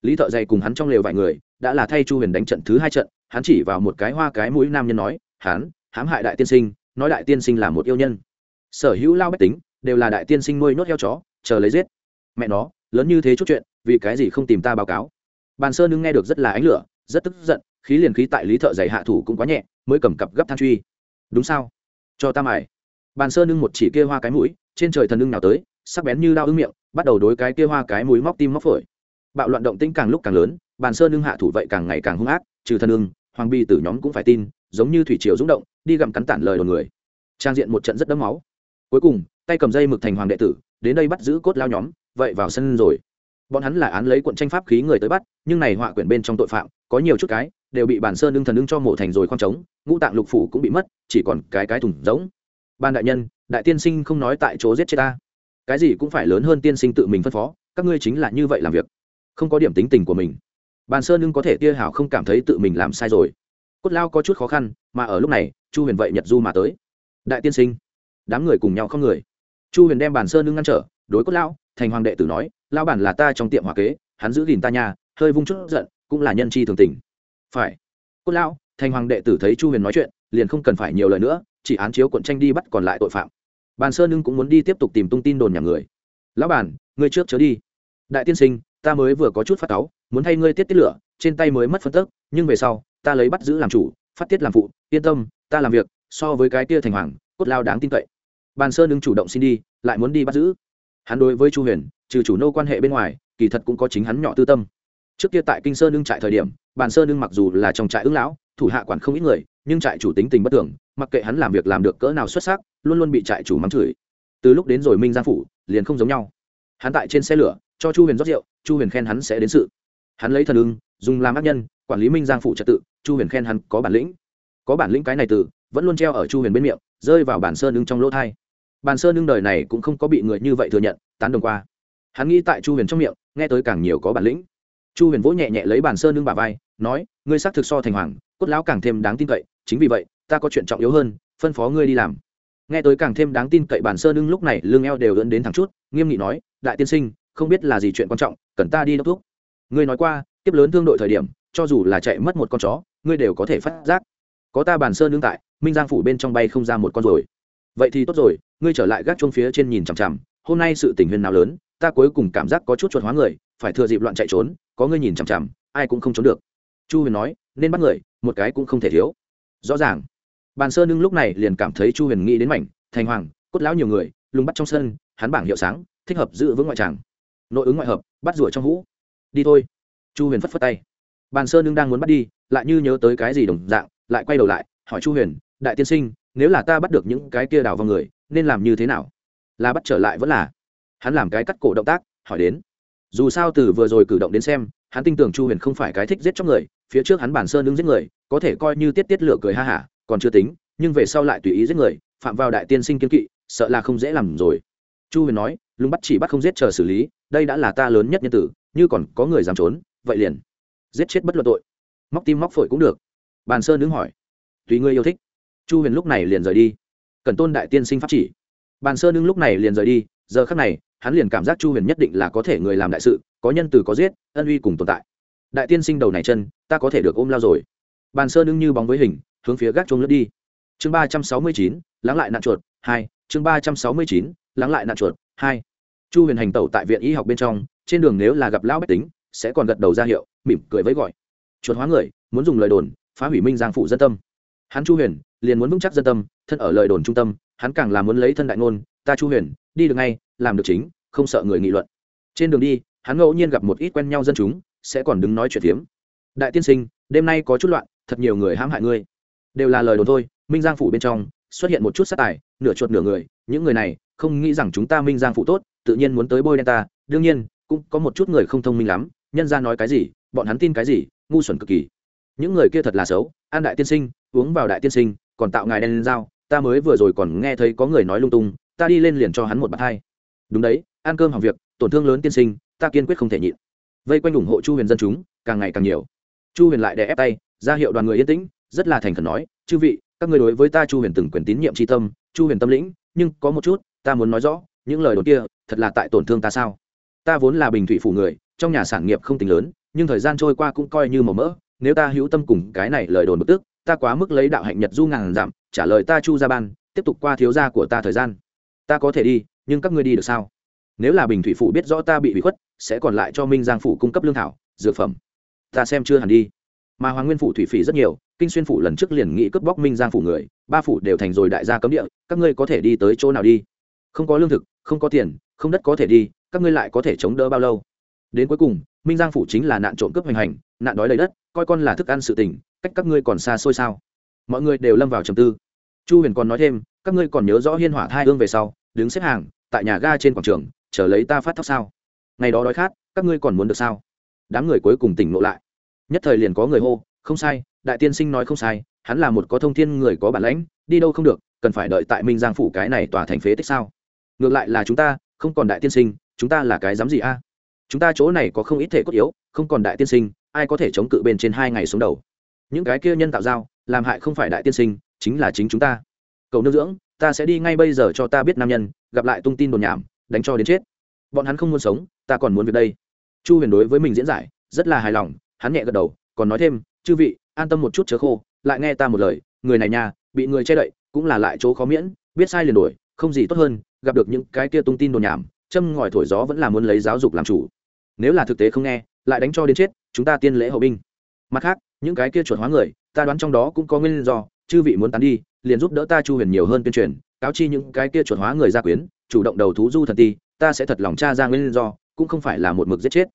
Lý thợ dày cùng hắn trong lều vài người, đã là thay chu huyền đánh trận thứ hai trận, hắn chỉ vào một cái hoa cái mũi nam nhân nói, hắn, hãm hại đại tiên sinh nói đại tiên sinh là một yêu nhân. Sở hữu lao bách tính đều là đại tiên sinh nuôi nhốt heo chó, chờ lấy giết. Mẹ nó, lớn như thế chút chuyện, vì cái gì không tìm ta báo cáo? Bàn sơn nương nghe được rất là ánh lửa, rất tức giận, khí liền khí tại lý thợ dạy hạ thủ cũng quá nhẹ, mới cầm cặp gấp than truy. Đúng sao? Cho ta mải bàn sơn nương một chỉ kia hoa cái mũi, trên trời thần nương nào tới, sắc bén như đao ưng miệng, bắt đầu đối cái kia hoa cái mũi móc tim móc phổi. Bạo loạn động tĩnh càng lúc càng lớn, bàn sơn nương hạ thủ vậy càng ngày càng hung ác, trừ thần nương hoàng bi tử nhóm cũng phải tin, giống như thủy triều rung động đi gặm cắn tản lời đồn người. Trang diện một trận rất đẫm máu. Cuối cùng, tay cầm dây mực thành hoàng đệ tử, đến đây bắt giữ cốt lao nhóm, vậy vào sân rồi. Bọn hắn là án lấy cuộn tranh pháp khí người tới bắt, nhưng này họa quyển bên trong tội phạm, có nhiều chút cái, đều bị bản sơn đương thần đương cho mổ thành rồi khoang trống, ngũ tạng lục phủ cũng bị mất, chỉ còn cái cái thùng giống ban đại nhân, đại tiên sinh không nói tại chỗ giết chết ta. Cái gì cũng phải lớn hơn tiên sinh tự mình phân phó, các ngươi chính là như vậy làm việc. Không có điểm tính tình của mình. Bàn sơn lương có thể tia hảo không cảm thấy tự mình làm sai rồi cốt lao có chút khó khăn, mà ở lúc này, chu huyền vậy nhật du mà tới. Đại tiên sinh, đám người cùng nhau không người. Chu huyền đem bàn sơn Nương ngăn trở, đối cốt lao, thành hoàng đệ tử nói lao bản là ta trong tiệm hòa kế, hắn giữ gìn ta nhà, hơi vung chút giận, cũng là nhân chi thường tình. Phải. Cốt lao, thành hoàng đệ tử thấy chu huyền nói chuyện, liền không cần phải nhiều lời nữa, chỉ án chiếu cuộn tranh đi bắt còn lại tội phạm. Bàn sơn Nương cũng muốn đi tiếp tục tìm tung tin đồn nhà người. Lão bản, ngươi trước chớ đi. Đại tiên sinh, ta mới vừa có chút phát táo muốn thay ngươi tiết tiết lửa, trên tay mới mất phân tức, nhưng về sau ta lấy bắt giữ làm chủ, phát tiết làm phụ, yên tâm, ta làm việc, so với cái kia thành hoàng, cốt lao đáng tin cậy. Bàn sơn đứng chủ động xin đi, lại muốn đi bắt giữ. Hắn đối với chu huyền, trừ chủ nô quan hệ bên ngoài, kỳ thật cũng có chính hắn nhỏ tư tâm. Trước kia tại kinh sơn đương trại thời điểm, bàn sơn đương mặc dù là trong trại ứng lão, thủ hạ quản không ít người, nhưng trại chủ tính tình bất tưởng mặc kệ hắn làm việc làm được cỡ nào xuất sắc, luôn luôn bị trại chủ mắng chửi. Từ lúc đến rồi minh giang phủ, liền không giống nhau. Hắn tại trên xe lửa, cho chu huyền rót rượu, chu huyền khen hắn sẽ đến sự. Hắn lấy thần ưng dùng làm ác nhân, quản lý minh giang phụ trật tự, chu huyền khen hắn có bản lĩnh. Có bản lĩnh cái này từ, vẫn luôn treo ở chu huyền bên miệng, rơi vào bản sơn ưng trong lỗ thai. Bản sơn nương đời này cũng không có bị người như vậy thừa nhận, tán đồng qua. Hắn nghĩ tại chu huyền trong miệng, nghe tới càng nhiều có bản lĩnh. Chu huyền vỗ nhẹ nhẹ lấy bản sơn nương bà vai, nói, ngươi xác thực so thành hoàng, cốt lão càng thêm đáng tin cậy, chính vì vậy, ta có chuyện trọng yếu hơn, phân phó ngươi đi làm. Nghe tới càng thêm đáng tin cậy bản sơn nương lúc này lương eo đều dẫn đến thẳng chút, nghiêm nghị nói, đại tiên sinh, không biết là gì chuyện quan trọng, cần ta đi đốc thúc. Ngươi nói qua tiếp lớn thương đội thời điểm, cho dù là chạy mất một con chó, ngươi đều có thể phát giác. Có ta bàn sơn đương tại, minh giang phủ bên trong bay không ra một con rồi. Vậy thì tốt rồi, ngươi trở lại gác chuông phía trên nhìn chằm chằm, hôm nay sự tình huyền nào lớn, ta cuối cùng cảm giác có chút chuột hóa người, phải thừa dịp loạn chạy trốn, có ngươi nhìn chằm chằm, ai cũng không trốn được. Chu huyền nói, nên bắt người, một cái cũng không thể thiếu. Rõ ràng. Bàn sơn nưng lúc này liền cảm thấy chu huyền nghĩ đến mảnh, thành hoàng, cốt lão nhiều người, lùng bắt trong sân, hắn bảng hiệu sáng, thích hợp giữ vững ngoại tràng. Nội ứng ngoại hợp, bắt rủa trong hũ. Đi thôi chu huyền phất phất tay. Bàn sơn nưng đang muốn bắt đi, lại như nhớ tới cái gì đồng dạng, lại quay đầu lại, hỏi chu huyền, đại tiên sinh, nếu là ta bắt được những cái kia đào vào người, nên làm như thế nào? Là bắt trở lại vẫn là. Hắn làm cái cắt cổ động tác, hỏi đến. Dù sao từ vừa rồi cử động đến xem, hắn tin tưởng chu huyền không phải cái thích giết chóc người, phía trước hắn bản sơn đứng giết người, có thể coi như tiết tiết lửa cười ha hả, còn chưa tính, nhưng về sau lại tùy ý giết người, phạm vào đại tiên sinh kiên kỵ, sợ là không dễ làm rồi. Chu huyền nói lùng bắt chỉ bắt không giết chờ xử lý, đây đã là ta lớn nhất nhân tử, như còn có người dám trốn vậy liền. Giết chết bất luận tội. Móc tim móc phổi cũng được. Bàn sơn đứng hỏi. Tùy ngươi yêu thích. Chu huyền lúc này liền rời đi. Cần tôn đại tiên sinh pháp chỉ. Bàn sơn đứng lúc này liền rời đi. Giờ khắc này, hắn liền cảm giác chu huyền nhất định là có thể người làm đại sự, có nhân từ có giết, ân uy cùng tồn tại. Đại tiên sinh đầu này chân, ta có thể được ôm lao rồi. Bàn sơn đứng như bóng với hình, hướng phía gác chuông lướt đi. Chương ba trăm sáu mươi chín, lắng lại nạn chuột, hai. Chương ba trăm sáu mươi chín, lắng lại nạn chuột, hai. Chu huyền hành tẩu tại viện y học bên trong, trên đường nếu là gặp lão bách tính sẽ còn gật đầu ra hiệu, mỉm cười với gọi. Chuột hóa người, muốn dùng lời đồn, phá hủy minh giang phụ dân tâm. Hắn chu huyền, liền muốn vững chắc dân tâm, thân ở lời đồn trung tâm, hắn càng là muốn lấy thân đại ngôn, ta chu huyền, đi được ngay, làm được chính, không sợ người nghị luận. Trên đường đi, hắn ngẫu nhiên gặp một ít quen nhau dân chúng, sẽ còn đứng nói chuyện phiếm. Đại tiên sinh, đêm nay có chút loạn, thật nhiều người hãm hại ngươi. Đều là lời đồn thôi, minh giang phủ bên trong, xuất hiện một chút sát tài, nửa chuột nửa người, những người này không nghĩ rằng chúng ta minh giang phủ tốt, tự nhiên muốn tới bôi đen ta, đương nhiên, cũng có một chút người không thông minh lắm nhân ra nói cái gì, bọn hắn tin cái gì, ngu xuẩn cực kỳ. Những người kia thật là xấu, an đại tiên sinh, uống vào đại tiên sinh, còn tạo ngài đen lên dao, ta mới vừa rồi còn nghe thấy có người nói lung tung, ta đi lên liền cho hắn một bạt hai. Đúng đấy, ăn cơm hỏng việc, tổn thương lớn tiên sinh, ta kiên quyết không thể nhịn. Vây quanh ủng hộ chu huyền dân chúng, càng ngày càng nhiều. Chu huyền lại đè ép tay, ra hiệu đoàn người yên tĩnh, rất là thành khẩn nói, chư vị, các ngươi đối với ta chu huyền từng quyền tín nhiệm tri tâm, chu huyền tâm lĩnh, nhưng có một chút, ta muốn nói rõ, những lời đồn kia, thật là tại tổn thương ta sao? Ta vốn là bình thủy phủ người, trong nhà sản nghiệp không tính lớn, nhưng thời gian trôi qua cũng coi như màu mỡ, nếu ta hữu tâm cùng cái này lời đồn bực tức, ta quá mức lấy đạo hạnh nhật du ngàn giảm, trả lời ta chu ra ban, tiếp tục qua thiếu gia của ta thời gian. Ta có thể đi, nhưng các ngươi đi được sao? Nếu là bình thủy phủ biết rõ ta bị bị khuất, sẽ còn lại cho minh giang phủ cung cấp lương thảo, dược phẩm. Ta xem chưa hẳn đi. Mà hoàng nguyên phủ thủy phỉ rất nhiều, kinh xuyên phủ lần trước liền nghĩ cướp bóc minh giang phủ người, ba phủ đều thành rồi đại gia cấm địa, các ngươi có thể đi tới chỗ nào đi? Không có lương thực không có tiền không đất có thể đi các ngươi lại có thể chống đỡ bao lâu? Đến cuối cùng minh giang phủ chính là nạn trộm cướp hoành hành nạn đói lấy đất coi con là thức ăn sự tỉnh, cách các ngươi còn xa xôi sao? Mọi người đều lâm vào trầm tư. Chu huyền còn nói thêm các ngươi còn nhớ rõ hiên hỏa thai hương về sau đứng xếp hàng tại nhà ga trên quảng trường chờ lấy ta phát thóc sao? Ngày đó đói khát các ngươi còn muốn được sao? Đám người cuối cùng tỉnh ngộ lại. Nhất thời liền có người hô không sai đại tiên sinh nói không sai hắn là một có thông thiên người có bản lãnh đi đâu không được cần phải đợi tại minh giang phủ cái này tòa thành phế tích sao? Ngược lại là chúng ta, không còn đại tiên sinh, chúng ta là cái dám gì a? Chúng ta chỗ này có không ít thể cốt yếu, không còn đại tiên sinh, ai có thể chống cự bên trên hai ngày sống đầu? Những cái kia nhân tạo giao, làm hại không phải đại tiên sinh, chính là chính chúng ta. Cầu nước dưỡng, ta sẽ đi ngay bây giờ cho ta biết nam nhân, gặp lại tung tin đồn nhảm, đánh cho đến chết. Bọn hắn không muốn sống, ta còn muốn việc đây. Chu huyền đối với mình diễn giải, rất là hài lòng, hắn nhẹ gật đầu, còn nói thêm, chư vị, an tâm một chút chớ khô, lại nghe ta một lời, người này nhà bị người che đậy, cũng là lại chỗ khó miễn, biết sai liền đuổi không gì tốt hơn, gặp được những cái kia tung tin đồn nhảm, châm ngòi thổi gió vẫn là muốn lấy giáo dục làm chủ. Nếu là thực tế không nghe, lại đánh cho đến chết, chúng ta tiên lễ hậu binh. Mặt khác, những cái kia chuột hóa người, ta đoán trong đó cũng có nguyên do, chư vị muốn tán đi, liền giúp đỡ ta chu huyền nhiều hơn tuyên truyền, cáo chi những cái kia chuột hóa người gia quyến, chủ động đầu thú du thần ti, ta sẽ thật lòng cha ra nguyên do, cũng không phải là một mực giết chết.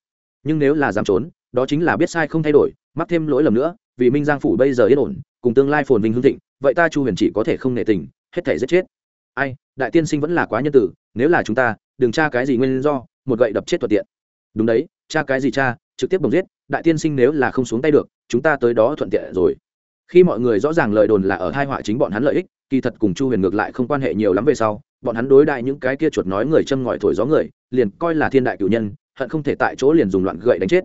Nhưng nếu là dám trốn, đó chính là biết sai không thay đổi, mắc thêm lỗi lầm nữa, vì minh giang phủ bây giờ yên ổn, cùng tương lai phồn vinh hương thịnh, vậy ta chu huyền chỉ có thể không nể tình, hết thể giết chết ai, đại tiên sinh vẫn là quá nhân tử, nếu là chúng ta, đừng tra cái gì nguyên do, một gậy đập chết thuận tiện. Đúng đấy, tra cái gì cha trực tiếp bồng giết, đại tiên sinh nếu là không xuống tay được, chúng ta tới đó thuận tiện rồi. Khi mọi người rõ ràng lời đồn là ở hai họa chính bọn hắn lợi ích, kỳ thật cùng chu huyền ngược lại không quan hệ nhiều lắm về sau, bọn hắn đối đại những cái kia chuột nói người châm ngòi thổi gió người, liền coi là thiên đại cử nhân, hận không thể tại chỗ liền dùng loạn gậy đánh chết.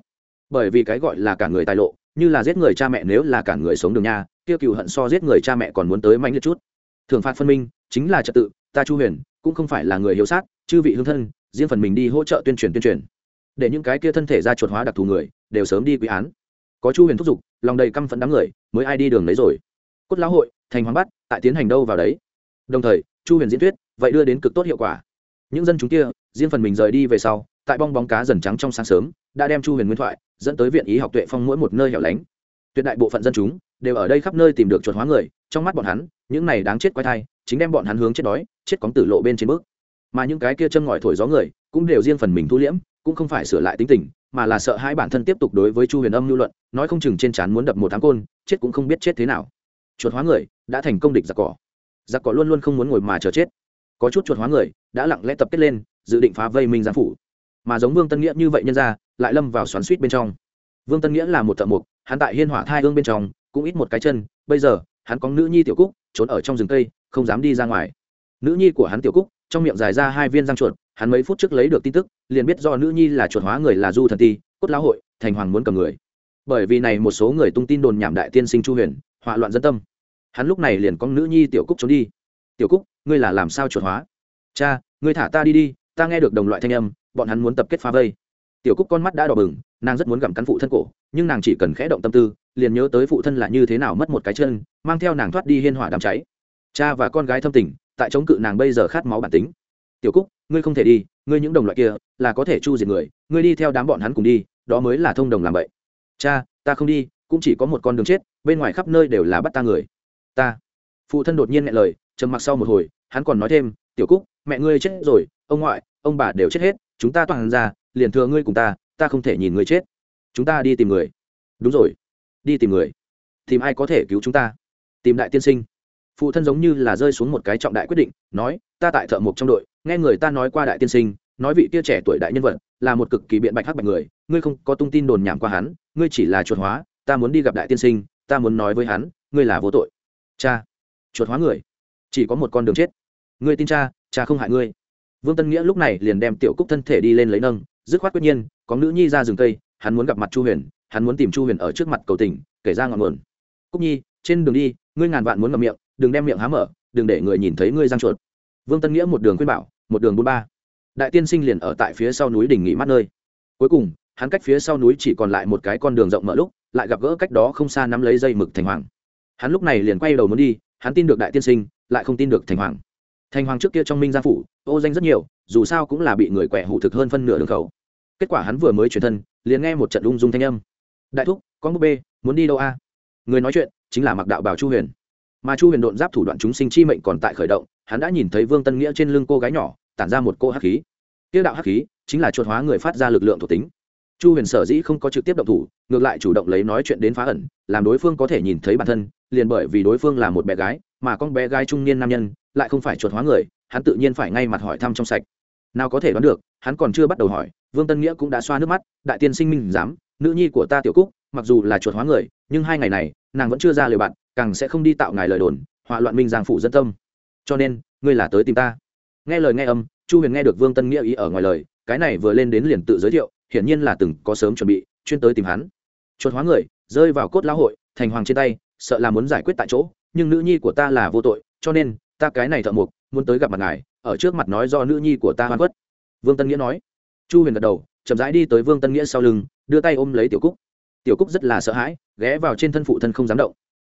Bởi vì cái gọi là cả người tài lộ, như là giết người cha mẹ nếu là cả người sống đường nha, kia cựu hận so giết người cha mẹ còn muốn tới mạnh liệt chút thường phạt phân minh chính là trật tự, ta chu huyền cũng không phải là người hiếu sát, chư vị hương thân, riêng phần mình đi hỗ trợ tuyên truyền tuyên truyền. Để những cái kia thân thể ra chuột hóa đặc thù người đều sớm đi quy án. Có chu huyền thúc giục, lòng đầy căm phẫn đám người mới ai đi đường đấy rồi. Cốt lão hội, thành hoàng bắt, tại tiến hành đâu vào đấy? Đồng thời, chu huyền diễn thuyết vậy đưa đến cực tốt hiệu quả. Những dân chúng kia, riêng phần mình rời đi về sau, tại bong bóng cá dần trắng trong sáng sớm, đã đem chu huyền nguyên thoại dẫn tới viện ý học tuệ phong mỗi một nơi hẻo lánh. Tuyệt đại bộ phận dân chúng đều ở đây khắp nơi tìm được chuột hóa người, trong mắt bọn hắn, những này đáng chết quái thai, chính đem bọn hắn hướng chết đói, chết cóng tử lộ bên trên bước. Mà những cái kia châm ngòi thổi gió người, cũng đều riêng phần mình thu liễm, cũng không phải sửa lại tính tình, mà là sợ hai bản thân tiếp tục đối với chu huyền âm lưu luận, nói không chừng trên trán muốn đập một tháng côn, chết cũng không biết chết thế nào. Chuột hóa người, đã thành công địch giặc cỏ. Giặc cỏ luôn luôn không muốn ngồi mà chờ chết. Có chút chuột hóa người, đã lặng lẽ tập kết lên, dự định phá vây minh giang phủ. Mà giống vương tân nghĩa như vậy nhân ra, lại lâm vào xoắn suýt bên trong. Vương tân nghĩa là một thợ mục hắn tại hiên hỏa thai hương bên trong cũng ít một cái chân, bây giờ, hắn có nữ nhi tiểu cúc, trốn ở trong rừng cây, không dám đi ra ngoài. Nữ nhi của hắn tiểu cúc, trong miệng dài ra hai viên răng chuột, hắn mấy phút trước lấy được tin tức, liền biết do nữ nhi là chuột hóa người là du thần ti, cốt lão hội, thành hoàng muốn cầm người. Bởi vì này một số người tung tin đồn nhảm đại tiên sinh chu huyền họa loạn dân tâm. Hắn lúc này liền có nữ nhi tiểu cúc trốn đi. Tiểu cúc, ngươi là làm sao chuột hóa? Cha, ngươi thả ta đi đi, ta nghe được đồng loại thanh âm, bọn hắn muốn tập kết phá vây. Tiểu cúc con mắt đã đỏ bừng, nàng rất muốn gặm cắn phụ thân cổ, nhưng nàng chỉ cần khẽ động tâm tư liền nhớ tới phụ thân là như thế nào mất một cái chân, mang theo nàng thoát đi hiên hỏa đám cháy. Cha và con gái thâm tình, tại chống cự nàng bây giờ khát máu bản tính. Tiểu cúc, ngươi không thể đi, ngươi những đồng loại kia, là có thể chu diệt người, ngươi đi theo đám bọn hắn cùng đi, đó mới là thông đồng làm vậy. Cha, ta không đi, cũng chỉ có một con đường chết, bên ngoài khắp nơi đều là bắt ta người. Ta. Phụ thân đột nhiên nghe lời, trầm mặc sau một hồi, hắn còn nói thêm, tiểu cúc, mẹ ngươi chết rồi, ông ngoại, ông bà đều chết hết, chúng ta toàn ra, liền thừa ngươi cùng ta ta không thể nhìn ngươi chết. Chúng ta đi tìm người. Đúng rồi đi tìm người. Tìm ai có thể cứu chúng ta? Tìm đại tiên sinh. Phụ thân giống như là rơi xuống một cái trọng đại quyết định, nói, ta tại thợ mộc trong đội, nghe người ta nói qua đại tiên sinh, nói vị kia trẻ tuổi đại nhân vật là một cực kỳ biện bạch hắc bạch người, ngươi không có tung tin đồn nhảm qua hắn, ngươi chỉ là chuột hóa, ta muốn đi gặp đại tiên sinh, ta muốn nói với hắn, ngươi là vô tội. Cha, chuột hóa người? Chỉ có một con đường chết. Ngươi tin cha cha không hại ngươi. Vương tân nghĩa lúc này liền đem tiểu cúc thân thể đi lên lấy nâng, dứt khoát quyết nhiên, có nữ nhi ra rừng cây, hắn muốn gặp mặt chu huyền hắn muốn tìm chu huyền ở trước mặt cầu tình, kể ra ngọn nguồn. Cúc nhi, trên đường đi, ngươi ngàn vạn muốn ngậm miệng, đừng đem miệng há mở, đừng để người nhìn thấy ngươi giang chuột. Vương tân nghĩa một đường khuyên bảo, một đường bốn ba. Đại tiên sinh liền ở tại phía sau núi đỉnh nghỉ mát nơi. Cuối cùng, hắn cách phía sau núi chỉ còn lại một cái con đường rộng mở lúc, lại gặp gỡ cách đó không xa nắm lấy dây mực thành hoàng. Hắn lúc này liền quay đầu muốn đi, hắn tin được đại tiên sinh, lại không tin được thành hoàng. Thành hoàng trước kia trong minh gia phủ, ô danh rất nhiều, dù sao cũng là bị người quẻ hủ thực hơn phân nửa đường khẩu. Kết quả hắn vừa mới chuyển thân, liền nghe một trận ung dung thanh âm đại thúc, con búp bê, muốn đi đâu a? Người nói chuyện chính là mặc đạo bảo chu huyền. Mà chu huyền độn giáp thủ đoạn chúng sinh chi mệnh còn tại khởi động, hắn đã nhìn thấy vương tân nghĩa trên lưng cô gái nhỏ, tản ra một cô hắc khí. Tiêu đạo hắc khí chính là chuột hóa người phát ra lực lượng thuộc tính. Chu huyền sở dĩ không có trực tiếp động thủ, ngược lại chủ động lấy nói chuyện đến phá ẩn, làm đối phương có thể nhìn thấy bản thân, liền bởi vì đối phương là một bé gái, mà con bé gái trung niên nam nhân lại không phải chuột hóa người, hắn tự nhiên phải ngay mặt hỏi thăm trong sạch. Nào có thể đoán được, hắn còn chưa bắt đầu hỏi, vương tân nghĩa cũng đã xoa nước mắt, đại tiên sinh minh dám nữ nhi của ta tiểu cúc, mặc dù là chuột hóa người, nhưng hai ngày này, nàng vẫn chưa ra lời bạn, càng sẽ không đi tạo ngài lời đồn họa loạn minh giang phụ dân tâm. Cho nên, ngươi là tới tìm ta. Nghe lời nghe âm, chu huyền nghe được vương tân nghĩa ý ở ngoài lời, cái này vừa lên đến liền tự giới thiệu, hiển nhiên là từng có sớm chuẩn bị, chuyên tới tìm hắn. Chuột hóa người, rơi vào cốt lão hội, thành hoàng trên tay, sợ là muốn giải quyết tại chỗ, nhưng nữ nhi của ta là vô tội, cho nên, ta cái này thợ mục muốn tới gặp mặt ngài, ở trước mặt nói do nữ nhi của ta hoan quất vương tân nghĩa nói. Chu huyền gật đầu chậm rãi đi tới vương tân nghĩa sau lưng, đưa tay ôm lấy tiểu cúc. Tiểu cúc rất là sợ hãi, ghé vào trên thân phụ thân không dám động.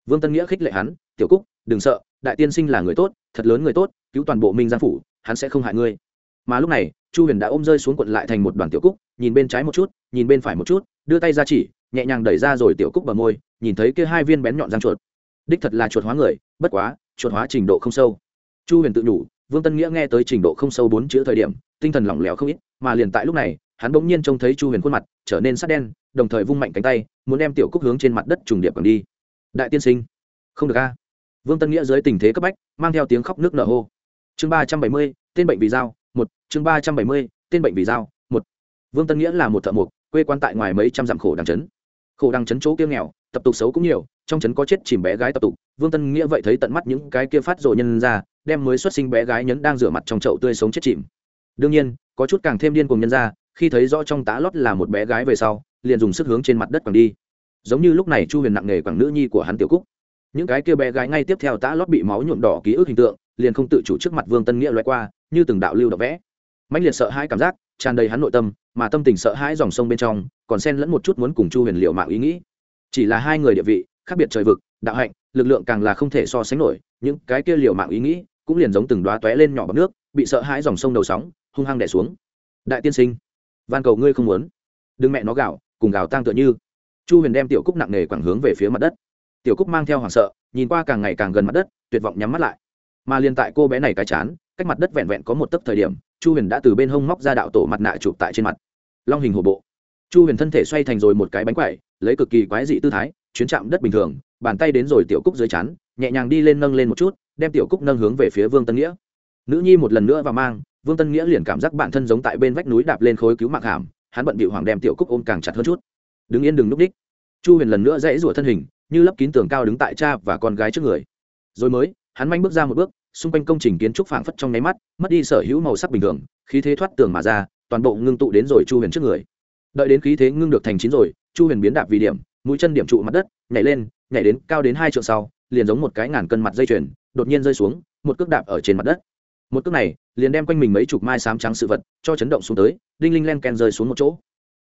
Vương tân nghĩa khích lệ hắn, tiểu cúc, đừng sợ, đại tiên sinh là người tốt, thật lớn người tốt, cứu toàn bộ minh giang phủ, hắn sẽ không hại ngươi. Mà lúc này, chu huyền đã ôm rơi xuống quận lại thành một đoàn tiểu cúc, nhìn bên trái một chút, nhìn bên phải một chút, đưa tay ra chỉ, nhẹ nhàng đẩy ra rồi tiểu cúc bờ môi, nhìn thấy kia hai viên bén nhọn răng chuột. Đích thật là chuột hóa người, bất quá, chuột hóa trình độ không sâu. Chu huyền tự nhủ, vương tân nghĩa nghe tới trình độ không sâu bốn chữ thời điểm, tinh thần lỏng lẻo không ít, mà liền tại lúc này hắn bỗng nhiên trông thấy chu huyền khuôn mặt, trở nên sắt đen, đồng thời vung mạnh cánh tay, muốn đem tiểu cúc hướng trên mặt đất trùng điệp còn đi. Đại tiên sinh, không được a. Vương tân nghĩa dưới tình thế cấp bách, mang theo tiếng khóc nước nở hô. Chương ba trăm bảy mươi, tên bệnh vì dao, một. Chương ba trăm bảy mươi, tên bệnh vì dao, một. Vương tân nghĩa là một thợ mộc, quê quan tại ngoài mấy trăm dặm khổ đằng trấn khổ đằng trấn chỗ kia nghèo, tập tục xấu cũng nhiều, trong trấn có chết chìm bé gái tập tục. Vương tân nghĩa vậy thấy tận mắt những cái kia phát rồ nhân ra, đem mới xuất sinh bé gái nhấn đang rửa mặt trong chậu tươi sống chết chìm. Đương nhiên, có chút càng thêm điên cùng nhân ra khi thấy rõ trong tá lót là một bé gái về sau, liền dùng sức hướng trên mặt đất quẳng đi. Giống như lúc này chu huyền nặng nề quẳng nữ nhi của hắn tiểu cúc. Những cái kia bé gái ngay tiếp theo tá lót bị máu nhuộm đỏ ký ức hình tượng, liền không tự chủ trước mặt vương tân nghĩa loại qua, như từng đạo lưu đọc vẽ. Mạnh liệt sợ hãi cảm giác, tràn đầy hắn nội tâm, mà tâm tình sợ hãi dòng sông bên trong, còn xen lẫn một chút muốn cùng chu huyền liệu mạng ý nghĩ. Chỉ là hai người địa vị, khác biệt trời vực, đạo hạnh, lực lượng càng là không thể so sánh nổi, những cái kia liều mạng ý nghĩ cũng liền giống từng đoá tóe lên nhỏ bọc nước, bị sợ hãi dòng sông đầu sóng, hung hăng đẻ xuống. Đại tiên sinh van cầu ngươi không muốn. Đừng mẹ nó gào, cùng gào tang tựa như. Chu huyền đem tiểu cúc nặng nề quẳng hướng về phía mặt đất. Tiểu cúc mang theo hoảng sợ nhìn qua càng ngày càng gần mặt đất tuyệt vọng nhắm mắt lại. Mà liền tại cô bé này cái chán cách mặt đất vẹn vẹn có một tấc thời điểm chu huyền đã từ bên hông móc ra đạo tổ mặt nạ chụp tại trên mặt. Long hình hổ bộ. Chu huyền thân thể xoay thành rồi một cái bánh quẩy, lấy cực kỳ quái dị tư thái chuyến chạm đất bình thường bàn tay đến rồi tiểu cúc dưới chán nhẹ nhàng đi lên nâng lên một chút đem tiểu cúc nâng hướng về phía vương tân nghĩa. Nữ nhi một lần nữa vào mang vương tân nghĩa liền cảm giác bản thân giống tại bên vách núi đạp lên khối cứu mạng hàm, hắn bận bị hoàng đem tiểu cúc ôm càng chặt hơn chút. Đứng yên đừng núp đích. Chu huyền lần nữa dãy rủa thân hình, như lấp kín tường cao đứng tại cha và con gái trước người. Rồi mới, hắn manh bước ra một bước, xung quanh công trình kiến trúc phảng phất trong nháy mắt, mất đi sở hữu màu sắc bình thường, khí thế thoát tường mà ra, toàn bộ ngưng tụ đến rồi chu huyền trước người. Đợi đến khí thế ngưng được thành chín rồi, chu huyền biến đạp vì điểm, mũi chân điểm trụ mặt đất, nhảy lên, nhảy đến cao đến hai trượng sau, liền giống một cái ngàn cân mặt dây chuyền, đột nhiên rơi xuống, một cước đạp ở trên mặt đất một cước này liền đem quanh mình mấy chục mai sám trắng sự vật cho chấn động xuống tới, đinh linh len ken rơi xuống một chỗ.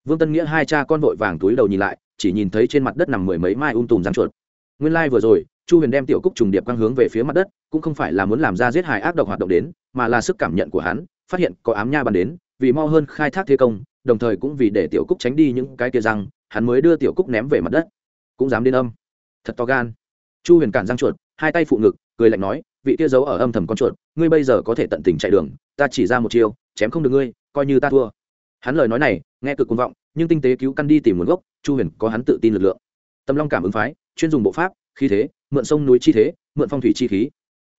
Vương tân nghĩa hai cha con vội vàng túi đầu nhìn lại, chỉ nhìn thấy trên mặt đất nằm mười mấy mai um tùm răng chuột. Nguyên lai vừa rồi, chu huyền đem tiểu cúc trùng điệp quang hướng về phía mặt đất, cũng không phải là muốn làm ra giết hại ác độc hoạt động đến, mà là sức cảm nhận của hắn, phát hiện có ám nha bàn đến, vì mau hơn khai thác thế công, đồng thời cũng vì để tiểu cúc tránh đi những cái kia răng, hắn mới đưa tiểu cúc ném về mặt đất. Cũng dám đến âm. Thật to gan. Chu huyền cản răng chuột, hai tay phụ ngực, cười lạnh nói, vị kia giấu ở âm thầm con chuột ngươi bây giờ có thể tận tình chạy đường, ta chỉ ra một chiêu, chém không được ngươi, coi như ta thua. Hắn lời nói này, nghe cực cuồng vọng, nhưng tinh tế cứu căn đi tìm nguồn gốc, chu huyền có hắn tự tin lực lượng. Tâm long cảm ứng phái, chuyên dùng bộ pháp, khí thế, mượn sông núi chi thế, mượn phong thủy chi khí.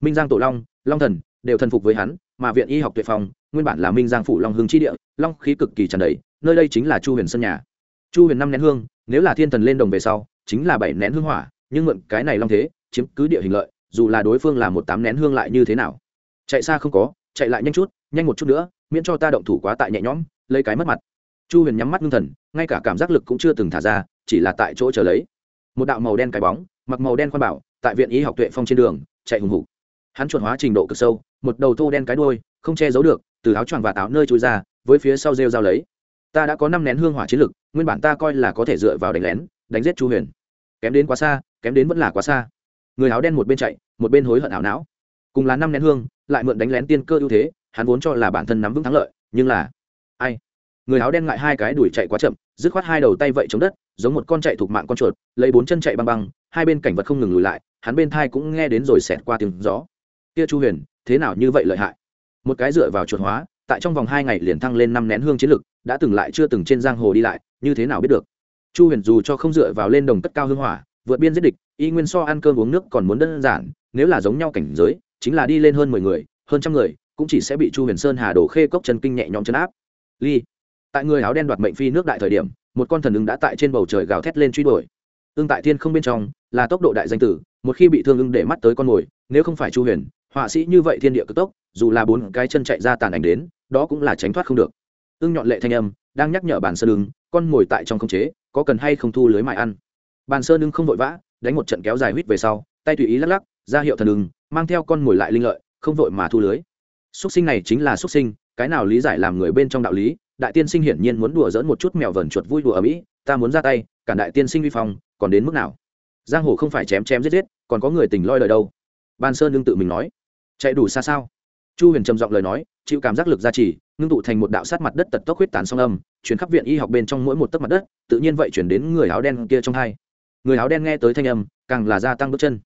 Minh giang tổ long long thần, đều thần phục với hắn, mà viện y học tuyệt phòng nguyên bản là minh giang phủ long hương chi địa, long khí cực kỳ tràn đầy, nơi đây chính là chu huyền sân nhà. Chu huyền năm nén hương, nếu là thiên thần lên đồng về sau, chính là bảy nén hương hỏa, nhưng mượn cái này long thế, chiếm cứ địa hình lợi, dù là đối phương là một tám nén hương lại như thế nào chạy xa không có, chạy lại nhanh chút, nhanh một chút nữa, miễn cho ta động thủ quá tại nhẹ nhõm, lấy cái mất mặt. Chu huyền nhắm mắt ngưng thần, ngay cả cảm giác lực cũng chưa từng thả ra, chỉ là tại chỗ chờ lấy. Một đạo màu đen cái bóng, mặc màu đen khoan bảo, tại viện y học tuệ phong trên đường, chạy hùng hục. Hắn chuẩn hóa trình độ cực sâu, một đầu thô đen cái đôi không che giấu được, từ áo choàng và táo nơi trôi ra, với phía sau rêu dao lấy. Ta đã có năm nén hương hỏa chiến lực, nguyên bản ta coi là có thể dựa vào đánh lén, đánh giết chu huyền. Kém đến quá xa, kém đến vẫn là quá xa. Người áo đen một bên chạy, một bên hối hận ảo não cùng là năm nén hương, lại mượn đánh lén tiên cơ ưu thế, hắn vốn cho là bản thân nắm vững thắng lợi, nhưng là, ai? Người áo đen ngại hai cái đuổi chạy quá chậm, dứt khoát hai đầu tay vậy chống đất, giống một con chạy thuộc mạng con chuột, lấy bốn chân chạy băng băng, hai bên cảnh vật không ngừng lùi lại, hắn bên thai cũng nghe đến rồi xẹt qua tiếng gió. Kia chu huyền, thế nào như vậy lợi hại? Một cái dựa vào chuột hóa, tại trong vòng hai ngày liền thăng lên năm nén hương chiến lực, đã từng lại chưa từng trên giang hồ đi lại, như thế nào biết được? Chu huyền dù cho không dựa vào lên đồng cất cao hương hỏa, vượt biên giết địch, y nguyên so ăn cơm uống nước còn muốn đơn giản, nếu là giống nhau cảnh giới chính là đi lên hơn mười người, hơn trăm người, cũng chỉ sẽ bị chu huyền sơn hà đổ khê cốc chân kinh nhẹ nhõm chấn áp. Ly. Tại người áo đen đoạt mệnh phi nước đại thời điểm, một con thần ưng đã tại trên bầu trời gào thét lên truy đuổi. Ưng tại thiên không bên trong, là tốc độ đại danh tử, một khi bị thương ưng để mắt tới con mồi, nếu không phải chu huyền, họa sĩ như vậy thiên địa cực tốc, dù là bốn cái chân chạy ra tàn ảnh đến, đó cũng là tránh thoát không được. Ưng nhọn lệ thanh âm, đang nhắc nhở bàn sơn ưng, con mồi tại trong không chế, có cần hay không thu lưới mại ăn. Bàn sơn ưng không vội vã, đánh một trận kéo dài huýt về sau, tay tùy ý lắc lắc, ra hiệu thần ưng mang theo con mồi lại linh lợi, không vội mà thu lưới. Súc sinh này chính là súc sinh, cái nào lý giải làm người bên trong đạo lý, đại tiên sinh hiển nhiên muốn đùa dỡn một chút mèo vờn chuột vui đùa ở mỹ, ta muốn ra tay cản đại tiên sinh vi phong, còn đến mức nào? Giang hồ không phải chém chém giết giết, còn có người tình loi lời đâu. Ban sơn đương tự mình nói. Chạy đủ xa sao? Chu huyền trầm giọng lời nói, chịu cảm giác lực gia trì, ngưng tụ thành một đạo sát mặt đất tật tốc huyết tán song âm truyền khắp viện y học bên trong mỗi một tấc mặt đất, tự nhiên vậy chuyển đến người áo đen kia trong hai. Người áo đen nghe tới thanh âm, càng là gia tăng bước chân.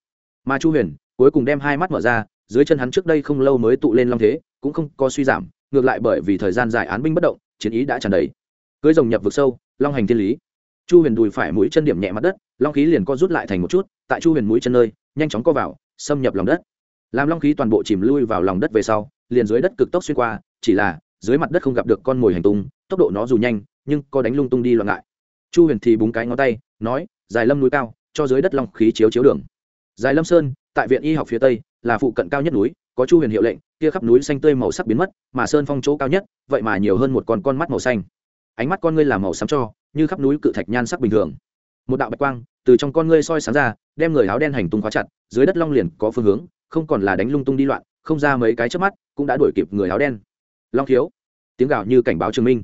Mà chu huyền cuối cùng đem hai mắt mở ra, dưới chân hắn trước đây không lâu mới tụ lên long thế, cũng không có suy giảm, ngược lại bởi vì thời gian dài án binh bất động, chiến ý đã tràn đầy. Cưới rồng nhập vực sâu, long hành thiên lý. Chu huyền đùi phải mũi chân điểm nhẹ mặt đất, long khí liền co rút lại thành một chút, tại chu huyền mũi chân nơi, nhanh chóng co vào, xâm nhập lòng đất. Làm long khí toàn bộ chìm lui vào lòng đất về sau, liền dưới đất cực tốc xuyên qua, chỉ là, dưới mặt đất không gặp được con mồi hành tung, tốc độ nó dù nhanh, nhưng có đánh lung tung đi loạn lại. Chu huyền thì búng cái ngón tay, nói dài lâm núi cao, cho dưới đất long khí chiếu chiếu đường. Dài lâm sơn tại viện y học phía tây, là phụ cận cao nhất núi, có chu huyền hiệu lệnh, kia khắp núi xanh tươi màu sắc biến mất, mà sơn phong chỗ cao nhất, vậy mà nhiều hơn một con con mắt màu xanh. Ánh mắt con ngươi làm màu xám cho, như khắp núi cự thạch nhan sắc bình thường. Một đạo bạch quang, từ trong con ngươi soi sáng ra, đem người áo đen hành tung khóa chặt, dưới đất long liền có phương hướng, không còn là đánh lung tung đi loạn, không ra mấy cái trước mắt, cũng đã đuổi kịp người áo đen. Long thiếu, tiếng gào như cảnh báo chứng minh.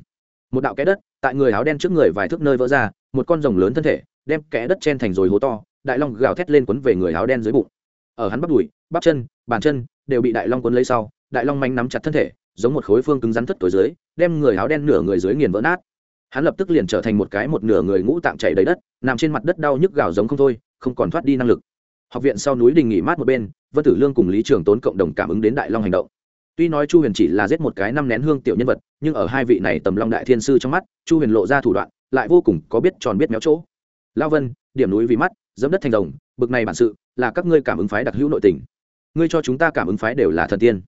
Một đạo kẽ đất, tại người áo đen trước người vài thước nơi vỡ ra, một con rồng lớn thân thể, đem kẽ đất chen thành rồi hố to, đại long gào thét lên quấn về người áo đen dưới bụng ở hắn bắp đùi, bắp chân, bàn chân đều bị đại long quấn lấy sau. Đại long manh nắm chặt thân thể, giống một khối phương cứng rắn thất tối dưới, đem người áo đen nửa người dưới nghiền vỡ nát. Hắn lập tức liền trở thành một cái một nửa người ngũ tạng chảy đầy đất, nằm trên mặt đất đau nhức gào giống không thôi, không còn thoát đi năng lực. Học viện sau núi đình nghỉ mát một bên, vân tử lương cùng lý trường tốn cộng đồng cảm ứng đến đại long hành động. Tuy nói chu huyền chỉ là giết một cái năm nén hương tiểu nhân vật, nhưng ở hai vị này tầm long đại thiên sư trong mắt, chu huyền lộ ra thủ đoạn, lại vô cùng có biết tròn biết méo chỗ. Lao vân, điểm núi vì mắt dẫm đất thành rồng, bực này bản sự là các ngươi cảm ứng phái đặc hữu nội tình. Ngươi cho chúng ta cảm ứng phái đều là thần tiên.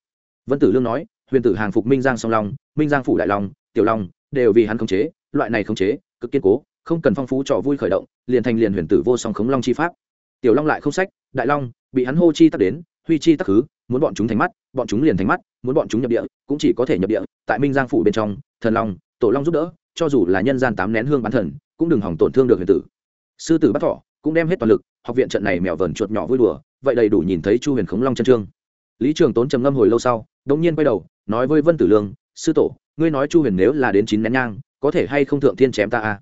Vân tử lương nói, huyền tử hàng phục minh giang song long, minh giang phủ đại long, tiểu long, đều vì hắn khống chế, loại này khống chế, cực kiên cố, không cần phong phú trò vui khởi động, liền thành liền huyền tử vô song khống long chi pháp. Tiểu long lại không sách, đại long, bị hắn hô chi tắc đến, huy chi tắc khứ, muốn bọn chúng thành mắt, bọn chúng liền thành mắt, muốn bọn chúng nhập địa, cũng chỉ có thể nhập địa, tại minh giang phủ bên trong, thần long, tổ long giúp đỡ, cho dù là nhân gian tám nén hương bán thần, cũng đừng hỏng tổn thương được huyền tử. Sư tử bắt thỏ cũng đem hết toàn lực, học viện trận này mèo vờn chuột nhỏ vui đùa, vậy đầy đủ nhìn thấy chu huyền khống long chân trương. Lý trường tốn trầm ngâm hồi lâu sau đống nhiên quay đầu, nói với vân tử lương, sư tổ, ngươi nói chu huyền nếu là đến chín nén nhang, có thể hay không thượng thiên chém ta a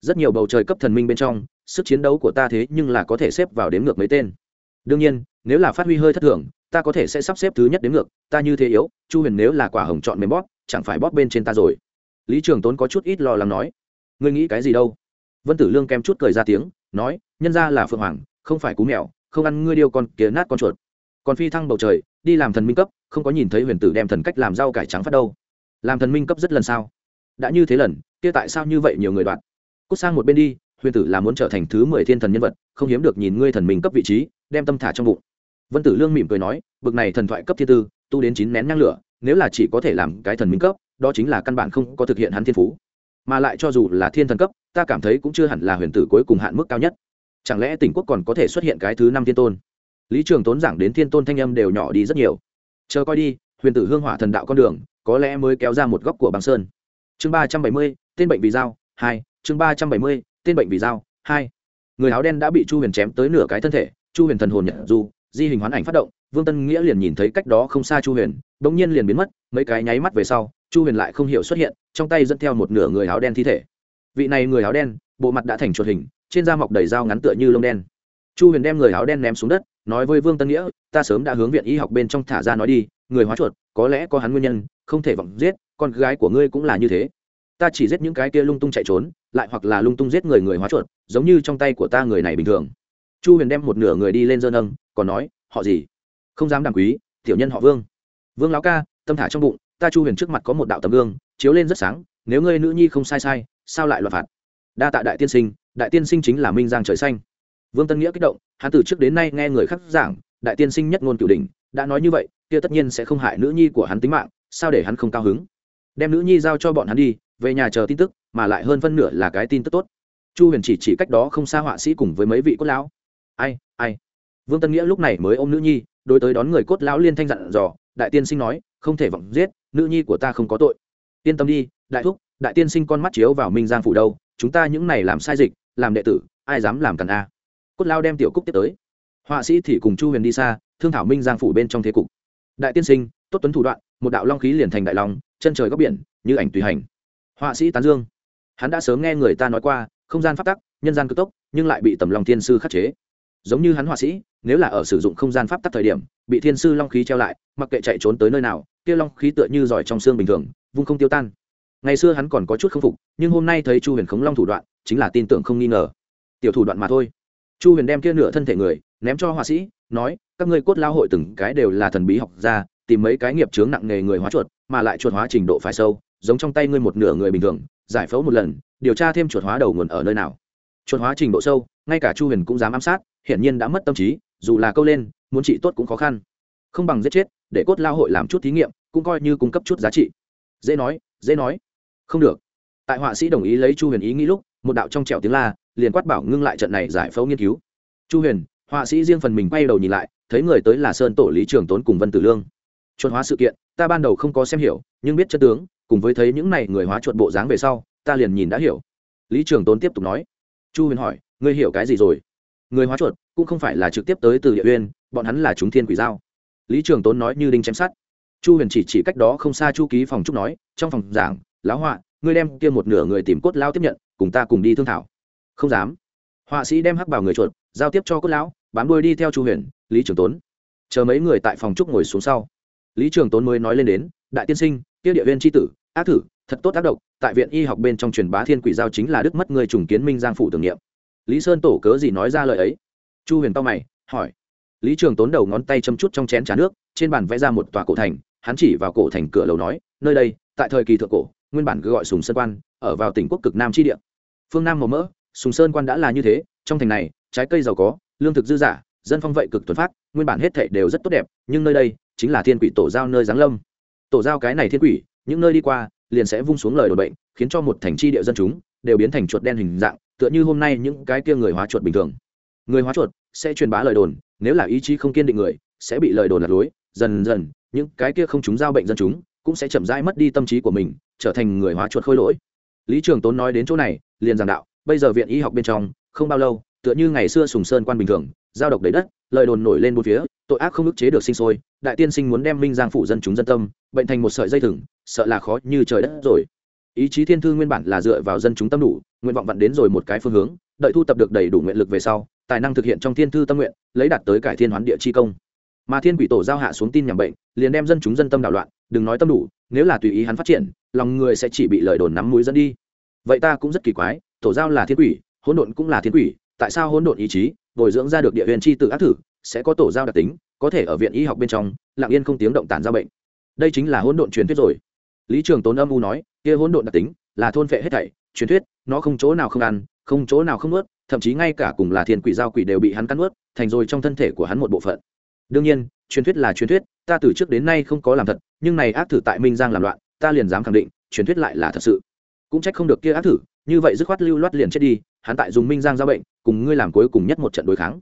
rất nhiều bầu trời cấp thần minh bên trong, sức chiến đấu của ta thế nhưng là có thể xếp vào đếm ngược mấy tên. Đương nhiên, nếu là phát huy hơi thất thường, ta có thể sẽ sắp xếp thứ nhất đến ngược, ta như thế yếu, chu huyền nếu là quả hồng chọn mềm bóp, chẳng phải bóp bên trên ta rồi. Lý trường tốn có chút ít lo lắng nói, ngươi nghĩ cái gì đâu? Vân tử lương kem chút cười ra tiếng, nói, nhân ra là phượng hoàng, không phải cú mèo, không ăn ngươi điêu con kia nát con chuột. Còn phi thăng bầu trời, đi làm thần minh cấp, không có nhìn thấy huyền tử đem thần cách làm rau cải trắng phát đâu. Làm thần minh cấp rất lần sao? Đã như thế lần, kia tại sao như vậy nhiều người đoạn? Cút sang một bên đi, huyền tử là muốn trở thành thứ mười thiên thần nhân vật, không hiếm được nhìn ngươi thần minh cấp vị trí, đem tâm thả trong bụng. Vân tử lương mỉm cười nói, bực này thần thoại cấp thiên tư, tu đến chín nén nhang lửa, nếu là chỉ có thể làm cái thần minh cấp, đó chính là căn bản không có thực hiện hắn thiên phú. Mà lại cho dù là thiên thần cấp ta cảm thấy cũng chưa hẳn là huyền tử cuối cùng hạn mức cao nhất. Chẳng lẽ tỉnh quốc còn có thể xuất hiện cái thứ năm thiên tôn? Lý trường tốn giảng đến thiên tôn thanh âm đều nhỏ đi rất nhiều. Chờ coi đi, huyền tử hương hỏa thần đạo con đường, có lẽ mới kéo ra một góc của bằng sơn. Chương ba trăm bảy mươi, tên bệnh vì dao, hai, chương ba trăm bảy mươi, tên bệnh vì dao, hai. Người áo đen đã bị chu huyền chém tới nửa cái thân thể, chu huyền thần hồn nhận dù, di hình hoán ảnh phát động, vương tân nghĩa liền nhìn thấy cách đó không xa chu huyền đ ỗ n g nhiên liền biến mất, mấy cái nháy mắt về sau, chu huyền lại không hiểu xuất hiện, trong tay dẫn theo một nửa người áo đen thi thể vị này người áo đen, bộ mặt đã thành chuột hình, trên da mọc đầy dao ngắn tựa như lông đen. Chu huyền đem người áo đen ném xuống đất, nói với vương tân nghĩa, ta sớm đã hướng viện y học bên trong thả ra nói đi, người hóa chuột, có lẽ có hắn nguyên nhân, không thể vọng giết, con gái của ngươi cũng là như thế. Ta chỉ giết những cái kia lung tung chạy trốn, lại hoặc là lung tung giết người người hóa chuột, giống như trong tay của ta người này bình thường. Chu huyền đem một nửa người đi lên dơ nâng, còn nói, họ gì? Không dám đàm quý, tiểu nhân họ vương. Vương lão ca, tâm thả trong bụng, ta chu huyền trước mặt có một đạo tấm gương, chiếu lên rất sáng, nếu ngươi nữ nhi không sai sai sao lại loạt phạt? Đa tạ đại tiên sinh, đại tiên sinh chính là minh giang trời xanh. Vương tân nghĩa kích động, hắn từ trước đến nay nghe người khác giảng, đại tiên sinh nhất ngôn cửu đình đã nói như vậy, kia tất nhiên sẽ không hại nữ nhi của hắn tính mạng, sao để hắn không cao hứng? Đem nữ nhi giao cho bọn hắn đi, về nhà chờ tin tức, mà lại hơn phân nửa là cái tin tức tốt. Chu huyền chỉ chỉ cách đó không xa họa sĩ cùng với mấy vị cốt lão. Ai ai? Vương tân nghĩa lúc này mới ôm nữ nhi, đối tới đón người cốt lão liên thanh dặn dò, đại tiên sinh nói, không thể vọng giết, nữ nhi của ta không có tội. Yên tâm đi, đại thúc đại tiên sinh con mắt chiếu vào minh giang phủ đâu, chúng ta những này làm sai dịch, làm đệ tử, ai dám làm cần a? Cốt lao đem tiểu cúc tiếp tới. Họa sĩ thì cùng chu huyền đi xa, thương thảo minh giang phủ bên trong thế cục. Đại tiên sinh, tốt tuấn thủ đoạn, một đạo long khí liền thành đại long, chân trời góc biển, như ảnh tùy hành. Họa sĩ tán dương. Hắn đã sớm nghe người ta nói qua, không gian phát tắc, nhân gian cực tốc, nhưng lại bị tầm lòng thiên sư khắc chế. Giống như hắn họa sĩ, nếu là ở sử dụng không gian pháp tắc thời điểm, bị thiên sư long khí treo lại, mặc kệ chạy trốn tới nơi nào, kia long khí tựa như giỏi trong xương bình thường, vung không tiêu tan ngày xưa hắn còn có chút k phục, nhưng hôm nay thấy chu huyền khống long thủ đoạn, chính là tin tưởng không nghi ngờ. Tiểu thủ đoạn mà thôi. Chu huyền đem kia nửa thân thể người, ném cho họa sĩ, nói, các ngươi cốt lao hội từng cái đều là thần bí học gia, tìm mấy cái nghiệp chướng nặng nghề người hóa chuột, mà lại chuột hóa trình độ phải sâu, giống trong tay ngươi một nửa người bình thường, giải phẫu một lần, điều tra thêm chuột hóa đầu nguồn ở nơi nào. Chuột hóa trình độ sâu, ngay cả chu huyền cũng dám ám sát, hiển nhiên đã mất tâm trí, dù là câu lên, muốn trị tốt cũng khó khăn. Không bằng giết chết, để cốt lao hội làm chút thí nghiệm, cũng coi như cung cấp chút giá trị. Dễ nói dễ nói không được. Tại họa sĩ đồng ý lấy chu huyền ý nghĩ lúc, một đạo trong trẻo tiếng la, liền quát bảo ngưng lại trận này giải phẫu nghiên cứu. Chu huyền, họa sĩ riêng phần mình quay đầu nhìn lại, thấy người tới là sơn tổ lý trường tốn cùng vân tử lương. Chuẩn hóa sự kiện, ta ban đầu không có xem hiểu, nhưng biết chân tướng, cùng với thấy những này người hóa chuột bộ dáng về sau, ta liền nhìn đã hiểu. Lý trường tốn tiếp tục nói. Chu huyền hỏi, ngươi hiểu cái gì rồi? Người hóa chuột cũng không phải là trực tiếp tới từ địa uyên, bọn hắn là chúng thiên quỷ giao. Lý trường tốn nói như đinh chém sát chu huyền chỉ chỉ cách đó không xa chu ký phòng trúc nói, trong phòng giảng lão họa, ngươi đem kia một nửa người tìm cốt lao tiếp nhận, cùng ta cùng đi thương thảo. Không dám. Họa sĩ đem hắc bảo người chuột, giao tiếp cho cốt lão, bám đuôi đi theo chu huyền, lý trường tốn. Chờ mấy người tại phòng trúc ngồi xuống sau. Lý trường tốn mới nói lên đến, đại tiên sinh, kia địa viên tri tử, ác thử, thật tốt tác động tại viện y học bên trong truyền bá thiên quỷ giao chính là đức mất người trùng kiến minh giang phủ tưởng niệm. Lý sơn tổ cớ gì nói ra lời ấy? Chu huyền to mày, hỏi. Lý trường tốn đầu ngón tay châm chút trong chén trà nước, trên bàn vẽ ra một tòa cổ thành, hắn chỉ vào cổ thành cửa lầu nói, nơi đây, tại thời kỳ thượng cổ nguyên bản cứ gọi sùng sơn quan, ở vào tỉnh quốc cực nam tri địa. Phương nam màu mỡ, sùng sơn quan đã là như thế, trong thành này, trái cây giàu có, lương thực dư giả dân phong vậy cực tuấn phát nguyên bản hết thệ đều rất tốt đẹp, nhưng nơi đây chính là thiên quỷ tổ giao nơi giáng lâm. Tổ giao cái này thiên quỷ, những nơi đi qua, liền sẽ vung xuống lời đồn bệnh, khiến cho một thành tri địa dân chúng đều biến thành chuột đen hình dạng, tựa như hôm nay những cái kia người hóa chuột bình thường. Người hóa chuột sẽ truyền bá lời đồn, nếu là ý chí không kiên định người, sẽ bị lời đồn lật lối. Dần dần, những cái kia không chúng giao bệnh dân chúng cũng sẽ chậm rãi mất đi tâm trí của mình trở thành người hóa chuột khôi lỗi. Lý trường tốn nói đến chỗ này, liền giảng đạo, bây giờ viện y học bên trong, không bao lâu, tựa như ngày xưa sùng sơn quan bình thường, giao độc đầy đất, lời đồn nổi lên một phía, tội ác không ức chế được sinh sôi, đại tiên sinh muốn đem minh giang phủ dân chúng dân tâm, bệnh thành một sợi dây thừng, sợ là khó như trời đất rồi. Ý chí thiên thư nguyên bản là dựa vào dân chúng tâm đủ, nguyện vọng vặn đến rồi một cái phương hướng, đợi thu tập được đầy đủ nguyện lực về sau, tài năng thực hiện trong thiên thư tâm nguyện, lấy đạt tới cải thiên hoán địa chi công. Mà thiên quỷ tổ giao hạ xuống tin nhằm bệnh, liền đem dân chúng dân tâm đảo loạn, đừng nói tâm đủ, nếu là tùy ý hắn phát triển lòng người sẽ chỉ bị lời đồn nắm mũi dẫn đi. Vậy ta cũng rất kỳ quái, tổ giao là thiên quỷ, hỗn độn cũng là thiên quỷ, tại sao hỗn độn ý chí, bồi dưỡng ra được địa huyền chi tự ác thử, sẽ có tổ giao đặc tính, có thể ở viện y học bên trong, lặng yên không tiếng động tản ra bệnh. Đây chính là hỗn độn truyền thuyết rồi. Lý trường tốn âm u nói, kia hỗn độn đặc tính, là thôn phệ hết thảy, truyền thuyết, nó không chỗ nào không ăn, không chỗ nào không ướt thậm chí ngay cả cùng là thiên quỷ giao quỷ đều bị hắn cắn ướt thành rồi trong thân thể của hắn một bộ phận. Đương nhiên, truyền thuyết là truyền thuyết, ta từ trước đến nay không có làm thật, nhưng này ác thử tại minh giang làm loạn ta liền dám khẳng định, truyền thuyết lại là thật sự. Cũng trách không được kia ác thử, như vậy dứt khoát lưu loát liền chết đi, hắn tại dùng minh giang giao bệnh, cùng ngươi làm cuối cùng nhất một trận đối kháng.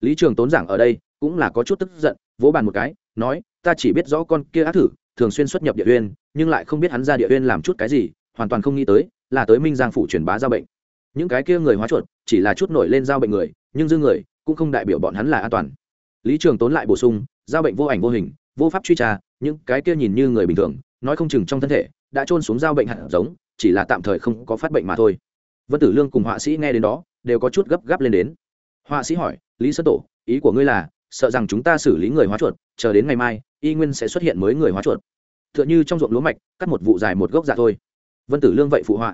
Lý trường tốn giảng ở đây, cũng là có chút tức giận, vỗ bàn một cái, nói, ta chỉ biết rõ con kia ác thử, thường xuyên xuất nhập địa uyên, nhưng lại không biết hắn ra địa uyên làm chút cái gì, hoàn toàn không nghĩ tới, là tới minh giang phủ truyền bá giao bệnh. Những cái kia người hóa chuột, chỉ là chút nổi lên giao bệnh người, nhưng dư người, cũng không đại biểu bọn hắn là an toàn. Lý trường tốn lại bổ sung, giao bệnh vô ảnh vô hình, vô pháp truy tra, những cái kia nhìn như người bình thường nói không chừng trong thân thể đã trôn xuống giao bệnh hạt giống, chỉ là tạm thời không có phát bệnh mà thôi. Vân tử lương cùng họa sĩ nghe đến đó, đều có chút gấp gáp lên đến. Họa sĩ hỏi, lý sơn tổ, ý của ngươi là, sợ rằng chúng ta xử lý người hóa chuột, chờ đến ngày mai, y nguyên sẽ xuất hiện mới người hóa chuột. T h ư ợ n h ư trong ruộng lúa mạch, cắt một vụ dài một gốc dạ thôi. Vân tử lương vậy phụ họa.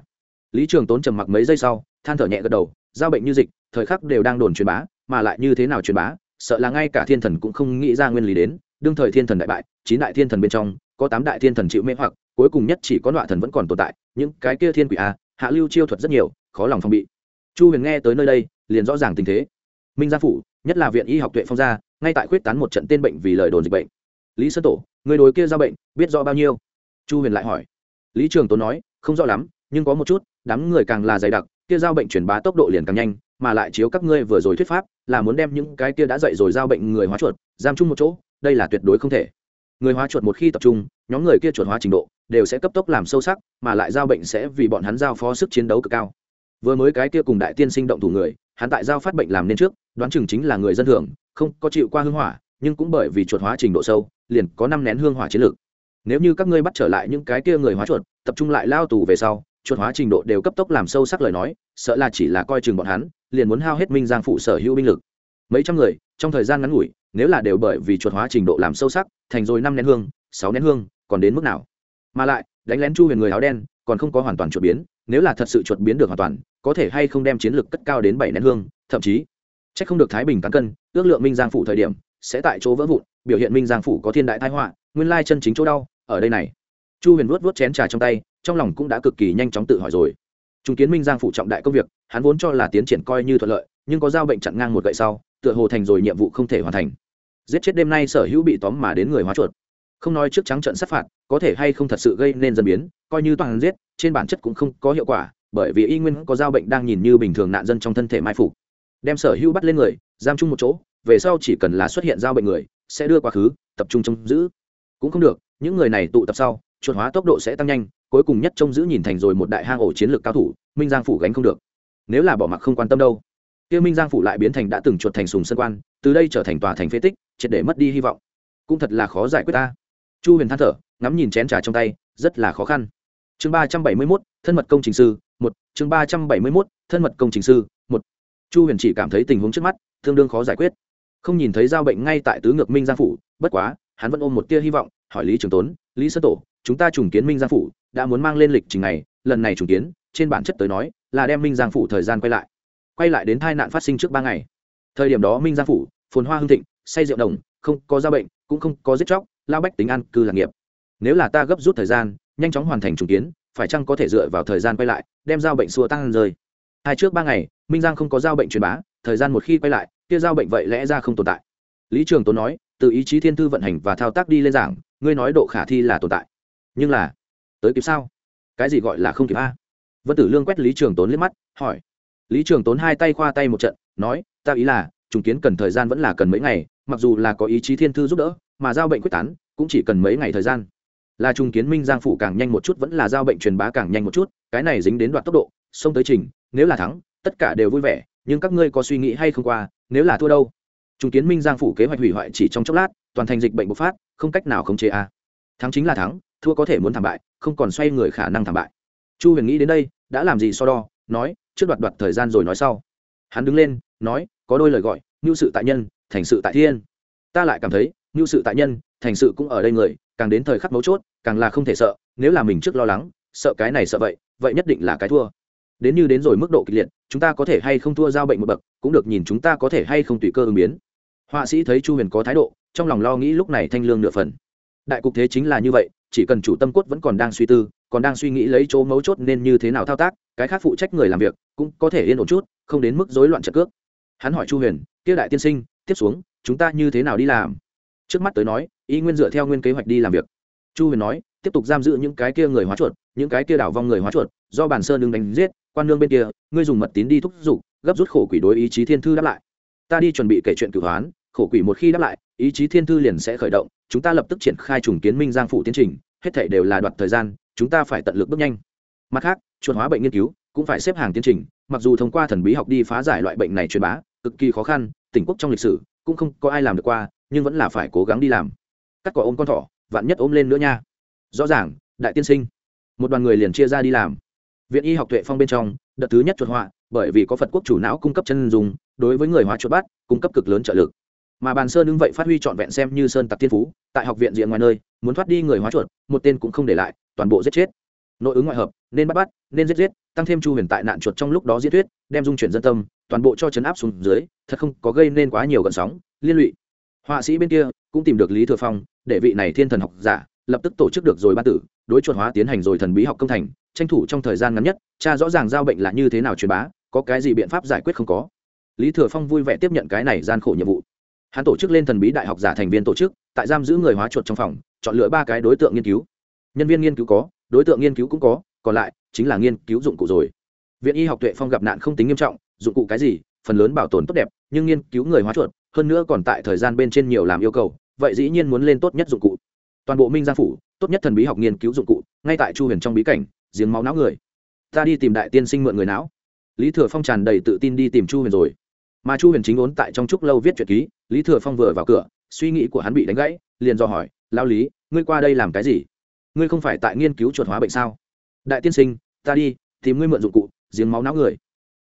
Lý trường tốn trầm mặc mấy giây sau, than thở nhẹ gật đầu giao bệnh như dịch, thời khắc đều đang đồn truyền bá, mà lại như thế nào truyền bá, sợ là ngay cả thiên thần cũng không nghĩ ra nguyên lý đến. Đương thời thiên thần đại bại, chín đại thiên thần bên trong có tám đại thiên thần chịu mê hoặc, cuối cùng nhất chỉ có đoạn thần vẫn còn tồn tại, những cái kia thiên quỷ a hạ lưu chiêu thuật rất nhiều, khó lòng phòng bị. Chu huyền nghe tới nơi đây, liền rõ ràng tình thế. Minh gia phủ, nhất là viện y học tuệ phong gia, ngay tại khuyết tán một trận tên bệnh vì lời đồn dịch bệnh. Lý sơn tổ, người đối kia giao bệnh, biết rõ bao nhiêu? Chu huyền lại hỏi. Lý trường tốn nói, không rõ lắm, nhưng có một chút, đám người càng là dày đặc, kia giao bệnh truyền bá tốc độ liền càng nhanh, mà lại chiếu các ngươi vừa rồi thuyết pháp, là muốn đem những cái kia đã dậy rồi giao bệnh người hóa chuột, giam chung một chỗ, đây là tuyệt đối không thể người hóa chuột một khi tập trung, nhóm người kia chuột hóa trình độ đều sẽ cấp tốc làm sâu sắc, mà lại giao bệnh sẽ vì bọn hắn giao phó sức chiến đấu cực cao. Vừa mới cái kia cùng đại tiên sinh động thủ người, hắn tại giao phát bệnh làm nên trước, đoán chừng chính là người dân thường, không có chịu qua hương hỏa, nhưng cũng bởi vì chuột hóa trình độ sâu, liền có năm nén hương hỏa chiến lược. Nếu như các ngươi bắt trở lại những cái kia người hóa chuột, tập trung lại lao tù về sau, chuột hóa trình độ đều cấp tốc làm sâu sắc lời nói, sợ là chỉ là coi chừng bọn hắn, liền muốn hao hết minh giang phụ sở hữu binh lực. Mấy trăm người, trong thời gian ngắn ngủi nếu là đều bởi vì chuột hóa trình độ làm sâu sắc, thành rồi năm nén hương, sáu nén hương, còn đến mức nào? Mà lại, đánh lén chu huyền người áo đen, còn không có hoàn toàn chuột biến, nếu là thật sự chuột biến được hoàn toàn, có thể hay không đem chiến lược cất cao đến bảy nén hương, thậm chí c h ắ c không được thái bình cán cân, ước lượng minh giang phủ thời điểm, sẽ tại chỗ vỡ vụn, biểu hiện minh giang phủ có thiên đại thái họa, nguyên lai chân chính chỗ đau, ở đây này. Chu huyền vuốt vuốt chén trà trong tay, trong lòng cũng đã cực kỳ nhanh chóng tự hỏi rồi. Chứng kiến minh giang phủ trọng đại công việc, hắn vốn cho là tiến triển coi như thuận lợi, nhưng có giao bệnh chặn ngang một gậy sau, tựa hồ thành rồi nhiệm vụ không thể hoàn thành giết chết đêm nay sở hữu bị tóm mà đến người hóa chuột. Không nói trước trắng trận sát phạt, có thể hay không thật sự gây nên dân biến, coi như toàn giết, trên bản chất cũng không có hiệu quả, bởi vì y nguyên có dao bệnh đang nhìn như bình thường nạn dân trong thân thể mai phục. Đem sở hữu bắt lên người, giam chung một chỗ, về sau chỉ cần là xuất hiện dao bệnh người, sẽ đưa quá khứ, tập trung trông giữ. Cũng không được, những người này tụ tập sau, chuột hóa tốc độ sẽ tăng nhanh, cuối cùng nhất trông giữ nhìn thành rồi một đại hang ổ chiến lược cao thủ, minh giang phủ gánh không được. Nếu là bỏ mặc không quan tâm đâu kia minh giang phủ lại biến thành đã từng chuột thành sùng sân quan, từ đây trở thành tòa thành phế tích, triệt để mất đi hy vọng. Cũng thật là khó giải quyết ta. Chu huyền than thở, ngắm nhìn chén trà trong tay, rất là khó khăn. Chương ba trăm bảy mươi mốt, thân mật công trình sư, một. Chương ba trăm bảy mươi mốt, thân mật công trình sư, một. Chu huyền chỉ cảm thấy tình huống trước mắt, tương đương khó giải quyết. Không nhìn thấy giao bệnh ngay tại tứ ngược minh giang phủ, bất quá, hắn vẫn ôm một tia hy vọng, hỏi lý trường tốn, lý sơ tổ, chúng ta trùng kiến minh giang phủ, đã muốn mang lên lịch trình này, lần này trùng kiến, trên bản chất tới nói, là đem minh giang phủ thời gian quay lại quay lại đến tai nạn phát sinh trước ba ngày. Thời điểm đó minh giang phủ, phồn hoa hưng thịnh, say rượu đồng không có giao bệnh, cũng không có giết chóc, lao bách tính ăn cư lạc nghiệp. Nếu là ta gấp rút thời gian, nhanh chóng hoàn thành trùng kiến, phải chăng có thể dựa vào thời gian quay lại, đem giao bệnh xua tăng rơi? Hai trước ba ngày, minh giang không có giao bệnh truyền bá, thời gian một khi quay lại, kia giao bệnh vậy lẽ ra không tồn tại. Lý trường tốn nói, từ ý chí thiên thư vận hành và thao tác đi lên giảng, ngươi nói độ khả thi là tồn tại. Nhưng là, tới kịp sao? Cái gì gọi là không kịp a? Vân tử lương quét lý trường tốn liếc mắt, hỏi lý trường tốn hai tay khoa tay một trận, nói, ta ý là, trùng kiến cần thời gian vẫn là cần mấy ngày, mặc dù là có ý chí thiên thư giúp đỡ, mà giao bệnh quyết tán, cũng chỉ cần mấy ngày thời gian. Là trùng kiến minh giang phủ càng nhanh một chút, vẫn là giao bệnh truyền bá càng nhanh một chút, cái này dính đến đoạn tốc độ xông tới trình, nếu là thắng, tất cả đều vui vẻ, nhưng các ngươi có suy nghĩ hay không qua, nếu là thua đâu? Trùng kiến minh giang phủ kế hoạch hủy hoại chỉ trong chốc lát, toàn thành dịch bệnh bộc phát, không cách nào khống chế a. À. thắng chính là thắng, thua có thể muốn thảm bại, không còn xoay người khả năng thảm bại. Chu huyền nghĩ đến đây, đã làm gì so đo? Nói, trước đoạt đoạt thời gian rồi nói sau. Hắn đứng lên, nói, có đôi lời gọi ngưu sự tại nhân, thành sự tại thiên. Ta lại cảm thấy ngưu sự tại nhân, thành sự cũng ở đây người, càng đến thời khắc mấu chốt, càng là không thể sợ, nếu là mình trước lo lắng, sợ cái này sợ vậy vậy nhất định là cái thua. Đến như đến rồi mức độ kịch liệt, chúng ta có thể hay không thua giao bệnh một bậc, cũng được nhìn chúng ta có thể hay không tùy cơ ứng biến. Họa sĩ thấy chu huyền có thái độ, trong lòng lo nghĩ lúc này thanh lương nửa phần. Đại cục thế chính là như vậy, chỉ cần chủ tâm cốt vẫn còn đang suy tư, còn đang suy nghĩ lấy chỗ mấu chốt nên như thế nào thao tác cái khác phụ trách người làm việc cũng có thể yên ổn chút, không đến mức rối loạn trận cước. Hắn hỏi chu huyền, kia đại tiên sinh, tiếp xuống, chúng ta như thế nào đi làm? Trước mắt tới nói, y nguyên dựa theo nguyên kế hoạch đi làm việc. Chu huyền nói, tiếp tục giam giữ những cái kia người hóa chuột, những cái kia đảo vong người hóa chuột, do bản sơn đứng đánh giết, quan nương bên kia, ngươi dùng mật tín đi thúc giục, gấp rút khổ quỷ đối ý chí thiên thư đáp lại. Ta đi chuẩn bị kể chuyện cửu hoán khổ quỷ một khi đáp lại, ý chí thiên thư liền sẽ khởi động, chúng ta lập tức triển khai trùng kiến minh giang phụ tiến trình, hết thể đều là đoạt thời gian, chúng ta phải tận lực bước nhanh. Mặt khác chuột hóa bệnh nghiên cứu, cũng phải xếp hàng tiến trình, mặc dù thông qua thần bí học đi phá giải loại bệnh này truyền bá, cực kỳ khó khăn, tỉnh quốc trong lịch sử, cũng không có ai làm được qua, nhưng vẫn là phải cố gắng đi làm. Cắt cỏ ôm con thỏ, vạn nhất ôm lên nữa nha. Rõ ràng, đại tiên sinh. Một đoàn người liền chia ra đi làm. Viện y học tuệ phong bên trong, đợt thứ nhất chuột họa, bởi vì có phật quốc chủ não cung cấp chân dùng đối với người hóa chuột bát cung cấp cực lớn trợ lực. Mà bàn sơn đứng vậy phát huy trọn vẹn xem như sơn tặc thiên phú, tại học viện diện ngoài nơi, muốn thoát đi người hóa chuột, một tên cũng không để lại, toàn bộ giết chết nội ứng ngoại hợp, nên bắt bắt, nên giết giết, tăng thêm chu huyền tại nạn chuột trong lúc đó diễn thuyết, đem dung chuyển dân tâm, toàn bộ cho chấn áp xuống dưới, thật không có gây nên quá nhiều gợn sóng, liên lụy. Họa sĩ bên kia cũng tìm được lý thừa phong, để vị này thiên thần học giả lập tức tổ chức được rồi ban tử, đối chuột hóa tiến hành rồi thần bí học công thành, tranh thủ trong thời gian ngắn nhất cha rõ ràng giao bệnh là như thế nào truyền bá, có cái gì biện pháp giải quyết không có. Lý thừa phong vui vẻ tiếp nhận cái này gian khổ nhiệm vụ. Hắn tổ chức lên thần bí đại học giả thành viên tổ chức, tại giam giữ người hóa chuột trong phòng, chọn lựa ba cái đối tượng nghiên cứu. Nhân viên nghiên cứu có đối tượng nghiên cứu cũng có, còn lại chính là nghiên cứu dụng cụ rồi. Viện y học tuệ phong gặp nạn không tính nghiêm trọng, dụng cụ cái gì, phần lớn bảo tồn tốt đẹp, nhưng nghiên cứu người hóa chuột, hơn nữa còn tại thời gian bên trên nhiều làm yêu cầu, vậy dĩ nhiên muốn lên tốt nhất dụng cụ. Toàn bộ minh gia phủ, tốt nhất thần bí học nghiên cứu dụng cụ, ngay tại chu huyền trong bí cảnh, giếng máu não người. Ta đi tìm đại tiên sinh mượn người não. Lý thừa phong tràn đầy tự tin đi tìm chu huyền rồi. Mà chu huyền chính ốn tại trong trúc lâu viết truyện ký, lý thừa phong vừa vào cửa, suy nghĩ của hắn bị đánh gãy, liền do hỏi lao lý, ngươi qua đây làm cái gì? Ngươi không phải tại nghiên cứu chuột hóa bệnh sao? Đại tiên sinh, ta đi, tìm ngươi mượn dụng cụ, giếng máu não người.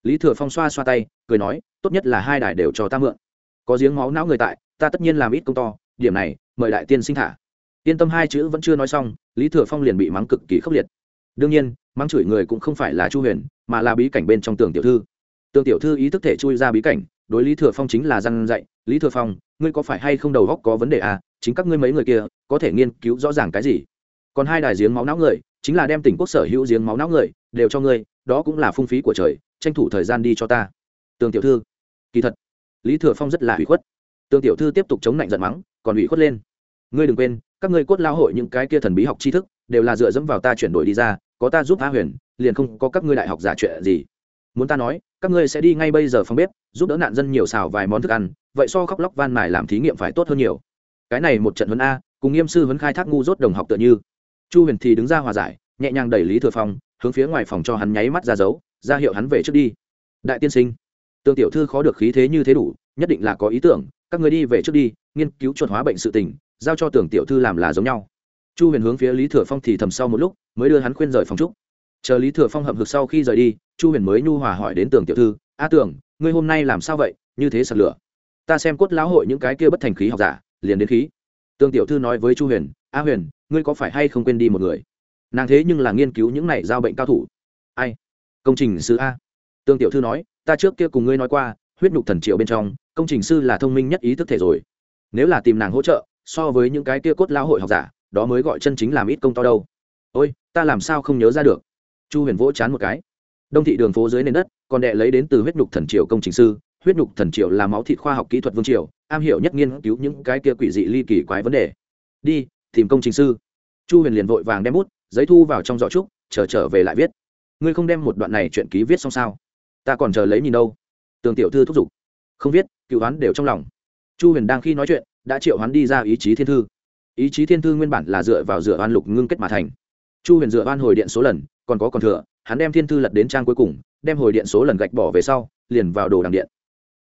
Lý thừa phong xoa xoa tay, cười nói, tốt nhất là hai đài đều cho ta mượn. Có giếng máu não người tại, ta tất nhiên làm ít công to, điểm này, mời đại tiên sinh thả. Yên tâm hai chữ vẫn chưa nói xong, lý thừa phong liền bị mắng cực kỳ khốc liệt. Đương nhiên, mắng chửi người cũng không phải là chu huyền, mà là bí cảnh bên trong tường tiểu thư. Tường tiểu thư ý thức thể chui ra bí cảnh, đối lý thừa phong chính là răn dạy, lý thừa phong, ngươi có phải hay không đầu góc có vấn đề à? Chính các ngươi mấy người kia, có thể nghiên cứu rõ ràng cái gì? Còn hai đài giếng máu não người, chính là đem tỉnh quốc sở hữu giếng máu não người, đều cho ngươi, đó cũng là phung phí của trời, tranh thủ thời gian đi cho ta. Tường tiểu thư, kỳ thật, lý thừa phong rất là ủy khuất. Tường tiểu thư tiếp tục chống lạnh giận mắng, còn ủy khuất lên. Ngươi đừng quên, các ngươi cốt lao hội những cái kia thần bí học tri thức, đều là dựa dẫm vào ta chuyển đổi đi ra, có ta giúp a huyền, liền không có các ngươi đại học giả chuyện gì. Muốn ta nói, các ngươi sẽ đi ngay bây giờ phòng bếp, giúp đỡ nạn dân nhiều xào vài món thức ăn, vậy so khóc lóc van mài làm thí nghiệm phải tốt hơn nhiều. Cái này một trận huấn a, cùng nghiêm sư huấn khai thác ngu dốt đồng học tựa như chu huyền thì đứng ra hòa giải, nhẹ nhàng đẩy lý thừa phong, hướng phía ngoài phòng cho hắn nháy mắt ra dấu, ra hiệu hắn về trước đi. Đại tiên sinh tương tiểu thư khó được khí thế như thế đủ, nhất định là có ý tưởng, các người đi về trước đi, nghiên cứu chuẩn hóa bệnh sự tình, giao cho tưởng tiểu thư làm là giống nhau. Chu huyền hướng phía lý thừa phong thì thầm sau một lúc, mới đưa hắn khuyên rời phòng trúc. Chờ lý thừa phong hậm hực sau khi rời đi, chu huyền mới nhu hòa hỏi đến tưởng tiểu thư, a tưởng ngươi hôm nay làm sao vậy? Như thế sạt lửa. Ta xem cốt lão hội những cái kia bất thành khí học giả, liền đến khí. Tương tiểu thư nói với chu huyền, a huyền ngươi có phải hay không quên đi một người? Nàng thế nhưng là nghiên cứu những này giao bệnh cao thủ. Ai? Công trình sư a. Tương tiểu thư nói, ta trước kia cùng ngươi nói qua, huyết nhục thần triệu bên trong, công trình sư là thông minh nhất ý thức thể rồi. Nếu là tìm nàng hỗ trợ, so với những cái kia cốt lão hội học giả, đó mới gọi chân chính làm ít công to đâu. Ôi, ta làm sao không nhớ ra được? Chu huyền vỗ chán một cái. Đông thị đường phố dưới nền đất, còn đệ lấy đến từ huyết nhục thần triều công trình sư. Huyết nhục thần triều là máu thịt khoa học kỹ thuật vương triều, am hiểu nhất nghiên cứu những cái kia quỷ dị ly kỳ quái vấn đề. Đi tìm công trình sư. Chu huyền liền vội vàng đem bút, giấy thu vào trong giỏ trúc, chờ trở về lại viết. Ngươi không đem một đoạn này chuyện ký viết xong sao? Ta còn chờ lấy nhìn đâu. Tường tiểu thư thúc giục. Không viết, cựu hắn đều trong lòng. Chu huyền đang khi nói chuyện, đã triệu hắn đi ra ý chí thiên thư. Ý chí thiên thư nguyên bản là dựa vào dựa oan lục ngưng kết mà thành. Chu huyền dựa oan hồi điện số lần, còn có còn thừa, hắn đem thiên thư lật đến trang cuối cùng, đem hồi điện số lần gạch bỏ về sau, liền vào đồ đằng điện.